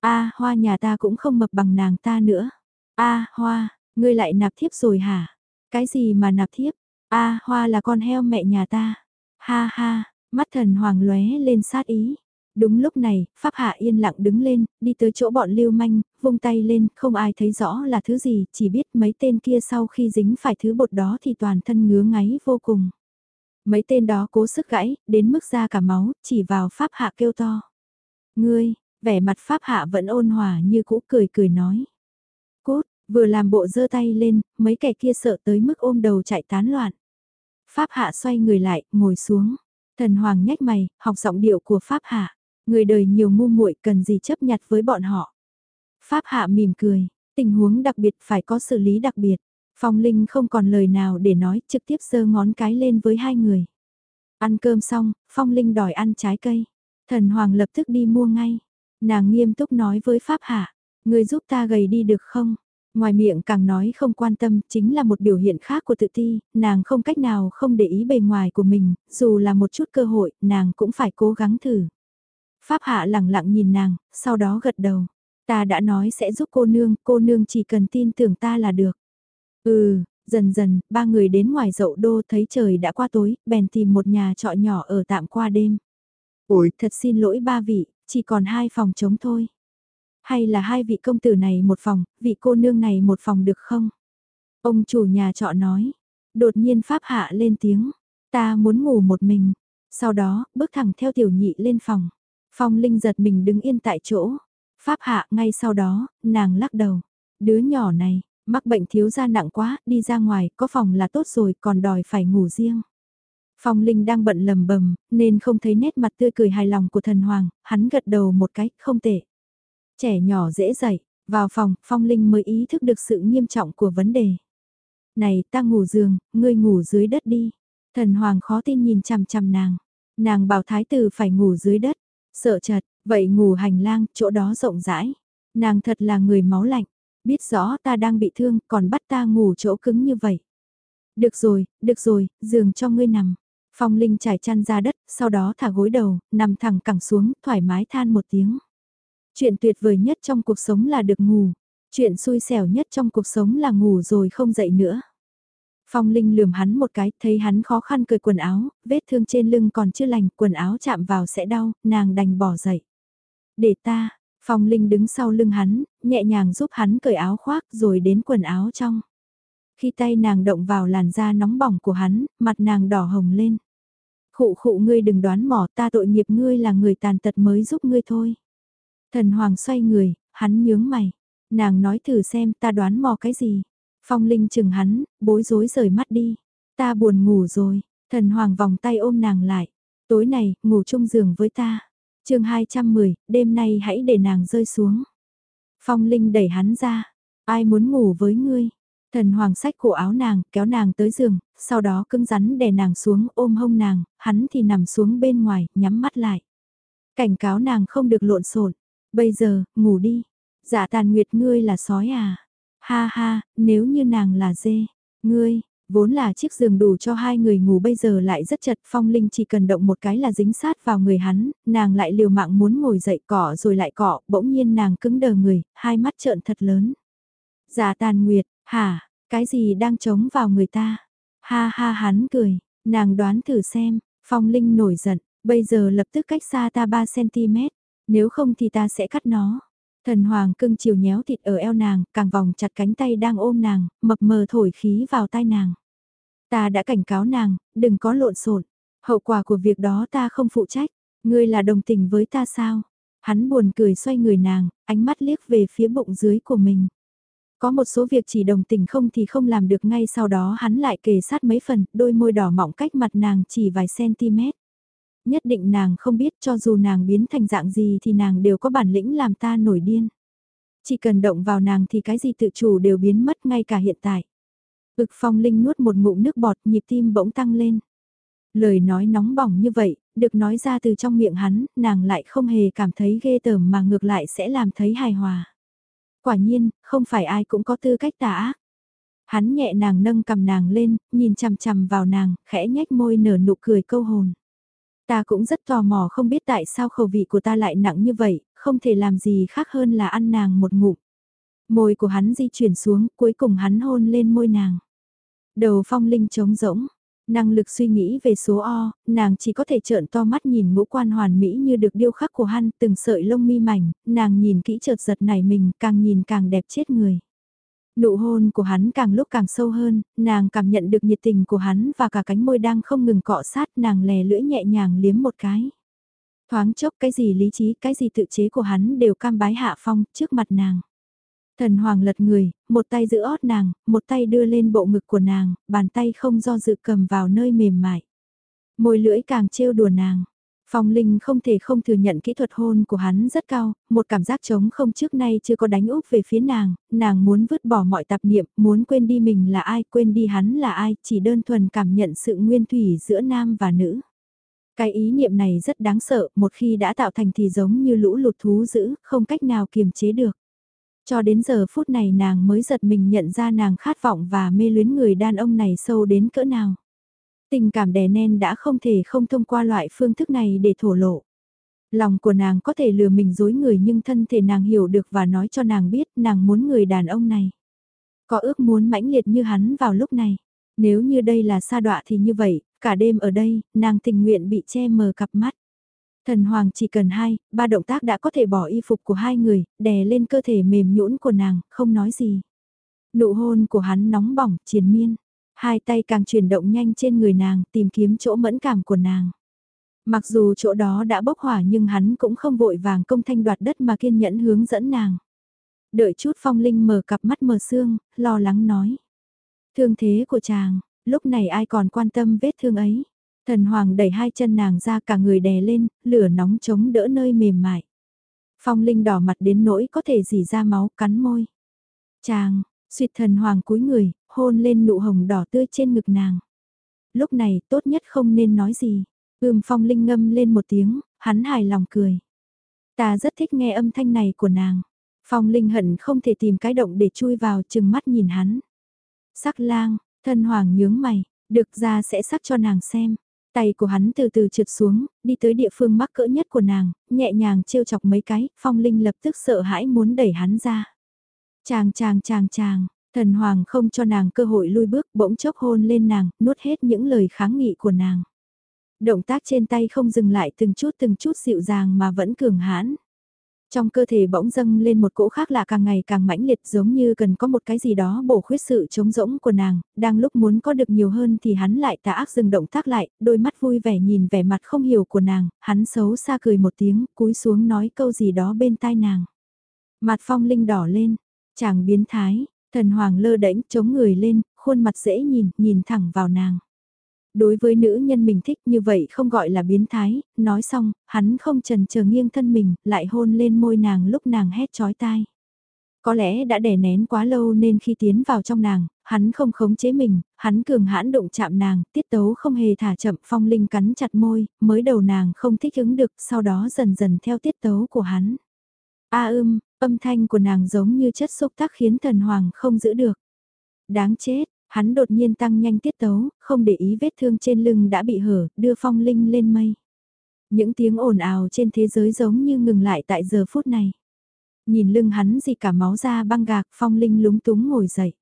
A, hoa nhà ta cũng không mập bằng nàng ta nữa. A, hoa, ngươi lại nạp thiếp rồi hả? Cái gì mà nạp thiếp? A, hoa là con heo mẹ nhà ta. Ha ha, mắt thần hoàng lóe lên sát ý. Đúng lúc này, Pháp Hạ yên lặng đứng lên, đi tới chỗ bọn lưu manh, vung tay lên, không ai thấy rõ là thứ gì, chỉ biết mấy tên kia sau khi dính phải thứ bột đó thì toàn thân ngứa ngáy vô cùng. Mấy tên đó cố sức gãy, đến mức ra cả máu, chỉ vào Pháp Hạ kêu to. Ngươi, vẻ mặt Pháp Hạ vẫn ôn hòa như cũ cười cười nói. Vừa làm bộ giơ tay lên, mấy kẻ kia sợ tới mức ôm đầu chạy tán loạn. Pháp Hạ xoay người lại, ngồi xuống. Thần Hoàng nhếch mày, học giọng điệu của Pháp Hạ. Người đời nhiều ngu muội cần gì chấp nhặt với bọn họ. Pháp Hạ mỉm cười, tình huống đặc biệt phải có xử lý đặc biệt. Phong Linh không còn lời nào để nói, trực tiếp giơ ngón cái lên với hai người. Ăn cơm xong, Phong Linh đòi ăn trái cây. Thần Hoàng lập tức đi mua ngay. Nàng nghiêm túc nói với Pháp Hạ, người giúp ta gầy đi được không? Ngoài miệng càng nói không quan tâm chính là một biểu hiện khác của tự ti, nàng không cách nào không để ý bề ngoài của mình, dù là một chút cơ hội, nàng cũng phải cố gắng thử. Pháp Hạ lặng lặng nhìn nàng, sau đó gật đầu. Ta đã nói sẽ giúp cô nương, cô nương chỉ cần tin tưởng ta là được. Ừ, dần dần, ba người đến ngoài dậu đô thấy trời đã qua tối, bèn tìm một nhà trọ nhỏ ở tạm qua đêm. Ôi, thật xin lỗi ba vị, chỉ còn hai phòng trống thôi. Hay là hai vị công tử này một phòng, vị cô nương này một phòng được không? Ông chủ nhà trọ nói. Đột nhiên Pháp Hạ lên tiếng. Ta muốn ngủ một mình. Sau đó, bước thẳng theo tiểu nhị lên phòng. Phong Linh giật mình đứng yên tại chỗ. Pháp Hạ ngay sau đó, nàng lắc đầu. Đứa nhỏ này, mắc bệnh thiếu da nặng quá, đi ra ngoài, có phòng là tốt rồi, còn đòi phải ngủ riêng. Phong Linh đang bận lầm bầm, nên không thấy nét mặt tươi cười hài lòng của thần hoàng, hắn gật đầu một cái, không tệ. Trẻ nhỏ dễ dậy, vào phòng, Phong Linh mới ý thức được sự nghiêm trọng của vấn đề. Này, ta ngủ giường, ngươi ngủ dưới đất đi. Thần hoàng khó tin nhìn chằm chằm nàng. Nàng bảo thái tử phải ngủ dưới đất. Sợ chật, vậy ngủ hành lang, chỗ đó rộng rãi. Nàng thật là người máu lạnh. Biết rõ ta đang bị thương, còn bắt ta ngủ chỗ cứng như vậy. Được rồi, được rồi, giường cho ngươi nằm. Phong Linh trải chăn ra đất, sau đó thả gối đầu, nằm thẳng cẳng xuống, thoải mái than một tiếng. Chuyện tuyệt vời nhất trong cuộc sống là được ngủ. Chuyện xui xẻo nhất trong cuộc sống là ngủ rồi không dậy nữa. Phong Linh lườm hắn một cái, thấy hắn khó khăn cởi quần áo, vết thương trên lưng còn chưa lành, quần áo chạm vào sẽ đau, nàng đành bỏ dậy. Để ta, Phong Linh đứng sau lưng hắn, nhẹ nhàng giúp hắn cởi áo khoác rồi đến quần áo trong. Khi tay nàng động vào làn da nóng bỏng của hắn, mặt nàng đỏ hồng lên. Khụ khụ ngươi đừng đoán mò ta tội nghiệp ngươi là người tàn tật mới giúp ngươi thôi. Thần Hoàng xoay người, hắn nhướng mày. Nàng nói thử xem ta đoán mò cái gì. Phong Linh chừng hắn, bối rối rời mắt đi. Ta buồn ngủ rồi, thần Hoàng vòng tay ôm nàng lại. Tối này, ngủ chung giường với ta. chương 210, đêm nay hãy để nàng rơi xuống. Phong Linh đẩy hắn ra. Ai muốn ngủ với ngươi? Thần Hoàng sách cổ áo nàng, kéo nàng tới giường, sau đó cứng rắn đè nàng xuống ôm hông nàng, hắn thì nằm xuống bên ngoài, nhắm mắt lại. Cảnh cáo nàng không được lộn xộn Bây giờ, ngủ đi. Dạ tàn nguyệt ngươi là sói à? Ha ha, nếu như nàng là dê. Ngươi, vốn là chiếc giường đủ cho hai người ngủ bây giờ lại rất chật. Phong Linh chỉ cần động một cái là dính sát vào người hắn, nàng lại liều mạng muốn ngồi dậy cọ rồi lại cọ, bỗng nhiên nàng cứng đờ người, hai mắt trợn thật lớn. Dạ tàn nguyệt, hả, Cái gì đang chống vào người ta? Ha ha hắn cười, nàng đoán thử xem, Phong Linh nổi giận, bây giờ lập tức cách xa ta 3cm, nếu không thì ta sẽ cắt nó. Thần Hoàng cưng chiều nhéo thịt ở eo nàng, càng vòng chặt cánh tay đang ôm nàng, mập mờ thổi khí vào tai nàng. Ta đã cảnh cáo nàng, đừng có lộn xộn. Hậu quả của việc đó ta không phụ trách. Ngươi là đồng tình với ta sao? Hắn buồn cười xoay người nàng, ánh mắt liếc về phía bụng dưới của mình. Có một số việc chỉ đồng tình không thì không làm được ngay sau đó hắn lại kề sát mấy phần, đôi môi đỏ mọng cách mặt nàng chỉ vài cm. Nhất định nàng không biết cho dù nàng biến thành dạng gì thì nàng đều có bản lĩnh làm ta nổi điên. Chỉ cần động vào nàng thì cái gì tự chủ đều biến mất ngay cả hiện tại. Ực phong linh nuốt một ngụm nước bọt nhịp tim bỗng tăng lên. Lời nói nóng bỏng như vậy, được nói ra từ trong miệng hắn, nàng lại không hề cảm thấy ghê tởm mà ngược lại sẽ làm thấy hài hòa. Quả nhiên, không phải ai cũng có tư cách tả ác. Hắn nhẹ nàng nâng cầm nàng lên, nhìn chằm chằm vào nàng, khẽ nhếch môi nở nụ cười câu hồn. Ta cũng rất tò mò không biết tại sao khẩu vị của ta lại nặng như vậy, không thể làm gì khác hơn là ăn nàng một ngụm. Môi của hắn di chuyển xuống, cuối cùng hắn hôn lên môi nàng. Đầu phong linh trống rỗng, năng lực suy nghĩ về số O, nàng chỉ có thể trợn to mắt nhìn ngũ quan hoàn mỹ như được điêu khắc của hắn, từng sợi lông mi mảnh, nàng nhìn kỹ chợt giật nảy mình, càng nhìn càng đẹp chết người. Nụ hôn của hắn càng lúc càng sâu hơn, nàng cảm nhận được nhiệt tình của hắn và cả cánh môi đang không ngừng cọ sát nàng lè lưỡi nhẹ nhàng liếm một cái. Thoáng chốc cái gì lý trí, cái gì tự chế của hắn đều cam bái hạ phong trước mặt nàng. Thần hoàng lật người, một tay giữ ót nàng, một tay đưa lên bộ ngực của nàng, bàn tay không do dự cầm vào nơi mềm mại. Môi lưỡi càng trêu đùa nàng. Phong Linh không thể không thừa nhận kỹ thuật hôn của hắn rất cao, một cảm giác trống không trước nay chưa có đánh úp về phía nàng, nàng muốn vứt bỏ mọi tạp niệm, muốn quên đi mình là ai, quên đi hắn là ai, chỉ đơn thuần cảm nhận sự nguyên thủy giữa nam và nữ. Cái ý niệm này rất đáng sợ, một khi đã tạo thành thì giống như lũ lụt thú dữ, không cách nào kiềm chế được. Cho đến giờ phút này nàng mới giật mình nhận ra nàng khát vọng và mê luyến người đàn ông này sâu đến cỡ nào. Tình cảm đè nén đã không thể không thông qua loại phương thức này để thổ lộ. Lòng của nàng có thể lừa mình dối người nhưng thân thể nàng hiểu được và nói cho nàng biết nàng muốn người đàn ông này. Có ước muốn mãnh liệt như hắn vào lúc này. Nếu như đây là sa đọa thì như vậy, cả đêm ở đây, nàng tình nguyện bị che mờ cặp mắt. Thần Hoàng chỉ cần hai, ba động tác đã có thể bỏ y phục của hai người, đè lên cơ thể mềm nhũn của nàng, không nói gì. Nụ hôn của hắn nóng bỏng, triền miên. Hai tay càng chuyển động nhanh trên người nàng, tìm kiếm chỗ mẫn cảm của nàng. Mặc dù chỗ đó đã bốc hỏa nhưng hắn cũng không vội vàng công thanh đoạt đất mà kiên nhẫn hướng dẫn nàng. Đợi chút phong linh mở cặp mắt mờ sương, lo lắng nói. Thương thế của chàng, lúc này ai còn quan tâm vết thương ấy. Thần hoàng đẩy hai chân nàng ra cả người đè lên, lửa nóng chống đỡ nơi mềm mại. Phong linh đỏ mặt đến nỗi có thể dì ra máu cắn môi. Chàng, suyệt thần hoàng cúi người, hôn lên nụ hồng đỏ tươi trên ngực nàng. Lúc này tốt nhất không nên nói gì. Ưm phong linh ngâm lên một tiếng, hắn hài lòng cười. Ta rất thích nghe âm thanh này của nàng. Phong linh hận không thể tìm cái động để chui vào chừng mắt nhìn hắn. Sắc lang, thân hoàng nhướng mày, được ra sẽ sắc cho nàng xem. Tay của hắn từ từ trượt xuống, đi tới địa phương mắc cỡ nhất của nàng, nhẹ nhàng trêu chọc mấy cái, phong linh lập tức sợ hãi muốn đẩy hắn ra. Chàng chàng chàng chàng, thần hoàng không cho nàng cơ hội lui bước bỗng chốc hôn lên nàng, nuốt hết những lời kháng nghị của nàng. Động tác trên tay không dừng lại từng chút từng chút dịu dàng mà vẫn cường hãn. Trong cơ thể bỗng dâng lên một cỗ khác lạ càng ngày càng mãnh liệt giống như cần có một cái gì đó bổ khuyết sự trống rỗng của nàng, đang lúc muốn có được nhiều hơn thì hắn lại tà ác dừng động tác lại, đôi mắt vui vẻ nhìn vẻ mặt không hiểu của nàng, hắn xấu xa cười một tiếng, cúi xuống nói câu gì đó bên tai nàng. Mặt phong linh đỏ lên, chàng biến thái, thần hoàng lơ đễnh chống người lên, khuôn mặt dễ nhìn, nhìn thẳng vào nàng. Đối với nữ nhân mình thích như vậy không gọi là biến thái, nói xong, hắn không trần chờ nghiêng thân mình, lại hôn lên môi nàng lúc nàng hét chói tai. Có lẽ đã đè nén quá lâu nên khi tiến vào trong nàng, hắn không khống chế mình, hắn cường hãn động chạm nàng, tiết tấu không hề thả chậm phong linh cắn chặt môi, mới đầu nàng không thích ứng được, sau đó dần dần theo tiết tấu của hắn. A ưm, âm thanh của nàng giống như chất xúc tác khiến thần hoàng không giữ được. Đáng chết, Hắn đột nhiên tăng nhanh tiết tấu, không để ý vết thương trên lưng đã bị hở, đưa phong linh lên mây. Những tiếng ồn ào trên thế giới giống như ngừng lại tại giờ phút này. Nhìn lưng hắn gì cả máu ra băng gạc, phong linh lúng túng ngồi dậy.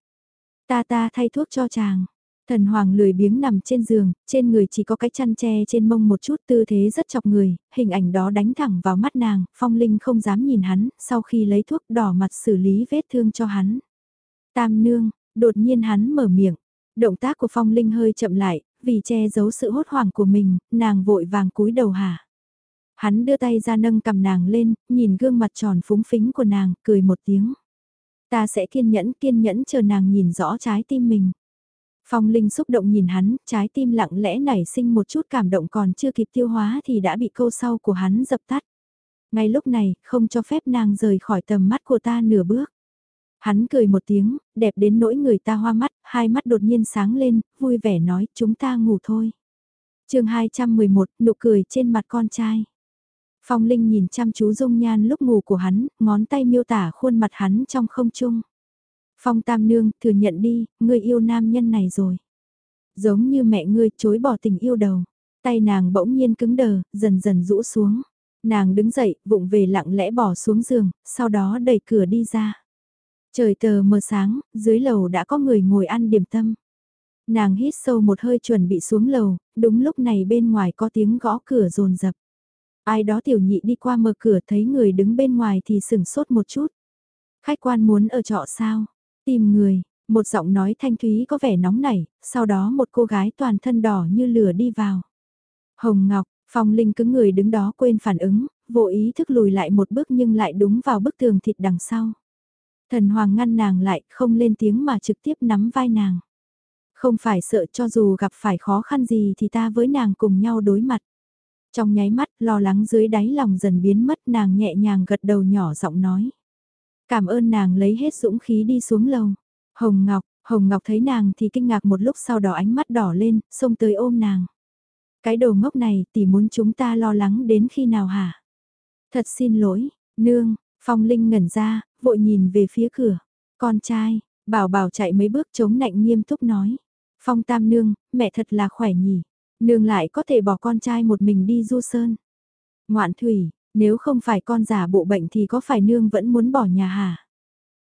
Ta ta thay thuốc cho chàng. Thần Hoàng lười biếng nằm trên giường, trên người chỉ có cái chăn tre trên mông một chút tư thế rất chọc người, hình ảnh đó đánh thẳng vào mắt nàng, Phong Linh không dám nhìn hắn, sau khi lấy thuốc đỏ mặt xử lý vết thương cho hắn. Tam nương, đột nhiên hắn mở miệng, động tác của Phong Linh hơi chậm lại, vì che giấu sự hốt hoảng của mình, nàng vội vàng cúi đầu hả. Hắn đưa tay ra nâng cầm nàng lên, nhìn gương mặt tròn phúng phính của nàng, cười một tiếng. Ta sẽ kiên nhẫn kiên nhẫn chờ nàng nhìn rõ trái tim mình. Phong Linh xúc động nhìn hắn, trái tim lặng lẽ nảy sinh một chút cảm động còn chưa kịp tiêu hóa thì đã bị câu sau của hắn dập tắt. Ngay lúc này, không cho phép nàng rời khỏi tầm mắt của ta nửa bước. Hắn cười một tiếng, đẹp đến nỗi người ta hoa mắt, hai mắt đột nhiên sáng lên, vui vẻ nói chúng ta ngủ thôi. chương 211, nụ cười trên mặt con trai. Phong Linh nhìn chăm chú dung nhan lúc ngủ của hắn, ngón tay miêu tả khuôn mặt hắn trong không trung. Phong Tam Nương, thừa nhận đi, ngươi yêu nam nhân này rồi. Giống như mẹ ngươi chối bỏ tình yêu đầu. Tay nàng bỗng nhiên cứng đờ, dần dần rũ xuống. Nàng đứng dậy, vụng về lặng lẽ bỏ xuống giường, sau đó đẩy cửa đi ra. Trời tờ mờ sáng, dưới lầu đã có người ngồi ăn điểm tâm. Nàng hít sâu một hơi chuẩn bị xuống lầu, đúng lúc này bên ngoài có tiếng gõ cửa rồn rập. Ai đó tiểu nhị đi qua mở cửa thấy người đứng bên ngoài thì sửng sốt một chút. Khách quan muốn ở trọ sao? Tìm người, một giọng nói thanh thúy có vẻ nóng nảy, sau đó một cô gái toàn thân đỏ như lửa đi vào. Hồng Ngọc, Phong Linh cứng người đứng đó quên phản ứng, vô ý thức lùi lại một bước nhưng lại đúng vào bức tường thịt đằng sau. Thần Hoàng ngăn nàng lại, không lên tiếng mà trực tiếp nắm vai nàng. Không phải sợ cho dù gặp phải khó khăn gì thì ta với nàng cùng nhau đối mặt. Trong nháy mắt, lo lắng dưới đáy lòng dần biến mất nàng nhẹ nhàng gật đầu nhỏ giọng nói. Cảm ơn nàng lấy hết dũng khí đi xuống lầu. Hồng Ngọc, Hồng Ngọc thấy nàng thì kinh ngạc một lúc sau đó ánh mắt đỏ lên, xông tới ôm nàng. Cái đồ ngốc này tỷ muốn chúng ta lo lắng đến khi nào hả? Thật xin lỗi, nương, Phong Linh ngẩn ra, vội nhìn về phía cửa. Con trai, bảo bảo chạy mấy bước chống nạnh nghiêm túc nói. Phong Tam Nương, mẹ thật là khỏe nhỉ. Nương lại có thể bỏ con trai một mình đi du sơn. Ngoạn thủy, nếu không phải con giả bộ bệnh thì có phải nương vẫn muốn bỏ nhà hả?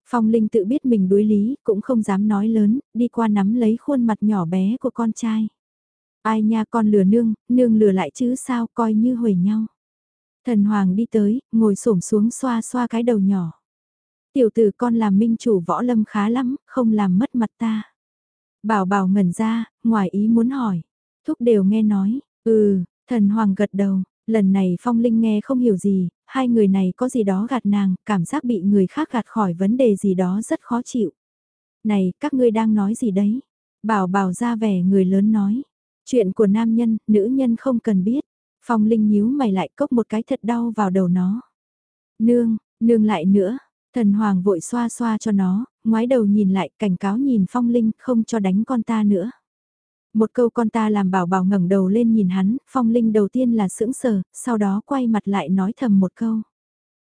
Phong Linh tự biết mình đối lý, cũng không dám nói lớn, đi qua nắm lấy khuôn mặt nhỏ bé của con trai. Ai nha con lừa nương, nương lừa lại chứ sao coi như huề nhau. Thần Hoàng đi tới, ngồi xổm xuống xoa xoa cái đầu nhỏ. Tiểu tử con làm minh chủ võ lâm khá lắm, không làm mất mặt ta. Bảo bảo ngẩn ra, ngoài ý muốn hỏi. Thúc đều nghe nói, ừ, thần Hoàng gật đầu, lần này Phong Linh nghe không hiểu gì, hai người này có gì đó gạt nàng, cảm giác bị người khác gạt khỏi vấn đề gì đó rất khó chịu. Này, các ngươi đang nói gì đấy? Bảo bảo ra vẻ người lớn nói. Chuyện của nam nhân, nữ nhân không cần biết. Phong Linh nhíu mày lại cốc một cái thật đau vào đầu nó. Nương, nương lại nữa. Thần Hoàng vội xoa xoa cho nó, ngoái đầu nhìn lại cảnh cáo nhìn Phong Linh không cho đánh con ta nữa. Một câu con ta làm bảo bảo ngẩng đầu lên nhìn hắn, Phong Linh đầu tiên là sững sờ, sau đó quay mặt lại nói thầm một câu.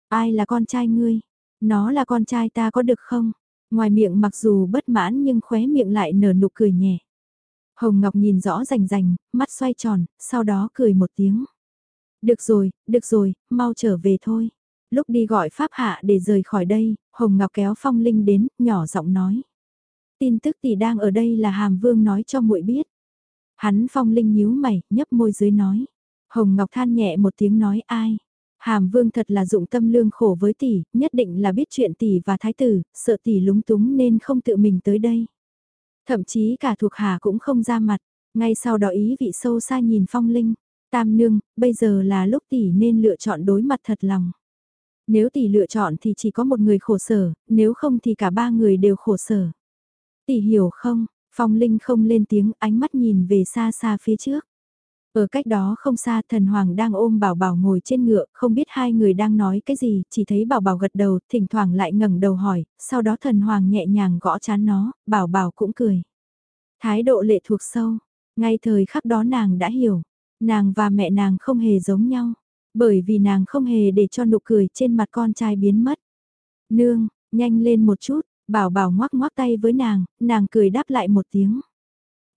Ai là con trai ngươi? Nó là con trai ta có được không? Ngoài miệng mặc dù bất mãn nhưng khóe miệng lại nở nụ cười nhẹ. Hồng Ngọc nhìn rõ rành rành, mắt xoay tròn, sau đó cười một tiếng. Được rồi, được rồi, mau trở về thôi. Lúc đi gọi Pháp Hạ để rời khỏi đây, Hồng Ngọc kéo Phong Linh đến, nhỏ giọng nói. Tin tức tỷ đang ở đây là Hàm Vương nói cho muội biết. Hắn Phong Linh nhíu mày, nhấp môi dưới nói. Hồng Ngọc than nhẹ một tiếng nói ai. Hàm Vương thật là dụng tâm lương khổ với tỷ, nhất định là biết chuyện tỷ và thái tử, sợ tỷ lúng túng nên không tự mình tới đây. Thậm chí cả thuộc hạ cũng không ra mặt, ngay sau đó ý vị sâu xa nhìn Phong Linh, tam nương, bây giờ là lúc tỷ nên lựa chọn đối mặt thật lòng. Nếu tỷ lựa chọn thì chỉ có một người khổ sở, nếu không thì cả ba người đều khổ sở. Tỷ hiểu không, Phong Linh không lên tiếng ánh mắt nhìn về xa xa phía trước. Ở cách đó không xa thần hoàng đang ôm bảo bảo ngồi trên ngựa, không biết hai người đang nói cái gì, chỉ thấy bảo bảo gật đầu, thỉnh thoảng lại ngẩng đầu hỏi, sau đó thần hoàng nhẹ nhàng gõ chán nó, bảo bảo cũng cười. Thái độ lệ thuộc sâu, ngay thời khắc đó nàng đã hiểu, nàng và mẹ nàng không hề giống nhau, bởi vì nàng không hề để cho nụ cười trên mặt con trai biến mất. Nương, nhanh lên một chút, bảo bảo ngoắc ngoắc tay với nàng, nàng cười đáp lại một tiếng.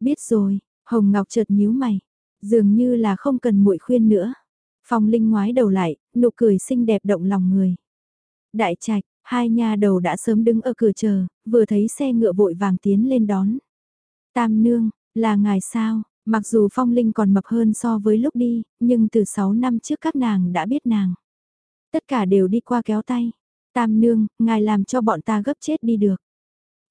Biết rồi, Hồng Ngọc chợt nhíu mày, dường như là không cần muội khuyên nữa. Phong Linh ngoái đầu lại, nụ cười xinh đẹp động lòng người. Đại trạch, Hai nhà đầu đã sớm đứng ở cửa chờ, vừa thấy xe ngựa vội vàng tiến lên đón. Tam nương, là ngài sao? Mặc dù Phong Linh còn mập hơn so với lúc đi, nhưng từ 6 năm trước các nàng đã biết nàng. Tất cả đều đi qua kéo tay. Tam nương, ngài làm cho bọn ta gấp chết đi được.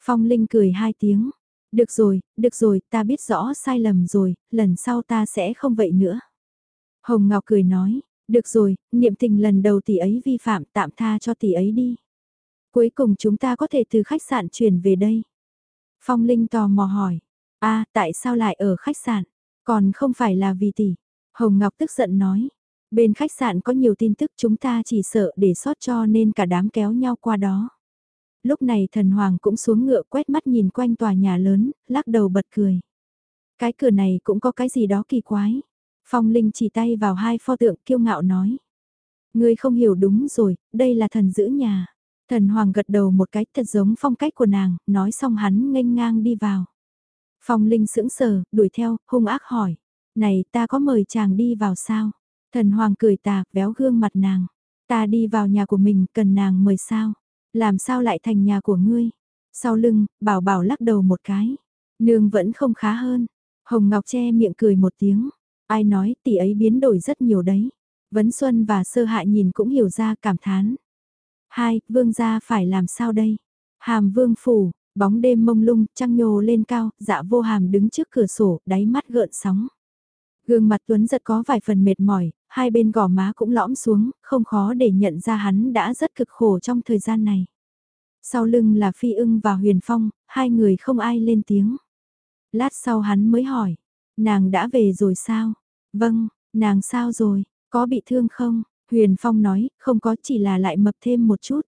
Phong Linh cười hai tiếng. Được rồi, được rồi, ta biết rõ sai lầm rồi, lần sau ta sẽ không vậy nữa. Hồng Ngọc cười nói, được rồi, niệm tình lần đầu tỷ ấy vi phạm tạm tha cho tỷ ấy đi. Cuối cùng chúng ta có thể từ khách sạn chuyển về đây. Phong Linh tò mò hỏi, a tại sao lại ở khách sạn, còn không phải là vì tỷ. Hồng Ngọc tức giận nói, bên khách sạn có nhiều tin tức chúng ta chỉ sợ để sót cho nên cả đám kéo nhau qua đó. Lúc này thần hoàng cũng xuống ngựa quét mắt nhìn quanh tòa nhà lớn, lắc đầu bật cười. Cái cửa này cũng có cái gì đó kỳ quái. Phong Linh chỉ tay vào hai pho tượng kiêu ngạo nói. Ngươi không hiểu đúng rồi, đây là thần giữ nhà. Thần Hoàng gật đầu một cái thật giống phong cách của nàng, nói xong hắn nghênh ngang đi vào. Phong Linh sững sờ, đuổi theo, hung ác hỏi. Này ta có mời chàng đi vào sao? Thần Hoàng cười tà, véo gương mặt nàng. Ta đi vào nhà của mình, cần nàng mời sao? Làm sao lại thành nhà của ngươi? Sau lưng, bảo bảo lắc đầu một cái. Nương vẫn không khá hơn. Hồng Ngọc che miệng cười một tiếng. Ai nói tỷ ấy biến đổi rất nhiều đấy. Vấn Xuân và Sơ Hại nhìn cũng hiểu ra cảm thán. Hai, vương gia phải làm sao đây? Hàm vương phủ, bóng đêm mông lung, trăng nhô lên cao, dạ vô hàm đứng trước cửa sổ, đáy mắt gợn sóng. Gương mặt Tuấn giật có vài phần mệt mỏi, hai bên gò má cũng lõm xuống, không khó để nhận ra hắn đã rất cực khổ trong thời gian này. Sau lưng là Phi ưng và Huyền Phong, hai người không ai lên tiếng. Lát sau hắn mới hỏi, nàng đã về rồi sao? Vâng, nàng sao rồi, có bị thương không? Huyền Phong nói, không có chỉ là lại mập thêm một chút.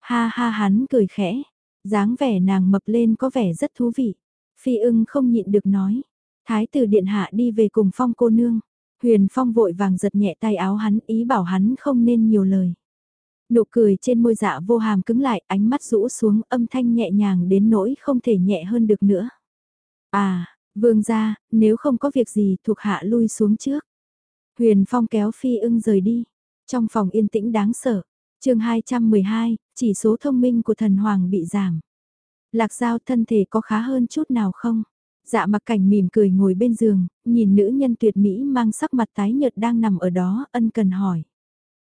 Ha ha hắn cười khẽ, dáng vẻ nàng mập lên có vẻ rất thú vị. Phi ưng không nhịn được nói, thái tử điện hạ đi về cùng Phong cô nương. Huyền Phong vội vàng giật nhẹ tay áo hắn ý bảo hắn không nên nhiều lời. Nụ cười trên môi dạ vô hàm cứng lại, ánh mắt rũ xuống âm thanh nhẹ nhàng đến nỗi không thể nhẹ hơn được nữa. À, vương gia, nếu không có việc gì thuộc hạ lui xuống trước. Huyền Phong kéo phi ưng rời đi. Trong phòng yên tĩnh đáng sợ, chương 212, chỉ số thông minh của thần hoàng bị giảm. Lạc Giao thân thể có khá hơn chút nào không? Dạ mặc cảnh mỉm cười ngồi bên giường, nhìn nữ nhân tuyệt mỹ mang sắc mặt tái nhợt đang nằm ở đó, ân cần hỏi.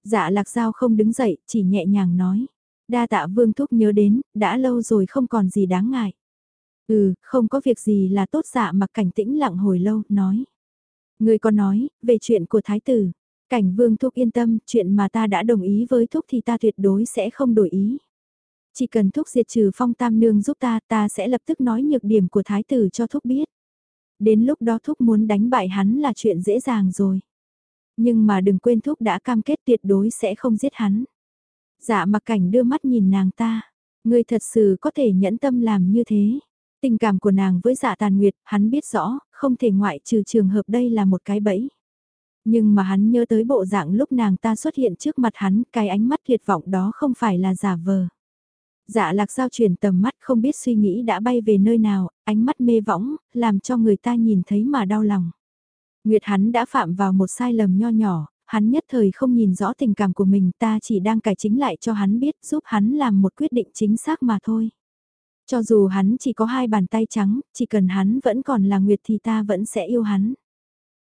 Dạ lạc giao không đứng dậy, chỉ nhẹ nhàng nói. Đa tạ vương thúc nhớ đến, đã lâu rồi không còn gì đáng ngại. Ừ, không có việc gì là tốt dạ mặc cảnh tĩnh lặng hồi lâu, nói. Người có nói, về chuyện của thái tử. Cảnh vương thúc yên tâm, chuyện mà ta đã đồng ý với thúc thì ta tuyệt đối sẽ không đổi ý. Chỉ cần thúc diệt trừ phong tam nương giúp ta, ta sẽ lập tức nói nhược điểm của thái tử cho thúc biết. Đến lúc đó thúc muốn đánh bại hắn là chuyện dễ dàng rồi. Nhưng mà đừng quên thúc đã cam kết tuyệt đối sẽ không giết hắn. Dạ mặc cảnh đưa mắt nhìn nàng ta. Ngươi thật sự có thể nhẫn tâm làm như thế. Tình cảm của nàng với dạ tàn nguyệt, hắn biết rõ, không thể ngoại trừ trường hợp đây là một cái bẫy. Nhưng mà hắn nhớ tới bộ dạng lúc nàng ta xuất hiện trước mặt hắn, cái ánh mắt tuyệt vọng đó không phải là giả vờ. Dạ lạc giao chuyển tầm mắt không biết suy nghĩ đã bay về nơi nào, ánh mắt mê võng, làm cho người ta nhìn thấy mà đau lòng. Nguyệt hắn đã phạm vào một sai lầm nho nhỏ, hắn nhất thời không nhìn rõ tình cảm của mình ta chỉ đang cải chính lại cho hắn biết giúp hắn làm một quyết định chính xác mà thôi. Cho dù hắn chỉ có hai bàn tay trắng, chỉ cần hắn vẫn còn là Nguyệt thì ta vẫn sẽ yêu hắn.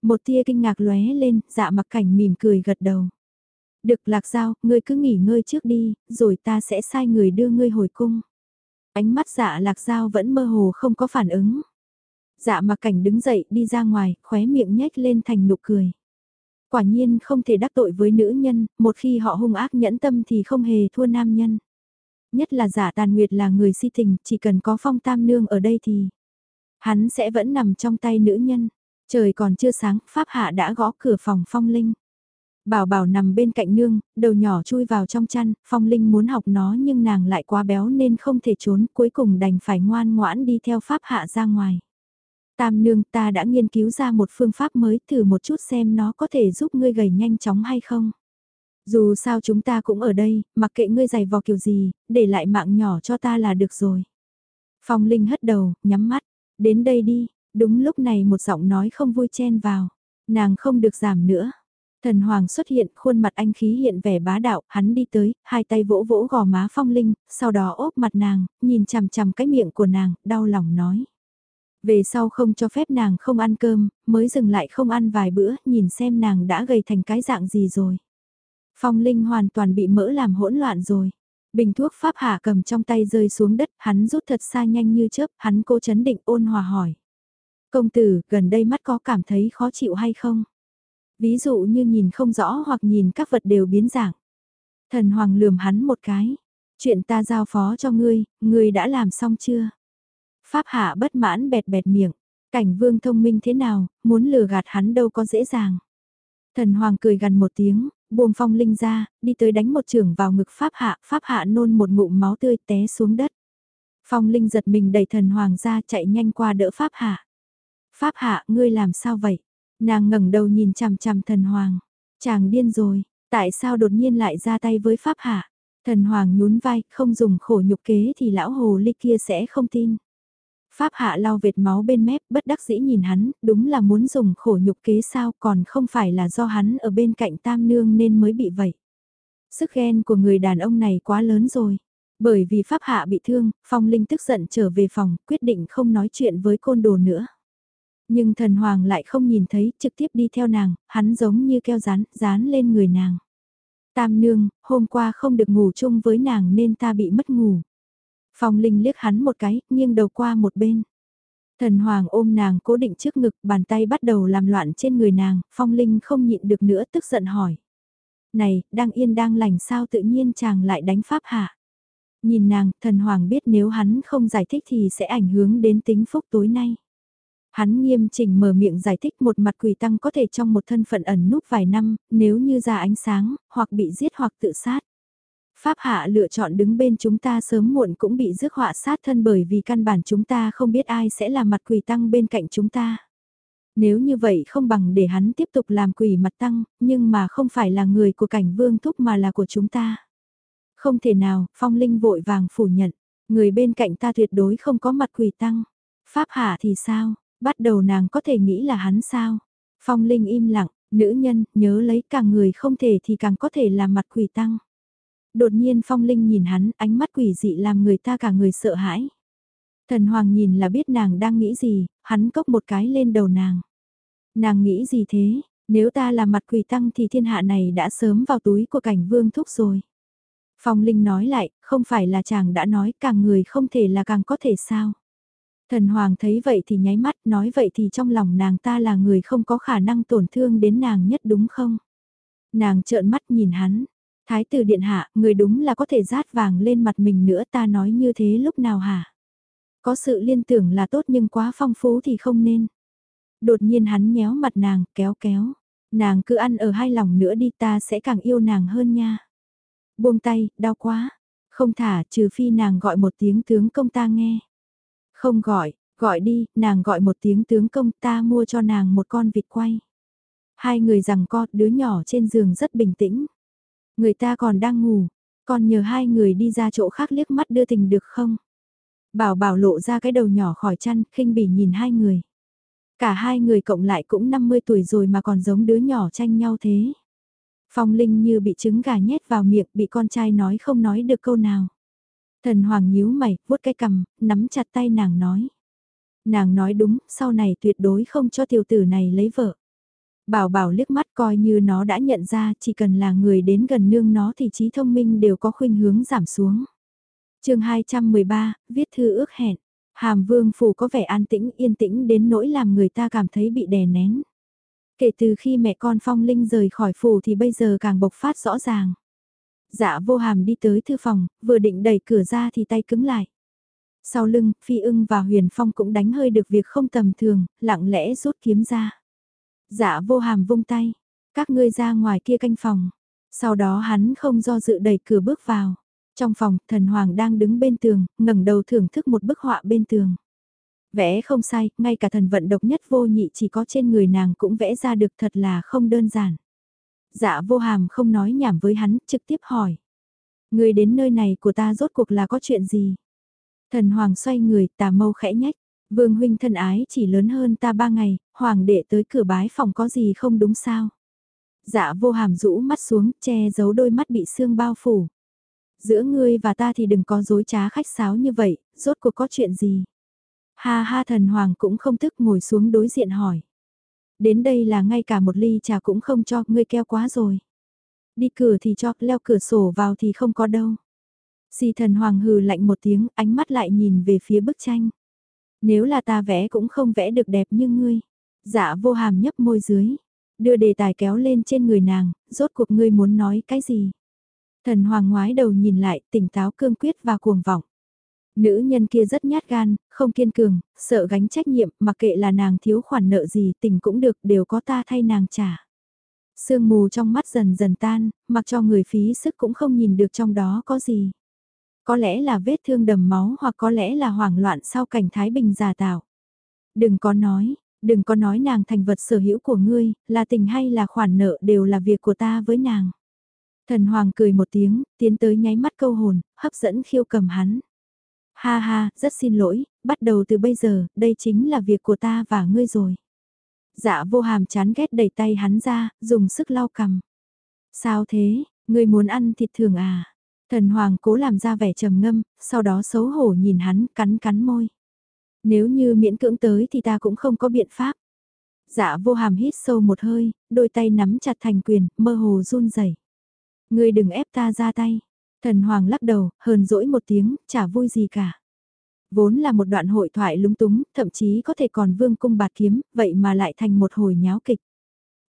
Một tia kinh ngạc lóe lên, dạ mặc cảnh mỉm cười gật đầu. Được lạc giao, ngươi cứ nghỉ ngơi trước đi, rồi ta sẽ sai người đưa ngươi hồi cung. Ánh mắt dạ lạc giao vẫn mơ hồ không có phản ứng. Dạ mặc cảnh đứng dậy đi ra ngoài, khóe miệng nhếch lên thành nụ cười. Quả nhiên không thể đắc tội với nữ nhân, một khi họ hung ác nhẫn tâm thì không hề thua nam nhân. Nhất là giả tàn nguyệt là người si tình, chỉ cần có phong tam nương ở đây thì hắn sẽ vẫn nằm trong tay nữ nhân. Trời còn chưa sáng, Pháp Hạ đã gõ cửa phòng Phong Linh. Bảo bảo nằm bên cạnh nương, đầu nhỏ chui vào trong chăn, Phong Linh muốn học nó nhưng nàng lại quá béo nên không thể trốn, cuối cùng đành phải ngoan ngoãn đi theo Pháp Hạ ra ngoài. Tam nương ta đã nghiên cứu ra một phương pháp mới thử một chút xem nó có thể giúp ngươi gầy nhanh chóng hay không. Dù sao chúng ta cũng ở đây, mặc kệ ngươi giày vò kiểu gì, để lại mạng nhỏ cho ta là được rồi. Phong Linh hất đầu, nhắm mắt, đến đây đi, đúng lúc này một giọng nói không vui chen vào, nàng không được giảm nữa. Thần Hoàng xuất hiện, khuôn mặt anh khí hiện vẻ bá đạo, hắn đi tới, hai tay vỗ vỗ gò má Phong Linh, sau đó ốp mặt nàng, nhìn chằm chằm cái miệng của nàng, đau lòng nói. Về sau không cho phép nàng không ăn cơm, mới dừng lại không ăn vài bữa, nhìn xem nàng đã gầy thành cái dạng gì rồi. Phong Linh hoàn toàn bị mỡ làm hỗn loạn rồi. Bình thuốc pháp hạ cầm trong tay rơi xuống đất, hắn rút thật xa nhanh như chớp, hắn cố chấn định ôn hòa hỏi. Công tử, gần đây mắt có cảm thấy khó chịu hay không? Ví dụ như nhìn không rõ hoặc nhìn các vật đều biến dạng. Thần Hoàng lườm hắn một cái. Chuyện ta giao phó cho ngươi, ngươi đã làm xong chưa? Pháp hạ bất mãn bẹt bẹt miệng. Cảnh vương thông minh thế nào, muốn lừa gạt hắn đâu có dễ dàng. Thần Hoàng cười gần một tiếng, buông phong linh ra, đi tới đánh một trường vào ngực Pháp hạ, Pháp hạ nôn một ngụm máu tươi té xuống đất. Phong linh giật mình đẩy thần Hoàng ra chạy nhanh qua đỡ Pháp hạ. Pháp hạ, ngươi làm sao vậy? Nàng ngẩng đầu nhìn chằm chằm thần Hoàng. Chàng điên rồi, tại sao đột nhiên lại ra tay với Pháp hạ? Thần Hoàng nhún vai, không dùng khổ nhục kế thì lão hồ ly kia sẽ không tin. Pháp hạ lau vệt máu bên mép, bất đắc dĩ nhìn hắn, đúng là muốn dùng khổ nhục kế sao còn không phải là do hắn ở bên cạnh tam nương nên mới bị vậy. Sức ghen của người đàn ông này quá lớn rồi. Bởi vì Pháp hạ bị thương, Phong Linh tức giận trở về phòng, quyết định không nói chuyện với côn đồ nữa. Nhưng thần hoàng lại không nhìn thấy, trực tiếp đi theo nàng, hắn giống như keo rán, dán lên người nàng. Tam nương, hôm qua không được ngủ chung với nàng nên ta bị mất ngủ. Phong Linh liếc hắn một cái, nghiêng đầu qua một bên. Thần Hoàng ôm nàng cố định trước ngực, bàn tay bắt đầu làm loạn trên người nàng, Phong Linh không nhịn được nữa tức giận hỏi. Này, đang yên đang lành sao tự nhiên chàng lại đánh pháp hạ. Nhìn nàng, thần Hoàng biết nếu hắn không giải thích thì sẽ ảnh hưởng đến tính phúc tối nay. Hắn nghiêm chỉnh mở miệng giải thích một mặt quỷ tăng có thể trong một thân phận ẩn núp vài năm, nếu như ra ánh sáng, hoặc bị giết hoặc tự sát. Pháp hạ lựa chọn đứng bên chúng ta sớm muộn cũng bị rước họa sát thân bởi vì căn bản chúng ta không biết ai sẽ là mặt quỷ tăng bên cạnh chúng ta. Nếu như vậy không bằng để hắn tiếp tục làm quỷ mặt tăng, nhưng mà không phải là người của cảnh vương thúc mà là của chúng ta. Không thể nào, phong linh vội vàng phủ nhận, người bên cạnh ta tuyệt đối không có mặt quỷ tăng. Pháp hạ thì sao, bắt đầu nàng có thể nghĩ là hắn sao? Phong linh im lặng, nữ nhân, nhớ lấy càng người không thể thì càng có thể là mặt quỷ tăng. Đột nhiên phong linh nhìn hắn, ánh mắt quỷ dị làm người ta cả người sợ hãi. Thần hoàng nhìn là biết nàng đang nghĩ gì, hắn cốc một cái lên đầu nàng. Nàng nghĩ gì thế, nếu ta là mặt quỷ tăng thì thiên hạ này đã sớm vào túi của cảnh vương thúc rồi. Phong Linh nói lại, không phải là chàng đã nói càng người không thể là càng có thể sao. Thần Hoàng thấy vậy thì nháy mắt, nói vậy thì trong lòng nàng ta là người không có khả năng tổn thương đến nàng nhất đúng không? Nàng trợn mắt nhìn hắn, Thái tử điện hạ, người đúng là có thể rát vàng lên mặt mình nữa ta nói như thế lúc nào hả? Có sự liên tưởng là tốt nhưng quá phong phú thì không nên. Đột nhiên hắn nhéo mặt nàng, kéo kéo. Nàng cứ ăn ở hai lòng nữa đi ta sẽ càng yêu nàng hơn nha. Buông tay, đau quá. Không thả trừ phi nàng gọi một tiếng tướng công ta nghe. Không gọi, gọi đi, nàng gọi một tiếng tướng công ta mua cho nàng một con vịt quay. Hai người rằng co, đứa nhỏ trên giường rất bình tĩnh. Người ta còn đang ngủ, còn nhờ hai người đi ra chỗ khác liếc mắt đưa tình được không? Bảo bảo lộ ra cái đầu nhỏ khỏi chăn, khinh bỉ nhìn hai người. Cả hai người cộng lại cũng 50 tuổi rồi mà còn giống đứa nhỏ tranh nhau thế. Phong Linh như bị trứng gà nhét vào miệng, bị con trai nói không nói được câu nào. Thần Hoàng nhíu mày, vuốt cái cằm, nắm chặt tay nàng nói. Nàng nói đúng, sau này tuyệt đối không cho tiểu tử này lấy vợ. Bảo bảo liếc mắt coi như nó đã nhận ra chỉ cần là người đến gần nương nó thì trí thông minh đều có khuynh hướng giảm xuống. chương 213, viết thư ước hẹn. Hàm vương phủ có vẻ an tĩnh yên tĩnh đến nỗi làm người ta cảm thấy bị đè nén. Kể từ khi mẹ con phong linh rời khỏi phủ thì bây giờ càng bộc phát rõ ràng. Dạ vô hàm đi tới thư phòng, vừa định đẩy cửa ra thì tay cứng lại. Sau lưng, Phi ưng và Huyền Phong cũng đánh hơi được việc không tầm thường, lặng lẽ rút kiếm ra. Dạ vô hàm vung tay, các ngươi ra ngoài kia canh phòng. Sau đó hắn không do dự đẩy cửa bước vào. Trong phòng, thần hoàng đang đứng bên tường, ngẩng đầu thưởng thức một bức họa bên tường. Vẽ không sai, ngay cả thần vận độc nhất vô nhị chỉ có trên người nàng cũng vẽ ra được thật là không đơn giản. Dạ vô hàm không nói nhảm với hắn, trực tiếp hỏi. Người đến nơi này của ta rốt cuộc là có chuyện gì? Thần hoàng xoay người, tà mâu khẽ nhách. Vương huynh thân ái chỉ lớn hơn ta ba ngày, hoàng đệ tới cửa bái phòng có gì không đúng sao? Dạ vô hàm rũ mắt xuống, che giấu đôi mắt bị sương bao phủ. Giữa ngươi và ta thì đừng có dối trá khách sáo như vậy, rốt cuộc có chuyện gì? Ha ha thần hoàng cũng không thức ngồi xuống đối diện hỏi. Đến đây là ngay cả một ly trà cũng không cho, ngươi keo quá rồi. Đi cửa thì cho, leo cửa sổ vào thì không có đâu. Xì thần hoàng hừ lạnh một tiếng, ánh mắt lại nhìn về phía bức tranh. Nếu là ta vẽ cũng không vẽ được đẹp như ngươi. Dạ vô hàm nhấp môi dưới. Đưa đề tài kéo lên trên người nàng, rốt cuộc ngươi muốn nói cái gì? Thần hoàng ngoái đầu nhìn lại, tỉnh táo cương quyết và cuồng vọng. Nữ nhân kia rất nhát gan, không kiên cường, sợ gánh trách nhiệm, mặc kệ là nàng thiếu khoản nợ gì tình cũng được, đều có ta thay nàng trả. Sương mù trong mắt dần dần tan, mặc cho người phí sức cũng không nhìn được trong đó có gì. Có lẽ là vết thương đầm máu hoặc có lẽ là hoảng loạn sau cảnh Thái Bình giả tạo. Đừng có nói, đừng có nói nàng thành vật sở hữu của ngươi, là tình hay là khoản nợ đều là việc của ta với nàng. Thần Hoàng cười một tiếng, tiến tới nháy mắt câu hồn, hấp dẫn khiêu cầm hắn. Ha ha, rất xin lỗi, bắt đầu từ bây giờ, đây chính là việc của ta và ngươi rồi. Dạ vô hàm chán ghét đẩy tay hắn ra, dùng sức lau cầm. Sao thế, ngươi muốn ăn thịt thường à? Thần Hoàng cố làm ra vẻ trầm ngâm, sau đó xấu hổ nhìn hắn, cắn cắn môi. Nếu như miễn cưỡng tới thì ta cũng không có biện pháp. Dạ vô hàm hít sâu một hơi, đôi tay nắm chặt thành quyền, mơ hồ run rẩy. Ngươi đừng ép ta ra tay. Thần Hoàng lắc đầu, hờn dỗi một tiếng, chả vui gì cả. Vốn là một đoạn hội thoại lúng túng, thậm chí có thể còn vương cung bạt kiếm, vậy mà lại thành một hồi nháo kịch.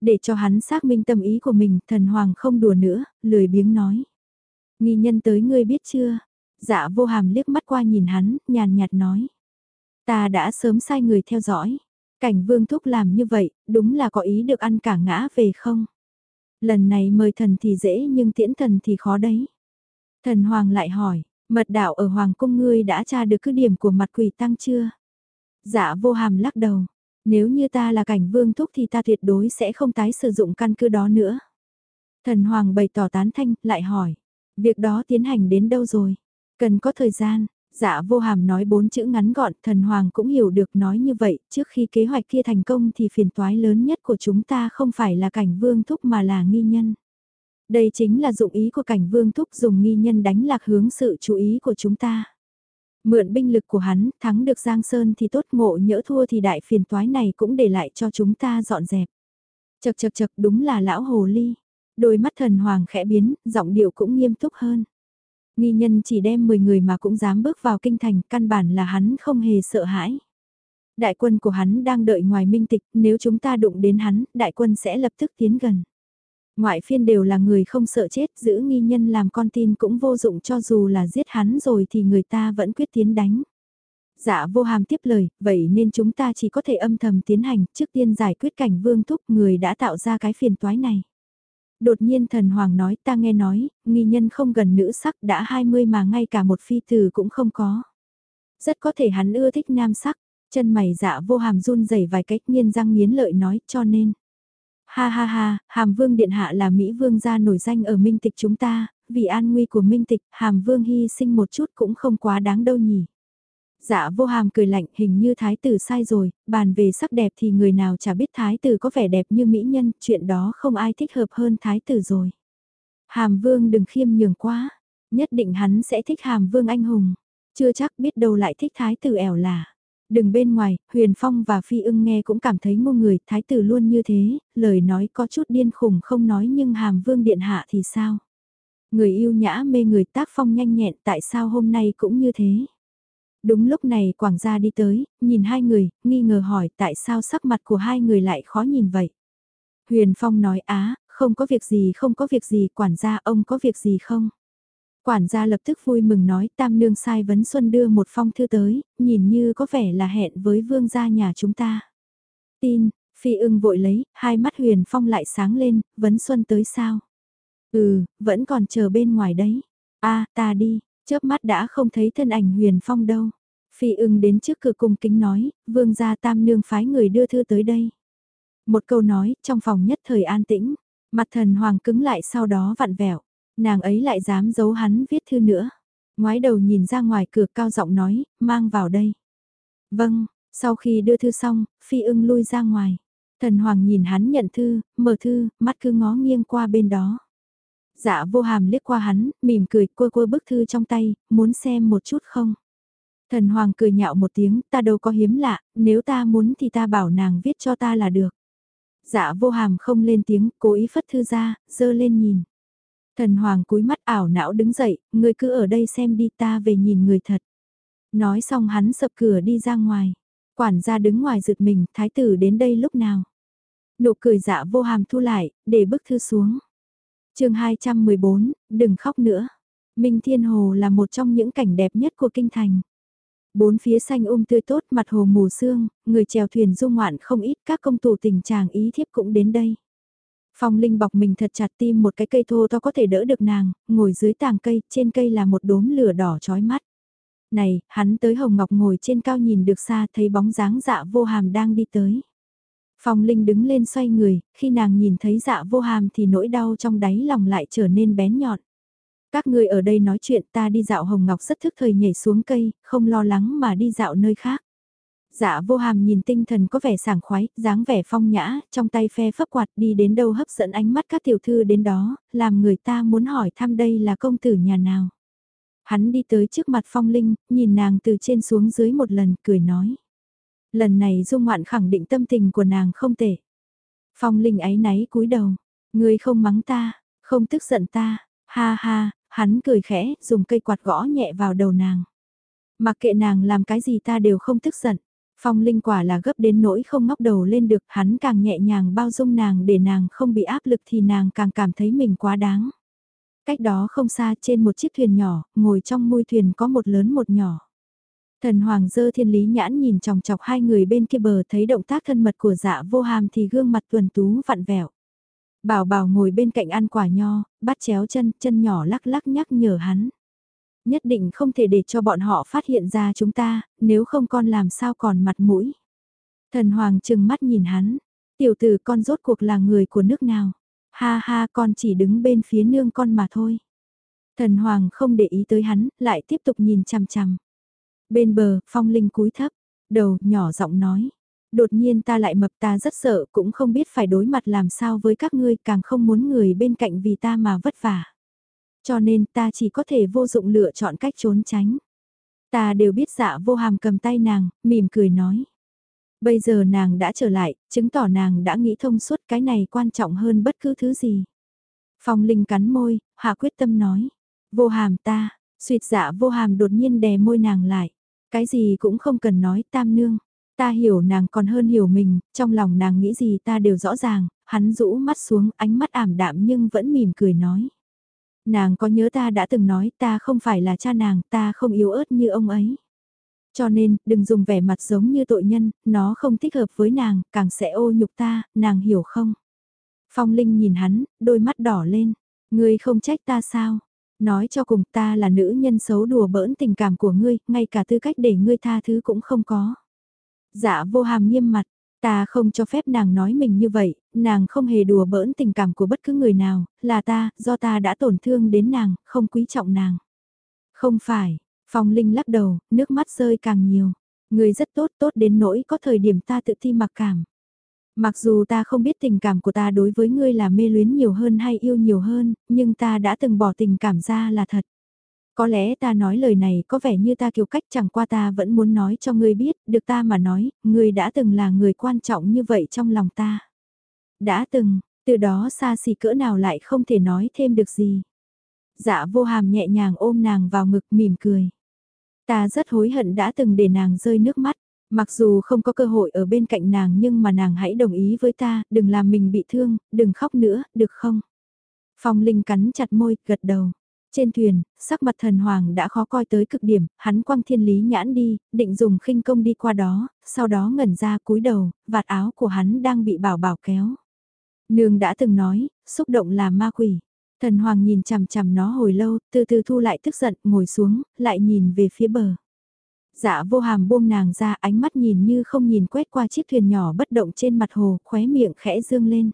Để cho hắn xác minh tâm ý của mình, thần Hoàng không đùa nữa, lười biếng nói. Nghi nhân tới ngươi biết chưa? Dạ vô hàm liếc mắt qua nhìn hắn, nhàn nhạt nói. Ta đã sớm sai người theo dõi. Cảnh vương thúc làm như vậy, đúng là có ý được ăn cả ngã về không? Lần này mời thần thì dễ nhưng tiễn thần thì khó đấy. Thần hoàng lại hỏi, mật đạo ở hoàng cung ngươi đã tra được cứ điểm của mặt quỷ tăng chưa? Dạ vô hàm lắc đầu. Nếu như ta là cảnh vương thúc thì ta tuyệt đối sẽ không tái sử dụng căn cứ đó nữa. Thần hoàng bày tỏ tán thanh, lại hỏi. Việc đó tiến hành đến đâu rồi? Cần có thời gian. Dạ vô hàm nói bốn chữ ngắn gọn, thần hoàng cũng hiểu được nói như vậy, trước khi kế hoạch kia thành công thì phiền toái lớn nhất của chúng ta không phải là cảnh vương thúc mà là nghi nhân. Đây chính là dụng ý của cảnh vương thúc dùng nghi nhân đánh lạc hướng sự chú ý của chúng ta. Mượn binh lực của hắn, thắng được Giang Sơn thì tốt ngộ nhỡ thua thì đại phiền toái này cũng để lại cho chúng ta dọn dẹp. Chật chật chật đúng là lão hồ ly. Đôi mắt thần hoàng khẽ biến, giọng điệu cũng nghiêm túc hơn. Nghi nhân chỉ đem 10 người mà cũng dám bước vào kinh thành, căn bản là hắn không hề sợ hãi. Đại quân của hắn đang đợi ngoài minh tịch, nếu chúng ta đụng đến hắn, đại quân sẽ lập tức tiến gần. Ngoại phiên đều là người không sợ chết, giữ nghi nhân làm con tin cũng vô dụng cho dù là giết hắn rồi thì người ta vẫn quyết tiến đánh. Dạ vô hàm tiếp lời, vậy nên chúng ta chỉ có thể âm thầm tiến hành, trước tiên giải quyết cảnh vương thúc người đã tạo ra cái phiền toái này. Đột nhiên thần hoàng nói ta nghe nói, nghi nhân không gần nữ sắc đã 20 mà ngay cả một phi tử cũng không có. Rất có thể hắn ưa thích nam sắc, chân mày dạ vô hàm run rẩy vài cách nghiên răng nghiến lợi nói cho nên. Ha ha ha, hàm vương điện hạ là Mỹ vương gia nổi danh ở minh tịch chúng ta, vì an nguy của minh tịch, hàm vương hy sinh một chút cũng không quá đáng đâu nhỉ. Dạ vô hàm cười lạnh hình như thái tử sai rồi, bàn về sắc đẹp thì người nào chả biết thái tử có vẻ đẹp như mỹ nhân, chuyện đó không ai thích hợp hơn thái tử rồi. Hàm vương đừng khiêm nhường quá, nhất định hắn sẽ thích hàm vương anh hùng, chưa chắc biết đâu lại thích thái tử ẻo là. Đừng bên ngoài, Huyền Phong và Phi ưng nghe cũng cảm thấy ngu người, thái tử luôn như thế, lời nói có chút điên khùng không nói nhưng hàm vương điện hạ thì sao? Người yêu nhã mê người tác phong nhanh nhẹn tại sao hôm nay cũng như thế? Đúng lúc này quảng gia đi tới, nhìn hai người, nghi ngờ hỏi tại sao sắc mặt của hai người lại khó nhìn vậy. Huyền Phong nói á, không có việc gì không có việc gì quản gia ông có việc gì không? Quản gia lập tức vui mừng nói tam nương sai vấn xuân đưa một phong thư tới, nhìn như có vẻ là hẹn với vương gia nhà chúng ta. Tin, phi ưng vội lấy, hai mắt huyền phong lại sáng lên, vấn xuân tới sao? Ừ, vẫn còn chờ bên ngoài đấy. a ta đi, chớp mắt đã không thấy thân ảnh huyền phong đâu. Phi ưng đến trước cửa cung kính nói, vương gia tam nương phái người đưa thư tới đây. Một câu nói, trong phòng nhất thời an tĩnh, mặt thần hoàng cứng lại sau đó vặn vẹo, nàng ấy lại dám giấu hắn viết thư nữa. Ngoái đầu nhìn ra ngoài cửa cao giọng nói, mang vào đây. Vâng, sau khi đưa thư xong, phi ưng lui ra ngoài. Thần Hoàng nhìn hắn nhận thư, mở thư, mắt cứ ngó nghiêng qua bên đó. Dạ vô hàm liếc qua hắn, mỉm cười cua cua bức thư trong tay, muốn xem một chút không? Thần Hoàng cười nhạo một tiếng, ta đâu có hiếm lạ, nếu ta muốn thì ta bảo nàng viết cho ta là được. Dạ vô hàm không lên tiếng, cố ý phất thư ra, dơ lên nhìn. Thần Hoàng cúi mắt ảo não đứng dậy, ngươi cứ ở đây xem đi ta về nhìn người thật. Nói xong hắn sập cửa đi ra ngoài. Quản gia đứng ngoài giựt mình, thái tử đến đây lúc nào. Nụ cười dạ vô hàm thu lại, để bức thư xuống. chương 214, đừng khóc nữa. Minh Thiên Hồ là một trong những cảnh đẹp nhất của kinh thành. Bốn phía xanh um tươi tốt mặt hồ mù sương, người chèo thuyền du ngoạn không ít các công tù tình chàng ý thiếp cũng đến đây. Phong Linh bọc mình thật chặt tim một cái cây thô to có thể đỡ được nàng, ngồi dưới tàng cây, trên cây là một đốm lửa đỏ chói mắt. Này, hắn tới Hồng Ngọc ngồi trên cao nhìn được xa thấy bóng dáng dạ vô hàm đang đi tới. Phong Linh đứng lên xoay người, khi nàng nhìn thấy dạ vô hàm thì nỗi đau trong đáy lòng lại trở nên bén nhọn. Các người ở đây nói chuyện ta đi dạo Hồng Ngọc rất thức thời nhảy xuống cây, không lo lắng mà đi dạo nơi khác. Dạ vô hàm nhìn tinh thần có vẻ sảng khoái, dáng vẻ phong nhã, trong tay phe phấp quạt đi đến đâu hấp dẫn ánh mắt các tiểu thư đến đó, làm người ta muốn hỏi thăm đây là công tử nhà nào. Hắn đi tới trước mặt phong linh, nhìn nàng từ trên xuống dưới một lần, cười nói. Lần này dung ngoạn khẳng định tâm tình của nàng không tệ. Phong linh ấy náy cúi đầu, người không mắng ta, không tức giận ta, ha ha, hắn cười khẽ, dùng cây quạt gõ nhẹ vào đầu nàng. Mặc kệ nàng làm cái gì ta đều không tức giận. Phong Linh quả là gấp đến nỗi không ngóc đầu lên được, hắn càng nhẹ nhàng bao dung nàng để nàng không bị áp lực thì nàng càng cảm thấy mình quá đáng. Cách đó không xa trên một chiếc thuyền nhỏ, ngồi trong mui thuyền có một lớn một nhỏ. Thần Hoàng dơ thiên lý nhãn nhìn chòng chọc hai người bên kia bờ thấy động tác thân mật của dạ vô hàm thì gương mặt tuần tú vặn vẹo. Bảo bảo ngồi bên cạnh ăn quả nho, bắt chéo chân, chân nhỏ lắc lắc nhắc nhở hắn. Nhất định không thể để cho bọn họ phát hiện ra chúng ta, nếu không con làm sao còn mặt mũi. Thần Hoàng trừng mắt nhìn hắn, tiểu tử con rốt cuộc là người của nước nào. Ha ha con chỉ đứng bên phía nương con mà thôi. Thần Hoàng không để ý tới hắn, lại tiếp tục nhìn chằm chằm. Bên bờ, phong linh cúi thấp, đầu nhỏ giọng nói. Đột nhiên ta lại mập ta rất sợ, cũng không biết phải đối mặt làm sao với các ngươi, càng không muốn người bên cạnh vì ta mà vất vả. Cho nên ta chỉ có thể vô dụng lựa chọn cách trốn tránh. Ta đều biết dạ vô hàm cầm tay nàng, mỉm cười nói. Bây giờ nàng đã trở lại, chứng tỏ nàng đã nghĩ thông suốt cái này quan trọng hơn bất cứ thứ gì. Phong Linh cắn môi, hạ quyết tâm nói. Vô hàm ta, suyệt dạ vô hàm đột nhiên đè môi nàng lại. Cái gì cũng không cần nói tam nương. Ta hiểu nàng còn hơn hiểu mình, trong lòng nàng nghĩ gì ta đều rõ ràng, hắn rũ mắt xuống ánh mắt ảm đạm nhưng vẫn mỉm cười nói. Nàng có nhớ ta đã từng nói ta không phải là cha nàng, ta không yếu ớt như ông ấy. Cho nên, đừng dùng vẻ mặt giống như tội nhân, nó không thích hợp với nàng, càng sẽ ô nhục ta, nàng hiểu không? Phong Linh nhìn hắn, đôi mắt đỏ lên. Ngươi không trách ta sao? Nói cho cùng ta là nữ nhân xấu đùa bỡn tình cảm của ngươi, ngay cả tư cách để ngươi tha thứ cũng không có. Dạ vô hàm nghiêm mặt, ta không cho phép nàng nói mình như vậy, nàng không hề đùa bỡn tình cảm của bất cứ người nào, là ta, do ta đã tổn thương đến nàng, không quý trọng nàng. Không phải, Phong Linh lắc đầu, nước mắt rơi càng nhiều. Người rất tốt, tốt đến nỗi có thời điểm ta tự thi mặc cảm. Mặc dù ta không biết tình cảm của ta đối với ngươi là mê luyến nhiều hơn hay yêu nhiều hơn, nhưng ta đã từng bỏ tình cảm ra là thật. Có lẽ ta nói lời này có vẻ như ta kiêu cách chẳng qua ta vẫn muốn nói cho ngươi biết, được ta mà nói, ngươi đã từng là người quan trọng như vậy trong lòng ta. Đã từng, từ đó xa xỉ cỡ nào lại không thể nói thêm được gì. Dạ vô hàm nhẹ nhàng ôm nàng vào ngực mỉm cười. Ta rất hối hận đã từng để nàng rơi nước mắt. Mặc dù không có cơ hội ở bên cạnh nàng nhưng mà nàng hãy đồng ý với ta, đừng làm mình bị thương, đừng khóc nữa, được không? Phong Linh cắn chặt môi, gật đầu. Trên thuyền, sắc mặt thần hoàng đã khó coi tới cực điểm, hắn quăng thiên lý nhãn đi, định dùng khinh công đi qua đó, sau đó ngẩn ra cúi đầu, vạt áo của hắn đang bị bảo bảo kéo. Nương đã từng nói, xúc động là ma quỷ. Thần hoàng nhìn chằm chằm nó hồi lâu, từ từ thu lại tức giận, ngồi xuống, lại nhìn về phía bờ. Dạ vô hàm buông nàng ra ánh mắt nhìn như không nhìn quét qua chiếc thuyền nhỏ bất động trên mặt hồ, khóe miệng khẽ dương lên.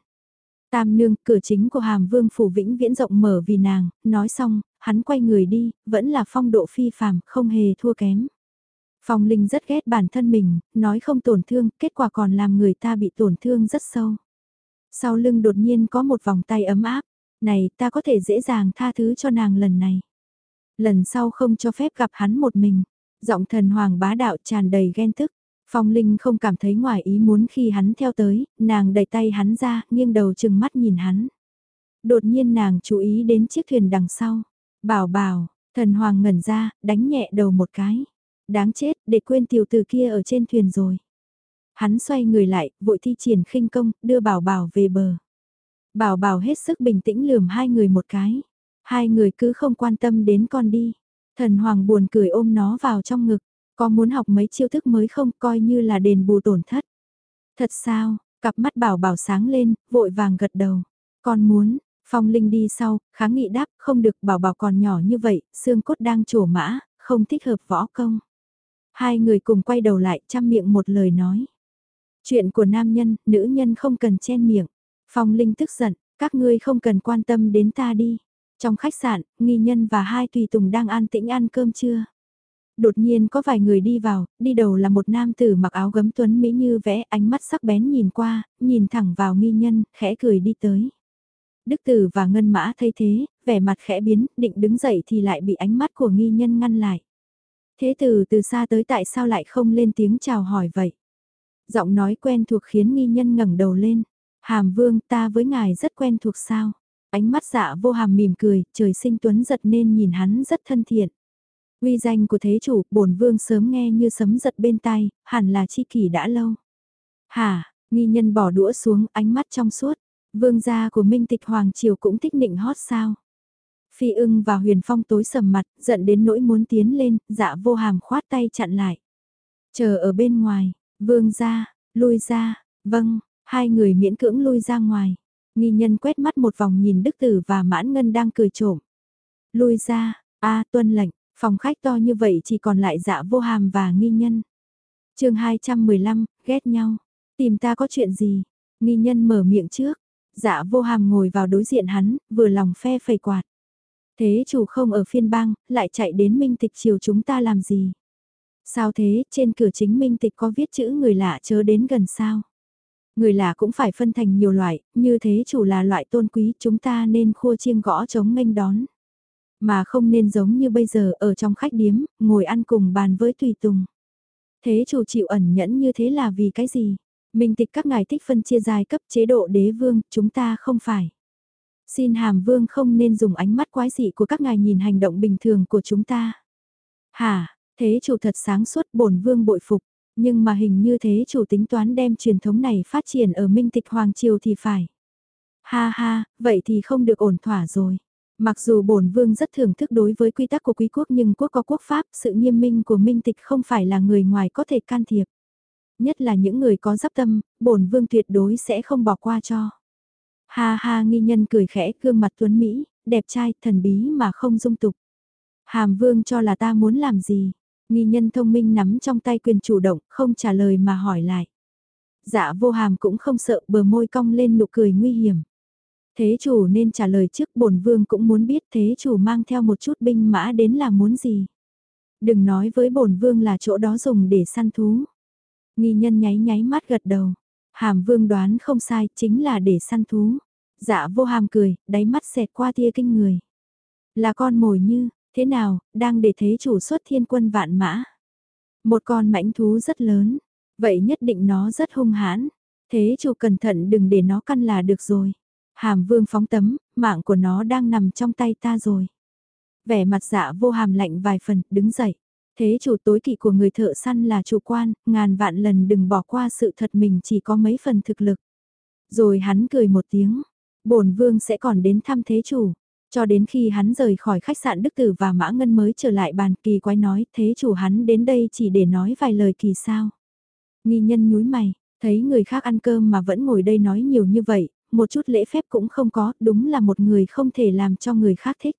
Tam nương, cửa chính của hàm vương phủ vĩnh viễn rộng mở vì nàng, nói xong, hắn quay người đi, vẫn là phong độ phi phàm, không hề thua kém. Phong Linh rất ghét bản thân mình, nói không tổn thương, kết quả còn làm người ta bị tổn thương rất sâu. Sau lưng đột nhiên có một vòng tay ấm áp, này ta có thể dễ dàng tha thứ cho nàng lần này. Lần sau không cho phép gặp hắn một mình, giọng thần hoàng bá đạo tràn đầy ghen tức. Phong Linh không cảm thấy ngoài ý muốn khi hắn theo tới, nàng đẩy tay hắn ra, nghiêng đầu chừng mắt nhìn hắn. Đột nhiên nàng chú ý đến chiếc thuyền đằng sau. Bảo bảo, thần hoàng ngẩn ra, đánh nhẹ đầu một cái. Đáng chết, để quên tiểu tử kia ở trên thuyền rồi. Hắn xoay người lại, vội thi triển khinh công, đưa bảo bảo về bờ. Bảo bảo hết sức bình tĩnh lườm hai người một cái. Hai người cứ không quan tâm đến con đi. Thần hoàng buồn cười ôm nó vào trong ngực. Có muốn học mấy chiêu thức mới không coi như là đền bù tổn thất. Thật sao, cặp mắt bảo bảo sáng lên, vội vàng gật đầu. Con muốn, Phong Linh đi sau, kháng nghị đáp, không được bảo bảo còn nhỏ như vậy, xương cốt đang trổ mã, không thích hợp võ công. Hai người cùng quay đầu lại chăm miệng một lời nói. Chuyện của nam nhân, nữ nhân không cần chen miệng. Phong Linh tức giận, các ngươi không cần quan tâm đến ta đi. Trong khách sạn, nghi nhân và hai tùy tùng đang an tĩnh ăn cơm trưa. Đột nhiên có vài người đi vào, đi đầu là một nam tử mặc áo gấm tuấn mỹ như vẽ ánh mắt sắc bén nhìn qua, nhìn thẳng vào nghi nhân, khẽ cười đi tới. Đức tử và ngân mã thấy thế, vẻ mặt khẽ biến, định đứng dậy thì lại bị ánh mắt của nghi nhân ngăn lại. Thế tử từ xa tới tại sao lại không lên tiếng chào hỏi vậy? Giọng nói quen thuộc khiến nghi nhân ngẩng đầu lên. Hàm vương ta với ngài rất quen thuộc sao? Ánh mắt dạ vô hàm mỉm cười, trời sinh tuấn giật nên nhìn hắn rất thân thiện. Uy danh của thế chủ, bổn vương sớm nghe như sấm giật bên tai, hẳn là chi kỷ đã lâu. Hả, nghi nhân bỏ đũa xuống, ánh mắt trong suốt. Vương gia của Minh Tịch Hoàng Triều cũng thích nịnh hót sao. Phi ưng và huyền phong tối sầm mặt, giận đến nỗi muốn tiến lên, dạ vô hàm khoát tay chặn lại. Chờ ở bên ngoài, vương gia, lui ra, vâng, hai người miễn cưỡng lui ra ngoài. Nghi nhân quét mắt một vòng nhìn đức tử và mãn ngân đang cười trộm. Lui ra, a tuân lệnh, phòng khách to như vậy chỉ còn lại dạ vô hàm và nghi nhân. chương 215, ghét nhau. Tìm ta có chuyện gì? Nghi nhân mở miệng trước. Dạ vô hàm ngồi vào đối diện hắn, vừa lòng phe phẩy quạt. Thế chủ không ở phiên bang, lại chạy đến minh tịch chiều chúng ta làm gì? Sao thế, trên cửa chính minh tịch có viết chữ người lạ chớ đến gần sao? Người lạ cũng phải phân thành nhiều loại, như thế chủ là loại tôn quý chúng ta nên khua chiêng gõ chống nghênh đón. Mà không nên giống như bây giờ ở trong khách điếm, ngồi ăn cùng bàn với tùy tùng. Thế chủ chịu ẩn nhẫn như thế là vì cái gì? Minh tịch các ngài thích phân chia giai cấp chế độ đế vương, chúng ta không phải. Xin hàm vương không nên dùng ánh mắt quái dị của các ngài nhìn hành động bình thường của chúng ta. Hả, thế chủ thật sáng suốt bổn vương bội phục, nhưng mà hình như thế chủ tính toán đem truyền thống này phát triển ở minh tịch hoàng triều thì phải. Ha ha, vậy thì không được ổn thỏa rồi. Mặc dù bổn vương rất thưởng thức đối với quy tắc của quý quốc nhưng quốc có quốc pháp, sự nghiêm minh của minh tịch không phải là người ngoài có thể can thiệp. Nhất là những người có giáp tâm, bổn vương tuyệt đối sẽ không bỏ qua cho. Ha ha nghi nhân cười khẽ gương mặt tuấn Mỹ, đẹp trai, thần bí mà không dung tục. Hàm vương cho là ta muốn làm gì? Nghi nhân thông minh nắm trong tay quyền chủ động, không trả lời mà hỏi lại. Dạ vô hàm cũng không sợ bờ môi cong lên nụ cười nguy hiểm. Thế chủ nên trả lời trước bổn vương cũng muốn biết thế chủ mang theo một chút binh mã đến là muốn gì. Đừng nói với bổn vương là chỗ đó dùng để săn thú. Nghi nhân nháy nháy mắt gật đầu. Hàm vương đoán không sai, chính là để săn thú. Dạ vô hàm cười, đáy mắt xẹt qua tia kinh người. Là con mồi như, thế nào, đang để thế chủ xuất thiên quân vạn mã. Một con mãnh thú rất lớn, vậy nhất định nó rất hung hãn. Thế chủ cẩn thận đừng để nó căn là được rồi. Hàm vương phóng tấm, mạng của nó đang nằm trong tay ta rồi. Vẻ mặt dạ vô hàm lạnh vài phần, đứng dậy. Thế chủ tối kỵ của người thợ săn là chủ quan, ngàn vạn lần đừng bỏ qua sự thật mình chỉ có mấy phần thực lực. Rồi hắn cười một tiếng, bổn vương sẽ còn đến thăm thế chủ. Cho đến khi hắn rời khỏi khách sạn Đức Tử và Mã Ngân mới trở lại bàn kỳ quái nói thế chủ hắn đến đây chỉ để nói vài lời kỳ sao. Nghi nhân nhúi mày, thấy người khác ăn cơm mà vẫn ngồi đây nói nhiều như vậy, một chút lễ phép cũng không có, đúng là một người không thể làm cho người khác thích.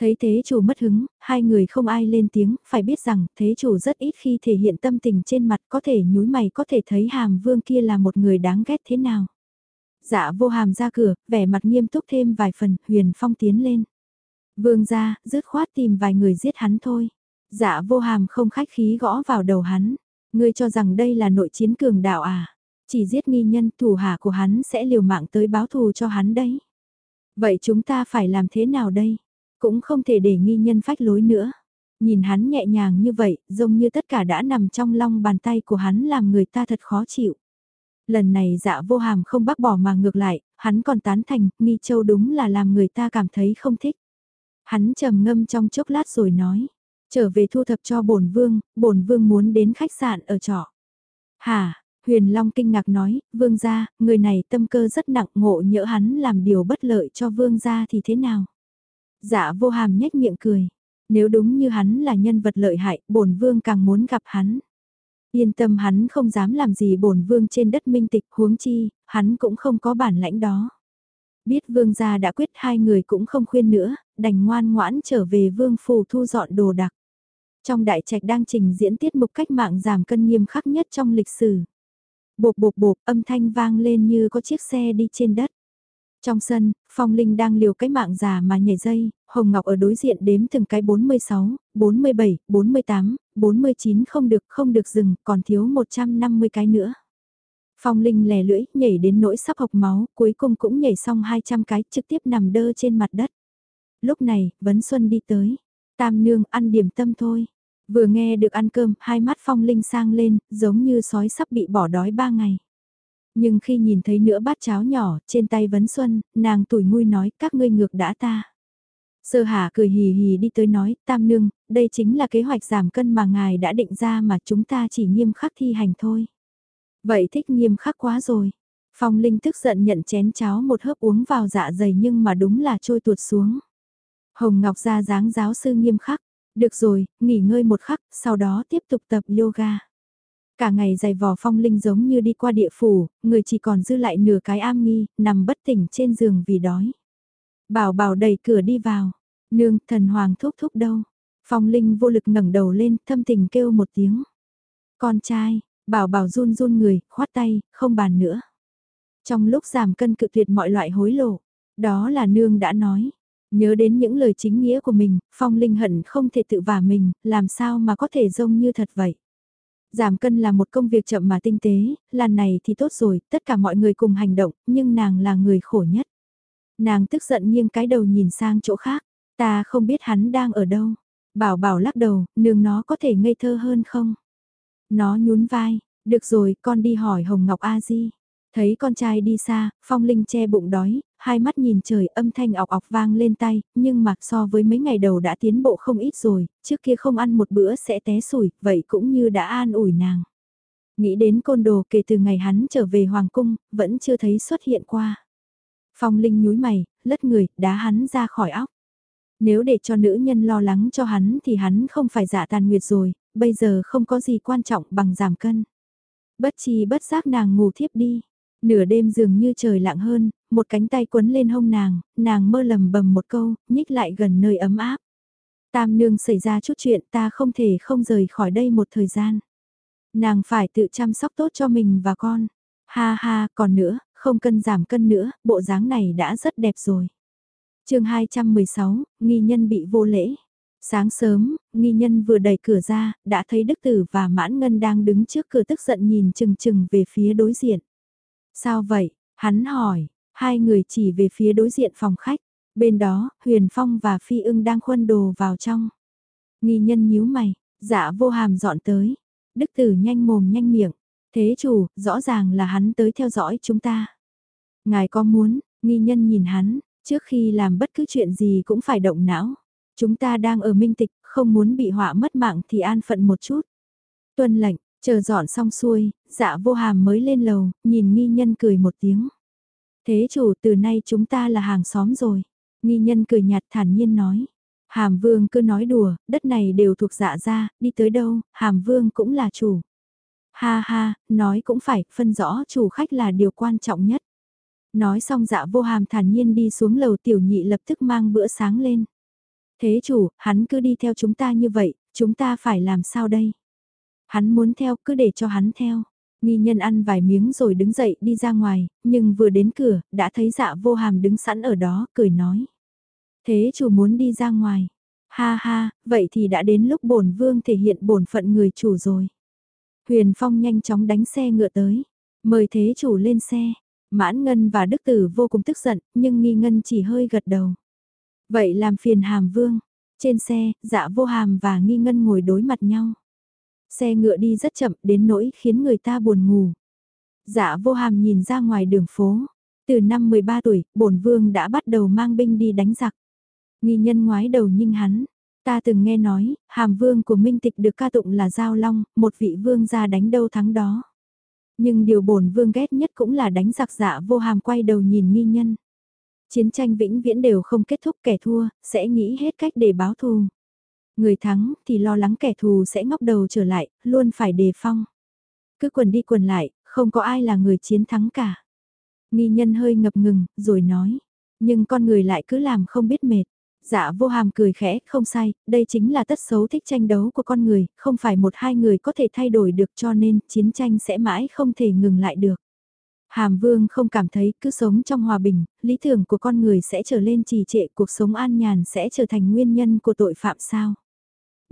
Thấy thế chủ mất hứng, hai người không ai lên tiếng, phải biết rằng thế chủ rất ít khi thể hiện tâm tình trên mặt có thể nhúi mày có thể thấy hàm vương kia là một người đáng ghét thế nào. Dạ vô hàm ra cửa, vẻ mặt nghiêm túc thêm vài phần, huyền phong tiến lên. Vương ra, dứt khoát tìm vài người giết hắn thôi. Dạ vô hàm không khách khí gõ vào đầu hắn. Ngươi cho rằng đây là nội chiến cường đạo à? Chỉ giết nghi nhân thủ hạ của hắn sẽ liều mạng tới báo thù cho hắn đấy. Vậy chúng ta phải làm thế nào đây? Cũng không thể để nghi nhân phách lối nữa. Nhìn hắn nhẹ nhàng như vậy, giống như tất cả đã nằm trong lòng bàn tay của hắn làm người ta thật khó chịu. Lần này dạ vô hàm không bác bỏ mà ngược lại, hắn còn tán thành, nghi châu đúng là làm người ta cảm thấy không thích. Hắn trầm ngâm trong chốc lát rồi nói, trở về thu thập cho bổn vương, bổn vương muốn đến khách sạn ở trọ. Hả, Huyền Long kinh ngạc nói, vương gia, người này tâm cơ rất nặng ngộ nhỡ hắn làm điều bất lợi cho vương gia thì thế nào? Dạ vô hàm nhếch miệng cười, nếu đúng như hắn là nhân vật lợi hại, bổn vương càng muốn gặp hắn. Yên tâm hắn không dám làm gì bổn vương trên đất minh tịch huống chi, hắn cũng không có bản lãnh đó. Biết vương gia đã quyết hai người cũng không khuyên nữa, đành ngoan ngoãn trở về vương phủ thu dọn đồ đạc. Trong đại trạch đang trình diễn tiết mục cách mạng giảm cân nghiêm khắc nhất trong lịch sử. Bộp bộp bộp âm thanh vang lên như có chiếc xe đi trên đất. Trong sân, Phong Linh đang liều cái mạng già mà nhảy dây, Hồng Ngọc ở đối diện đếm từng cái 46, 47, 48, 49 không được không được dừng, còn thiếu 150 cái nữa. Phong Linh lè lưỡi, nhảy đến nỗi sắp học máu, cuối cùng cũng nhảy xong 200 cái trực tiếp nằm đơ trên mặt đất. Lúc này, Vấn Xuân đi tới. Tam nương ăn điểm tâm thôi. Vừa nghe được ăn cơm, hai mắt Phong Linh sang lên, giống như sói sắp bị bỏ đói ba ngày. Nhưng khi nhìn thấy nữa bát cháo nhỏ trên tay Vấn Xuân, nàng tủi mui nói các ngươi ngược đã ta. Sơ Hà cười hì hì đi tới nói, Tam Nương, đây chính là kế hoạch giảm cân mà ngài đã định ra mà chúng ta chỉ nghiêm khắc thi hành thôi. Vậy thích nghiêm khắc quá rồi. Phong Linh tức giận nhận chén cháo một hớp uống vào dạ dày nhưng mà đúng là trôi tuột xuống. Hồng Ngọc ra dáng giáo sư nghiêm khắc, được rồi, nghỉ ngơi một khắc, sau đó tiếp tục tập yoga. Cả ngày dày vò phong linh giống như đi qua địa phủ, người chỉ còn dư lại nửa cái am nghi, nằm bất tỉnh trên giường vì đói. Bảo bảo đẩy cửa đi vào. Nương, thần hoàng thúc thúc đâu? Phong linh vô lực ngẩng đầu lên, thâm tình kêu một tiếng. Con trai, bảo bảo run run người, khoát tay, không bàn nữa. Trong lúc giảm cân cự tuyệt mọi loại hối lộ, đó là nương đã nói. Nhớ đến những lời chính nghĩa của mình, Phong Linh hận không thể tự vả mình, làm sao mà có thể rông như thật vậy. Giảm cân là một công việc chậm mà tinh tế, lần này thì tốt rồi, tất cả mọi người cùng hành động, nhưng nàng là người khổ nhất. Nàng tức giận nghiêng cái đầu nhìn sang chỗ khác, ta không biết hắn đang ở đâu. Bảo bảo lắc đầu, nương nó có thể ngây thơ hơn không? Nó nhún vai, được rồi, con đi hỏi Hồng Ngọc A Di. Thấy con trai đi xa, Phong Linh che bụng đói, hai mắt nhìn trời âm thanh ọc ọc vang lên tay, nhưng mặc so với mấy ngày đầu đã tiến bộ không ít rồi, trước kia không ăn một bữa sẽ té sủi, vậy cũng như đã an ủi nàng. Nghĩ đến côn đồ kể từ ngày hắn trở về Hoàng Cung, vẫn chưa thấy xuất hiện qua. Phong Linh nhúi mày, lất người, đá hắn ra khỏi óc. Nếu để cho nữ nhân lo lắng cho hắn thì hắn không phải dạ tàn nguyệt rồi, bây giờ không có gì quan trọng bằng giảm cân. Bất chi bất giác nàng ngủ thiếp đi. Nửa đêm dường như trời lặng hơn, một cánh tay quấn lên hông nàng, nàng mơ lầm bầm một câu, nhích lại gần nơi ấm áp. Tam nương xảy ra chút chuyện ta không thể không rời khỏi đây một thời gian. Nàng phải tự chăm sóc tốt cho mình và con. Ha ha, còn nữa, không cân giảm cân nữa, bộ dáng này đã rất đẹp rồi. chương 216, nghi nhân bị vô lễ. Sáng sớm, nghi nhân vừa đẩy cửa ra, đã thấy Đức Tử và Mãn Ngân đang đứng trước cửa tức giận nhìn chừng chừng về phía đối diện. Sao vậy? Hắn hỏi, hai người chỉ về phía đối diện phòng khách. Bên đó, Huyền Phong và Phi ưng đang khuân đồ vào trong. Nghi nhân nhíu mày, dạ vô hàm dọn tới. Đức tử nhanh mồm nhanh miệng. Thế chủ, rõ ràng là hắn tới theo dõi chúng ta. Ngài có muốn, nghi nhân nhìn hắn, trước khi làm bất cứ chuyện gì cũng phải động não. Chúng ta đang ở minh tịch, không muốn bị họa mất mạng thì an phận một chút. Tuân lệnh, Chờ dọn xong xuôi, dạ vô hàm mới lên lầu, nhìn nghi nhân cười một tiếng. Thế chủ từ nay chúng ta là hàng xóm rồi. Nghi nhân cười nhạt thản nhiên nói. Hàm vương cứ nói đùa, đất này đều thuộc dạ ra, đi tới đâu, hàm vương cũng là chủ. Ha ha, nói cũng phải, phân rõ chủ khách là điều quan trọng nhất. Nói xong dạ vô hàm thản nhiên đi xuống lầu tiểu nhị lập tức mang bữa sáng lên. Thế chủ, hắn cứ đi theo chúng ta như vậy, chúng ta phải làm sao đây? Hắn muốn theo cứ để cho hắn theo. Nghi nhân ăn vài miếng rồi đứng dậy đi ra ngoài, nhưng vừa đến cửa, đã thấy dạ vô hàm đứng sẵn ở đó, cười nói. Thế chủ muốn đi ra ngoài. Ha ha, vậy thì đã đến lúc bổn vương thể hiện bổn phận người chủ rồi. Huyền Phong nhanh chóng đánh xe ngựa tới, mời thế chủ lên xe. Mãn Ngân và Đức Tử vô cùng tức giận, nhưng Nghi Ngân chỉ hơi gật đầu. Vậy làm phiền Hàm Vương. Trên xe, dạ vô hàm và Nghi Ngân ngồi đối mặt nhau. Xe ngựa đi rất chậm đến nỗi khiến người ta buồn ngủ. Dạ vô hàm nhìn ra ngoài đường phố. Từ năm 13 tuổi, bổn vương đã bắt đầu mang binh đi đánh giặc. Nghi nhân ngoái đầu nhinh hắn. Ta từng nghe nói, hàm vương của Minh Tịch được ca tụng là Giao Long, một vị vương ra đánh đâu thắng đó. Nhưng điều bổn vương ghét nhất cũng là đánh giặc dạ vô hàm quay đầu nhìn nghi nhân. Chiến tranh vĩnh viễn đều không kết thúc kẻ thua, sẽ nghĩ hết cách để báo thù. Người thắng thì lo lắng kẻ thù sẽ ngóc đầu trở lại, luôn phải đề phong. Cứ quần đi quần lại, không có ai là người chiến thắng cả. Nghi nhân hơi ngập ngừng, rồi nói. Nhưng con người lại cứ làm không biết mệt. Dạ vô hàm cười khẽ, không sai, đây chính là tất xấu thích tranh đấu của con người, không phải một hai người có thể thay đổi được cho nên chiến tranh sẽ mãi không thể ngừng lại được. Hàm vương không cảm thấy cứ sống trong hòa bình, lý tưởng của con người sẽ trở lên trì trệ cuộc sống an nhàn sẽ trở thành nguyên nhân của tội phạm sao.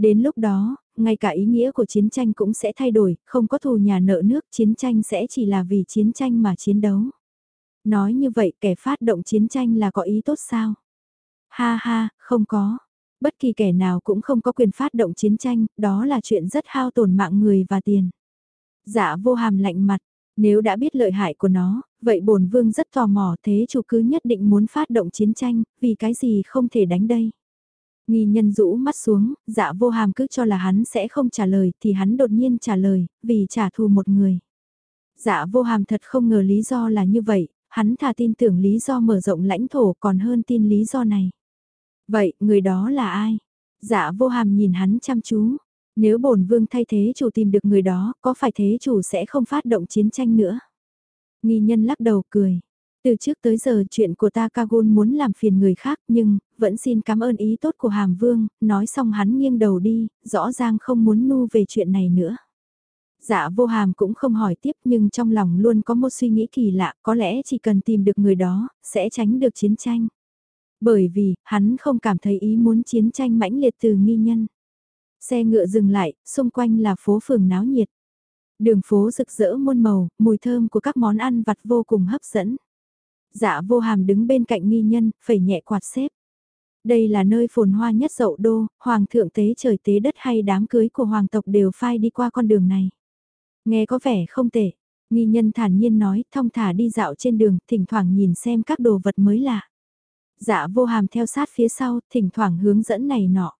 Đến lúc đó, ngay cả ý nghĩa của chiến tranh cũng sẽ thay đổi, không có thù nhà nợ nước, chiến tranh sẽ chỉ là vì chiến tranh mà chiến đấu. Nói như vậy kẻ phát động chiến tranh là có ý tốt sao? Ha ha, không có. Bất kỳ kẻ nào cũng không có quyền phát động chiến tranh, đó là chuyện rất hao tổn mạng người và tiền. Dạ vô hàm lạnh mặt, nếu đã biết lợi hại của nó, vậy bổn vương rất tò mò thế chủ cứ nhất định muốn phát động chiến tranh, vì cái gì không thể đánh đây. Nghi nhân rũ mắt xuống, dạ vô hàm cứ cho là hắn sẽ không trả lời thì hắn đột nhiên trả lời, vì trả thù một người. Dạ vô hàm thật không ngờ lý do là như vậy, hắn thà tin tưởng lý do mở rộng lãnh thổ còn hơn tin lý do này. Vậy, người đó là ai? Dạ vô hàm nhìn hắn chăm chú. Nếu bổn vương thay thế chủ tìm được người đó, có phải thế chủ sẽ không phát động chiến tranh nữa? Nghi nhân lắc đầu cười. Từ trước tới giờ chuyện của ta Kagun muốn làm phiền người khác nhưng, vẫn xin cảm ơn ý tốt của Hàm Vương, nói xong hắn nghiêng đầu đi, rõ ràng không muốn nu về chuyện này nữa. Dạ vô hàm cũng không hỏi tiếp nhưng trong lòng luôn có một suy nghĩ kỳ lạ, có lẽ chỉ cần tìm được người đó, sẽ tránh được chiến tranh. Bởi vì, hắn không cảm thấy ý muốn chiến tranh mãnh liệt từ nghi nhân. Xe ngựa dừng lại, xung quanh là phố phường náo nhiệt. Đường phố rực rỡ muôn màu, mùi thơm của các món ăn vặt vô cùng hấp dẫn. Dạ vô hàm đứng bên cạnh nghi nhân, phẩy nhẹ quạt xếp. Đây là nơi phồn hoa nhất dậu đô, hoàng thượng tế trời tế đất hay đám cưới của hoàng tộc đều phai đi qua con đường này. Nghe có vẻ không tệ, nghi nhân thản nhiên nói, thong thả đi dạo trên đường, thỉnh thoảng nhìn xem các đồ vật mới lạ. Dạ vô hàm theo sát phía sau, thỉnh thoảng hướng dẫn này nọ.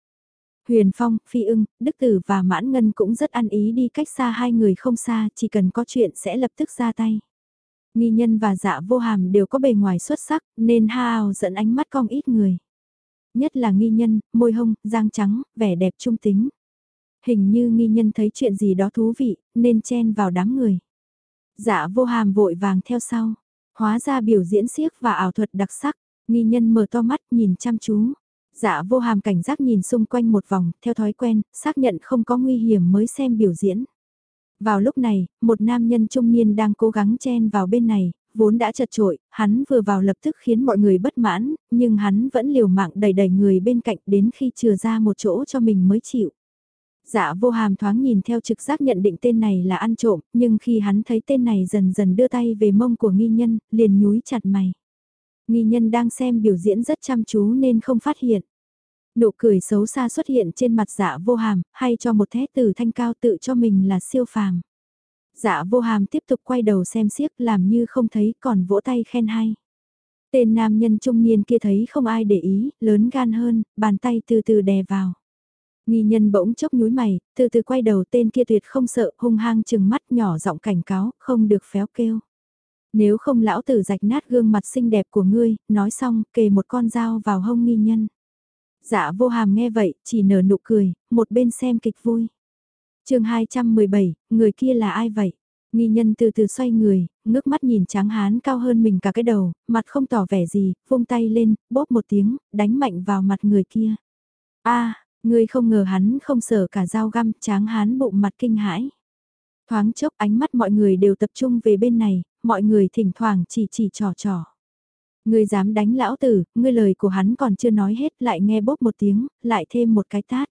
Huyền Phong, Phi ưng, Đức Tử và Mãn Ngân cũng rất ăn ý đi cách xa hai người không xa, chỉ cần có chuyện sẽ lập tức ra tay. Nghi nhân và dạ vô hàm đều có bề ngoài xuất sắc, nên hao dẫn ánh mắt cong ít người. Nhất là nghi nhân, môi hông, giang trắng, vẻ đẹp trung tính. Hình như nghi nhân thấy chuyện gì đó thú vị, nên chen vào đám người. Dạ vô hàm vội vàng theo sau. Hóa ra biểu diễn siếc và ảo thuật đặc sắc, nghi nhân mở to mắt nhìn chăm chú. Dạ vô hàm cảnh giác nhìn xung quanh một vòng, theo thói quen, xác nhận không có nguy hiểm mới xem biểu diễn. Vào lúc này, một nam nhân trung niên đang cố gắng chen vào bên này, vốn đã chật trội, hắn vừa vào lập tức khiến mọi người bất mãn, nhưng hắn vẫn liều mạng đẩy đẩy người bên cạnh đến khi chừa ra một chỗ cho mình mới chịu. Dạ vô hàm thoáng nhìn theo trực giác nhận định tên này là ăn trộm, nhưng khi hắn thấy tên này dần dần đưa tay về mông của nghi nhân, liền nhúi chặt mày. Nghi nhân đang xem biểu diễn rất chăm chú nên không phát hiện. Nụ cười xấu xa xuất hiện trên mặt dạ vô hàm, hay cho một thế từ thanh cao tự cho mình là siêu phàm. Dạ vô hàm tiếp tục quay đầu xem xiếc làm như không thấy còn vỗ tay khen hay. Tên nam nhân trung niên kia thấy không ai để ý, lớn gan hơn, bàn tay từ từ đè vào. Nghi nhân bỗng chốc nhúi mày, từ từ quay đầu tên kia tuyệt không sợ, hung hăng chừng mắt nhỏ giọng cảnh cáo, không được phéo kêu. Nếu không lão tử rạch nát gương mặt xinh đẹp của ngươi, nói xong, kề một con dao vào hông nghi nhân. Dạ vô hàm nghe vậy, chỉ nở nụ cười, một bên xem kịch vui. chương 217, người kia là ai vậy? Nghi nhân từ từ xoay người, ngước mắt nhìn tráng hán cao hơn mình cả cái đầu, mặt không tỏ vẻ gì, vung tay lên, bóp một tiếng, đánh mạnh vào mặt người kia. a Người không ngờ hắn không sợ cả dao găm tráng hán bụng mặt kinh hãi. Thoáng chốc ánh mắt mọi người đều tập trung về bên này, mọi người thỉnh thoảng chỉ chỉ trò trò. Ngươi dám đánh lão tử, ngươi lời của hắn còn chưa nói hết lại nghe bốp một tiếng, lại thêm một cái tát.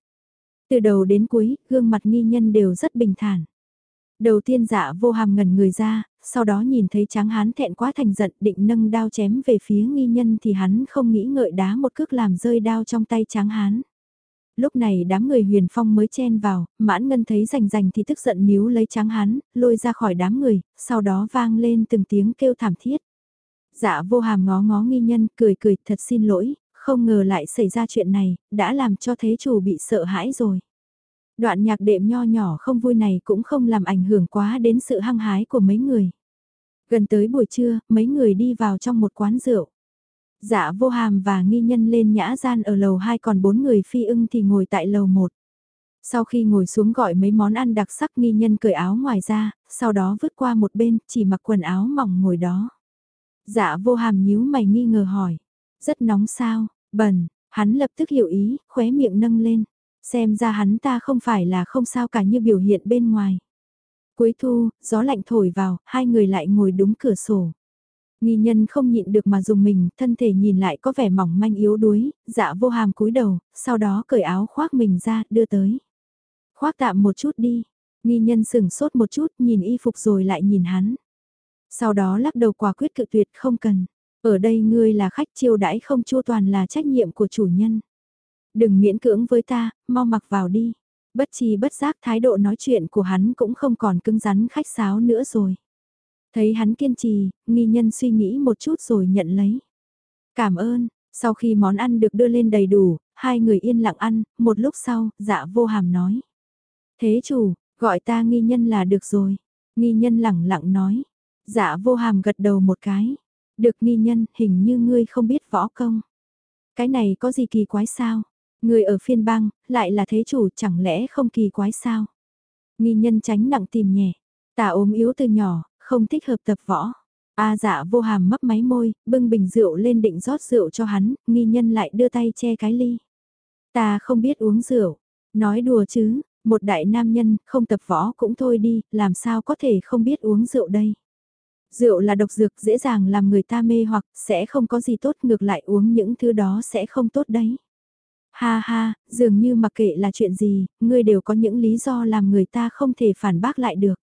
Từ đầu đến cuối, gương mặt nghi nhân đều rất bình thản. Đầu tiên dạ vô hàm ngẩn người ra, sau đó nhìn thấy tráng hán thẹn quá thành giận định nâng đao chém về phía nghi nhân thì hắn không nghĩ ngợi đá một cước làm rơi đao trong tay tráng hán. Lúc này đám người huyền phong mới chen vào, mãn ngân thấy rành rành thì tức giận níu lấy tráng hán, lôi ra khỏi đám người, sau đó vang lên từng tiếng kêu thảm thiết. Dạ vô hàm ngó ngó nghi nhân, cười cười thật xin lỗi, không ngờ lại xảy ra chuyện này, đã làm cho thế chủ bị sợ hãi rồi. Đoạn nhạc đệm nho nhỏ không vui này cũng không làm ảnh hưởng quá đến sự hăng hái của mấy người. Gần tới buổi trưa, mấy người đi vào trong một quán rượu. Dạ vô hàm và nghi nhân lên nhã gian ở lầu 2 còn bốn người phi ưng thì ngồi tại lầu 1. Sau khi ngồi xuống gọi mấy món ăn đặc sắc nghi nhân cởi áo ngoài ra, sau đó vứt qua một bên, chỉ mặc quần áo mỏng ngồi đó. Dạ vô hàm nhíu mày nghi ngờ hỏi. Rất nóng sao, bẩn, hắn lập tức hiểu ý, khóe miệng nâng lên. Xem ra hắn ta không phải là không sao cả như biểu hiện bên ngoài. Cuối thu, gió lạnh thổi vào, hai người lại ngồi đúng cửa sổ. Nghi nhân không nhịn được mà dùng mình, thân thể nhìn lại có vẻ mỏng manh yếu đuối, dạ vô hàm cúi đầu, sau đó cởi áo khoác mình ra, đưa tới. Khoác tạm một chút đi. Nghi nhân sửng sốt một chút, nhìn y phục rồi lại nhìn hắn. Sau đó lắc đầu quả quyết cự tuyệt không cần. Ở đây ngươi là khách chiêu đãi không chua toàn là trách nhiệm của chủ nhân. Đừng miễn cưỡng với ta, mau mặc vào đi. Bất chi bất giác thái độ nói chuyện của hắn cũng không còn cứng rắn khách sáo nữa rồi. Thấy hắn kiên trì, nghi nhân suy nghĩ một chút rồi nhận lấy. Cảm ơn, sau khi món ăn được đưa lên đầy đủ, hai người yên lặng ăn, một lúc sau, dạ vô hàm nói. Thế chủ, gọi ta nghi nhân là được rồi. Nghi nhân lẳng lặng nói. Dạ vô hàm gật đầu một cái. Được nghi nhân, hình như ngươi không biết võ công. Cái này có gì kỳ quái sao? Người ở phiên bang, lại là thế chủ chẳng lẽ không kỳ quái sao? Nghi nhân tránh nặng tìm nhẹ. Tà ốm yếu từ nhỏ, không thích hợp tập võ. A dạ vô hàm mấp máy môi, bưng bình rượu lên định rót rượu cho hắn, nghi nhân lại đưa tay che cái ly. Ta không biết uống rượu. Nói đùa chứ, một đại nam nhân, không tập võ cũng thôi đi, làm sao có thể không biết uống rượu đây. Rượu là độc dược dễ dàng làm người ta mê hoặc sẽ không có gì tốt ngược lại uống những thứ đó sẽ không tốt đấy. Ha ha, dường như mặc kệ là chuyện gì, ngươi đều có những lý do làm người ta không thể phản bác lại được.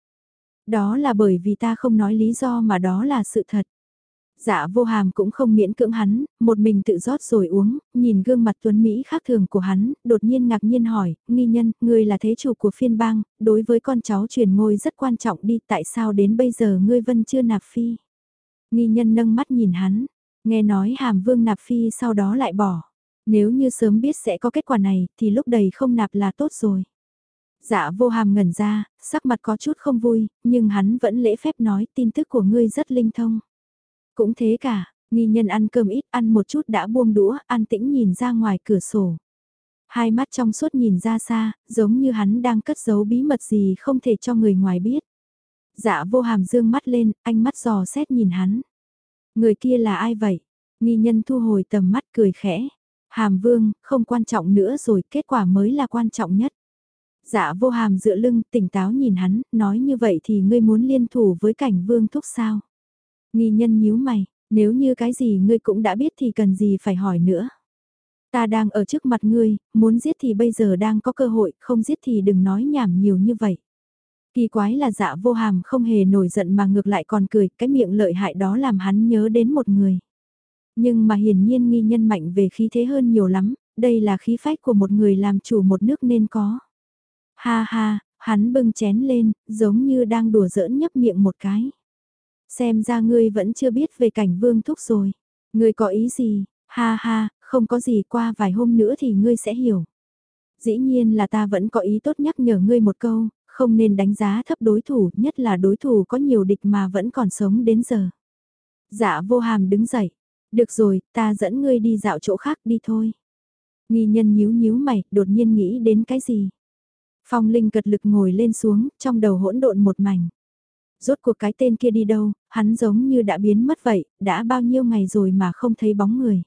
Đó là bởi vì ta không nói lý do mà đó là sự thật. Dạ vô hàm cũng không miễn cưỡng hắn, một mình tự rót rồi uống, nhìn gương mặt tuấn Mỹ khác thường của hắn, đột nhiên ngạc nhiên hỏi, nghi nhân, ngươi là thế chủ của phiên bang, đối với con cháu truyền ngôi rất quan trọng đi, tại sao đến bây giờ ngươi vẫn chưa nạp phi? Nghi nhân nâng mắt nhìn hắn, nghe nói hàm vương nạp phi sau đó lại bỏ. Nếu như sớm biết sẽ có kết quả này, thì lúc đầy không nạp là tốt rồi. Dạ vô hàm ngẩn ra, sắc mặt có chút không vui, nhưng hắn vẫn lễ phép nói tin tức của ngươi rất linh thông. Cũng thế cả, nghi nhân ăn cơm ít ăn một chút đã buông đũa, an tĩnh nhìn ra ngoài cửa sổ. Hai mắt trong suốt nhìn ra xa, giống như hắn đang cất giấu bí mật gì không thể cho người ngoài biết. Dạ vô hàm dương mắt lên, anh mắt giò xét nhìn hắn. Người kia là ai vậy? Nghi nhân thu hồi tầm mắt cười khẽ. Hàm vương, không quan trọng nữa rồi, kết quả mới là quan trọng nhất. Dạ vô hàm dựa lưng, tỉnh táo nhìn hắn, nói như vậy thì ngươi muốn liên thủ với cảnh vương thúc sao? Nghi nhân nhíu mày, nếu như cái gì ngươi cũng đã biết thì cần gì phải hỏi nữa. Ta đang ở trước mặt ngươi, muốn giết thì bây giờ đang có cơ hội, không giết thì đừng nói nhảm nhiều như vậy. Kỳ quái là dạ vô hàm không hề nổi giận mà ngược lại còn cười, cái miệng lợi hại đó làm hắn nhớ đến một người. Nhưng mà hiển nhiên nghi nhân mạnh về khí thế hơn nhiều lắm, đây là khí phách của một người làm chủ một nước nên có. Ha ha, hắn bưng chén lên, giống như đang đùa giỡn nhấp miệng một cái. Xem ra ngươi vẫn chưa biết về cảnh vương thúc rồi. Ngươi có ý gì? Ha ha, không có gì qua vài hôm nữa thì ngươi sẽ hiểu. Dĩ nhiên là ta vẫn có ý tốt nhắc nhở ngươi một câu, không nên đánh giá thấp đối thủ, nhất là đối thủ có nhiều địch mà vẫn còn sống đến giờ. Dạ vô hàm đứng dậy. Được rồi, ta dẫn ngươi đi dạo chỗ khác đi thôi. Nghi nhân nhíu nhíu mày, đột nhiên nghĩ đến cái gì? Phong Linh cật lực ngồi lên xuống, trong đầu hỗn độn một mảnh. Rốt cuộc cái tên kia đi đâu, hắn giống như đã biến mất vậy, đã bao nhiêu ngày rồi mà không thấy bóng người.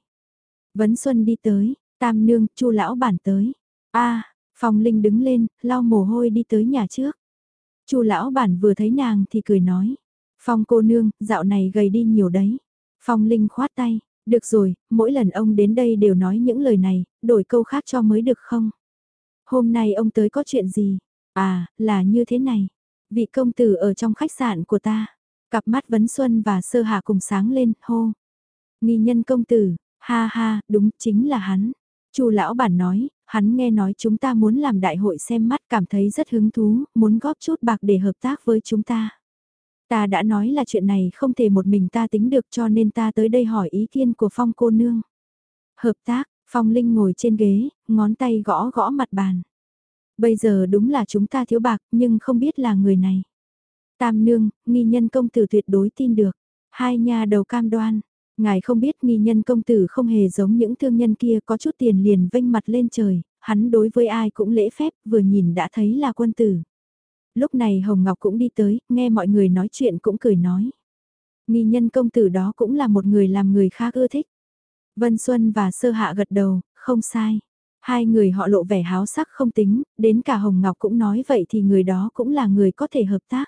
Vấn Xuân đi tới, Tam Nương, Chu lão bản tới. A, Phong Linh đứng lên, lau mồ hôi đi tới nhà trước. Chu lão bản vừa thấy nàng thì cười nói, "Phong cô nương, dạo này gầy đi nhiều đấy." Phong Linh khoát tay, Được rồi, mỗi lần ông đến đây đều nói những lời này, đổi câu khác cho mới được không? Hôm nay ông tới có chuyện gì? À, là như thế này. Vị công tử ở trong khách sạn của ta. Cặp mắt Vấn Xuân và Sơ Hạ cùng sáng lên, hô. Nghi nhân công tử, ha ha, đúng, chính là hắn. Chu lão bản nói, hắn nghe nói chúng ta muốn làm đại hội xem mắt cảm thấy rất hứng thú, muốn góp chút bạc để hợp tác với chúng ta. Ta đã nói là chuyện này không thể một mình ta tính được cho nên ta tới đây hỏi ý kiến của Phong cô nương. Hợp tác, Phong Linh ngồi trên ghế, ngón tay gõ gõ mặt bàn. Bây giờ đúng là chúng ta thiếu bạc nhưng không biết là người này. Tam nương, nghi nhân công tử tuyệt đối tin được. Hai nhà đầu cam đoan. Ngài không biết nghi nhân công tử không hề giống những thương nhân kia có chút tiền liền vênh mặt lên trời, hắn đối với ai cũng lễ phép, vừa nhìn đã thấy là quân tử. Lúc này Hồng Ngọc cũng đi tới, nghe mọi người nói chuyện cũng cười nói. Nghi nhân công tử đó cũng là một người làm người khác ưa thích. Vân Xuân và Sơ Hạ gật đầu, không sai. Hai người họ lộ vẻ háo sắc không tính, đến cả Hồng Ngọc cũng nói vậy thì người đó cũng là người có thể hợp tác.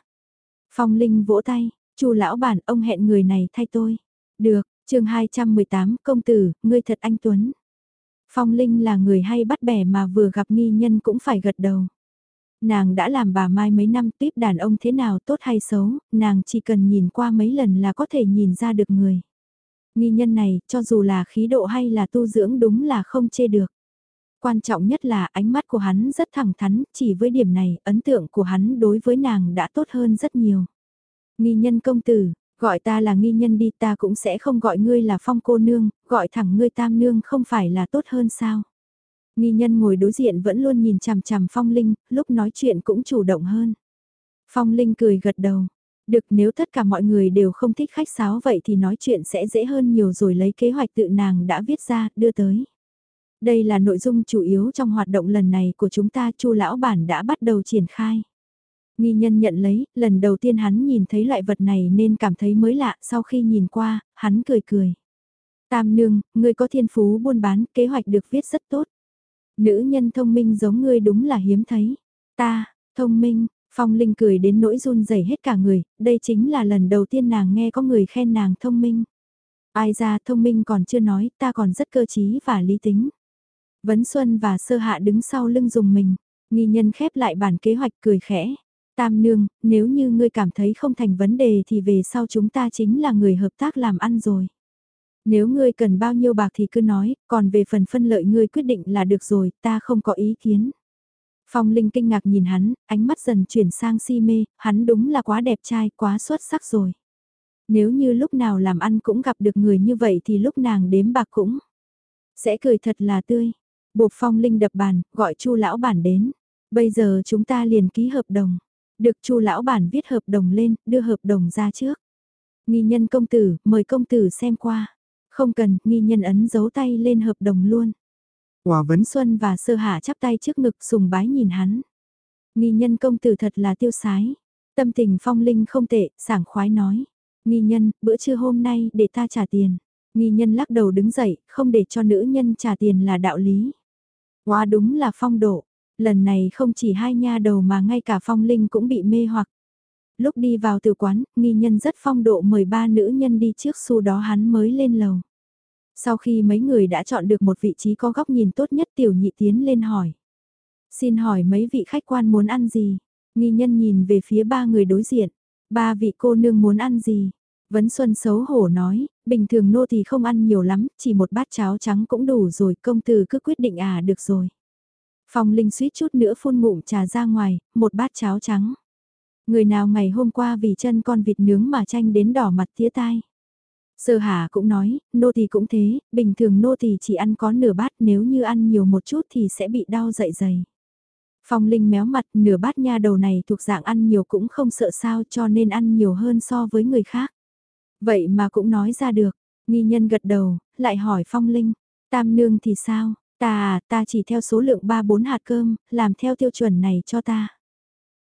Phong Linh vỗ tay, chu lão bản ông hẹn người này thay tôi. Được, chương 218 công tử, ngươi thật anh Tuấn. Phong Linh là người hay bắt bẻ mà vừa gặp nghi nhân cũng phải gật đầu. Nàng đã làm bà Mai mấy năm tiếp đàn ông thế nào tốt hay xấu, nàng chỉ cần nhìn qua mấy lần là có thể nhìn ra được người. Nghi nhân này, cho dù là khí độ hay là tu dưỡng đúng là không chê được. Quan trọng nhất là ánh mắt của hắn rất thẳng thắn, chỉ với điểm này, ấn tượng của hắn đối với nàng đã tốt hơn rất nhiều. Nghi nhân công tử, gọi ta là nghi nhân đi ta cũng sẽ không gọi ngươi là phong cô nương, gọi thẳng ngươi tam nương không phải là tốt hơn sao. Nghi nhân ngồi đối diện vẫn luôn nhìn chằm chằm Phong Linh, lúc nói chuyện cũng chủ động hơn. Phong Linh cười gật đầu. Được nếu tất cả mọi người đều không thích khách sáo vậy thì nói chuyện sẽ dễ hơn nhiều rồi lấy kế hoạch tự nàng đã viết ra, đưa tới. Đây là nội dung chủ yếu trong hoạt động lần này của chúng ta chu lão bản đã bắt đầu triển khai. Nghi nhân nhận lấy, lần đầu tiên hắn nhìn thấy loại vật này nên cảm thấy mới lạ, sau khi nhìn qua, hắn cười cười. Tam nương, ngươi có thiên phú buôn bán, kế hoạch được viết rất tốt. Nữ nhân thông minh giống ngươi đúng là hiếm thấy. Ta, thông minh, Phong Linh cười đến nỗi run rẩy hết cả người, đây chính là lần đầu tiên nàng nghe có người khen nàng thông minh. Ai ra thông minh còn chưa nói, ta còn rất cơ trí và lý tính. Vấn Xuân và Sơ Hạ đứng sau lưng dùng mình, nghi nhân khép lại bản kế hoạch cười khẽ. Tam nương, nếu như ngươi cảm thấy không thành vấn đề thì về sau chúng ta chính là người hợp tác làm ăn rồi. Nếu ngươi cần bao nhiêu bạc thì cứ nói, còn về phần phân lợi ngươi quyết định là được rồi, ta không có ý kiến. Phong Linh kinh ngạc nhìn hắn, ánh mắt dần chuyển sang si mê, hắn đúng là quá đẹp trai, quá xuất sắc rồi. Nếu như lúc nào làm ăn cũng gặp được người như vậy thì lúc nàng đếm bạc cũng sẽ cười thật là tươi. Bột Phong Linh đập bàn, gọi Chu lão bản đến. Bây giờ chúng ta liền ký hợp đồng. Được Chu lão bản viết hợp đồng lên, đưa hợp đồng ra trước. Nghi nhân công tử, mời công tử xem qua. Không cần, nghi nhân ấn giấu tay lên hợp đồng luôn. Hòa vấn Xuân và sơ hạ chắp tay trước ngực sùng bái nhìn hắn. Nghi nhân công tử thật là tiêu sái. Tâm tình phong linh không tệ, sảng khoái nói. Nghi nhân, bữa trưa hôm nay để ta trả tiền. Nghi nhân lắc đầu đứng dậy, không để cho nữ nhân trả tiền là đạo lý. Quá đúng là phong độ. Lần này không chỉ hai nha đầu mà ngay cả phong linh cũng bị mê hoặc. Lúc đi vào từ quán, nghi nhân rất phong độ mời ba nữ nhân đi trước xu đó hắn mới lên lầu. Sau khi mấy người đã chọn được một vị trí có góc nhìn tốt nhất tiểu nhị tiến lên hỏi. Xin hỏi mấy vị khách quan muốn ăn gì? Nghi nhân nhìn về phía ba người đối diện. Ba vị cô nương muốn ăn gì? Vấn Xuân xấu hổ nói, bình thường nô thì không ăn nhiều lắm, chỉ một bát cháo trắng cũng đủ rồi, công tử cứ quyết định à được rồi. Phong Linh suýt chút nữa phun ngụm trà ra ngoài, một bát cháo trắng. Người nào ngày hôm qua vì chân con vịt nướng mà tranh đến đỏ mặt tía tai. Sơ Hà cũng nói, nô thì cũng thế, bình thường nô thì chỉ ăn có nửa bát nếu như ăn nhiều một chút thì sẽ bị đau dậy dày. Phong Linh méo mặt, nửa bát nha đầu này thuộc dạng ăn nhiều cũng không sợ sao cho nên ăn nhiều hơn so với người khác. Vậy mà cũng nói ra được, nghi nhân gật đầu, lại hỏi Phong Linh, tam nương thì sao, ta à, ta chỉ theo số lượng 3-4 hạt cơm, làm theo tiêu chuẩn này cho ta.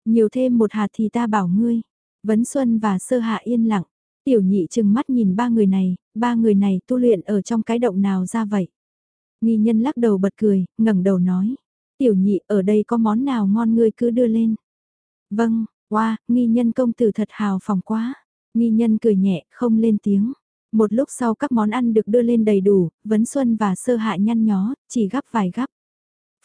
Nhiều thêm một hạt thì ta bảo ngươi. Vấn Xuân và Sơ Hạ yên lặng. Tiểu nhị chừng mắt nhìn ba người này, ba người này tu luyện ở trong cái động nào ra vậy. Nghi nhân lắc đầu bật cười, ngẩng đầu nói. Tiểu nhị ở đây có món nào ngon ngươi cứ đưa lên. Vâng, wow, nghi nhân công tử thật hào phòng quá. Nghi nhân cười nhẹ, không lên tiếng. Một lúc sau các món ăn được đưa lên đầy đủ, Vấn Xuân và Sơ Hạ nhăn nhó, chỉ gắp vài gắp.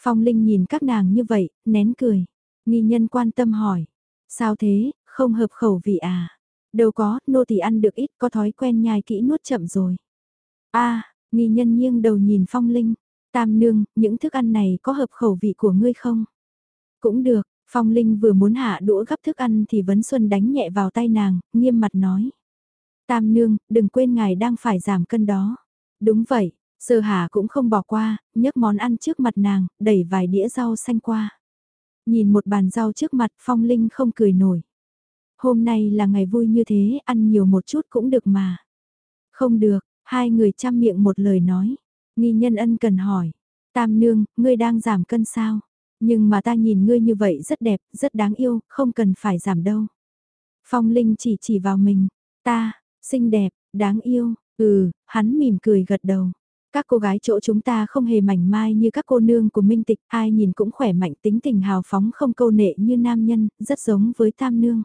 Phong Linh nhìn các nàng như vậy, nén cười. Nghi nhân quan tâm hỏi. Sao thế, không hợp khẩu vị à? Đâu có, nô tỳ ăn được ít, có thói quen nhai kỹ nuốt chậm rồi. a nghi nhân nghiêng đầu nhìn Phong Linh. Tam nương, những thức ăn này có hợp khẩu vị của ngươi không? Cũng được, Phong Linh vừa muốn hạ đũa gấp thức ăn thì Vấn Xuân đánh nhẹ vào tay nàng, nghiêm mặt nói. Tam nương, đừng quên ngài đang phải giảm cân đó. Đúng vậy, Sơ Hà cũng không bỏ qua, nhấc món ăn trước mặt nàng, đẩy vài đĩa rau xanh qua. Nhìn một bàn rau trước mặt Phong Linh không cười nổi. Hôm nay là ngày vui như thế, ăn nhiều một chút cũng được mà. Không được, hai người chăm miệng một lời nói. Nghi nhân ân cần hỏi. Tam nương, ngươi đang giảm cân sao? Nhưng mà ta nhìn ngươi như vậy rất đẹp, rất đáng yêu, không cần phải giảm đâu. Phong Linh chỉ chỉ vào mình. Ta, xinh đẹp, đáng yêu, ừ, hắn mỉm cười gật đầu. Các cô gái chỗ chúng ta không hề mảnh mai như các cô nương của Minh Tịch, ai nhìn cũng khỏe mạnh tính tình hào phóng không câu nệ như nam nhân, rất giống với tam nương.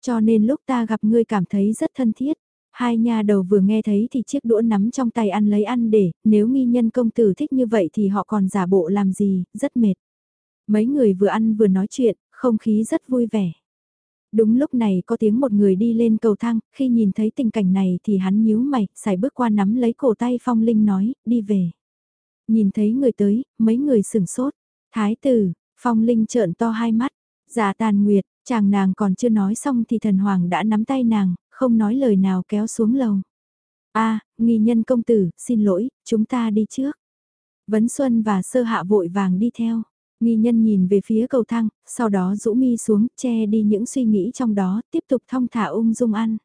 Cho nên lúc ta gặp ngươi cảm thấy rất thân thiết. Hai nhà đầu vừa nghe thấy thì chiếc đũa nắm trong tay ăn lấy ăn để, nếu nghi nhân công tử thích như vậy thì họ còn giả bộ làm gì, rất mệt. Mấy người vừa ăn vừa nói chuyện, không khí rất vui vẻ. Đúng lúc này có tiếng một người đi lên cầu thang, khi nhìn thấy tình cảnh này thì hắn nhíu mày, xài bước qua nắm lấy cổ tay Phong Linh nói, đi về. Nhìn thấy người tới, mấy người sửng sốt. Thái tử, Phong Linh trợn to hai mắt. Giả tàn nguyệt, chàng nàng còn chưa nói xong thì thần hoàng đã nắm tay nàng, không nói lời nào kéo xuống lầu. a nghi nhân công tử, xin lỗi, chúng ta đi trước. Vấn Xuân và Sơ Hạ vội vàng đi theo. Nghi nhân nhìn về phía cầu thang, sau đó rũ mi xuống, che đi những suy nghĩ trong đó, tiếp tục thong thả ung dung ăn.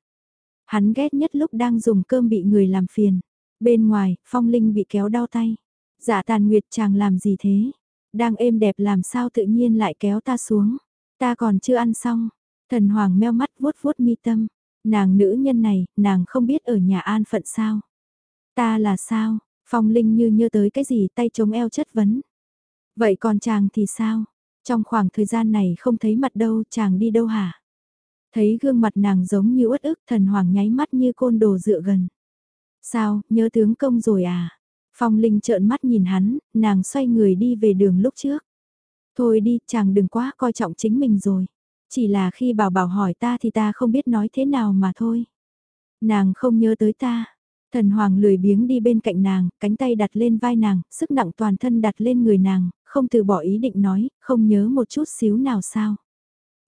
Hắn ghét nhất lúc đang dùng cơm bị người làm phiền. Bên ngoài, Phong Linh bị kéo đau tay. Dạ tàn nguyệt chàng làm gì thế? Đang êm đẹp làm sao tự nhiên lại kéo ta xuống? Ta còn chưa ăn xong. Thần Hoàng meo mắt vuốt vuốt mi tâm. Nàng nữ nhân này, nàng không biết ở nhà an phận sao? Ta là sao? Phong Linh như nhớ tới cái gì tay chống eo chất vấn. Vậy còn chàng thì sao? Trong khoảng thời gian này không thấy mặt đâu, chàng đi đâu hả? Thấy gương mặt nàng giống như uất ức thần hoàng nháy mắt như côn đồ dựa gần. Sao, nhớ tướng công rồi à? Phong Linh trợn mắt nhìn hắn, nàng xoay người đi về đường lúc trước. Thôi đi, chàng đừng quá coi trọng chính mình rồi. Chỉ là khi bảo bảo hỏi ta thì ta không biết nói thế nào mà thôi. Nàng không nhớ tới ta. Thần Hoàng lười biếng đi bên cạnh nàng, cánh tay đặt lên vai nàng, sức nặng toàn thân đặt lên người nàng, không từ bỏ ý định nói, không nhớ một chút xíu nào sao.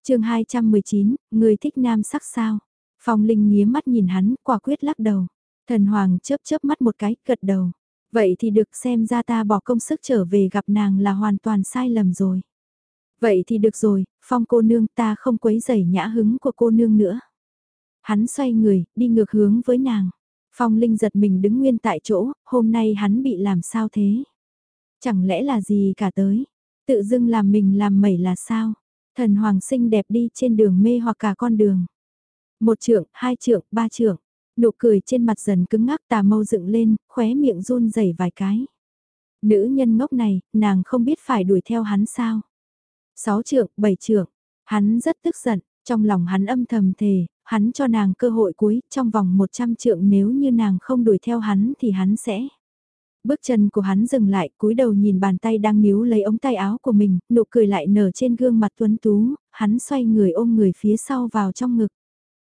chương 219, người thích nam sắc sao. Phong Linh nghía mắt nhìn hắn, quả quyết lắc đầu. Thần Hoàng chớp chớp mắt một cái, gật đầu. Vậy thì được xem ra ta bỏ công sức trở về gặp nàng là hoàn toàn sai lầm rồi. Vậy thì được rồi, Phong cô nương ta không quấy rầy nhã hứng của cô nương nữa. Hắn xoay người, đi ngược hướng với nàng. Phong Linh giật mình đứng nguyên tại chỗ, hôm nay hắn bị làm sao thế? Chẳng lẽ là gì cả tới? Tự dưng làm mình làm mẩy là sao? Thần hoàng sinh đẹp đi trên đường mê hoặc cả con đường. Một trượng, hai trượng, ba trượng. Nụ cười trên mặt dần cứng ngắc tà mâu dựng lên, khóe miệng run rẩy vài cái. Nữ nhân ngốc này, nàng không biết phải đuổi theo hắn sao? Sáu trượng, bảy trượng. Hắn rất tức giận, trong lòng hắn âm thầm thề, hắn cho nàng cơ hội cuối, trong vòng 100 trượng nếu như nàng không đuổi theo hắn thì hắn sẽ. Bước chân của hắn dừng lại, cúi đầu nhìn bàn tay đang níu lấy ống tay áo của mình, nụ cười lại nở trên gương mặt tuấn tú, hắn xoay người ôm người phía sau vào trong ngực.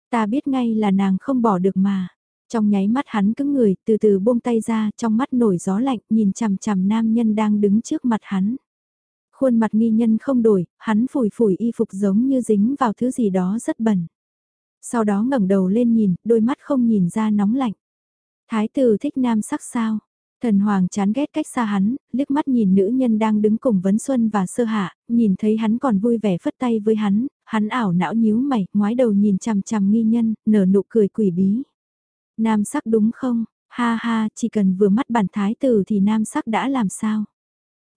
Ta biết ngay là nàng không bỏ được mà. Trong nháy mắt hắn cứng người, từ từ buông tay ra, trong mắt nổi gió lạnh, nhìn chằm chằm nam nhân đang đứng trước mặt hắn. Khuôn mặt nghi nhân không đổi, hắn phủi phủi y phục giống như dính vào thứ gì đó rất bẩn. Sau đó ngẩng đầu lên nhìn, đôi mắt không nhìn ra nóng lạnh. Thái tử thích nam sắc sao? Thần Hoàng chán ghét cách xa hắn, liếc mắt nhìn nữ nhân đang đứng cùng Vấn Xuân và Sơ Hạ, nhìn thấy hắn còn vui vẻ phất tay với hắn, hắn ảo não nhíu mày, ngoái đầu nhìn chằm chằm nghi nhân, nở nụ cười quỷ bí. Nam sắc đúng không? Ha ha, chỉ cần vừa mắt bản thái tử thì nam sắc đã làm sao?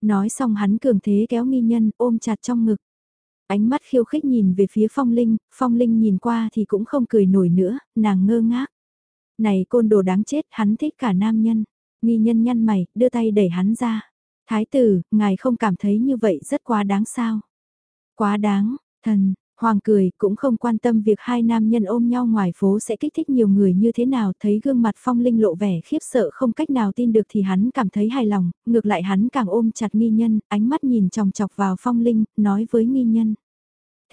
Nói xong hắn cường thế kéo nghi nhân, ôm chặt trong ngực. Ánh mắt khiêu khích nhìn về phía phong linh, phong linh nhìn qua thì cũng không cười nổi nữa, nàng ngơ ngác. Này côn đồ đáng chết, hắn thích cả nam nhân. Nghi nhân nhăn mày, đưa tay đẩy hắn ra. Thái tử, ngài không cảm thấy như vậy rất quá đáng sao? Quá đáng, thần, Hoàng cười, cũng không quan tâm việc hai nam nhân ôm nhau ngoài phố sẽ kích thích nhiều người như thế nào, thấy gương mặt phong linh lộ vẻ khiếp sợ không cách nào tin được thì hắn cảm thấy hài lòng, ngược lại hắn càng ôm chặt nghi nhân, ánh mắt nhìn chòng chọc vào phong linh, nói với nghi nhân.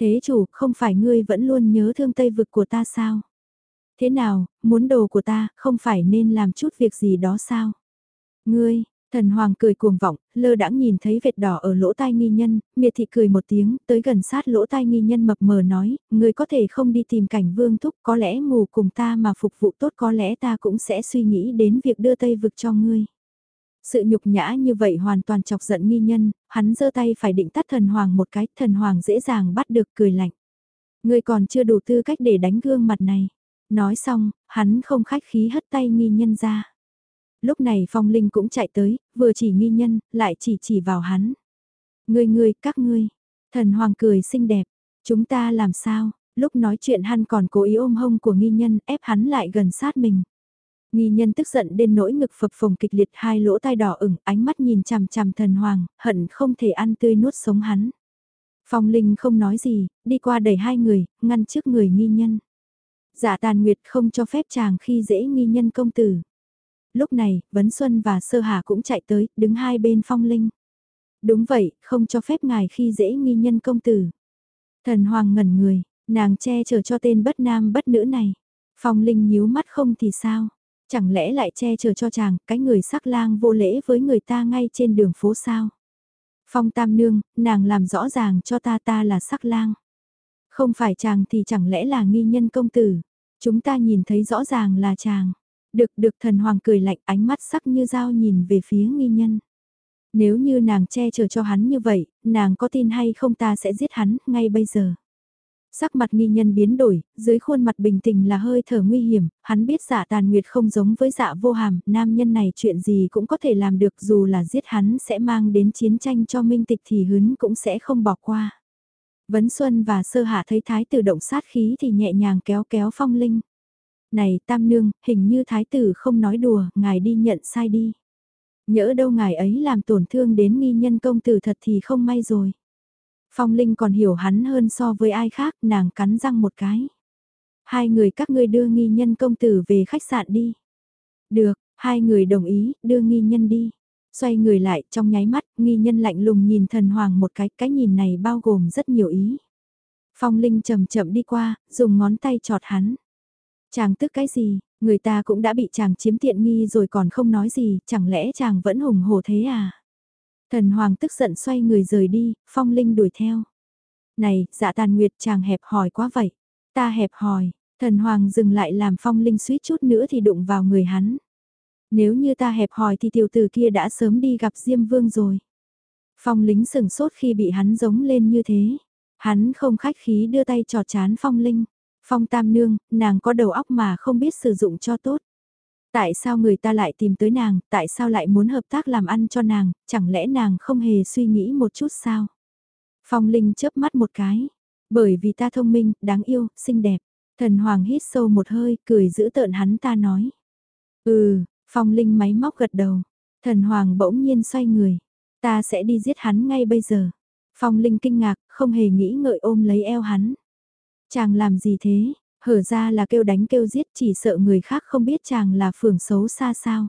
Thế chủ, không phải ngươi vẫn luôn nhớ thương tây vực của ta sao? Thế nào, muốn đồ của ta, không phải nên làm chút việc gì đó sao? Ngươi, Thần Hoàng cười cuồng vọng, lơ đãng nhìn thấy vệt đỏ ở lỗ tai nghi nhân, miệt thị cười một tiếng, tới gần sát lỗ tai nghi nhân mập mờ nói, ngươi có thể không đi tìm cảnh vương thúc, có lẽ ngủ cùng ta mà phục vụ tốt có lẽ ta cũng sẽ suy nghĩ đến việc đưa tây vực cho ngươi. Sự nhục nhã như vậy hoàn toàn chọc giận nghi nhân, hắn giơ tay phải định tắt thần hoàng một cái, thần hoàng dễ dàng bắt được cười lạnh. Ngươi còn chưa đủ tư cách để đánh gương mặt này. Nói xong, hắn không khách khí hất tay nghi nhân ra. Lúc này phong linh cũng chạy tới, vừa chỉ nghi nhân, lại chỉ chỉ vào hắn. Ngươi ngươi, các ngươi. Thần hoàng cười xinh đẹp. Chúng ta làm sao? Lúc nói chuyện hắn còn cố ý ôm hông của nghi nhân ép hắn lại gần sát mình. Nghi nhân tức giận đến nỗi ngực phập phồng kịch liệt hai lỗ tai đỏ ửng ánh mắt nhìn chằm chằm thần hoàng, hận không thể ăn tươi nuốt sống hắn. Phong Linh không nói gì, đi qua đẩy hai người, ngăn trước người nghi nhân. Giả tàn nguyệt không cho phép chàng khi dễ nghi nhân công tử. Lúc này, Vấn Xuân và Sơ Hà cũng chạy tới, đứng hai bên Phong Linh. Đúng vậy, không cho phép ngài khi dễ nghi nhân công tử. Thần Hoàng ngẩn người, nàng che chở cho tên bất nam bất nữ này. Phong Linh nhíu mắt không thì sao? Chẳng lẽ lại che chở cho chàng, cái người sắc lang vô lễ với người ta ngay trên đường phố sao? Phong Tam Nương, nàng làm rõ ràng cho ta ta là sắc lang. Không phải chàng thì chẳng lẽ là nghi nhân công tử. Chúng ta nhìn thấy rõ ràng là chàng. Được được thần hoàng cười lạnh ánh mắt sắc như dao nhìn về phía nghi nhân. Nếu như nàng che chở cho hắn như vậy, nàng có tin hay không ta sẽ giết hắn ngay bây giờ. Sắc mặt nghi nhân biến đổi, dưới khuôn mặt bình tĩnh là hơi thở nguy hiểm, hắn biết dạ tàn nguyệt không giống với dạ vô hàm, nam nhân này chuyện gì cũng có thể làm được dù là giết hắn sẽ mang đến chiến tranh cho minh tịch thì hứng cũng sẽ không bỏ qua. Vấn Xuân và Sơ Hạ thấy thái tử động sát khí thì nhẹ nhàng kéo kéo phong linh. Này Tam Nương, hình như thái tử không nói đùa, ngài đi nhận sai đi. Nhỡ đâu ngài ấy làm tổn thương đến nghi nhân công tử thật thì không may rồi. Phong Linh còn hiểu hắn hơn so với ai khác, nàng cắn răng một cái. Hai người các ngươi đưa nghi nhân công tử về khách sạn đi. Được, hai người đồng ý, đưa nghi nhân đi. Xoay người lại, trong nháy mắt, nghi nhân lạnh lùng nhìn thần hoàng một cái, cái nhìn này bao gồm rất nhiều ý. Phong Linh chậm chậm đi qua, dùng ngón tay chọt hắn. Chàng tức cái gì, người ta cũng đã bị chàng chiếm tiện nghi rồi còn không nói gì, chẳng lẽ chàng vẫn hùng hổ thế à? Thần Hoàng tức giận xoay người rời đi, Phong Linh đuổi theo. Này, dạ tàn nguyệt chàng hẹp hòi quá vậy. Ta hẹp hòi, thần Hoàng dừng lại làm Phong Linh suýt chút nữa thì đụng vào người hắn. Nếu như ta hẹp hòi thì tiểu tử kia đã sớm đi gặp Diêm Vương rồi. Phong lính sừng sốt khi bị hắn giống lên như thế. Hắn không khách khí đưa tay trò chán Phong Linh. Phong Tam Nương, nàng có đầu óc mà không biết sử dụng cho tốt. Tại sao người ta lại tìm tới nàng, tại sao lại muốn hợp tác làm ăn cho nàng, chẳng lẽ nàng không hề suy nghĩ một chút sao? Phong Linh chớp mắt một cái, bởi vì ta thông minh, đáng yêu, xinh đẹp. Thần Hoàng hít sâu một hơi, cười giữ tợn hắn ta nói. Ừ, Phong Linh máy móc gật đầu. Thần Hoàng bỗng nhiên xoay người. Ta sẽ đi giết hắn ngay bây giờ. Phong Linh kinh ngạc, không hề nghĩ ngợi ôm lấy eo hắn. Chàng làm gì thế? Hở ra là kêu đánh kêu giết chỉ sợ người khác không biết chàng là phường xấu xa sao.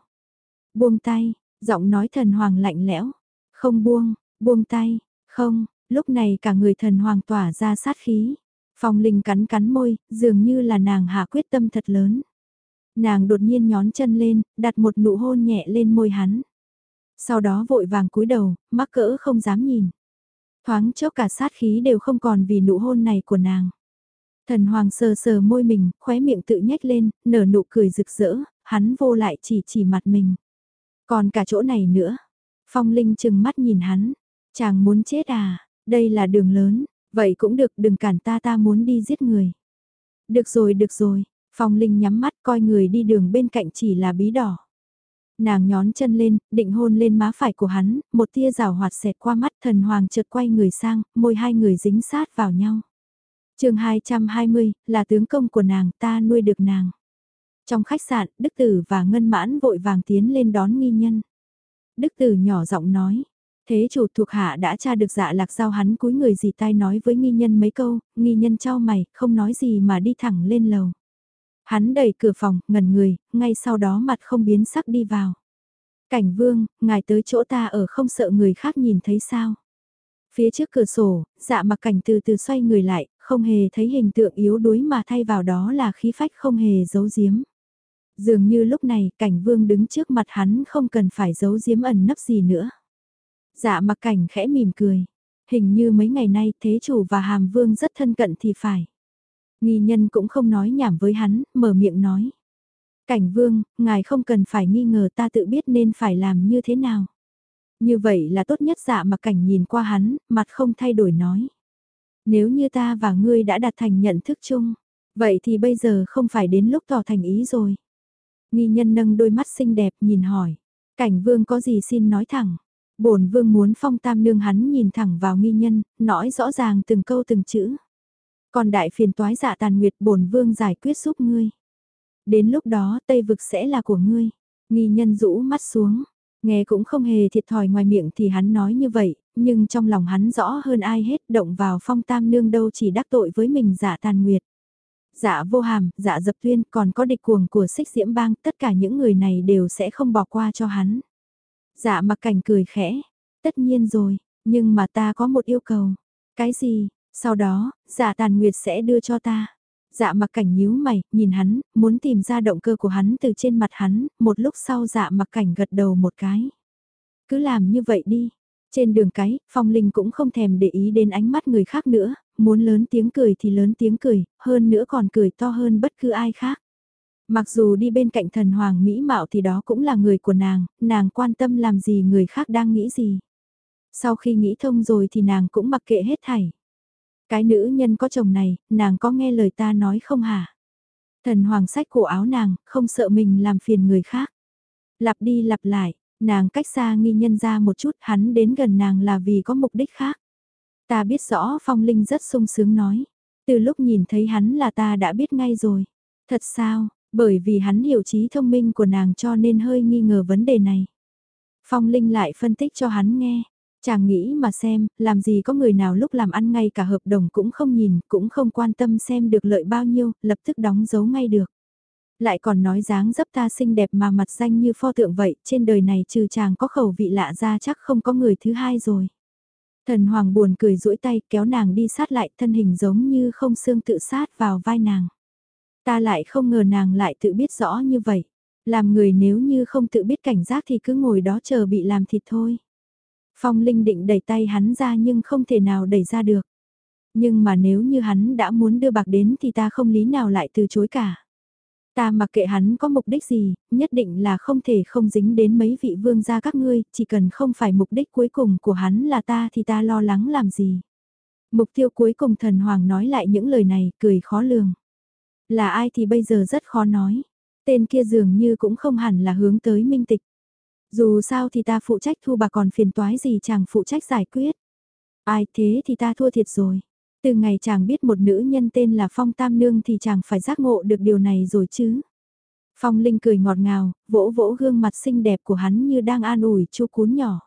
Buông tay, giọng nói thần hoàng lạnh lẽo. Không buông, buông tay, không, lúc này cả người thần hoàng tỏa ra sát khí. Phong linh cắn cắn môi, dường như là nàng hạ quyết tâm thật lớn. Nàng đột nhiên nhón chân lên, đặt một nụ hôn nhẹ lên môi hắn. Sau đó vội vàng cúi đầu, mắc cỡ không dám nhìn. Thoáng chốc cả sát khí đều không còn vì nụ hôn này của nàng. Thần hoàng sờ sờ môi mình, khóe miệng tự nhếch lên, nở nụ cười rực rỡ, hắn vô lại chỉ chỉ mặt mình. Còn cả chỗ này nữa. Phong Linh chừng mắt nhìn hắn. Chàng muốn chết à, đây là đường lớn, vậy cũng được đừng cản ta ta muốn đi giết người. Được rồi được rồi, Phong Linh nhắm mắt coi người đi đường bên cạnh chỉ là bí đỏ. Nàng nhón chân lên, định hôn lên má phải của hắn, một tia rào hoạt xẹt qua mắt thần hoàng chợt quay người sang, môi hai người dính sát vào nhau chương 220, là tướng công của nàng ta nuôi được nàng. Trong khách sạn, Đức Tử và Ngân Mãn vội vàng tiến lên đón nghi nhân. Đức Tử nhỏ giọng nói, Thế chủ thuộc hạ đã tra được dạ lạc giao hắn cúi người dì tai nói với nghi nhân mấy câu, nghi nhân trao mày, không nói gì mà đi thẳng lên lầu. Hắn đẩy cửa phòng, ngẩn người, ngay sau đó mặt không biến sắc đi vào. Cảnh vương, ngài tới chỗ ta ở không sợ người khác nhìn thấy sao. Phía trước cửa sổ, dạ mặc cảnh từ từ xoay người lại, không hề thấy hình tượng yếu đuối mà thay vào đó là khí phách không hề giấu giếm. Dường như lúc này cảnh vương đứng trước mặt hắn không cần phải giấu giếm ẩn nấp gì nữa. Dạ mặc cảnh khẽ mỉm cười. Hình như mấy ngày nay thế chủ và hàm vương rất thân cận thì phải. Nghi nhân cũng không nói nhảm với hắn, mở miệng nói. Cảnh vương, ngài không cần phải nghi ngờ ta tự biết nên phải làm như thế nào. Như vậy là tốt nhất dạ mặc cảnh nhìn qua hắn, mặt không thay đổi nói. Nếu như ta và ngươi đã đạt thành nhận thức chung, vậy thì bây giờ không phải đến lúc tỏ thành ý rồi. Nghi nhân nâng đôi mắt xinh đẹp nhìn hỏi. Cảnh vương có gì xin nói thẳng. bổn vương muốn phong tam nương hắn nhìn thẳng vào nghi nhân, nói rõ ràng từng câu từng chữ. Còn đại phiền toái dạ tàn nguyệt bổn vương giải quyết giúp ngươi. Đến lúc đó Tây vực sẽ là của ngươi. Nghi nhân rũ mắt xuống. Nghe cũng không hề thiệt thòi ngoài miệng thì hắn nói như vậy, nhưng trong lòng hắn rõ hơn ai hết động vào phong tam nương đâu chỉ đắc tội với mình giả tàn nguyệt. Dạ vô hàm, dạ dập tuyên còn có địch cuồng của xích diễm bang, tất cả những người này đều sẽ không bỏ qua cho hắn. Dạ mặc cảnh cười khẽ, tất nhiên rồi, nhưng mà ta có một yêu cầu. Cái gì, sau đó, dạ tàn nguyệt sẽ đưa cho ta. Dạ mặc cảnh nhíu mày, nhìn hắn, muốn tìm ra động cơ của hắn từ trên mặt hắn, một lúc sau dạ mặc cảnh gật đầu một cái. Cứ làm như vậy đi. Trên đường cái, Phong Linh cũng không thèm để ý đến ánh mắt người khác nữa, muốn lớn tiếng cười thì lớn tiếng cười, hơn nữa còn cười to hơn bất cứ ai khác. Mặc dù đi bên cạnh thần hoàng mỹ mạo thì đó cũng là người của nàng, nàng quan tâm làm gì người khác đang nghĩ gì. Sau khi nghĩ thông rồi thì nàng cũng mặc kệ hết thảy. Cái nữ nhân có chồng này, nàng có nghe lời ta nói không hả? Thần hoàng sách cổ áo nàng, không sợ mình làm phiền người khác. Lặp đi lặp lại, nàng cách xa nghi nhân ra một chút, hắn đến gần nàng là vì có mục đích khác. Ta biết rõ Phong Linh rất sung sướng nói. Từ lúc nhìn thấy hắn là ta đã biết ngay rồi. Thật sao, bởi vì hắn hiểu trí thông minh của nàng cho nên hơi nghi ngờ vấn đề này. Phong Linh lại phân tích cho hắn nghe. Chàng nghĩ mà xem, làm gì có người nào lúc làm ăn ngay cả hợp đồng cũng không nhìn, cũng không quan tâm xem được lợi bao nhiêu, lập tức đóng dấu ngay được. Lại còn nói dáng dấp ta xinh đẹp mà mặt danh như pho tượng vậy, trên đời này trừ chàng có khẩu vị lạ ra chắc không có người thứ hai rồi. Thần Hoàng buồn cười duỗi tay kéo nàng đi sát lại thân hình giống như không xương tự sát vào vai nàng. Ta lại không ngờ nàng lại tự biết rõ như vậy. Làm người nếu như không tự biết cảnh giác thì cứ ngồi đó chờ bị làm thịt thôi. Phong Linh định đẩy tay hắn ra nhưng không thể nào đẩy ra được. Nhưng mà nếu như hắn đã muốn đưa bạc đến thì ta không lý nào lại từ chối cả. Ta mặc kệ hắn có mục đích gì, nhất định là không thể không dính đến mấy vị vương gia các ngươi, chỉ cần không phải mục đích cuối cùng của hắn là ta thì ta lo lắng làm gì. Mục tiêu cuối cùng thần hoàng nói lại những lời này, cười khó lường. Là ai thì bây giờ rất khó nói. Tên kia dường như cũng không hẳn là hướng tới minh tịch. Dù sao thì ta phụ trách thu bạc còn phiền toái gì chàng phụ trách giải quyết. Ai thế thì ta thua thiệt rồi. Từ ngày chàng biết một nữ nhân tên là Phong Tam Nương thì chàng phải giác ngộ được điều này rồi chứ. Phong Linh cười ngọt ngào, vỗ vỗ gương mặt xinh đẹp của hắn như đang an ủi chu cún nhỏ.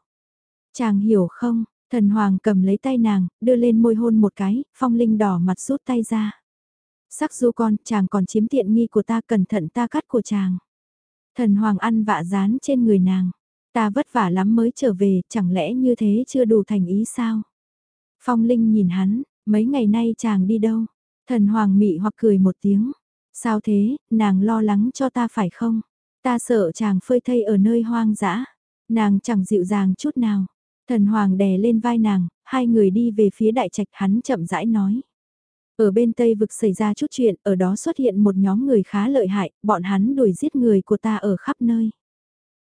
Chàng hiểu không, thần hoàng cầm lấy tay nàng, đưa lên môi hôn một cái, Phong Linh đỏ mặt rút tay ra. Sắc du con, chàng còn chiếm tiện nghi của ta cẩn thận ta cắt của chàng. Thần hoàng ăn vạ dán trên người nàng. Ta vất vả lắm mới trở về, chẳng lẽ như thế chưa đủ thành ý sao? Phong Linh nhìn hắn, mấy ngày nay chàng đi đâu? Thần hoàng mị hoặc cười một tiếng. Sao thế, nàng lo lắng cho ta phải không? Ta sợ chàng phơi thây ở nơi hoang dã. Nàng chẳng dịu dàng chút nào. Thần hoàng đè lên vai nàng, hai người đi về phía đại trạch hắn chậm rãi nói. Ở bên Tây vực xảy ra chút chuyện, ở đó xuất hiện một nhóm người khá lợi hại, bọn hắn đuổi giết người của ta ở khắp nơi.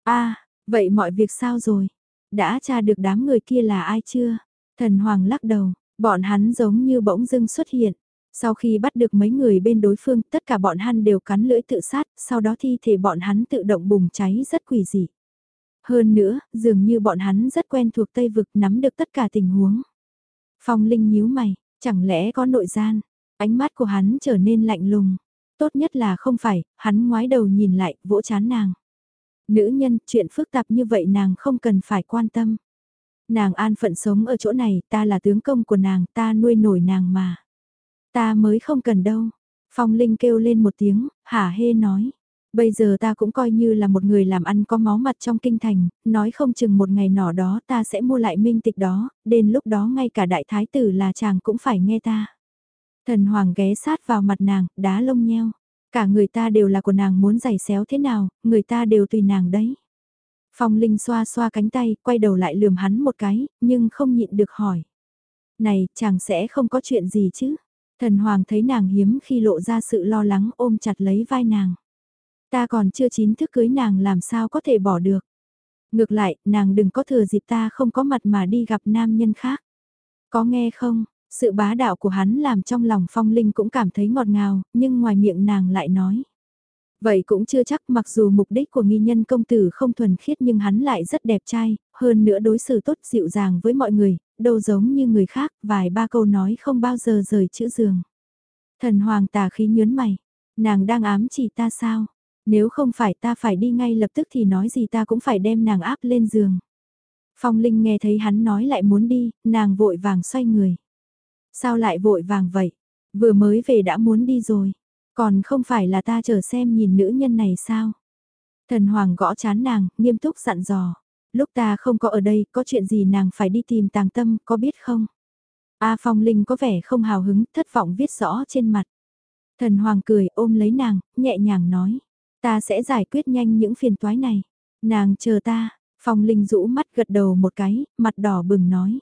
a vậy mọi việc sao rồi? Đã tra được đám người kia là ai chưa? Thần Hoàng lắc đầu, bọn hắn giống như bỗng dưng xuất hiện. Sau khi bắt được mấy người bên đối phương, tất cả bọn hắn đều cắn lưỡi tự sát, sau đó thi thể bọn hắn tự động bùng cháy rất quỷ dị. Hơn nữa, dường như bọn hắn rất quen thuộc Tây Vực nắm được tất cả tình huống. Phong Linh nhíu mày, chẳng lẽ có nội gian? Ánh mắt của hắn trở nên lạnh lùng. Tốt nhất là không phải, hắn ngoái đầu nhìn lại, vỗ chán nàng. Nữ nhân, chuyện phức tạp như vậy nàng không cần phải quan tâm. Nàng an phận sống ở chỗ này, ta là tướng công của nàng, ta nuôi nổi nàng mà. Ta mới không cần đâu. Phong Linh kêu lên một tiếng, hả hê nói. Bây giờ ta cũng coi như là một người làm ăn có máu mặt trong kinh thành, nói không chừng một ngày nọ đó ta sẽ mua lại minh tịch đó, đến lúc đó ngay cả đại thái tử là chàng cũng phải nghe ta. Thần hoàng ghé sát vào mặt nàng, đá lông nheo. Cả người ta đều là của nàng muốn giày xéo thế nào, người ta đều tùy nàng đấy. Phong Linh xoa xoa cánh tay, quay đầu lại lườm hắn một cái, nhưng không nhịn được hỏi. Này, chàng sẽ không có chuyện gì chứ? Thần Hoàng thấy nàng hiếm khi lộ ra sự lo lắng ôm chặt lấy vai nàng. Ta còn chưa chín thức cưới nàng làm sao có thể bỏ được. Ngược lại, nàng đừng có thừa dịp ta không có mặt mà đi gặp nam nhân khác. Có nghe không, sự bá đạo của hắn làm trong lòng phong linh cũng cảm thấy ngọt ngào, nhưng ngoài miệng nàng lại nói. Vậy cũng chưa chắc mặc dù mục đích của nghi nhân công tử không thuần khiết nhưng hắn lại rất đẹp trai, hơn nữa đối xử tốt dịu dàng với mọi người, đâu giống như người khác, vài ba câu nói không bao giờ rời chữ giường. Thần hoàng tà khí nhớn mày, nàng đang ám chỉ ta sao? Nếu không phải ta phải đi ngay lập tức thì nói gì ta cũng phải đem nàng áp lên giường. Phong Linh nghe thấy hắn nói lại muốn đi, nàng vội vàng xoay người. Sao lại vội vàng vậy? Vừa mới về đã muốn đi rồi. Còn không phải là ta chờ xem nhìn nữ nhân này sao? Thần Hoàng gõ chán nàng, nghiêm túc dặn dò. Lúc ta không có ở đây, có chuyện gì nàng phải đi tìm tàng tâm, có biết không? A Phong Linh có vẻ không hào hứng, thất vọng viết rõ trên mặt. Thần Hoàng cười ôm lấy nàng, nhẹ nhàng nói. Ta sẽ giải quyết nhanh những phiền toái này. Nàng chờ ta, Phong Linh rũ mắt gật đầu một cái, mặt đỏ bừng nói.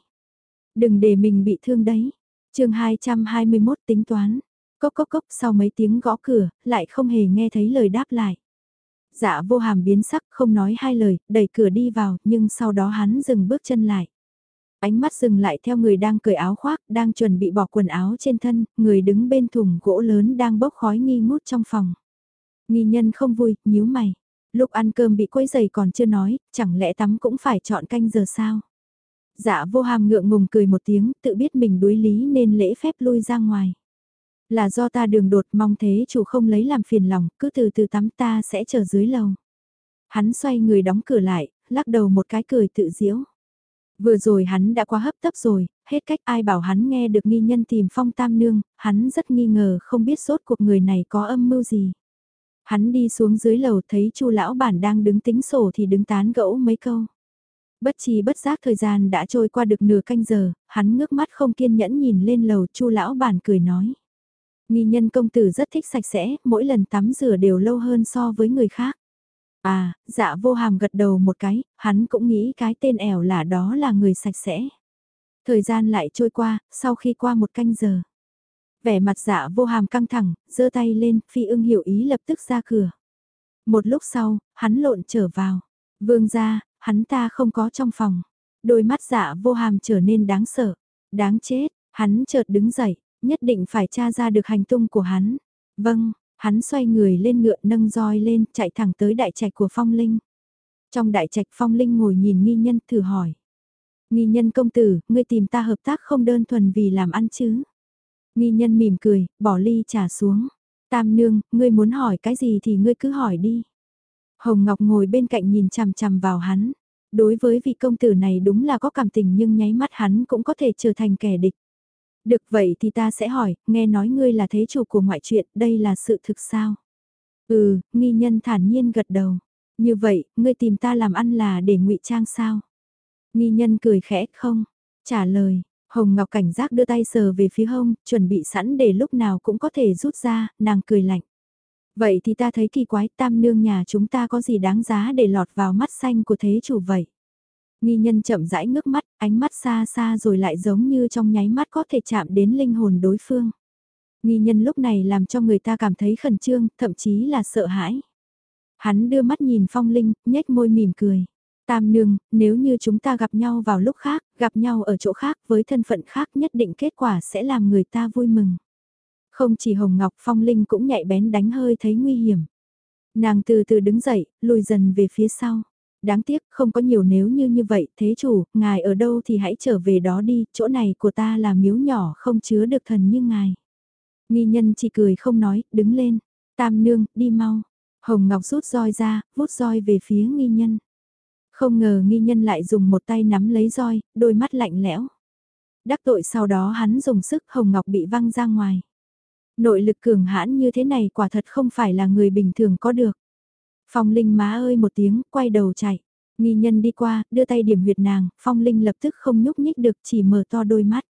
Đừng để mình bị thương đấy. chương 221 tính toán. Cốc cốc cốc sau mấy tiếng gõ cửa, lại không hề nghe thấy lời đáp lại. Dạ vô hàm biến sắc không nói hai lời, đẩy cửa đi vào, nhưng sau đó hắn dừng bước chân lại. Ánh mắt dừng lại theo người đang cởi áo khoác, đang chuẩn bị bỏ quần áo trên thân, người đứng bên thùng gỗ lớn đang bốc khói nghi ngút trong phòng. Nghi nhân không vui, nhíu mày. Lúc ăn cơm bị quấy giày còn chưa nói, chẳng lẽ tắm cũng phải chọn canh giờ sao? Dạ vô hàm ngượng ngùng cười một tiếng, tự biết mình đuối lý nên lễ phép lui ra ngoài. Là do ta đường đột mong thế chủ không lấy làm phiền lòng, cứ từ từ tắm ta sẽ chờ dưới lầu. Hắn xoay người đóng cửa lại, lắc đầu một cái cười tự diễu. Vừa rồi hắn đã quá hấp tấp rồi, hết cách ai bảo hắn nghe được nghi nhân tìm phong tam nương, hắn rất nghi ngờ không biết sốt cuộc người này có âm mưu gì. Hắn đi xuống dưới lầu thấy chu lão bản đang đứng tính sổ thì đứng tán gẫu mấy câu. Bất chi bất giác thời gian đã trôi qua được nửa canh giờ, hắn ngước mắt không kiên nhẫn nhìn lên lầu chu lão bản cười nói. Nghi nhân công tử rất thích sạch sẽ, mỗi lần tắm rửa đều lâu hơn so với người khác. À, dạ vô hàm gật đầu một cái, hắn cũng nghĩ cái tên ẻo là đó là người sạch sẽ. Thời gian lại trôi qua, sau khi qua một canh giờ. Vẻ mặt dạ vô hàm căng thẳng, giơ tay lên, phi ưng hiểu ý lập tức ra cửa. Một lúc sau, hắn lộn trở vào. Vương ra, hắn ta không có trong phòng. Đôi mắt dạ vô hàm trở nên đáng sợ. Đáng chết, hắn chợt đứng dậy, nhất định phải tra ra được hành tung của hắn. Vâng, hắn xoay người lên ngựa nâng roi lên, chạy thẳng tới đại trạch của Phong Linh. Trong đại trạch Phong Linh ngồi nhìn nghi nhân thử hỏi. Nghi nhân công tử, ngươi tìm ta hợp tác không đơn thuần vì làm ăn chứ. Nghi nhân mỉm cười, bỏ ly trà xuống. Tam nương, ngươi muốn hỏi cái gì thì ngươi cứ hỏi đi. Hồng Ngọc ngồi bên cạnh nhìn chằm chằm vào hắn. Đối với vị công tử này đúng là có cảm tình nhưng nháy mắt hắn cũng có thể trở thành kẻ địch. Được vậy thì ta sẽ hỏi, nghe nói ngươi là thế chủ của ngoại truyện đây là sự thực sao? Ừ, nghi nhân thản nhiên gật đầu. Như vậy, ngươi tìm ta làm ăn là để ngụy trang sao? Nghi nhân cười khẽ không? Trả lời, Hồng Ngọc cảnh giác đưa tay sờ về phía hông, chuẩn bị sẵn để lúc nào cũng có thể rút ra, nàng cười lạnh. Vậy thì ta thấy kỳ quái tam nương nhà chúng ta có gì đáng giá để lọt vào mắt xanh của thế chủ vậy? Nghi nhân chậm rãi ngước mắt, ánh mắt xa xa rồi lại giống như trong nháy mắt có thể chạm đến linh hồn đối phương. Nghi nhân lúc này làm cho người ta cảm thấy khẩn trương, thậm chí là sợ hãi. Hắn đưa mắt nhìn phong linh, nhếch môi mỉm cười. Tam nương, nếu như chúng ta gặp nhau vào lúc khác, gặp nhau ở chỗ khác với thân phận khác nhất định kết quả sẽ làm người ta vui mừng. Không chỉ Hồng Ngọc Phong Linh cũng nhạy bén đánh hơi thấy nguy hiểm. Nàng từ từ đứng dậy, lùi dần về phía sau. Đáng tiếc không có nhiều nếu như như vậy, thế chủ, ngài ở đâu thì hãy trở về đó đi, chỗ này của ta là miếu nhỏ không chứa được thần như ngài. Nghi nhân chỉ cười không nói, đứng lên. Tam nương, đi mau. Hồng Ngọc rút roi ra, vút roi về phía nghi nhân. Không ngờ nghi nhân lại dùng một tay nắm lấy roi, đôi mắt lạnh lẽo. Đắc tội sau đó hắn dùng sức Hồng Ngọc bị văng ra ngoài. Nội lực cường hãn như thế này quả thật không phải là người bình thường có được. Phong Linh má ơi một tiếng, quay đầu chạy. Nghi nhân đi qua, đưa tay điểm huyệt nàng, Phong Linh lập tức không nhúc nhích được chỉ mở to đôi mắt.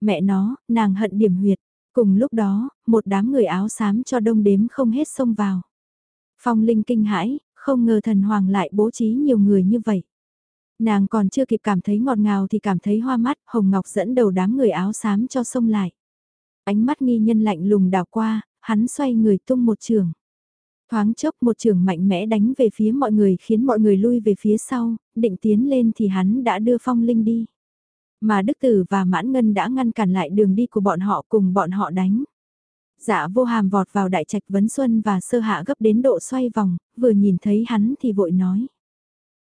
Mẹ nó, nàng hận điểm huyệt. Cùng lúc đó, một đám người áo xám cho đông đếm không hết xông vào. Phong Linh kinh hãi, không ngờ thần hoàng lại bố trí nhiều người như vậy. Nàng còn chưa kịp cảm thấy ngọt ngào thì cảm thấy hoa mắt, Hồng Ngọc dẫn đầu đám người áo xám cho xông lại. Ánh mắt nghi nhân lạnh lùng đảo qua, hắn xoay người tung một trường. Thoáng chốc một trường mạnh mẽ đánh về phía mọi người khiến mọi người lui về phía sau, định tiến lên thì hắn đã đưa phong linh đi. Mà Đức Tử và Mãn Ngân đã ngăn cản lại đường đi của bọn họ cùng bọn họ đánh. Dạ vô hàm vọt vào đại trạch vấn xuân và sơ hạ gấp đến độ xoay vòng, vừa nhìn thấy hắn thì vội nói.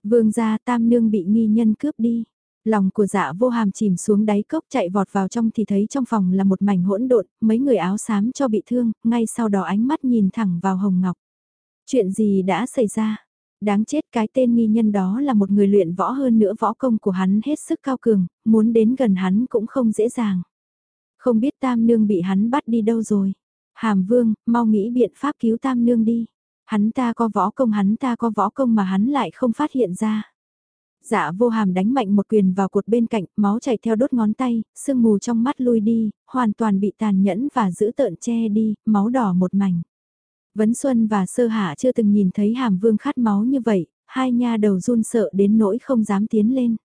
Vương gia tam nương bị nghi nhân cướp đi. Lòng của dạ vô hàm chìm xuống đáy cốc chạy vọt vào trong thì thấy trong phòng là một mảnh hỗn độn, mấy người áo xám cho bị thương, ngay sau đó ánh mắt nhìn thẳng vào Hồng Ngọc. Chuyện gì đã xảy ra? Đáng chết cái tên nghi nhân đó là một người luyện võ hơn nữa võ công của hắn hết sức cao cường, muốn đến gần hắn cũng không dễ dàng. Không biết tam nương bị hắn bắt đi đâu rồi. Hàm vương, mau nghĩ biện pháp cứu tam nương đi. Hắn ta có võ công hắn ta có võ công mà hắn lại không phát hiện ra. Dạ vô hàm đánh mạnh một quyền vào cột bên cạnh, máu chảy theo đốt ngón tay, sương mù trong mắt lui đi, hoàn toàn bị tàn nhẫn và giữ tợn che đi, máu đỏ một mảnh. Vấn Xuân và Sơ Hạ chưa từng nhìn thấy hàm vương khát máu như vậy, hai nha đầu run sợ đến nỗi không dám tiến lên.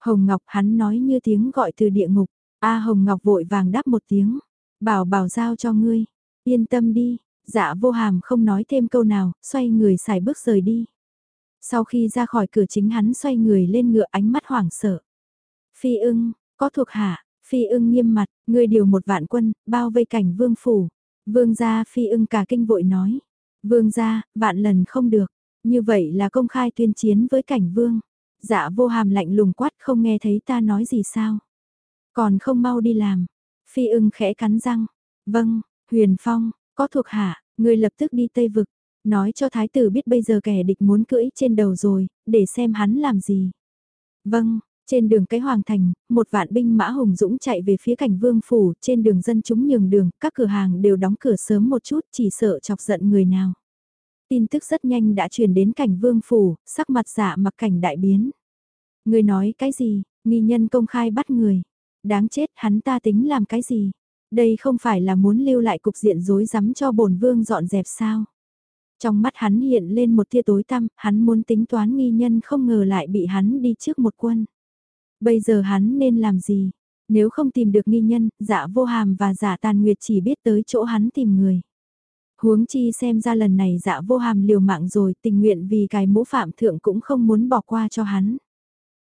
Hồng Ngọc hắn nói như tiếng gọi từ địa ngục, A Hồng Ngọc vội vàng đáp một tiếng, bảo bảo giao cho ngươi, yên tâm đi, dạ vô hàm không nói thêm câu nào, xoay người xài bước rời đi. Sau khi ra khỏi cửa chính hắn xoay người lên ngựa ánh mắt hoảng sợ. Phi ưng, có thuộc hạ, phi ưng nghiêm mặt, người điều một vạn quân, bao vây cảnh vương phủ. Vương gia phi ưng cả kinh vội nói. Vương gia, vạn lần không được. Như vậy là công khai tuyên chiến với cảnh vương. Dạ vô hàm lạnh lùng quát không nghe thấy ta nói gì sao. Còn không mau đi làm. Phi ưng khẽ cắn răng. Vâng, huyền phong, có thuộc hạ, người lập tức đi Tây Vực. Nói cho thái tử biết bây giờ kẻ địch muốn cưỡi trên đầu rồi, để xem hắn làm gì. Vâng, trên đường cái hoàng thành, một vạn binh mã hùng dũng chạy về phía cảnh vương phủ, trên đường dân chúng nhường đường, các cửa hàng đều đóng cửa sớm một chút chỉ sợ chọc giận người nào. Tin tức rất nhanh đã truyền đến cảnh vương phủ, sắc mặt giả mặc cảnh đại biến. Người nói cái gì, nghi nhân công khai bắt người. Đáng chết hắn ta tính làm cái gì? Đây không phải là muốn lưu lại cục diện rối rắm cho bổn vương dọn dẹp sao? Trong mắt hắn hiện lên một tia tối tăm, hắn muốn tính toán nghi nhân không ngờ lại bị hắn đi trước một quân. Bây giờ hắn nên làm gì? Nếu không tìm được nghi nhân, dạ vô hàm và dạ tàn nguyệt chỉ biết tới chỗ hắn tìm người. Huống chi xem ra lần này dạ vô hàm liều mạng rồi tình nguyện vì cái mũ phạm thượng cũng không muốn bỏ qua cho hắn.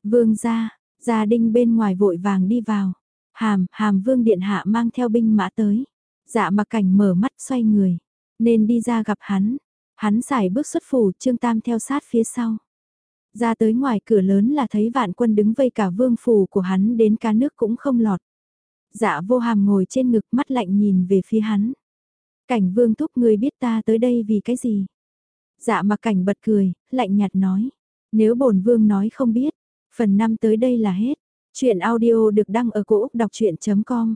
Vương ra, gia đinh bên ngoài vội vàng đi vào. Hàm, hàm vương điện hạ mang theo binh mã tới. Dạ mặc cảnh mở mắt xoay người. Nên đi ra gặp hắn. Hắn xài bước xuất phủ, Trương Tam theo sát phía sau. Ra tới ngoài cửa lớn là thấy vạn quân đứng vây cả vương phủ của hắn đến cá nước cũng không lọt. Dạ vô hàm ngồi trên ngực mắt lạnh nhìn về phía hắn. Cảnh vương thúc người biết ta tới đây vì cái gì? Dạ mà cảnh bật cười, lạnh nhạt nói. Nếu bổn vương nói không biết, phần năm tới đây là hết. Chuyện audio được đăng ở cổ Úc đọc chuyện.com